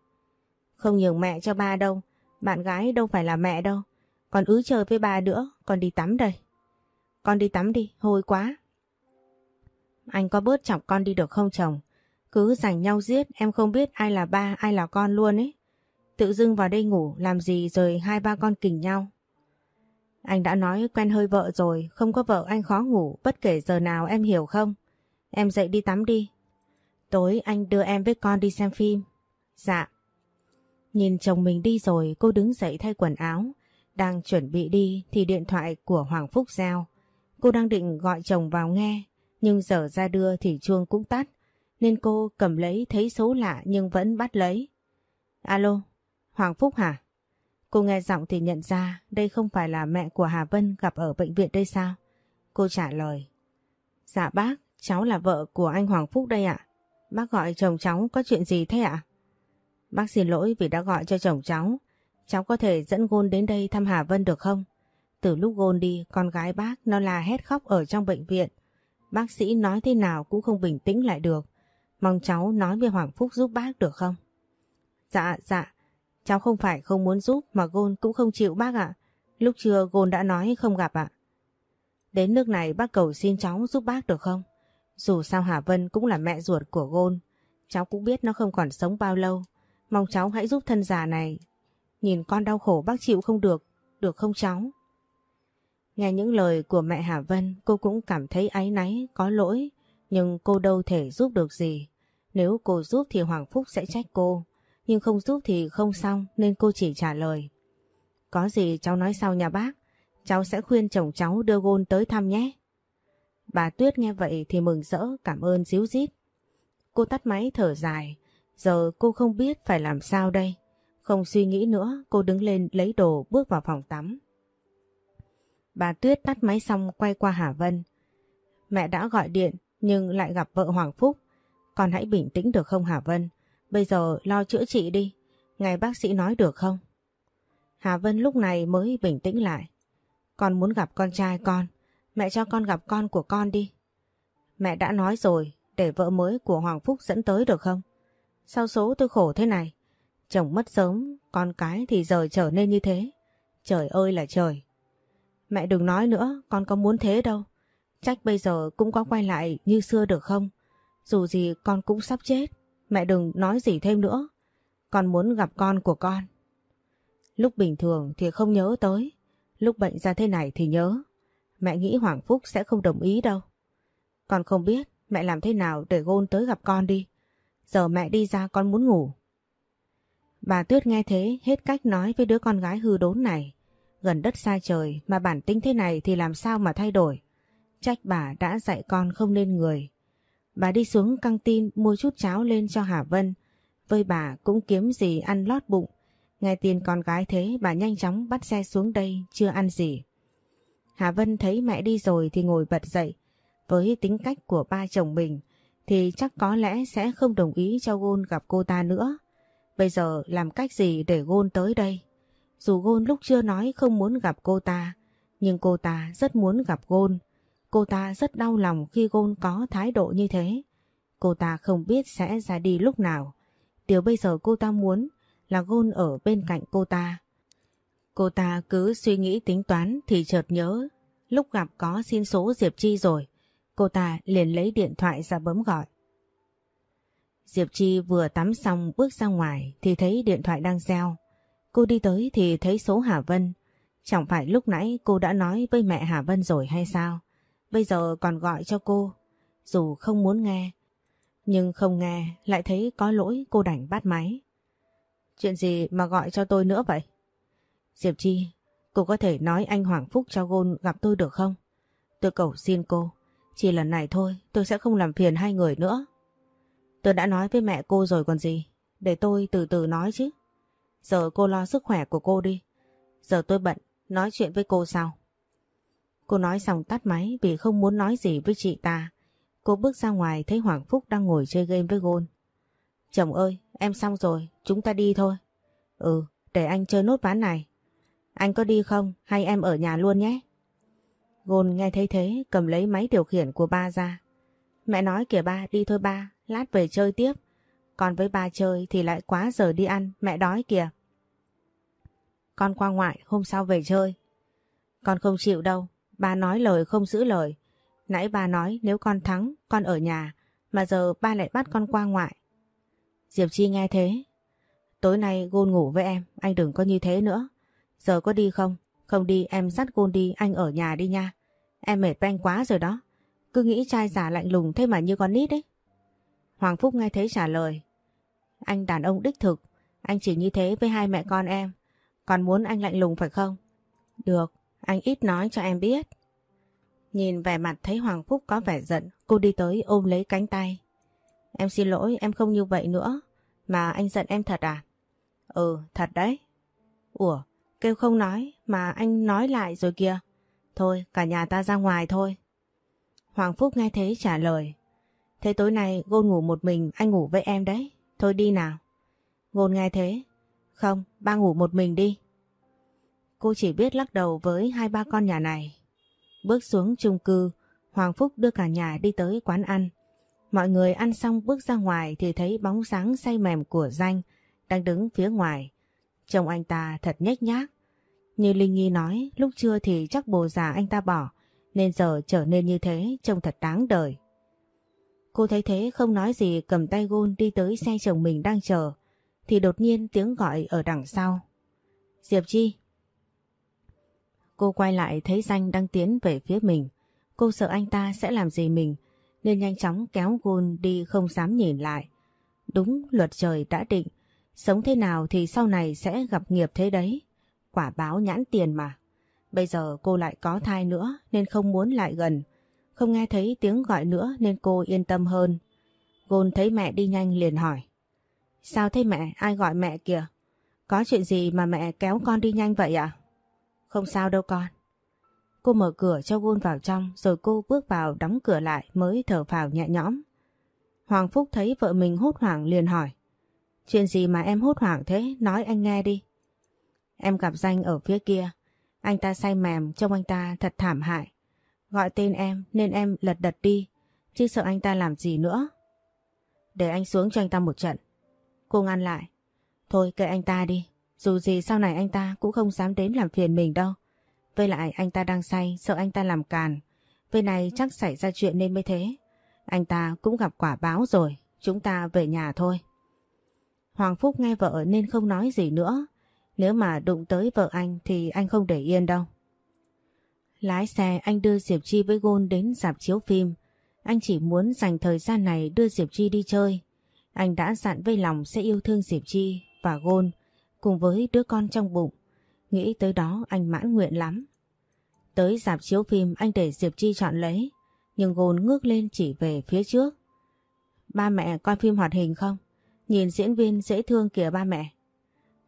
Không nhường mẹ cho ba đâu, bạn gái đâu phải là mẹ đâu. Còn ứ chơi với ba nữa, còn đi tắm đây. Con đi tắm đi, hôi quá. Anh có bớt chọc con đi được không chồng? Cứ giành nhau giết, em không biết ai là ba, ai là con luôn ấy. Tự dưng vào đây ngủ, làm gì rồi hai ba con kình nhau. Anh đã nói quen hơi vợ rồi, không có vợ anh khó ngủ, bất kể giờ nào em hiểu không? Em dậy đi tắm đi, Tối anh đưa em với con đi xem phim. Dạ. Nhìn chồng mình đi rồi cô đứng dậy thay quần áo. Đang chuẩn bị đi thì điện thoại của Hoàng Phúc giao. Cô đang định gọi chồng vào nghe. Nhưng giờ ra đưa thì chuông cũng tắt. Nên cô cầm lấy thấy số lạ nhưng vẫn bắt lấy. Alo, Hoàng Phúc hả? Cô nghe giọng thì nhận ra đây không phải là mẹ của Hà Vân gặp ở bệnh viện đây sao? Cô trả lời. Dạ bác, cháu là vợ của anh Hoàng Phúc đây ạ. Bác gọi chồng cháu có chuyện gì thế ạ? Bác xin lỗi vì đã gọi cho chồng cháu. Cháu có thể dẫn Gôn đến đây thăm Hà Vân được không? Từ lúc Gôn đi, con gái bác nó là hét khóc ở trong bệnh viện. Bác sĩ nói thế nào cũng không bình tĩnh lại được. Mong cháu nói với Hoàng Phúc giúp bác được không? Dạ, dạ. Cháu không phải không muốn giúp mà Gôn cũng không chịu bác ạ. Lúc trưa Gôn đã nói không gặp ạ. Đến nước này bác cầu xin cháu giúp bác được không? Dù sao Hà Vân cũng là mẹ ruột của Gôn, cháu cũng biết nó không còn sống bao lâu. Mong cháu hãy giúp thân già này. Nhìn con đau khổ bác chịu không được, được không cháu? Nghe những lời của mẹ Hà Vân, cô cũng cảm thấy áy náy, có lỗi, nhưng cô đâu thể giúp được gì. Nếu cô giúp thì Hoàng Phúc sẽ trách cô, nhưng không giúp thì không xong nên cô chỉ trả lời. Có gì cháu nói sau nhà bác, cháu sẽ khuyên chồng cháu đưa Gôn tới thăm nhé. Bà Tuyết nghe vậy thì mừng rỡ cảm ơn díu dít. Cô tắt máy thở dài, giờ cô không biết phải làm sao đây. Không suy nghĩ nữa, cô đứng lên lấy đồ bước vào phòng tắm. Bà Tuyết tắt máy xong quay qua Hà Vân. Mẹ đã gọi điện nhưng lại gặp vợ Hoàng Phúc. Con hãy bình tĩnh được không Hà Vân? Bây giờ lo chữa trị đi. Ngày bác sĩ nói được không? Hà Vân lúc này mới bình tĩnh lại. Con muốn gặp con trai con. Mẹ cho con gặp con của con đi. Mẹ đã nói rồi, để vợ mới của Hoàng Phúc dẫn tới được không? Sao số tôi khổ thế này? Chồng mất sớm, con cái thì giờ trở nên như thế. Trời ơi là trời. Mẹ đừng nói nữa, con có muốn thế đâu. Trách bây giờ cũng có quay lại như xưa được không? Dù gì con cũng sắp chết. Mẹ đừng nói gì thêm nữa. Con muốn gặp con của con. Lúc bình thường thì không nhớ tới. Lúc bệnh ra thế này thì nhớ. Mẹ nghĩ Hoàng Phúc sẽ không đồng ý đâu. Con không biết mẹ làm thế nào để gôn tới gặp con đi. Giờ mẹ đi ra con muốn ngủ. Bà Tuyết nghe thế, hết cách nói với đứa con gái hư đốn này. Gần đất xa trời mà bản tính thế này thì làm sao mà thay đổi. Trách bà đã dạy con không nên người. Bà đi xuống căng tin mua chút cháo lên cho Hà Vân. Với bà cũng kiếm gì ăn lót bụng. Nghe tin con gái thế, bà nhanh chóng bắt xe xuống đây chưa ăn gì. Hà Vân thấy mẹ đi rồi thì ngồi bật dậy. Với tính cách của ba chồng mình thì chắc có lẽ sẽ không đồng ý cho Gôn gặp cô ta nữa. Bây giờ làm cách gì để Gôn tới đây? Dù Gôn lúc chưa nói không muốn gặp cô ta, nhưng cô ta rất muốn gặp Gôn. Cô ta rất đau lòng khi Gôn có thái độ như thế. Cô ta không biết sẽ ra đi lúc nào. Điều bây giờ cô ta muốn là Gôn ở bên cạnh cô ta. Cô ta cứ suy nghĩ tính toán thì chợt nhớ. Lúc gặp có xin số Diệp Chi rồi. Cô ta liền lấy điện thoại ra bấm gọi. Diệp Chi vừa tắm xong bước ra ngoài thì thấy điện thoại đang reo. Cô đi tới thì thấy số Hà Vân. Chẳng phải lúc nãy cô đã nói với mẹ Hà Vân rồi hay sao? Bây giờ còn gọi cho cô. Dù không muốn nghe, nhưng không nghe lại thấy có lỗi cô đành bắt máy. Chuyện gì mà gọi cho tôi nữa vậy? Diệp Chi, cô có thể nói anh Hoàng Phúc cho Gôn gặp tôi được không? Tôi cầu xin cô, chỉ lần này thôi tôi sẽ không làm phiền hai người nữa. Tôi đã nói với mẹ cô rồi còn gì, để tôi từ từ nói chứ. Giờ cô lo sức khỏe của cô đi. Giờ tôi bận, nói chuyện với cô sau. Cô nói xong tắt máy vì không muốn nói gì với chị ta. Cô bước ra ngoài thấy Hoàng Phúc đang ngồi chơi game với Gôn. Chồng ơi, em xong rồi, chúng ta đi thôi. Ừ, để anh chơi nốt ván này. Anh có đi không hay em ở nhà luôn nhé? Gôn nghe thấy thế cầm lấy máy điều khiển của ba ra. Mẹ nói kìa ba, đi thôi ba, lát về chơi tiếp. Còn với ba chơi thì lại quá giờ đi ăn, mẹ đói kìa. Con qua ngoại, hôm sau về chơi. Con không chịu đâu, ba nói lời không giữ lời. Nãy ba nói nếu con thắng, con ở nhà, mà giờ ba lại bắt con qua ngoại. Diệp Chi nghe thế. Tối nay Gôn ngủ với em, anh đừng có như thế nữa. Giờ có đi không? Không đi em dắt Gôn đi, anh ở nhà đi nha. Em mệt banh quá rồi đó. Cứ nghĩ trai giả lạnh lùng thế mà như con nít ấy. Hoàng Phúc nghe thấy trả lời. Anh đàn ông đích thực, anh chỉ như thế với hai mẹ con em. Còn muốn anh lạnh lùng phải không? Được, anh ít nói cho em biết. Nhìn vẻ mặt thấy Hoàng Phúc có vẻ giận, cô đi tới ôm lấy cánh tay. Em xin lỗi, em không như vậy nữa. Mà anh giận em thật à? Ừ, thật đấy. Ủa, kêu không nói, mà anh nói lại rồi kìa. Thôi, cả nhà ta ra ngoài thôi. Hoàng Phúc nghe thế trả lời. Thế tối nay Gôn ngủ một mình, anh ngủ với em đấy. Thôi đi nào. Gôn nghe thế. Không, ba ngủ một mình đi. Cô chỉ biết lắc đầu với hai ba con nhà này. Bước xuống chung cư, Hoàng Phúc đưa cả nhà đi tới quán ăn. Mọi người ăn xong bước ra ngoài thì thấy bóng sáng say mềm của danh đang đứng phía ngoài. Chồng anh ta thật nhếch nhác. Như Linh Nhi nói, lúc trưa thì chắc bồ già anh ta bỏ, nên giờ trở nên như thế trông thật đáng đời. Cô thấy thế không nói gì cầm tay gôn đi tới xe chồng mình đang chờ, thì đột nhiên tiếng gọi ở đằng sau. Diệp Chi. Cô quay lại thấy danh đang tiến về phía mình. Cô sợ anh ta sẽ làm gì mình, nên nhanh chóng kéo gôn đi không dám nhìn lại. Đúng luật trời đã định, sống thế nào thì sau này sẽ gặp nghiệp thế đấy. Quả báo nhãn tiền mà. Bây giờ cô lại có thai nữa nên không muốn lại gần. Không nghe thấy tiếng gọi nữa nên cô yên tâm hơn. Gôn thấy mẹ đi nhanh liền hỏi. Sao thế mẹ? Ai gọi mẹ kìa? Có chuyện gì mà mẹ kéo con đi nhanh vậy ạ? Không sao đâu con. Cô mở cửa cho Gôn vào trong rồi cô bước vào đóng cửa lại mới thở phào nhẹ nhõm. Hoàng Phúc thấy vợ mình hốt hoảng liền hỏi. Chuyện gì mà em hốt hoảng thế? Nói anh nghe đi. Em gặp danh ở phía kia. Anh ta say mềm trông anh ta thật thảm hại. Gọi tên em nên em lật đật đi. chứ sợ anh ta làm gì nữa. Để anh xuống cho anh ta một trận. Cô ngăn lại. Thôi kệ anh ta đi, dù gì sau này anh ta cũng không dám đến làm phiền mình đâu. Với lại anh ta đang say, sợ anh ta làm càn. Với này chắc xảy ra chuyện nên mới thế. Anh ta cũng gặp quả báo rồi, chúng ta về nhà thôi. Hoàng Phúc nghe vợ nên không nói gì nữa. Nếu mà đụng tới vợ anh thì anh không để yên đâu. Lái xe anh đưa Diệp Chi với Gôn đến dạp chiếu phim. Anh chỉ muốn dành thời gian này đưa Diệp Chi đi chơi. Anh đã dặn với lòng sẽ yêu thương Diệp Chi và Gôn cùng với đứa con trong bụng. Nghĩ tới đó anh mãn nguyện lắm. Tới dạp chiếu phim anh để Diệp Chi chọn lấy. Nhưng Gôn ngước lên chỉ về phía trước. Ba mẹ coi phim hoạt hình không? Nhìn diễn viên dễ thương kìa ba mẹ.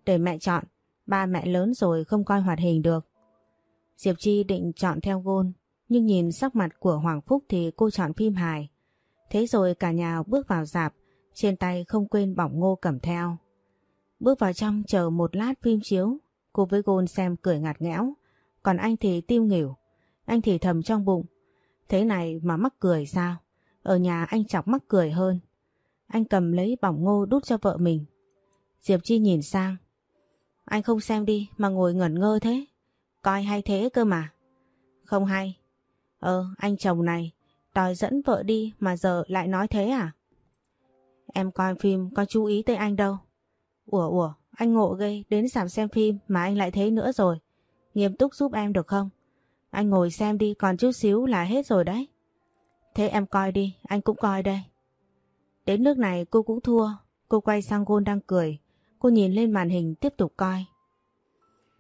Để mẹ chọn, ba mẹ lớn rồi không coi hoạt hình được. Diệp Chi định chọn theo Gôn, nhưng nhìn sắc mặt của Hoàng Phúc thì cô chọn phim hài. Thế rồi cả nhà bước vào dạp, trên tay không quên bỏng ngô cầm theo. Bước vào trong chờ một lát phim chiếu, cô với Gôn xem cười ngạt ngẽo, còn anh thì tiêu nghỉu. Anh thì thầm trong bụng, thế này mà mắc cười sao? Ở nhà anh chọc mắc cười hơn. Anh cầm lấy bỏng ngô đút cho vợ mình. Diệp Chi nhìn sang. Anh không xem đi mà ngồi ngẩn ngơ thế. Coi hay thế cơ mà. Không hay. Ờ, anh chồng này, đòi dẫn vợ đi mà giờ lại nói thế à? Em coi phim có chú ý tới anh đâu. Ủa ủa, anh ngộ ghê đến giảm xem phim mà anh lại thế nữa rồi. Nghiêm túc giúp em được không? Anh ngồi xem đi còn chút xíu là hết rồi đấy. Thế em coi đi, anh cũng coi đây. Đến nước này cô cũng thua, cô quay sang Gôn đang cười. Cô nhìn lên màn hình tiếp tục coi.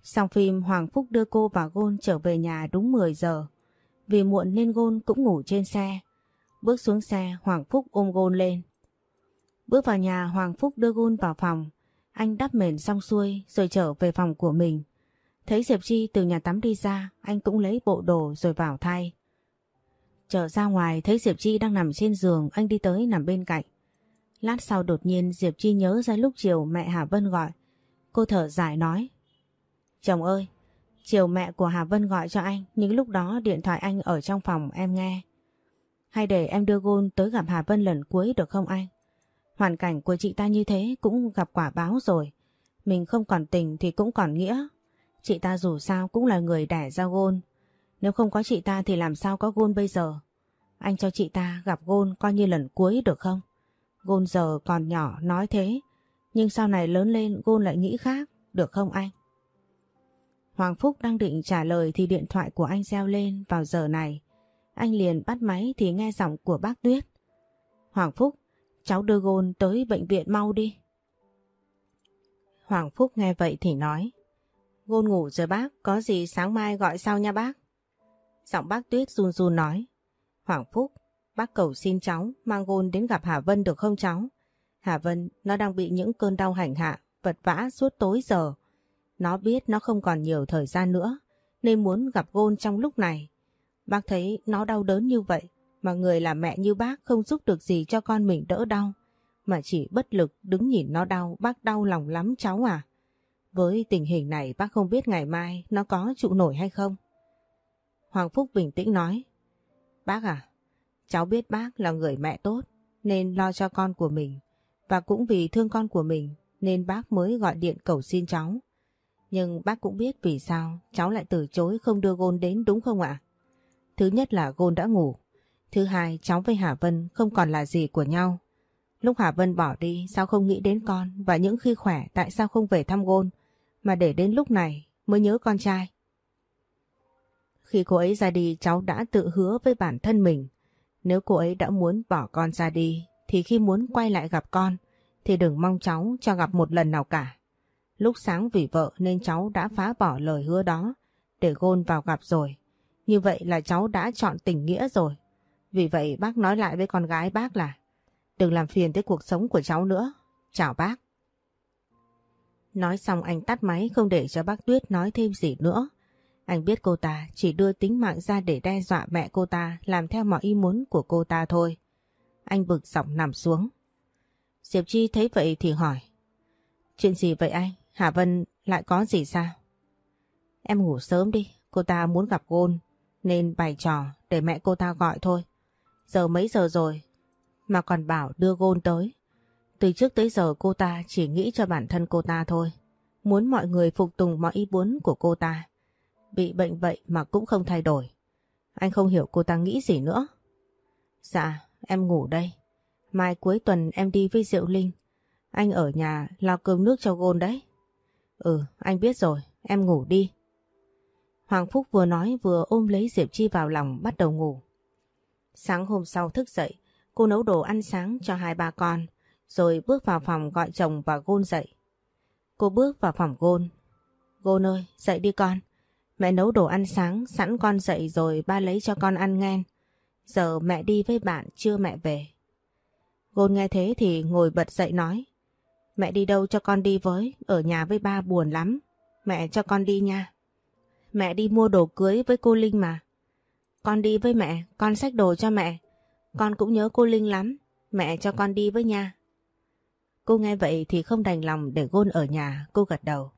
Xong phim Hoàng Phúc đưa cô và Gôn trở về nhà đúng 10 giờ. Vì muộn nên Gôn cũng ngủ trên xe. Bước xuống xe Hoàng Phúc ôm Gôn lên. Bước vào nhà Hoàng Phúc đưa Gôn vào phòng. Anh đắp mền xong xuôi rồi trở về phòng của mình. Thấy Diệp Chi từ nhà tắm đi ra, anh cũng lấy bộ đồ rồi vào thay. Trở ra ngoài thấy Diệp Chi đang nằm trên giường, anh đi tới nằm bên cạnh. Lát sau đột nhiên Diệp Chi nhớ ra lúc chiều mẹ Hà Vân gọi. Cô thở dài nói. Chồng ơi, chiều mẹ của Hà Vân gọi cho anh, nhưng lúc đó điện thoại anh ở trong phòng em nghe. Hay để em đưa Gôn tới gặp Hà Vân lần cuối được không anh? Hoàn cảnh của chị ta như thế cũng gặp quả báo rồi. Mình không còn tình thì cũng còn nghĩa. Chị ta dù sao cũng là người đẻ ra Gôn. Nếu không có chị ta thì làm sao có Gôn bây giờ? Anh cho chị ta gặp Gôn coi như lần cuối được không? Gôn giờ còn nhỏ nói thế, nhưng sau này lớn lên Gôn lại nghĩ khác, được không anh? Hoàng Phúc đang định trả lời thì điện thoại của anh reo lên vào giờ này. Anh liền bắt máy thì nghe giọng của bác Tuyết. Hoàng Phúc, cháu đưa Gôn tới bệnh viện mau đi. Hoàng Phúc nghe vậy thì nói. Gôn ngủ rồi bác, có gì sáng mai gọi sau nha bác. Giọng bác Tuyết run run nói. Hoàng Phúc, bác cầu xin cháu mang Gôn đến gặp Hà Vân được không cháu? Hà Vân, nó đang bị những cơn đau hành hạ, vật vã suốt tối giờ. Nó biết nó không còn nhiều thời gian nữa, nên muốn gặp Gôn trong lúc này. Bác thấy nó đau đớn như vậy, mà người là mẹ như bác không giúp được gì cho con mình đỡ đau, mà chỉ bất lực đứng nhìn nó đau, bác đau lòng lắm cháu à. Với tình hình này bác không biết ngày mai nó có trụ nổi hay không. Hoàng Phúc bình tĩnh nói, Bác à, cháu biết bác là người mẹ tốt, nên lo cho con của mình và cũng vì thương con của mình, nên bác mới gọi điện cầu xin cháu. Nhưng bác cũng biết vì sao cháu lại từ chối không đưa Gôn đến đúng không ạ? Thứ nhất là Gôn đã ngủ. Thứ hai, cháu với Hà Vân không còn là gì của nhau. Lúc Hà Vân bỏ đi, sao không nghĩ đến con và những khi khỏe, tại sao không về thăm Gôn mà để đến lúc này, mới nhớ con trai. Khi cô ấy ra đi, cháu đã tự hứa với bản thân mình nếu cô ấy đã muốn bỏ con ra đi, thì khi muốn quay lại gặp con, thì đừng mong cháu cho gặp một lần nào cả. Lúc sáng vì vợ nên cháu đã phá bỏ lời hứa đó để gôn vào gặp rồi. Như vậy là cháu đã chọn tình nghĩa rồi. Vì vậy bác nói lại với con gái bác là, đừng làm phiền tới cuộc sống của cháu nữa. Chào bác. Nói xong anh tắt máy không để cho bác Tuyết nói thêm gì nữa. Anh biết cô ta chỉ đưa tính mạng ra để đe dọa mẹ cô ta làm theo mọi ý muốn của cô ta thôi. Anh bực giọng nằm xuống. Diệp Chi thấy vậy thì hỏi. Chuyện gì vậy anh? Hà Vân lại có gì sao? Em ngủ sớm đi, cô ta muốn gặp Gôn nên bày trò để mẹ cô ta gọi thôi. Giờ mấy giờ rồi? Mà còn bảo đưa gôn tới. Từ trước tới giờ cô ta chỉ nghĩ cho bản thân cô ta thôi. Muốn mọi người phục tùng mọi ý muốn của cô ta. Bị bệnh vậy mà cũng không thay đổi. Anh không hiểu cô ta nghĩ gì nữa. Dạ, em ngủ đây. Mai cuối tuần em đi với Diệu Linh. Anh ở nhà lo cơm nước cho gôn đấy. Ừ, anh biết rồi, em ngủ đi. Hoàng Phúc vừa nói vừa ôm lấy Diệp Chi vào lòng bắt đầu ngủ. Sáng hôm sau thức dậy, cô nấu đồ ăn sáng cho hai ba con, rồi bước vào phòng gọi chồng và Gôn dậy. Cô bước vào phòng Gôn. Gôn ơi, dậy đi con. Mẹ nấu đồ ăn sáng, sẵn con dậy rồi ba lấy cho con ăn ngen. Giờ mẹ đi với bạn, chưa mẹ về. Gôn nghe thế thì ngồi bật dậy nói. Mẹ đi đâu cho con đi với, ở nhà với ba buồn lắm. Mẹ cho con đi nha. Mẹ đi mua đồ cưới với cô Linh mà. Con đi với mẹ, con xách đồ cho mẹ. Con cũng nhớ cô Linh lắm, mẹ cho con đi với nha. Cô nghe vậy thì không đành lòng để Gôn ở nhà, cô gật đầu.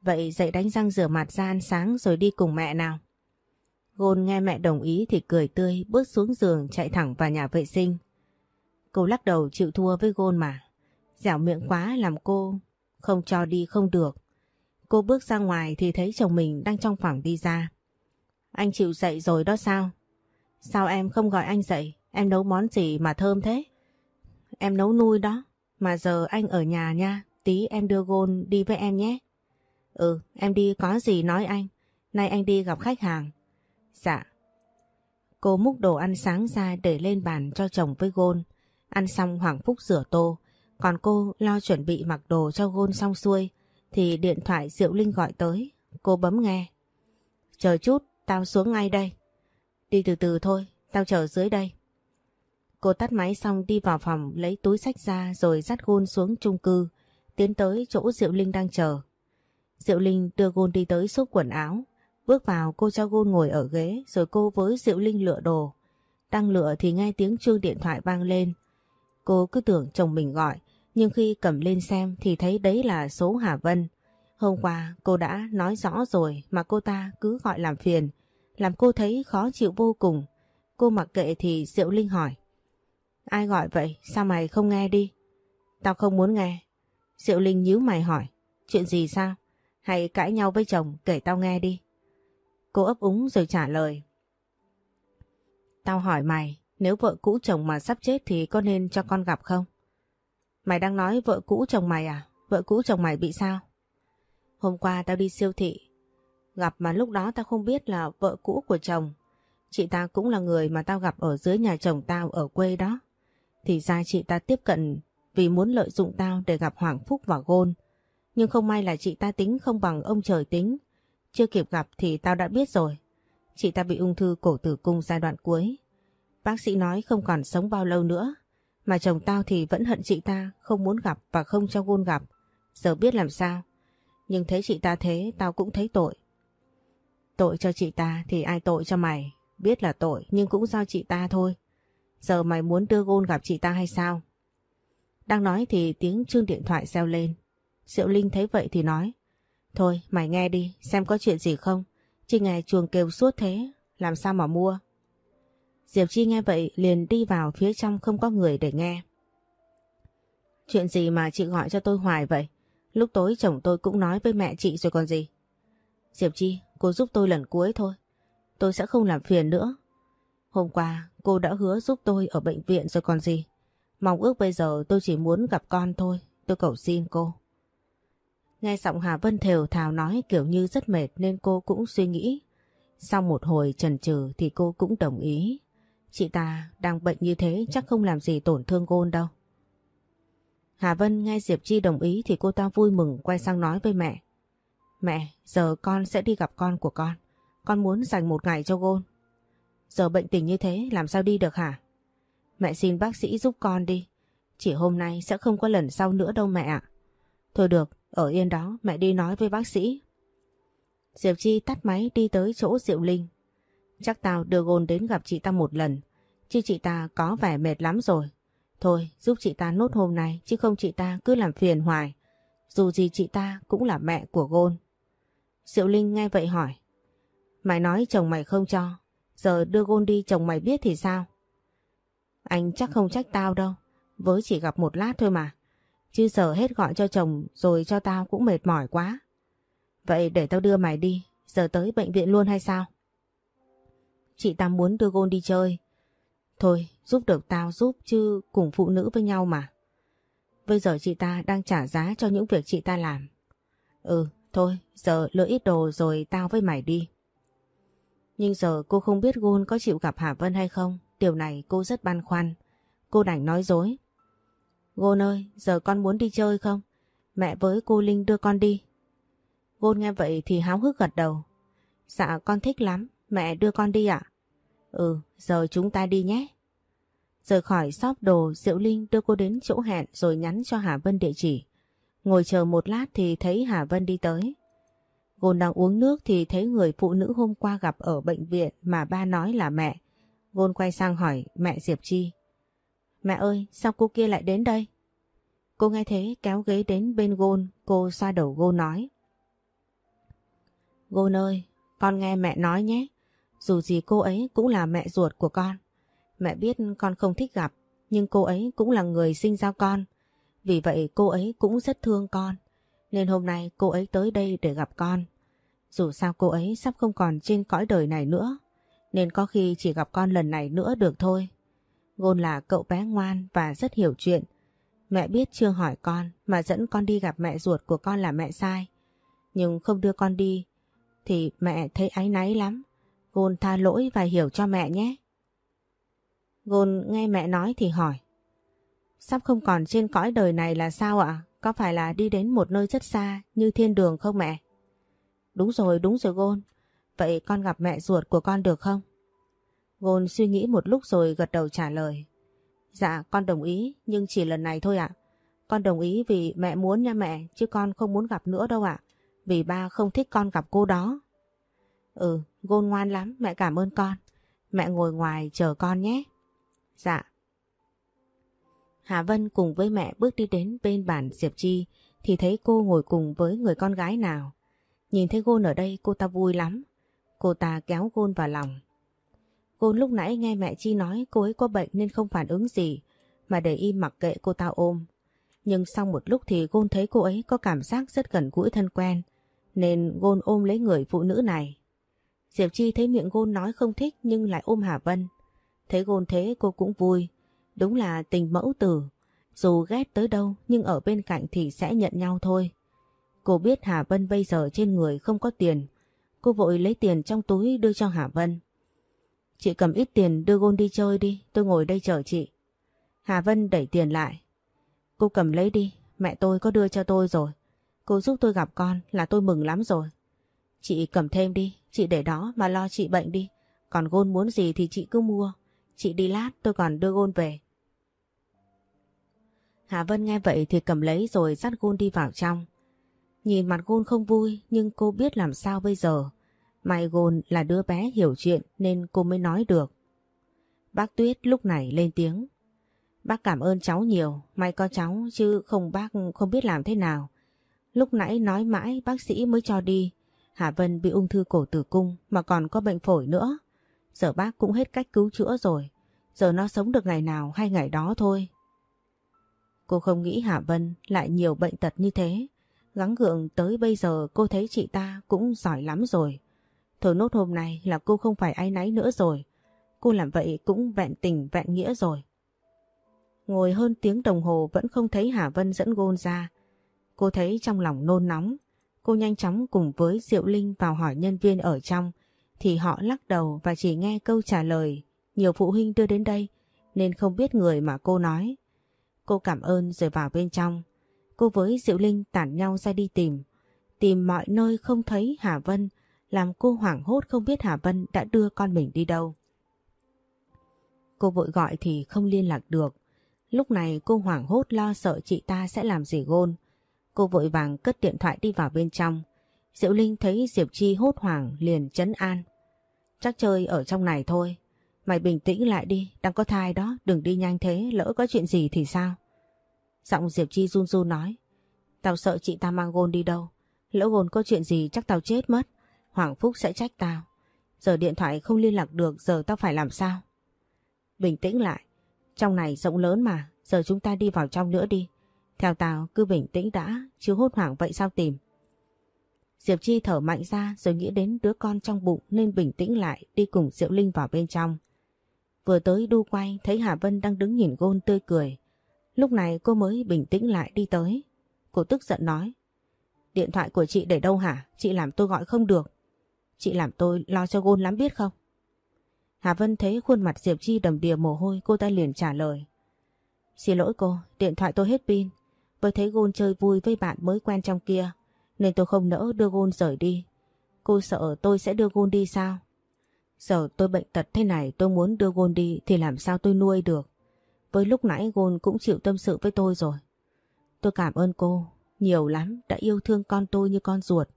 Vậy dậy đánh răng rửa mặt ra ăn sáng rồi đi cùng mẹ nào. Gôn nghe mẹ đồng ý thì cười tươi, bước xuống giường, chạy thẳng vào nhà vệ sinh. Cô lắc đầu chịu thua với Gôn mà. Dẻo miệng quá làm cô không cho đi không được. Cô bước ra ngoài thì thấy chồng mình đang trong phòng đi ra. Anh chịu dậy rồi đó sao? Sao em không gọi anh dậy? Em nấu món gì mà thơm thế? Em nấu nuôi đó. Mà giờ anh ở nhà nha. Tí em đưa gôn đi với em nhé. Ừ, em đi có gì nói anh. Nay anh đi gặp khách hàng. Dạ. Cô múc đồ ăn sáng ra để lên bàn cho chồng với gôn. Ăn xong Hoàng Phúc rửa tô. Còn cô lo chuẩn bị mặc đồ cho gôn xong xuôi. Thì điện thoại Diệu Linh gọi tới. Cô bấm nghe. Chờ chút, tao xuống ngay đây. Đi từ từ thôi, tao chờ dưới đây. Cô tắt máy xong đi vào phòng lấy túi sách ra rồi dắt gôn xuống chung cư, tiến tới chỗ Diệu Linh đang chờ. Diệu Linh đưa Gôn đi tới xúc quần áo. Bước vào, cô cho Gôn ngồi ở ghế, rồi cô với Diệu Linh lựa đồ. Đang lựa thì nghe tiếng chuông điện thoại vang lên. Cô cứ tưởng chồng mình gọi, nhưng khi cầm lên xem thì thấy đấy là số Hà Vân. Hôm qua, cô đã nói rõ rồi mà cô ta cứ gọi làm phiền. Làm cô thấy khó chịu vô cùng. Cô mặc kệ thì Diệu Linh hỏi. Ai gọi vậy? Sao mày không nghe đi? Tao không muốn nghe. Diệu Linh nhíu mày hỏi. Chuyện gì sao? Hay cãi nhau với chồng kể tao nghe đi. Cô ấp úng rồi trả lời. Tao hỏi mày, nếu vợ cũ chồng mà sắp chết thì có nên cho con gặp không? Mày đang nói vợ cũ chồng mày à? Vợ cũ chồng mày bị sao? Hôm qua tao đi siêu thị. Gặp mà lúc đó tao không biết là vợ cũ của chồng. Chị ta cũng là người mà tao gặp ở dưới nhà chồng tao ở quê đó. Thì ra chị ta tiếp cận vì muốn lợi dụng tao để gặp Hoàng Phúc và Gôn. Nhưng không may là chị ta tính không bằng ông trời tính. Chưa kịp gặp thì tao đã biết rồi. Chị ta bị ung thư cổ tử cung giai đoạn cuối. Bác sĩ nói không còn sống bao lâu nữa. Mà chồng tao thì vẫn hận chị ta, không muốn gặp và không cho Gôn gặp. Giờ biết làm sao. Nhưng thấy chị ta thế, tao cũng thấy tội. Tội cho chị ta thì ai tội cho mày. Biết là tội nhưng cũng do chị ta thôi. Giờ mày muốn đưa Gôn gặp chị ta hay sao? Đang nói thì tiếng chuông điện thoại reo lên. Diệu Linh thấy vậy thì nói, Thôi, mày nghe đi, xem có chuyện gì không? Chị nghe chuồng kêu suốt thế, Làm sao mà mua? Diệp Chi nghe vậy liền đi vào phía trong không có người để nghe. Chuyện gì mà chị gọi cho tôi hoài vậy? Lúc tối chồng tôi cũng nói với mẹ chị rồi còn gì. Diệp Chi, cô giúp tôi lần cuối thôi, Tôi sẽ không làm phiền nữa. Hôm qua cô đã hứa giúp tôi ở bệnh viện rồi còn gì. Mong ước bây giờ tôi chỉ muốn gặp con thôi, Tôi cầu xin cô. Nghe giọng Hà Vân thều thào nói kiểu như rất mệt nên cô cũng suy nghĩ. Sau một hồi chần chừ thì cô cũng đồng ý. Chị ta đang bệnh như thế chắc không làm gì tổn thương Gôn đâu. Hà Vân nghe Diệp Chi đồng ý thì cô ta vui mừng quay sang nói với mẹ. Mẹ, giờ con sẽ đi gặp con của con. Con muốn dành một ngày cho Gôn. Giờ bệnh tình như thế làm sao đi được hả? Mẹ xin bác sĩ giúp con đi. Chỉ hôm nay sẽ không có lần sau nữa đâu mẹ ạ. Thôi được, ở yên đó mẹ đi nói với bác sĩ. Diệp Chi tắt máy đi tới chỗ Diệu Linh. Chắc tao đưa gôn đến gặp chị ta một lần, chứ chị ta có vẻ mệt lắm rồi. Thôi giúp chị ta nốt hôm nay chứ không chị ta cứ làm phiền hoài. Dù gì chị ta cũng là mẹ của gôn. Diệu Linh nghe vậy hỏi. Mày nói chồng mày không cho, giờ đưa gôn đi chồng mày biết thì sao? Anh chắc không trách tao đâu. Với chỉ gặp một lát thôi mà. Chứ giờ hết gọi cho chồng rồi cho tao cũng mệt mỏi quá. Vậy để tao đưa mày đi. Giờ tới bệnh viện luôn hay sao? Chị ta muốn đưa Gôn đi chơi. Thôi, giúp được tao giúp chứ cùng phụ nữ với nhau mà. Bây giờ chị ta đang trả giá cho những việc chị ta làm. Ừ, thôi, giờ lỡ ít đồ rồi tao với mày đi. Nhưng giờ cô không biết Gôn có chịu gặp Hà Vân hay không. Điều này cô rất băn khoăn. Cô đành nói dối. Gôn ơi, giờ con muốn đi chơi không? Mẹ với cô Linh đưa con đi. Gôn nghe vậy thì háo hức gật đầu. Dạ con thích lắm, mẹ đưa con đi ạ. Ừ, giờ chúng ta đi nhé. Rời khỏi shop đồ, Diệu Linh đưa cô đến chỗ hẹn rồi nhắn cho Hà Vân địa chỉ. Ngồi chờ một lát thì thấy Hà Vân đi tới. Gôn đang uống nước thì thấy người phụ nữ hôm qua gặp ở bệnh viện mà ba nói là mẹ. Gôn quay sang hỏi mẹ Diệp Chi. Mẹ ơi, sao cô kia lại đến đây? Cô nghe thế kéo ghế đến bên Gôn, cô xoa đầu Gôn nói. Gôn ơi, con nghe mẹ nói nhé. Dù gì cô ấy cũng là mẹ ruột của con. Mẹ biết con không thích gặp, nhưng cô ấy cũng là người sinh ra con. Vì vậy cô ấy cũng rất thương con. Nên hôm nay cô ấy tới đây để gặp con. Dù sao cô ấy sắp không còn trên cõi đời này nữa. Nên có khi chỉ gặp con lần này nữa được thôi. Gôn là cậu bé ngoan và rất hiểu chuyện. Mẹ biết chưa hỏi con mà dẫn con đi gặp mẹ ruột của con là mẹ sai. Nhưng không đưa con đi thì mẹ thấy áy náy lắm. Gôn tha lỗi và hiểu cho mẹ nhé. Gôn nghe mẹ nói thì hỏi. Sắp không còn trên cõi đời này là sao ạ? Có phải là đi đến một nơi rất xa như thiên đường không mẹ? Đúng rồi, đúng rồi Gôn. Vậy con gặp mẹ ruột của con được không? Gôn suy nghĩ một lúc rồi gật đầu trả lời. Dạ con đồng ý nhưng chỉ lần này thôi ạ. Con đồng ý vì mẹ muốn nha mẹ chứ con không muốn gặp nữa đâu ạ. Vì ba không thích con gặp cô đó. Ừ, Gôn ngoan lắm, mẹ cảm ơn con. Mẹ ngồi ngoài chờ con nhé. Dạ. Hà Vân cùng với mẹ bước đi đến bên bàn Diệp Chi thì thấy cô ngồi cùng với người con gái nào. Nhìn thấy Gôn ở đây cô ta vui lắm. Cô ta kéo Gôn vào lòng. Gôn lúc nãy nghe mẹ Chi nói cô ấy có bệnh nên không phản ứng gì, mà để im mặc kệ cô ta ôm. Nhưng sau một lúc thì Gôn thấy cô ấy có cảm giác rất gần gũi thân quen, nên Gôn ôm lấy người phụ nữ này. Diệp Chi thấy miệng Gôn nói không thích nhưng lại ôm Hà Vân. Thấy Gôn thế, cô cũng vui. Đúng là tình mẫu tử. Dù ghét tới đâu, nhưng ở bên cạnh thì sẽ nhận nhau thôi. Cô biết Hà Vân bây giờ trên người không có tiền. Cô vội lấy tiền trong túi đưa cho Hà Vân. Chị cầm ít tiền đưa Gôn đi chơi đi, tôi ngồi đây chờ chị. Hà Vân đẩy tiền lại. Cô cầm lấy đi, mẹ tôi có đưa cho tôi rồi. Cô giúp tôi gặp con là tôi mừng lắm rồi. Chị cầm thêm đi, chị để đó mà lo chị bệnh đi. Còn Gôn muốn gì thì chị cứ mua. Chị đi lát tôi còn đưa Gôn về. Hà Vân nghe vậy thì cầm lấy rồi dắt Gôn đi vào trong. Nhìn mặt Gôn không vui nhưng cô biết làm sao bây giờ. Mai Gôn là đứa bé hiểu chuyện nên cô mới nói được. Bác Tuyết lúc này lên tiếng. Bác cảm ơn cháu nhiều, may có cháu chứ không bác không biết làm thế nào. Lúc nãy nói mãi bác sĩ mới cho đi. Hà Vân bị ung thư cổ tử cung mà còn có bệnh phổi nữa. Giờ bác cũng hết cách cứu chữa rồi. Giờ nó sống được ngày nào hay ngày đó thôi. Cô không nghĩ Hà Vân lại nhiều bệnh tật như thế. Gắng gượng tới bây giờ cô thấy chị ta cũng giỏi lắm rồi. Thôi nốt hôm nay là cô không phải ai náy nữa rồi. Cô làm vậy cũng vẹn tình, vẹn nghĩa rồi. Ngồi hơn tiếng đồng hồ vẫn không thấy Hà Vân dẫn gôn ra. Cô thấy trong lòng nôn nóng. Cô nhanh chóng cùng với Diệu Linh vào hỏi nhân viên ở trong thì họ lắc đầu và chỉ nghe câu trả lời nhiều phụ huynh đưa đến đây, nên không biết người mà cô nói. Cô cảm ơn rồi vào bên trong. Cô với Diệu Linh tản nhau ra đi tìm. Tìm mọi nơi không thấy Hà Vân làm cô hoảng hốt không biết Hà Vân đã đưa con mình đi đâu. Cô vội gọi thì không liên lạc được. Lúc này cô hoảng hốt lo sợ chị ta sẽ làm gì gôn. Cô vội vàng cất điện thoại đi vào bên trong. Diệu Linh thấy Diệp Chi hốt hoảng liền chấn an. Chắc chơi ở trong này thôi. Mày bình tĩnh lại đi, đang có thai đó, đừng đi nhanh thế, lỡ có chuyện gì thì sao? Giọng Diệp Chi run run nói. Tao sợ chị ta mang gôn đi đâu. Lỡ gôn có chuyện gì chắc tao chết mất. Hoàng Phúc sẽ trách tao. Giờ điện thoại không liên lạc được, giờ tao phải làm sao? Bình tĩnh lại. Trong này rộng lớn mà, giờ chúng ta đi vào trong nữa đi. Theo tao cứ bình tĩnh đã, chứ hốt hoảng vậy sao tìm. Diệp Chi thở mạnh ra rồi nghĩ đến đứa con trong bụng nên bình tĩnh lại đi cùng Diệu Linh vào bên trong. Vừa tới đu quay thấy Hà Vân đang đứng nhìn gôn tươi cười. Lúc này cô mới bình tĩnh lại đi tới. Cô tức giận nói. Điện thoại của chị để đâu hả? Chị làm tôi gọi không được. Chị làm tôi lo cho gôn lắm biết không? Hà Vân thấy khuôn mặt Diệp Chi đầm đìa mồ hôi cô ta liền trả lời. Xin lỗi cô, điện thoại tôi hết pin. Với thấy gôn chơi vui với bạn mới quen trong kia nên tôi không nỡ đưa gôn rời đi. Cô sợ tôi sẽ đưa gôn đi sao? Giờ tôi bệnh tật thế này tôi muốn đưa gôn đi thì làm sao tôi nuôi được. Với lúc nãy gôn cũng chịu tâm sự với tôi rồi. Tôi cảm ơn cô, nhiều lắm, đã yêu thương con tôi như con ruột.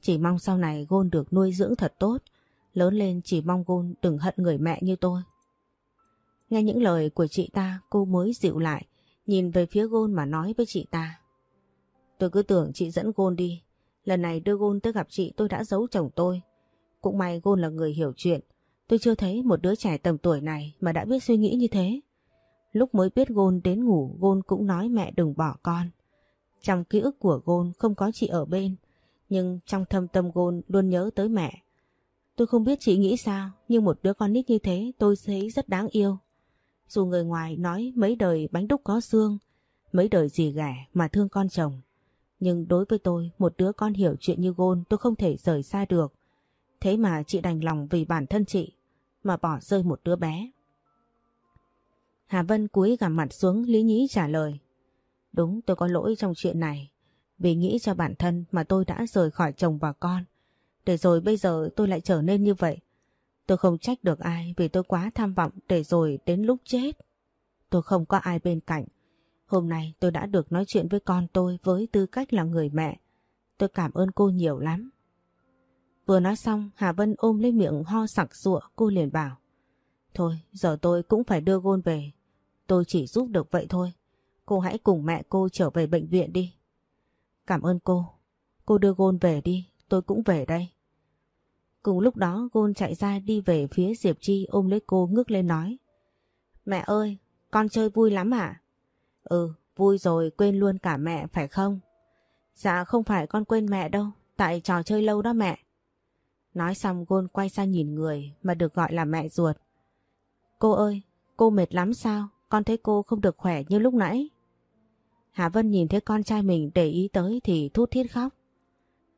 Chỉ mong sau này gôn được nuôi dưỡng thật tốt. Lớn lên chỉ mong gôn đừng hận người mẹ như tôi. Nghe những lời của chị ta cô mới dịu lại, nhìn về phía gôn mà nói với chị ta. Tôi cứ tưởng chị dẫn gôn đi. Lần này đưa gôn tới gặp chị tôi đã giấu chồng tôi. Cũng may gôn là người hiểu chuyện. Tôi chưa thấy một đứa trẻ tầm tuổi này mà đã biết suy nghĩ như thế. Lúc mới biết Gôn đến ngủ Gôn cũng nói mẹ đừng bỏ con. Trong ký ức của Gôn không có chị ở bên nhưng trong thâm tâm Gôn luôn nhớ tới mẹ. Tôi không biết chị nghĩ sao, nhưng một đứa con nít như thế tôi thấy rất đáng yêu. Dù người ngoài nói mấy đời bánh đúc có xương, mấy đời gì ghẻ mà thương con chồng. Nhưng đối với tôi, một đứa con hiểu chuyện như Gôn tôi không thể rời xa được. Thế mà chị đành lòng vì bản thân chị, mà bỏ rơi một đứa bé. Hà Vân cúi gằm mặt xuống lý nhí trả lời. Đúng, tôi có lỗi trong chuyện này. Vì nghĩ cho bản thân mà tôi đã rời khỏi chồng và con. Để rồi bây giờ tôi lại trở nên như vậy. Tôi không trách được ai vì tôi quá tham vọng để rồi đến lúc chết. Tôi không có ai bên cạnh. Hôm nay tôi đã được nói chuyện với con tôi với tư cách là người mẹ. Tôi cảm ơn cô nhiều lắm. Vừa nói xong, Hà Vân ôm lấy miệng ho sặc sụa, cô liền bảo. Thôi, giờ tôi cũng phải đưa gôn về Tôi chỉ giúp được vậy thôi. Cô hãy cùng mẹ cô trở về bệnh viện đi. Cảm ơn cô. Cô đưa Gôn về đi, tôi cũng về đây. Cùng lúc đó Gôn chạy ra đi về phía Diệp Chi ôm lấy cô ngước lên nói. Mẹ ơi, con chơi vui lắm à? Ừ, vui rồi quên luôn cả mẹ phải không? Dạ không phải con quên mẹ đâu, tại trò chơi lâu đó mẹ. Nói xong Gôn quay sang nhìn người mà được gọi là mẹ ruột. Cô ơi, cô mệt lắm sao? Con thấy cô không được khỏe như lúc nãy. Hà Vân nhìn thấy con trai mình để ý tới thì thút thiết khóc.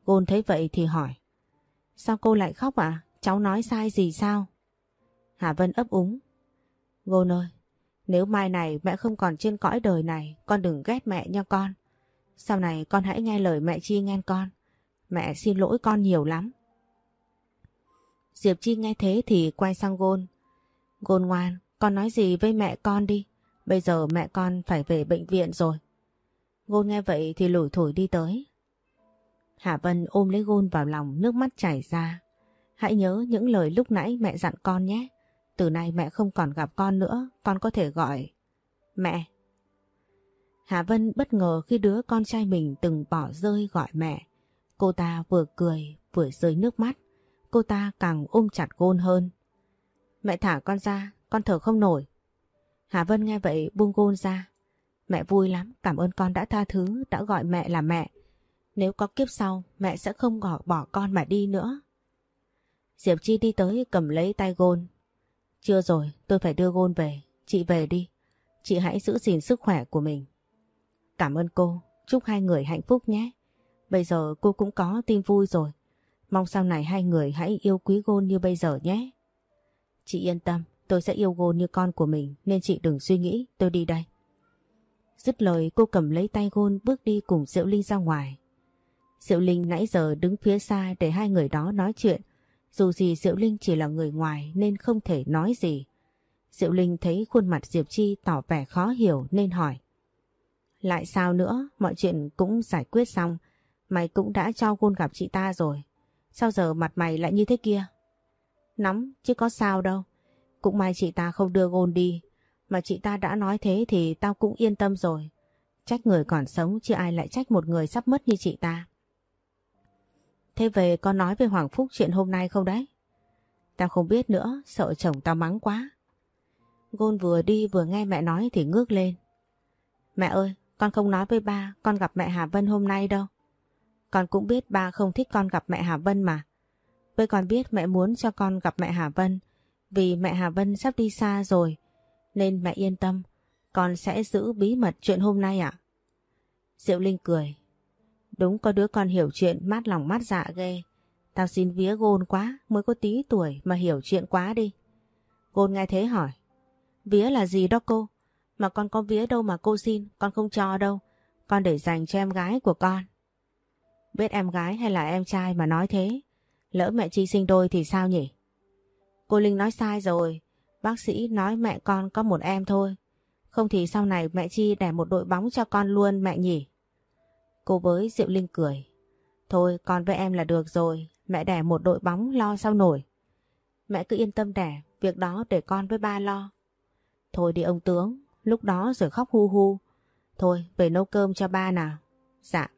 Gôn thấy vậy thì hỏi. Sao cô lại khóc à? Cháu nói sai gì sao? Hà Vân ấp úng. Gôn ơi, nếu mai này mẹ không còn trên cõi đời này, con đừng ghét mẹ nha con. Sau này con hãy nghe lời mẹ Chi nghe con. Mẹ xin lỗi con nhiều lắm. Diệp Chi nghe thế thì quay sang Gôn. Gôn ngoan, con nói gì với mẹ con đi. Bây giờ mẹ con phải về bệnh viện rồi. Gôn nghe vậy thì lủi thổi đi tới. Hạ Vân ôm lấy Gôn vào lòng nước mắt chảy ra. Hãy nhớ những lời lúc nãy mẹ dặn con nhé. Từ nay mẹ không còn gặp con nữa, con có thể gọi mẹ. Hạ Vân bất ngờ khi đứa con trai mình từng bỏ rơi gọi mẹ. Cô ta vừa cười vừa rơi nước mắt. Cô ta càng ôm chặt Gôn hơn. Mẹ thả con ra, con thở không nổi. Hạ Vân nghe vậy buông gôn ra. Mẹ vui lắm, cảm ơn con đã tha thứ, đã gọi mẹ là mẹ. Nếu có kiếp sau, mẹ sẽ không bỏ, bỏ con mà đi nữa. Diệp Chi đi tới cầm lấy tay gôn. Chưa rồi, tôi phải đưa gôn về. Chị về đi. Chị hãy giữ gìn sức khỏe của mình. Cảm ơn cô, chúc hai người hạnh phúc nhé. Bây giờ cô cũng có tin vui rồi. Mong sau này hai người hãy yêu quý gôn như bây giờ nhé. Chị yên tâm, Tôi sẽ yêu Gôn như con của mình nên chị đừng suy nghĩ, tôi đi đây. Dứt lời cô cầm lấy tay Gôn bước đi cùng Diệu Linh ra ngoài. Diệu Linh nãy giờ đứng phía xa để hai người đó nói chuyện. Dù gì Diệu Linh chỉ là người ngoài nên không thể nói gì. Diệu Linh thấy khuôn mặt Diệp Chi tỏ vẻ khó hiểu nên hỏi. Lại sao nữa, mọi chuyện cũng giải quyết xong. Mày cũng đã cho Gôn gặp chị ta rồi. Sao giờ mặt mày lại như thế kia? Nóng chứ có sao đâu. Cũng may chị ta không đưa gôn đi. Mà chị ta đã nói thế thì tao cũng yên tâm rồi. Trách người còn sống chứ ai lại trách một người sắp mất như chị ta. Thế về con nói với Hoàng Phúc chuyện hôm nay không đấy? Tao không biết nữa, sợ chồng tao mắng quá. Gôn vừa đi vừa nghe mẹ nói thì ngước lên. Mẹ ơi, con không nói với ba con gặp mẹ Hà Vân hôm nay đâu. Con cũng biết ba không thích con gặp mẹ Hà Vân mà. Với con biết mẹ muốn cho con gặp mẹ Hà Vân vì mẹ Hà Vân sắp đi xa rồi. Nên mẹ yên tâm, con sẽ giữ bí mật chuyện hôm nay ạ. Diệu Linh cười. Đúng có đứa con hiểu chuyện mát lòng mát dạ ghê. Tao xin vía gôn quá, mới có tí tuổi mà hiểu chuyện quá đi. Gôn nghe thế hỏi. Vía là gì đó cô? Mà con có vía đâu mà cô xin, con không cho đâu. Con để dành cho em gái của con. Biết em gái hay là em trai mà nói thế. Lỡ mẹ Chi sinh đôi thì sao nhỉ? Cô Linh nói sai rồi. Bác sĩ nói mẹ con có một em thôi. Không thì sau này mẹ Chi đẻ một đội bóng cho con luôn mẹ nhỉ? Cô với Diệu Linh cười. Thôi, con với em là được rồi. Mẹ đẻ một đội bóng lo sao nổi. Mẹ cứ yên tâm đẻ. Việc đó để con với ba lo. Thôi đi ông tướng. Lúc đó rồi khóc hu hu. Thôi, về nấu cơm cho ba nào. Dạ.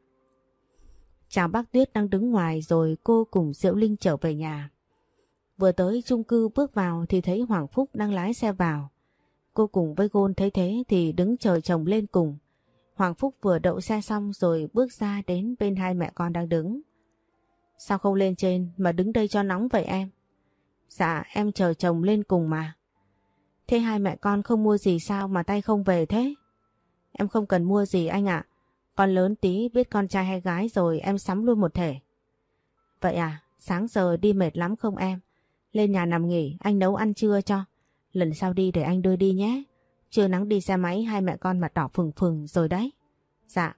Chào bác Tuyết đang đứng ngoài rồi cô cùng Diệu Linh trở về nhà. Vừa tới chung cư bước vào thì thấy Hoàng Phúc đang lái xe vào. Cô cùng với Gôn thấy thế thì đứng chờ chồng lên cùng. Hoàng Phúc vừa đậu xe xong rồi bước ra đến bên hai mẹ con đang đứng. Sao không lên trên mà đứng đây cho nóng vậy em? Dạ em chờ chồng lên cùng mà. Thế hai mẹ con không mua gì sao mà tay không về thế? Em không cần mua gì anh ạ. Con lớn tí biết con trai hay gái rồi em sắm luôn một thể. Vậy à, sáng giờ đi mệt lắm không em? Lên nhà nằm nghỉ, anh nấu ăn trưa cho. Lần sau đi để anh đưa đi nhé. Chưa nắng đi xe máy hai mẹ con mặt đỏ phừng phừng rồi đấy. Dạ.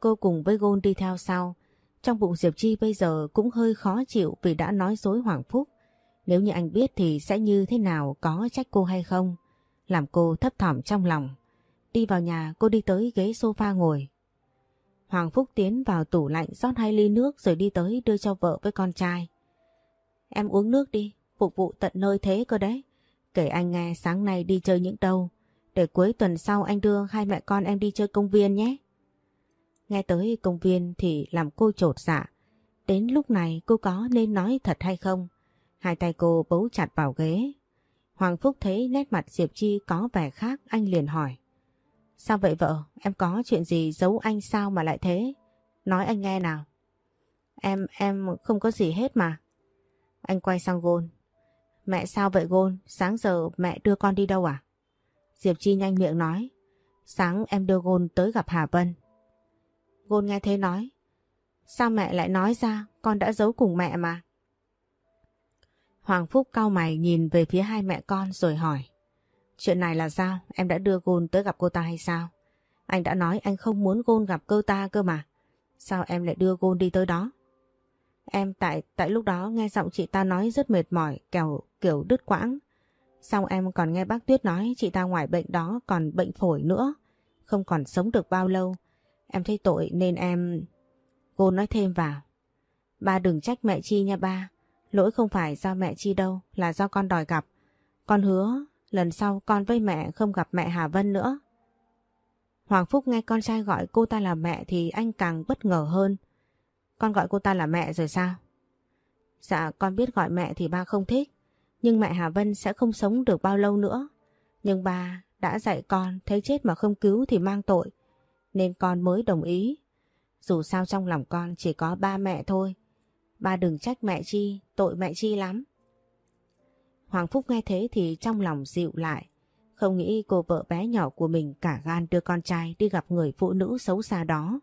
Cô cùng với Gôn đi theo sau. Trong bụng Diệp Chi bây giờ cũng hơi khó chịu vì đã nói dối Hoàng Phúc. Nếu như anh biết thì sẽ như thế nào có trách cô hay không? Làm cô thấp thỏm trong lòng. Đi vào nhà cô đi tới ghế sofa ngồi. Hoàng Phúc tiến vào tủ lạnh rót hai ly nước rồi đi tới đưa cho vợ với con trai. Em uống nước đi, phục vụ tận nơi thế cơ đấy. Kể anh nghe sáng nay đi chơi những đâu. Để cuối tuần sau anh đưa hai mẹ con em đi chơi công viên nhé. Nghe tới công viên thì làm cô trột dạ. Đến lúc này cô có nên nói thật hay không? Hai tay cô bấu chặt vào ghế. Hoàng Phúc thấy nét mặt Diệp Chi có vẻ khác anh liền hỏi. Sao vậy vợ? Em có chuyện gì giấu anh sao mà lại thế? Nói anh nghe nào. Em, em không có gì hết mà. Anh quay sang Gôn. Mẹ sao vậy Gôn? Sáng giờ mẹ đưa con đi đâu à? Diệp Chi nhanh miệng nói. Sáng em đưa Gôn tới gặp Hà Vân. Gôn nghe thế nói. Sao mẹ lại nói ra? Con đã giấu cùng mẹ mà. Hoàng Phúc cao mày nhìn về phía hai mẹ con rồi hỏi. Chuyện này là sao? Em đã đưa Gôn tới gặp cô ta hay sao? Anh đã nói anh không muốn Gôn gặp cô ta cơ mà. Sao em lại đưa Gôn đi tới đó? Em tại tại lúc đó nghe giọng chị ta nói rất mệt mỏi, kèo kiểu đứt quãng. Xong em còn nghe bác Tuyết nói chị ta ngoài bệnh đó còn bệnh phổi nữa, không còn sống được bao lâu. Em thấy tội nên em... Cô nói thêm vào. Ba đừng trách mẹ Chi nha ba. Lỗi không phải do mẹ Chi đâu, là do con đòi gặp. Con hứa lần sau con với mẹ không gặp mẹ Hà Vân nữa. Hoàng Phúc nghe con trai gọi cô ta là mẹ thì anh càng bất ngờ hơn. Con gọi cô ta là mẹ rồi sao? Dạ con biết gọi mẹ thì ba không thích. Nhưng mẹ Hà Vân sẽ không sống được bao lâu nữa. Nhưng ba đã dạy con thấy chết mà không cứu thì mang tội. Nên con mới đồng ý. Dù sao trong lòng con chỉ có ba mẹ thôi. Ba đừng trách mẹ Chi, tội mẹ Chi lắm. Hoàng Phúc nghe thế thì trong lòng dịu lại. Không nghĩ cô vợ bé nhỏ của mình cả gan đưa con trai đi gặp người phụ nữ xấu xa đó.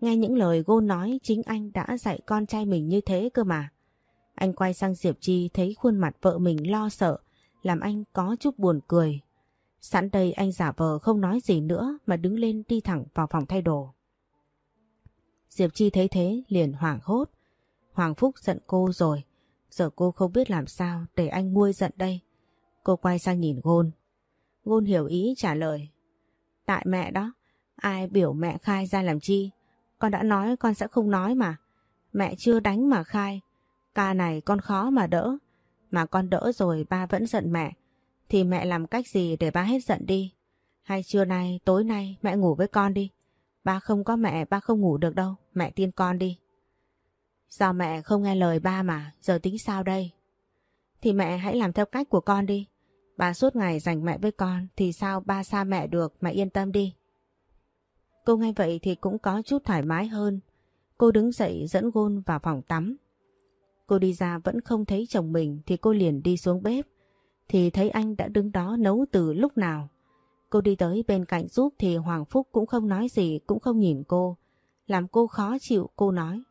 Nghe những lời cô nói chính anh đã dạy con trai mình như thế cơ mà. Anh quay sang Diệp Chi thấy khuôn mặt vợ mình lo sợ, làm anh có chút buồn cười. Sẵn đây anh giả vờ không nói gì nữa mà đứng lên đi thẳng vào phòng thay đồ. Diệp Chi thấy thế liền hoảng hốt. Hoàng Phúc giận cô rồi, giờ cô không biết làm sao để anh nguôi giận đây. Cô quay sang nhìn Gôn. Gôn hiểu ý trả lời. Tại mẹ đó, ai biểu mẹ khai ra làm chi? Con đã nói con sẽ không nói mà. Mẹ chưa đánh mà khai. Ca này con khó mà đỡ. Mà con đỡ rồi ba vẫn giận mẹ. Thì mẹ làm cách gì để ba hết giận đi. Hay trưa nay, tối nay mẹ ngủ với con đi. Ba không có mẹ, ba không ngủ được đâu. Mẹ tin con đi. Sao mẹ không nghe lời ba mà, giờ tính sao đây? Thì mẹ hãy làm theo cách của con đi. Bà suốt ngày dành mẹ với con thì sao ba xa mẹ được mẹ yên tâm đi. Cô nghe vậy thì cũng có chút thoải mái hơn. Cô đứng dậy dẫn Gôn vào phòng tắm. Cô đi ra vẫn không thấy chồng mình thì cô liền đi xuống bếp. Thì thấy anh đã đứng đó nấu từ lúc nào. Cô đi tới bên cạnh giúp thì Hoàng Phúc cũng không nói gì, cũng không nhìn cô. Làm cô khó chịu, cô nói.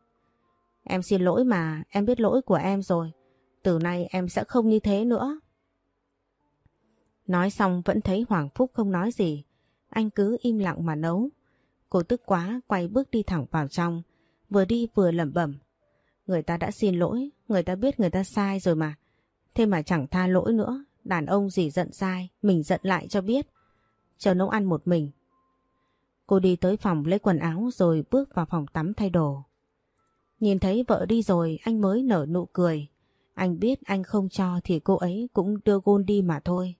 Em xin lỗi mà, em biết lỗi của em rồi. Từ nay em sẽ không như thế nữa. Nói xong vẫn thấy Hoàng Phúc không nói gì. Anh cứ im lặng mà nấu. Cô tức quá quay bước đi thẳng vào trong. Vừa đi vừa lẩm bẩm. Người ta đã xin lỗi, người ta biết người ta sai rồi mà. Thế mà chẳng tha lỗi nữa. Đàn ông gì giận sai, mình giận lại cho biết. Chờ nấu ăn một mình. Cô đi tới phòng lấy quần áo rồi bước vào phòng tắm thay đồ. Nhìn thấy vợ đi rồi anh mới nở nụ cười. Anh biết anh không cho thì cô ấy cũng đưa gôn đi mà thôi.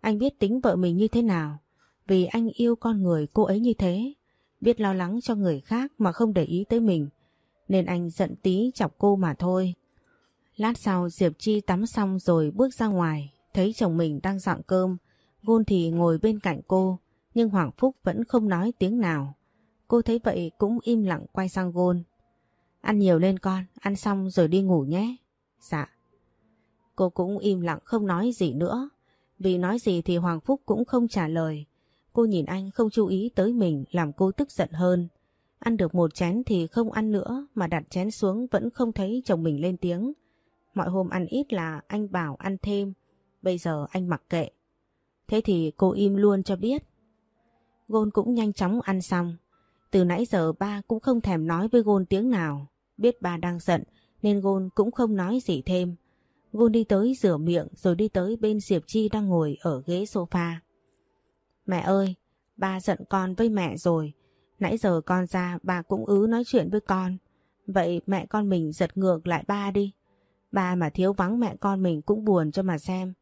Anh biết tính vợ mình như thế nào. Vì anh yêu con người cô ấy như thế. Biết lo lắng cho người khác mà không để ý tới mình. Nên anh giận tí chọc cô mà thôi. Lát sau Diệp Chi tắm xong rồi bước ra ngoài. Thấy chồng mình đang dọn cơm. Gôn thì ngồi bên cạnh cô. Nhưng Hoàng Phúc vẫn không nói tiếng nào. Cô thấy vậy cũng im lặng quay sang Gôn. Ăn nhiều lên con, ăn xong rồi đi ngủ nhé. Dạ. Cô cũng im lặng không nói gì nữa. Vì nói gì thì Hoàng Phúc cũng không trả lời. Cô nhìn anh không chú ý tới mình làm cô tức giận hơn. Ăn được một chén thì không ăn nữa mà đặt chén xuống vẫn không thấy chồng mình lên tiếng. Mọi hôm ăn ít là anh bảo ăn thêm, bây giờ anh mặc kệ. Thế thì cô im luôn cho biết. Gôn cũng nhanh chóng ăn xong. Từ nãy giờ ba cũng không thèm nói với Gôn tiếng nào. Biết ba đang giận nên Gôn cũng không nói gì thêm. Gôn đi tới rửa miệng rồi đi tới bên Diệp Chi đang ngồi ở ghế sofa. Mẹ ơi, ba giận con với mẹ rồi. Nãy giờ con ra bà cũng ứ nói chuyện với con. Vậy mẹ con mình giật ngược lại ba đi. Ba mà thiếu vắng mẹ con mình cũng buồn cho mà xem.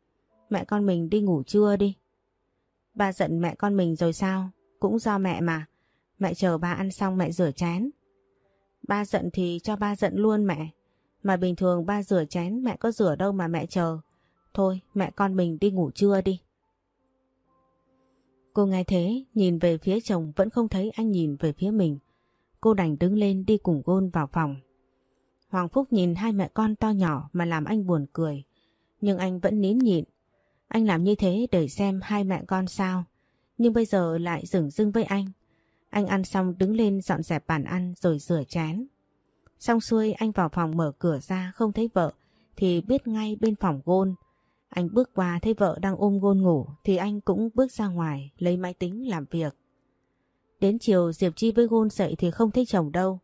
Mẹ con mình đi ngủ trưa đi. Ba giận mẹ con mình rồi sao? Cũng do mẹ mà. Mẹ chờ ba ăn xong mẹ rửa chén. Ba giận thì cho ba giận luôn mẹ. Mà bình thường ba rửa chén mẹ có rửa đâu mà mẹ chờ. Thôi mẹ con mình đi ngủ trưa đi. Cô nghe thế, nhìn về phía chồng vẫn không thấy anh nhìn về phía mình. Cô đành đứng lên đi cùng gôn vào phòng. Hoàng Phúc nhìn hai mẹ con to nhỏ mà làm anh buồn cười. Nhưng anh vẫn nín nhịn. Anh làm như thế để xem hai mẹ con sao. Nhưng bây giờ lại dừng dưng với anh. Anh ăn xong đứng lên dọn dẹp bàn ăn rồi rửa chén. Xong xuôi anh vào phòng mở cửa ra không thấy vợ, thì biết ngay bên phòng gôn. Anh bước qua thấy vợ đang ôm gôn ngủ thì anh cũng bước ra ngoài, lấy máy tính làm việc. Đến chiều, Diệp Chi với gôn dậy thì không thấy chồng đâu.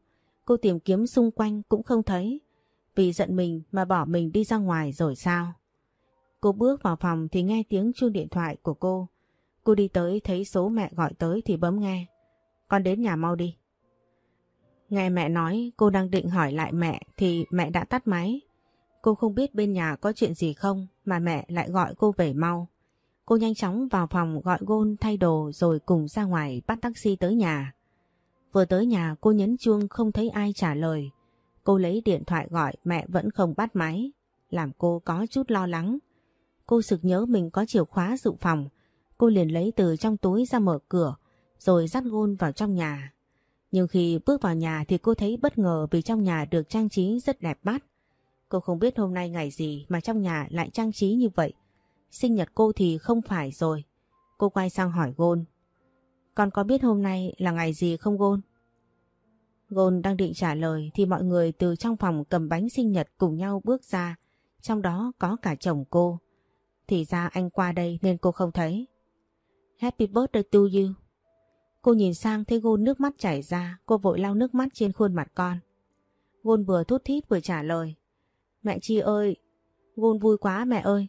Cô tìm kiếm xung quanh cũng không thấy. Vì giận mình mà bỏ mình đi ra ngoài rồi sao? Cô bước vào phòng thì nghe tiếng chuông điện thoại của cô. Cô đi tới thấy số mẹ gọi tới thì bấm nghe. Con đến nhà mau đi. Nghe mẹ nói, cô đang định hỏi lại mẹ thì mẹ đã tắt máy. Cô không biết bên nhà có chuyện gì không mà mẹ lại gọi cô về mau. Cô nhanh chóng vào phòng gọi gôn thay đồ rồi cùng ra ngoài bắt taxi tới nhà. Vừa tới nhà, cô nhấn chuông không thấy ai trả lời. Cô lấy điện thoại gọi, mẹ vẫn không bắt máy. Làm cô có chút lo lắng. Cô sực nhớ mình có chìa khóa dự phòng. Cô liền lấy từ trong túi ra mở cửa, rồi dắt gôn vào trong nhà. Nhưng khi bước vào nhà thì cô thấy bất ngờ vì trong nhà được trang trí rất đẹp mắt. Cô không biết hôm nay ngày gì mà trong nhà lại trang trí như vậy. Sinh nhật cô thì không phải rồi. Cô quay sang hỏi Gôn. Con có biết hôm nay là ngày gì không Gôn? Gôn đang định trả lời thì mọi người từ trong phòng cầm bánh sinh nhật cùng nhau bước ra. Trong đó có cả chồng cô. Thì ra anh qua đây nên cô không thấy. Happy birthday to you. Cô nhìn sang thấy Gôn nước mắt chảy ra, cô vội lau nước mắt trên khuôn mặt con. Gôn vừa thút thít vừa trả lời. Mẹ Chi ơi, Gôn vui quá mẹ ơi.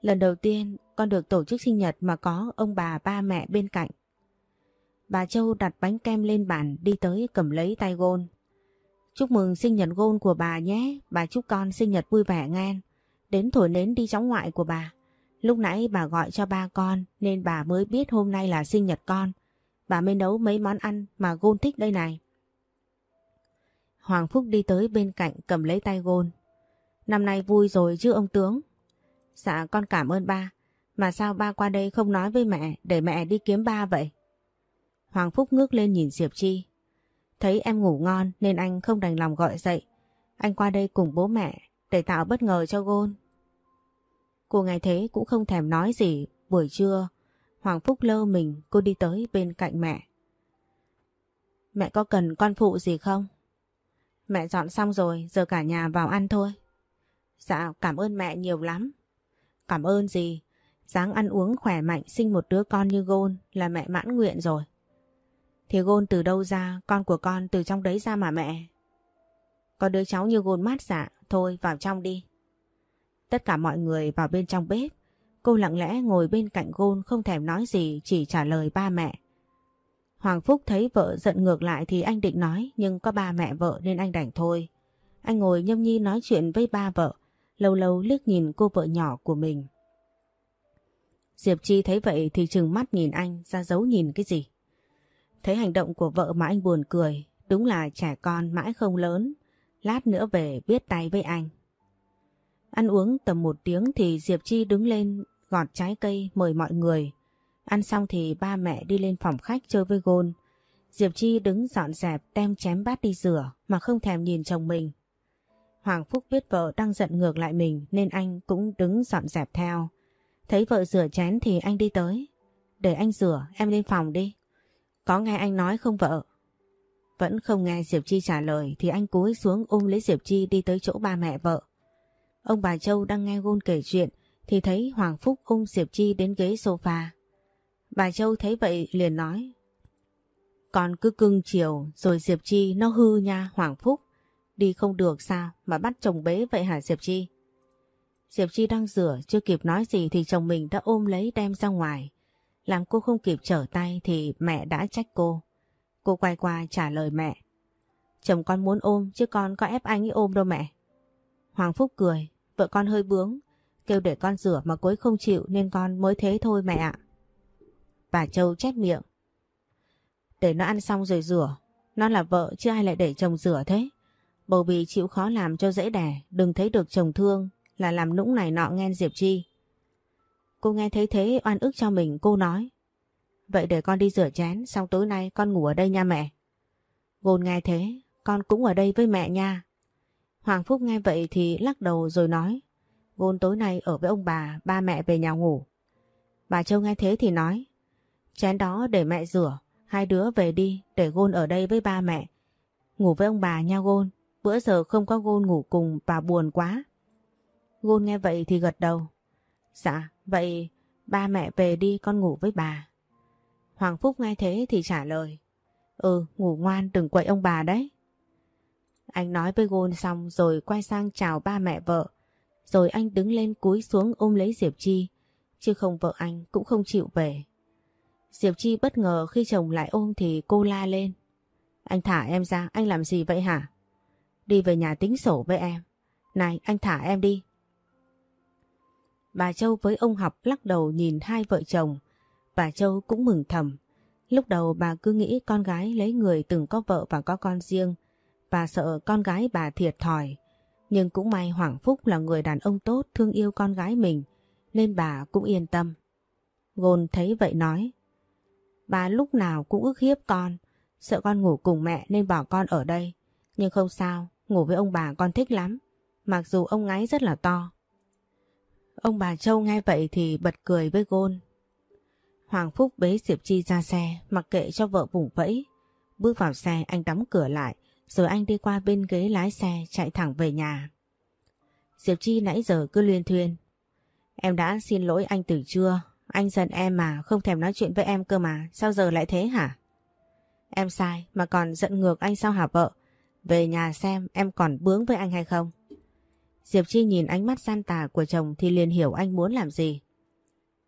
Lần đầu tiên con được tổ chức sinh nhật mà có ông bà ba mẹ bên cạnh. Bà Châu đặt bánh kem lên bàn đi tới cầm lấy tay Gôn. Chúc mừng sinh nhật Gôn của bà nhé, bà chúc con sinh nhật vui vẻ nghe. Đến thổi nến đi cháu ngoại của bà. Lúc nãy bà gọi cho ba con nên bà mới biết hôm nay là sinh nhật con. Bà mới nấu mấy món ăn mà Gôn thích đây này. Hoàng Phúc đi tới bên cạnh cầm lấy tay Gôn. Năm nay vui rồi chứ ông tướng. Dạ con cảm ơn ba. Mà sao ba qua đây không nói với mẹ để mẹ đi kiếm ba vậy? Hoàng Phúc ngước lên nhìn Diệp Chi. Thấy em ngủ ngon nên anh không đành lòng gọi dậy. Anh qua đây cùng bố mẹ để tạo bất ngờ cho Gôn. Cô nghe thế cũng không thèm nói gì. Buổi trưa, Hoàng Phúc lơ mình cô đi tới bên cạnh mẹ. Mẹ có cần con phụ gì không? Mẹ dọn xong rồi, giờ cả nhà vào ăn thôi. Dạ, cảm ơn mẹ nhiều lắm. Cảm ơn gì? dáng ăn uống khỏe mạnh sinh một đứa con như Gôn là mẹ mãn nguyện rồi. Thì Gôn từ đâu ra, con của con từ trong đấy ra mà mẹ. Có đứa cháu như Gôn mát dạ, thôi vào trong đi. Tất cả mọi người vào bên trong bếp. Cô lặng lẽ ngồi bên cạnh Gôn không thèm nói gì chỉ trả lời ba mẹ. Hoàng Phúc thấy vợ giận ngược lại thì anh định nói nhưng có ba mẹ vợ nên anh đành thôi. Anh ngồi nhâm nhi nói chuyện với ba vợ, lâu lâu liếc nhìn cô vợ nhỏ của mình. Diệp Chi thấy vậy thì trừng mắt nhìn anh ra dấu nhìn cái gì. Thấy hành động của vợ mà anh buồn cười, đúng là trẻ con mãi không lớn, lát nữa về biết tay với anh. Ăn uống tầm một tiếng thì Diệp Chi đứng lên gọt trái cây mời mọi người. Ăn xong thì ba mẹ đi lên phòng khách chơi với gôn. Diệp Chi đứng dọn dẹp đem chém bát đi rửa mà không thèm nhìn chồng mình. Hoàng Phúc biết vợ đang giận ngược lại mình nên anh cũng đứng dọn dẹp theo. Thấy vợ rửa chén thì anh đi tới. Để anh rửa, em lên phòng đi. Có nghe anh nói không vợ? Vẫn không nghe Diệp Chi trả lời thì anh cúi xuống ôm lấy Diệp Chi đi tới chỗ ba mẹ vợ. Ông bà Châu đang nghe Gôn kể chuyện thì thấy Hoàng Phúc ôm Diệp Chi đến ghế sofa. Bà Châu thấy vậy liền nói Con cứ cưng chiều rồi Diệp Chi nó hư nha Hoàng Phúc. Đi không được sao mà bắt chồng bế vậy hả Diệp Chi? Diệp Chi đang rửa chưa kịp nói gì thì chồng mình đã ôm lấy đem ra ngoài. Làm cô không kịp trở tay thì mẹ đã trách cô. Cô quay qua trả lời mẹ. Chồng con muốn ôm chứ con có ép anh ấy ôm đâu mẹ. Hoàng Phúc cười, vợ con hơi bướng, kêu để con rửa mà cuối không chịu nên con mới thế thôi mẹ ạ. Bà Châu chép miệng. Để nó ăn xong rồi rửa, nó là vợ chứ ai lại để chồng rửa thế. Bầu bì chịu khó làm cho dễ đẻ, đừng thấy được chồng thương là làm nũng này nọ nghe Diệp Chi. Cô nghe thấy thế oan ức cho mình cô nói. Vậy để con đi rửa chén xong tối nay con ngủ ở đây nha mẹ. Gôn nghe thế con cũng ở đây với mẹ nha. Hoàng Phúc nghe vậy thì lắc đầu rồi nói. Gôn tối nay ở với ông bà, ba mẹ về nhà ngủ. Bà Châu nghe thế thì nói. Chén đó để mẹ rửa, hai đứa về đi để Gôn ở đây với ba mẹ. Ngủ với ông bà nha Gôn, bữa giờ không có Gôn ngủ cùng bà buồn quá. Gôn nghe vậy thì gật đầu. Dạ, vậy ba mẹ về đi con ngủ với bà. Hoàng Phúc nghe thế thì trả lời. Ừ, ngủ ngoan đừng quậy ông bà đấy. Anh nói với Gôn xong rồi quay sang chào ba mẹ vợ. Rồi anh đứng lên cúi xuống ôm lấy Diệp Chi. Chứ không vợ anh cũng không chịu về. Diệp Chi bất ngờ khi chồng lại ôm thì cô la lên. Anh thả em ra, anh làm gì vậy hả? Đi về nhà tính sổ với em. Này, anh thả em đi. Bà Châu với ông học lắc đầu nhìn hai vợ chồng. Bà Châu cũng mừng thầm. Lúc đầu bà cứ nghĩ con gái lấy người từng có vợ và có con riêng. Bà sợ con gái bà thiệt thòi. Nhưng cũng may Hoàng Phúc là người đàn ông tốt thương yêu con gái mình. Nên bà cũng yên tâm. Gôn thấy vậy nói. Bà lúc nào cũng ức hiếp con. Sợ con ngủ cùng mẹ nên bỏ con ở đây. Nhưng không sao, ngủ với ông bà con thích lắm. Mặc dù ông ngáy rất là to. Ông bà Châu nghe vậy thì bật cười với Gôn. Hoàng Phúc bế Diệp Chi ra xe, mặc kệ cho vợ vùng vẫy. Bước vào xe anh đóng cửa lại, rồi anh đi qua bên ghế lái xe chạy thẳng về nhà. Diệp Chi nãy giờ cứ liên thuyên. Em đã xin lỗi anh từ trưa, anh giận em mà không thèm nói chuyện với em cơ mà, sao giờ lại thế hả? Em sai mà còn giận ngược anh sao hả vợ? Về nhà xem em còn bướng với anh hay không? Diệp Chi nhìn ánh mắt gian tà của chồng thì liền hiểu anh muốn làm gì.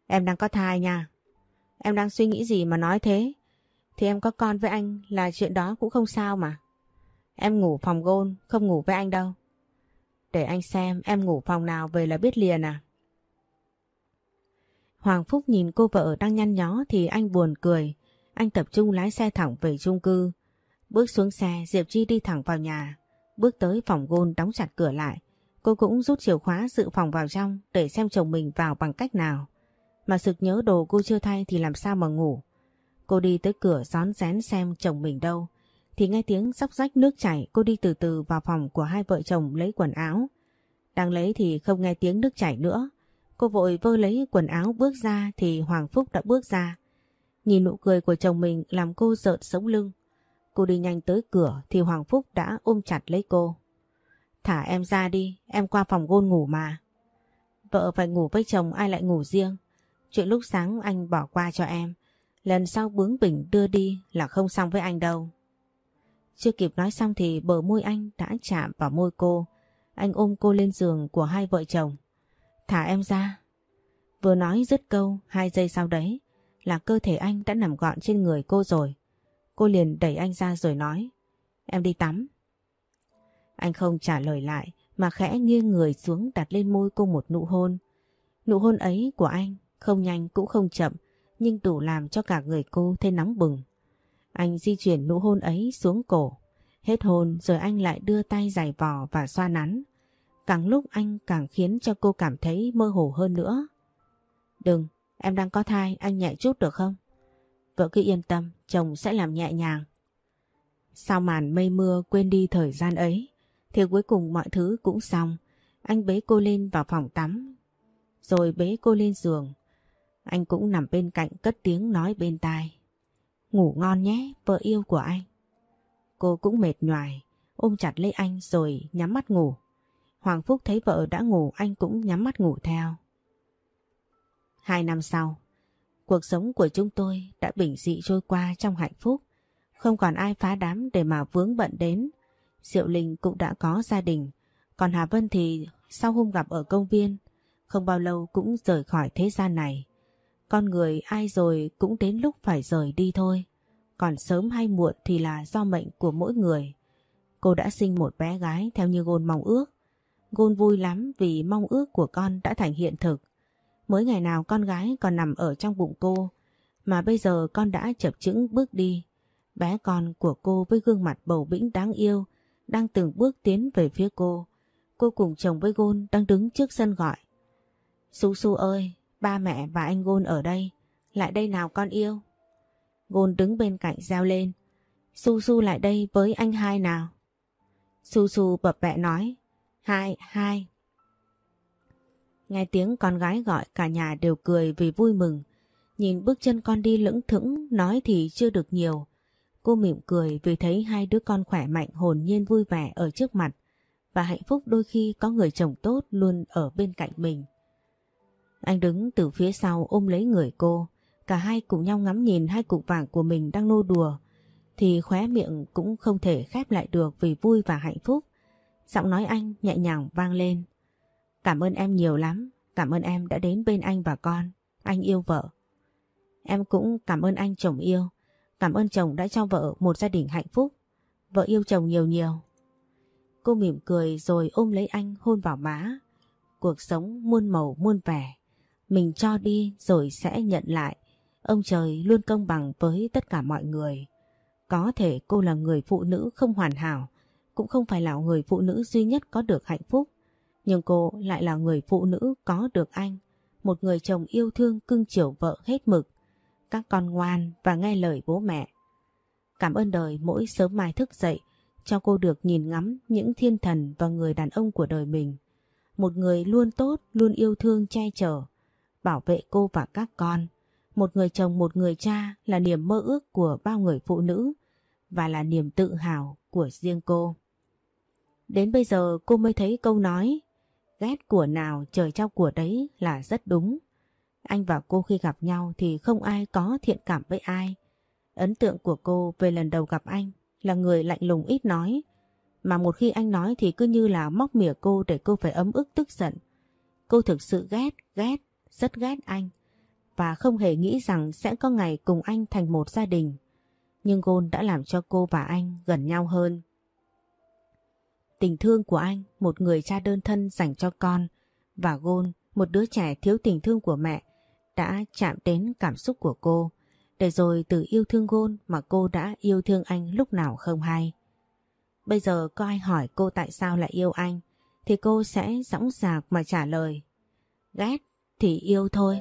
Em đang có thai nha. Em đang suy nghĩ gì mà nói thế? Thì em có con với anh là chuyện đó cũng không sao mà. Em ngủ phòng gôn, không ngủ với anh đâu. Để anh xem em ngủ phòng nào về là biết liền à. Hoàng Phúc nhìn cô vợ đang nhăn nhó thì anh buồn cười. Anh tập trung lái xe thẳng về chung cư. Bước xuống xe, Diệp Chi đi thẳng vào nhà. Bước tới phòng gôn đóng chặt cửa lại. Cô cũng rút chìa khóa dự phòng vào trong để xem chồng mình vào bằng cách nào. Mà sực nhớ đồ cô chưa thay thì làm sao mà ngủ. Cô đi tới cửa rón rén xem chồng mình đâu. Thì nghe tiếng sóc rách nước chảy cô đi từ từ vào phòng của hai vợ chồng lấy quần áo. Đang lấy thì không nghe tiếng nước chảy nữa. Cô vội vơ lấy quần áo bước ra thì Hoàng Phúc đã bước ra. Nhìn nụ cười của chồng mình làm cô rợn sống lưng. Cô đi nhanh tới cửa thì Hoàng Phúc đã ôm chặt lấy cô. Thả em ra đi, em qua phòng gôn ngủ mà. Vợ phải ngủ với chồng ai lại ngủ riêng. Chuyện lúc sáng anh bỏ qua cho em. Lần sau bướng bỉnh đưa đi là không xong với anh đâu. Chưa kịp nói xong thì bờ môi anh đã chạm vào môi cô. Anh ôm cô lên giường của hai vợ chồng. Thả em ra. Vừa nói dứt câu, hai giây sau đấy là cơ thể anh đã nằm gọn trên người cô rồi. Cô liền đẩy anh ra rồi nói. Em đi tắm. Anh không trả lời lại mà khẽ nghiêng người xuống đặt lên môi cô một nụ hôn. Nụ hôn ấy của anh không nhanh cũng không chậm nhưng đủ làm cho cả người cô thêm nóng bừng. Anh di chuyển nụ hôn ấy xuống cổ. Hết hôn rồi anh lại đưa tay giày vò và xoa nắn. Càng lúc anh càng khiến cho cô cảm thấy mơ hồ hơn nữa. Đừng, em đang có thai, anh nhẹ chút được không? Vợ cứ yên tâm, chồng sẽ làm nhẹ nhàng. Sau màn mây mưa quên đi thời gian ấy, thì cuối cùng mọi thứ cũng xong. Anh bế cô lên vào phòng tắm, rồi bế cô lên giường. Anh cũng nằm bên cạnh cất tiếng nói bên tai. Ngủ ngon nhé, vợ yêu của anh. Cô cũng mệt nhoài, ôm chặt lấy anh rồi nhắm mắt ngủ. Hoàng Phúc thấy vợ đã ngủ anh cũng nhắm mắt ngủ theo. Hai năm sau, cuộc sống của chúng tôi đã bình dị trôi qua trong hạnh phúc. Không còn ai phá đám để mà vướng bận đến. Diệu Linh cũng đã có gia đình. Còn Hà Vân thì sau hôm gặp ở công viên, không bao lâu cũng rời khỏi thế gian này. Con người ai rồi cũng đến lúc phải rời đi thôi. Còn sớm hay muộn thì là do mệnh của mỗi người. Cô đã sinh một bé gái theo như Gôn mong ước. Gôn vui lắm vì mong ước của con đã thành hiện thực. Mới ngày nào con gái còn nằm ở trong bụng cô, mà bây giờ con đã chập chững bước đi. Bé con của cô với gương mặt bầu bĩnh đáng yêu, đang từng bước tiến về phía cô. Cô cùng chồng với Gôn đang đứng trước sân gọi. Su Su ơi, ba mẹ và anh Gôn ở đây, lại đây nào con yêu. Gôn đứng bên cạnh reo lên. Su Su lại đây với anh hai nào. Su Su bập bẹ nói. Hai, hai. Nghe tiếng con gái gọi cả nhà đều cười vì vui mừng. Nhìn bước chân con đi lững thững nói thì chưa được nhiều. Cô mỉm cười vì thấy hai đứa con khỏe mạnh hồn nhiên vui vẻ ở trước mặt và hạnh phúc đôi khi có người chồng tốt luôn ở bên cạnh mình. Anh đứng từ phía sau ôm lấy người cô, cả hai cùng nhau ngắm nhìn hai cục vàng của mình đang nô đùa, thì khóe miệng cũng không thể khép lại được vì vui và hạnh phúc. Giọng nói anh nhẹ nhàng vang lên. Cảm ơn em nhiều lắm, cảm ơn em đã đến bên anh và con, anh yêu vợ. Em cũng cảm ơn anh chồng yêu, cảm ơn chồng đã cho vợ một gia đình hạnh phúc. Vợ yêu chồng nhiều nhiều. Cô mỉm cười rồi ôm lấy anh hôn vào má. Cuộc sống muôn màu muôn vẻ. Mình cho đi rồi sẽ nhận lại. Ông trời luôn công bằng với tất cả mọi người. Có thể cô là người phụ nữ không hoàn hảo, cũng không phải là người phụ nữ duy nhất có được hạnh phúc. Nhưng cô lại là người phụ nữ có được anh, một người chồng yêu thương cưng chiều vợ hết mực, các con ngoan và nghe lời bố mẹ. Cảm ơn đời mỗi sớm mai thức dậy cho cô được nhìn ngắm những thiên thần và người đàn ông của đời mình. Một người luôn tốt, luôn yêu thương che chở, bảo vệ cô và các con. Một người chồng, một người cha là niềm mơ ước của bao người phụ nữ và là niềm tự hào của riêng cô. Đến bây giờ cô mới thấy câu nói ghét của nào trời trao của đấy là rất đúng. Anh và cô khi gặp nhau thì không ai có thiện cảm với ai. Ấn tượng của cô về lần đầu gặp anh là người lạnh lùng ít nói. Mà một khi anh nói thì cứ như là móc mỉa cô để cô phải ấm ức tức giận. Cô thực sự ghét, ghét, rất ghét anh. Và không hề nghĩ rằng sẽ có ngày cùng anh thành một gia đình. Nhưng Gôn đã làm cho cô và anh gần nhau hơn. Tình thương của anh, một người cha đơn thân dành cho con, và Gôn, một đứa trẻ thiếu tình thương của mẹ, đã chạm đến cảm xúc của cô. Để rồi từ yêu thương Gôn mà cô đã yêu thương anh lúc nào không hay. Bây giờ có ai hỏi cô tại sao lại yêu anh, thì cô sẽ dõng dạc mà trả lời. Ghét thì yêu thôi.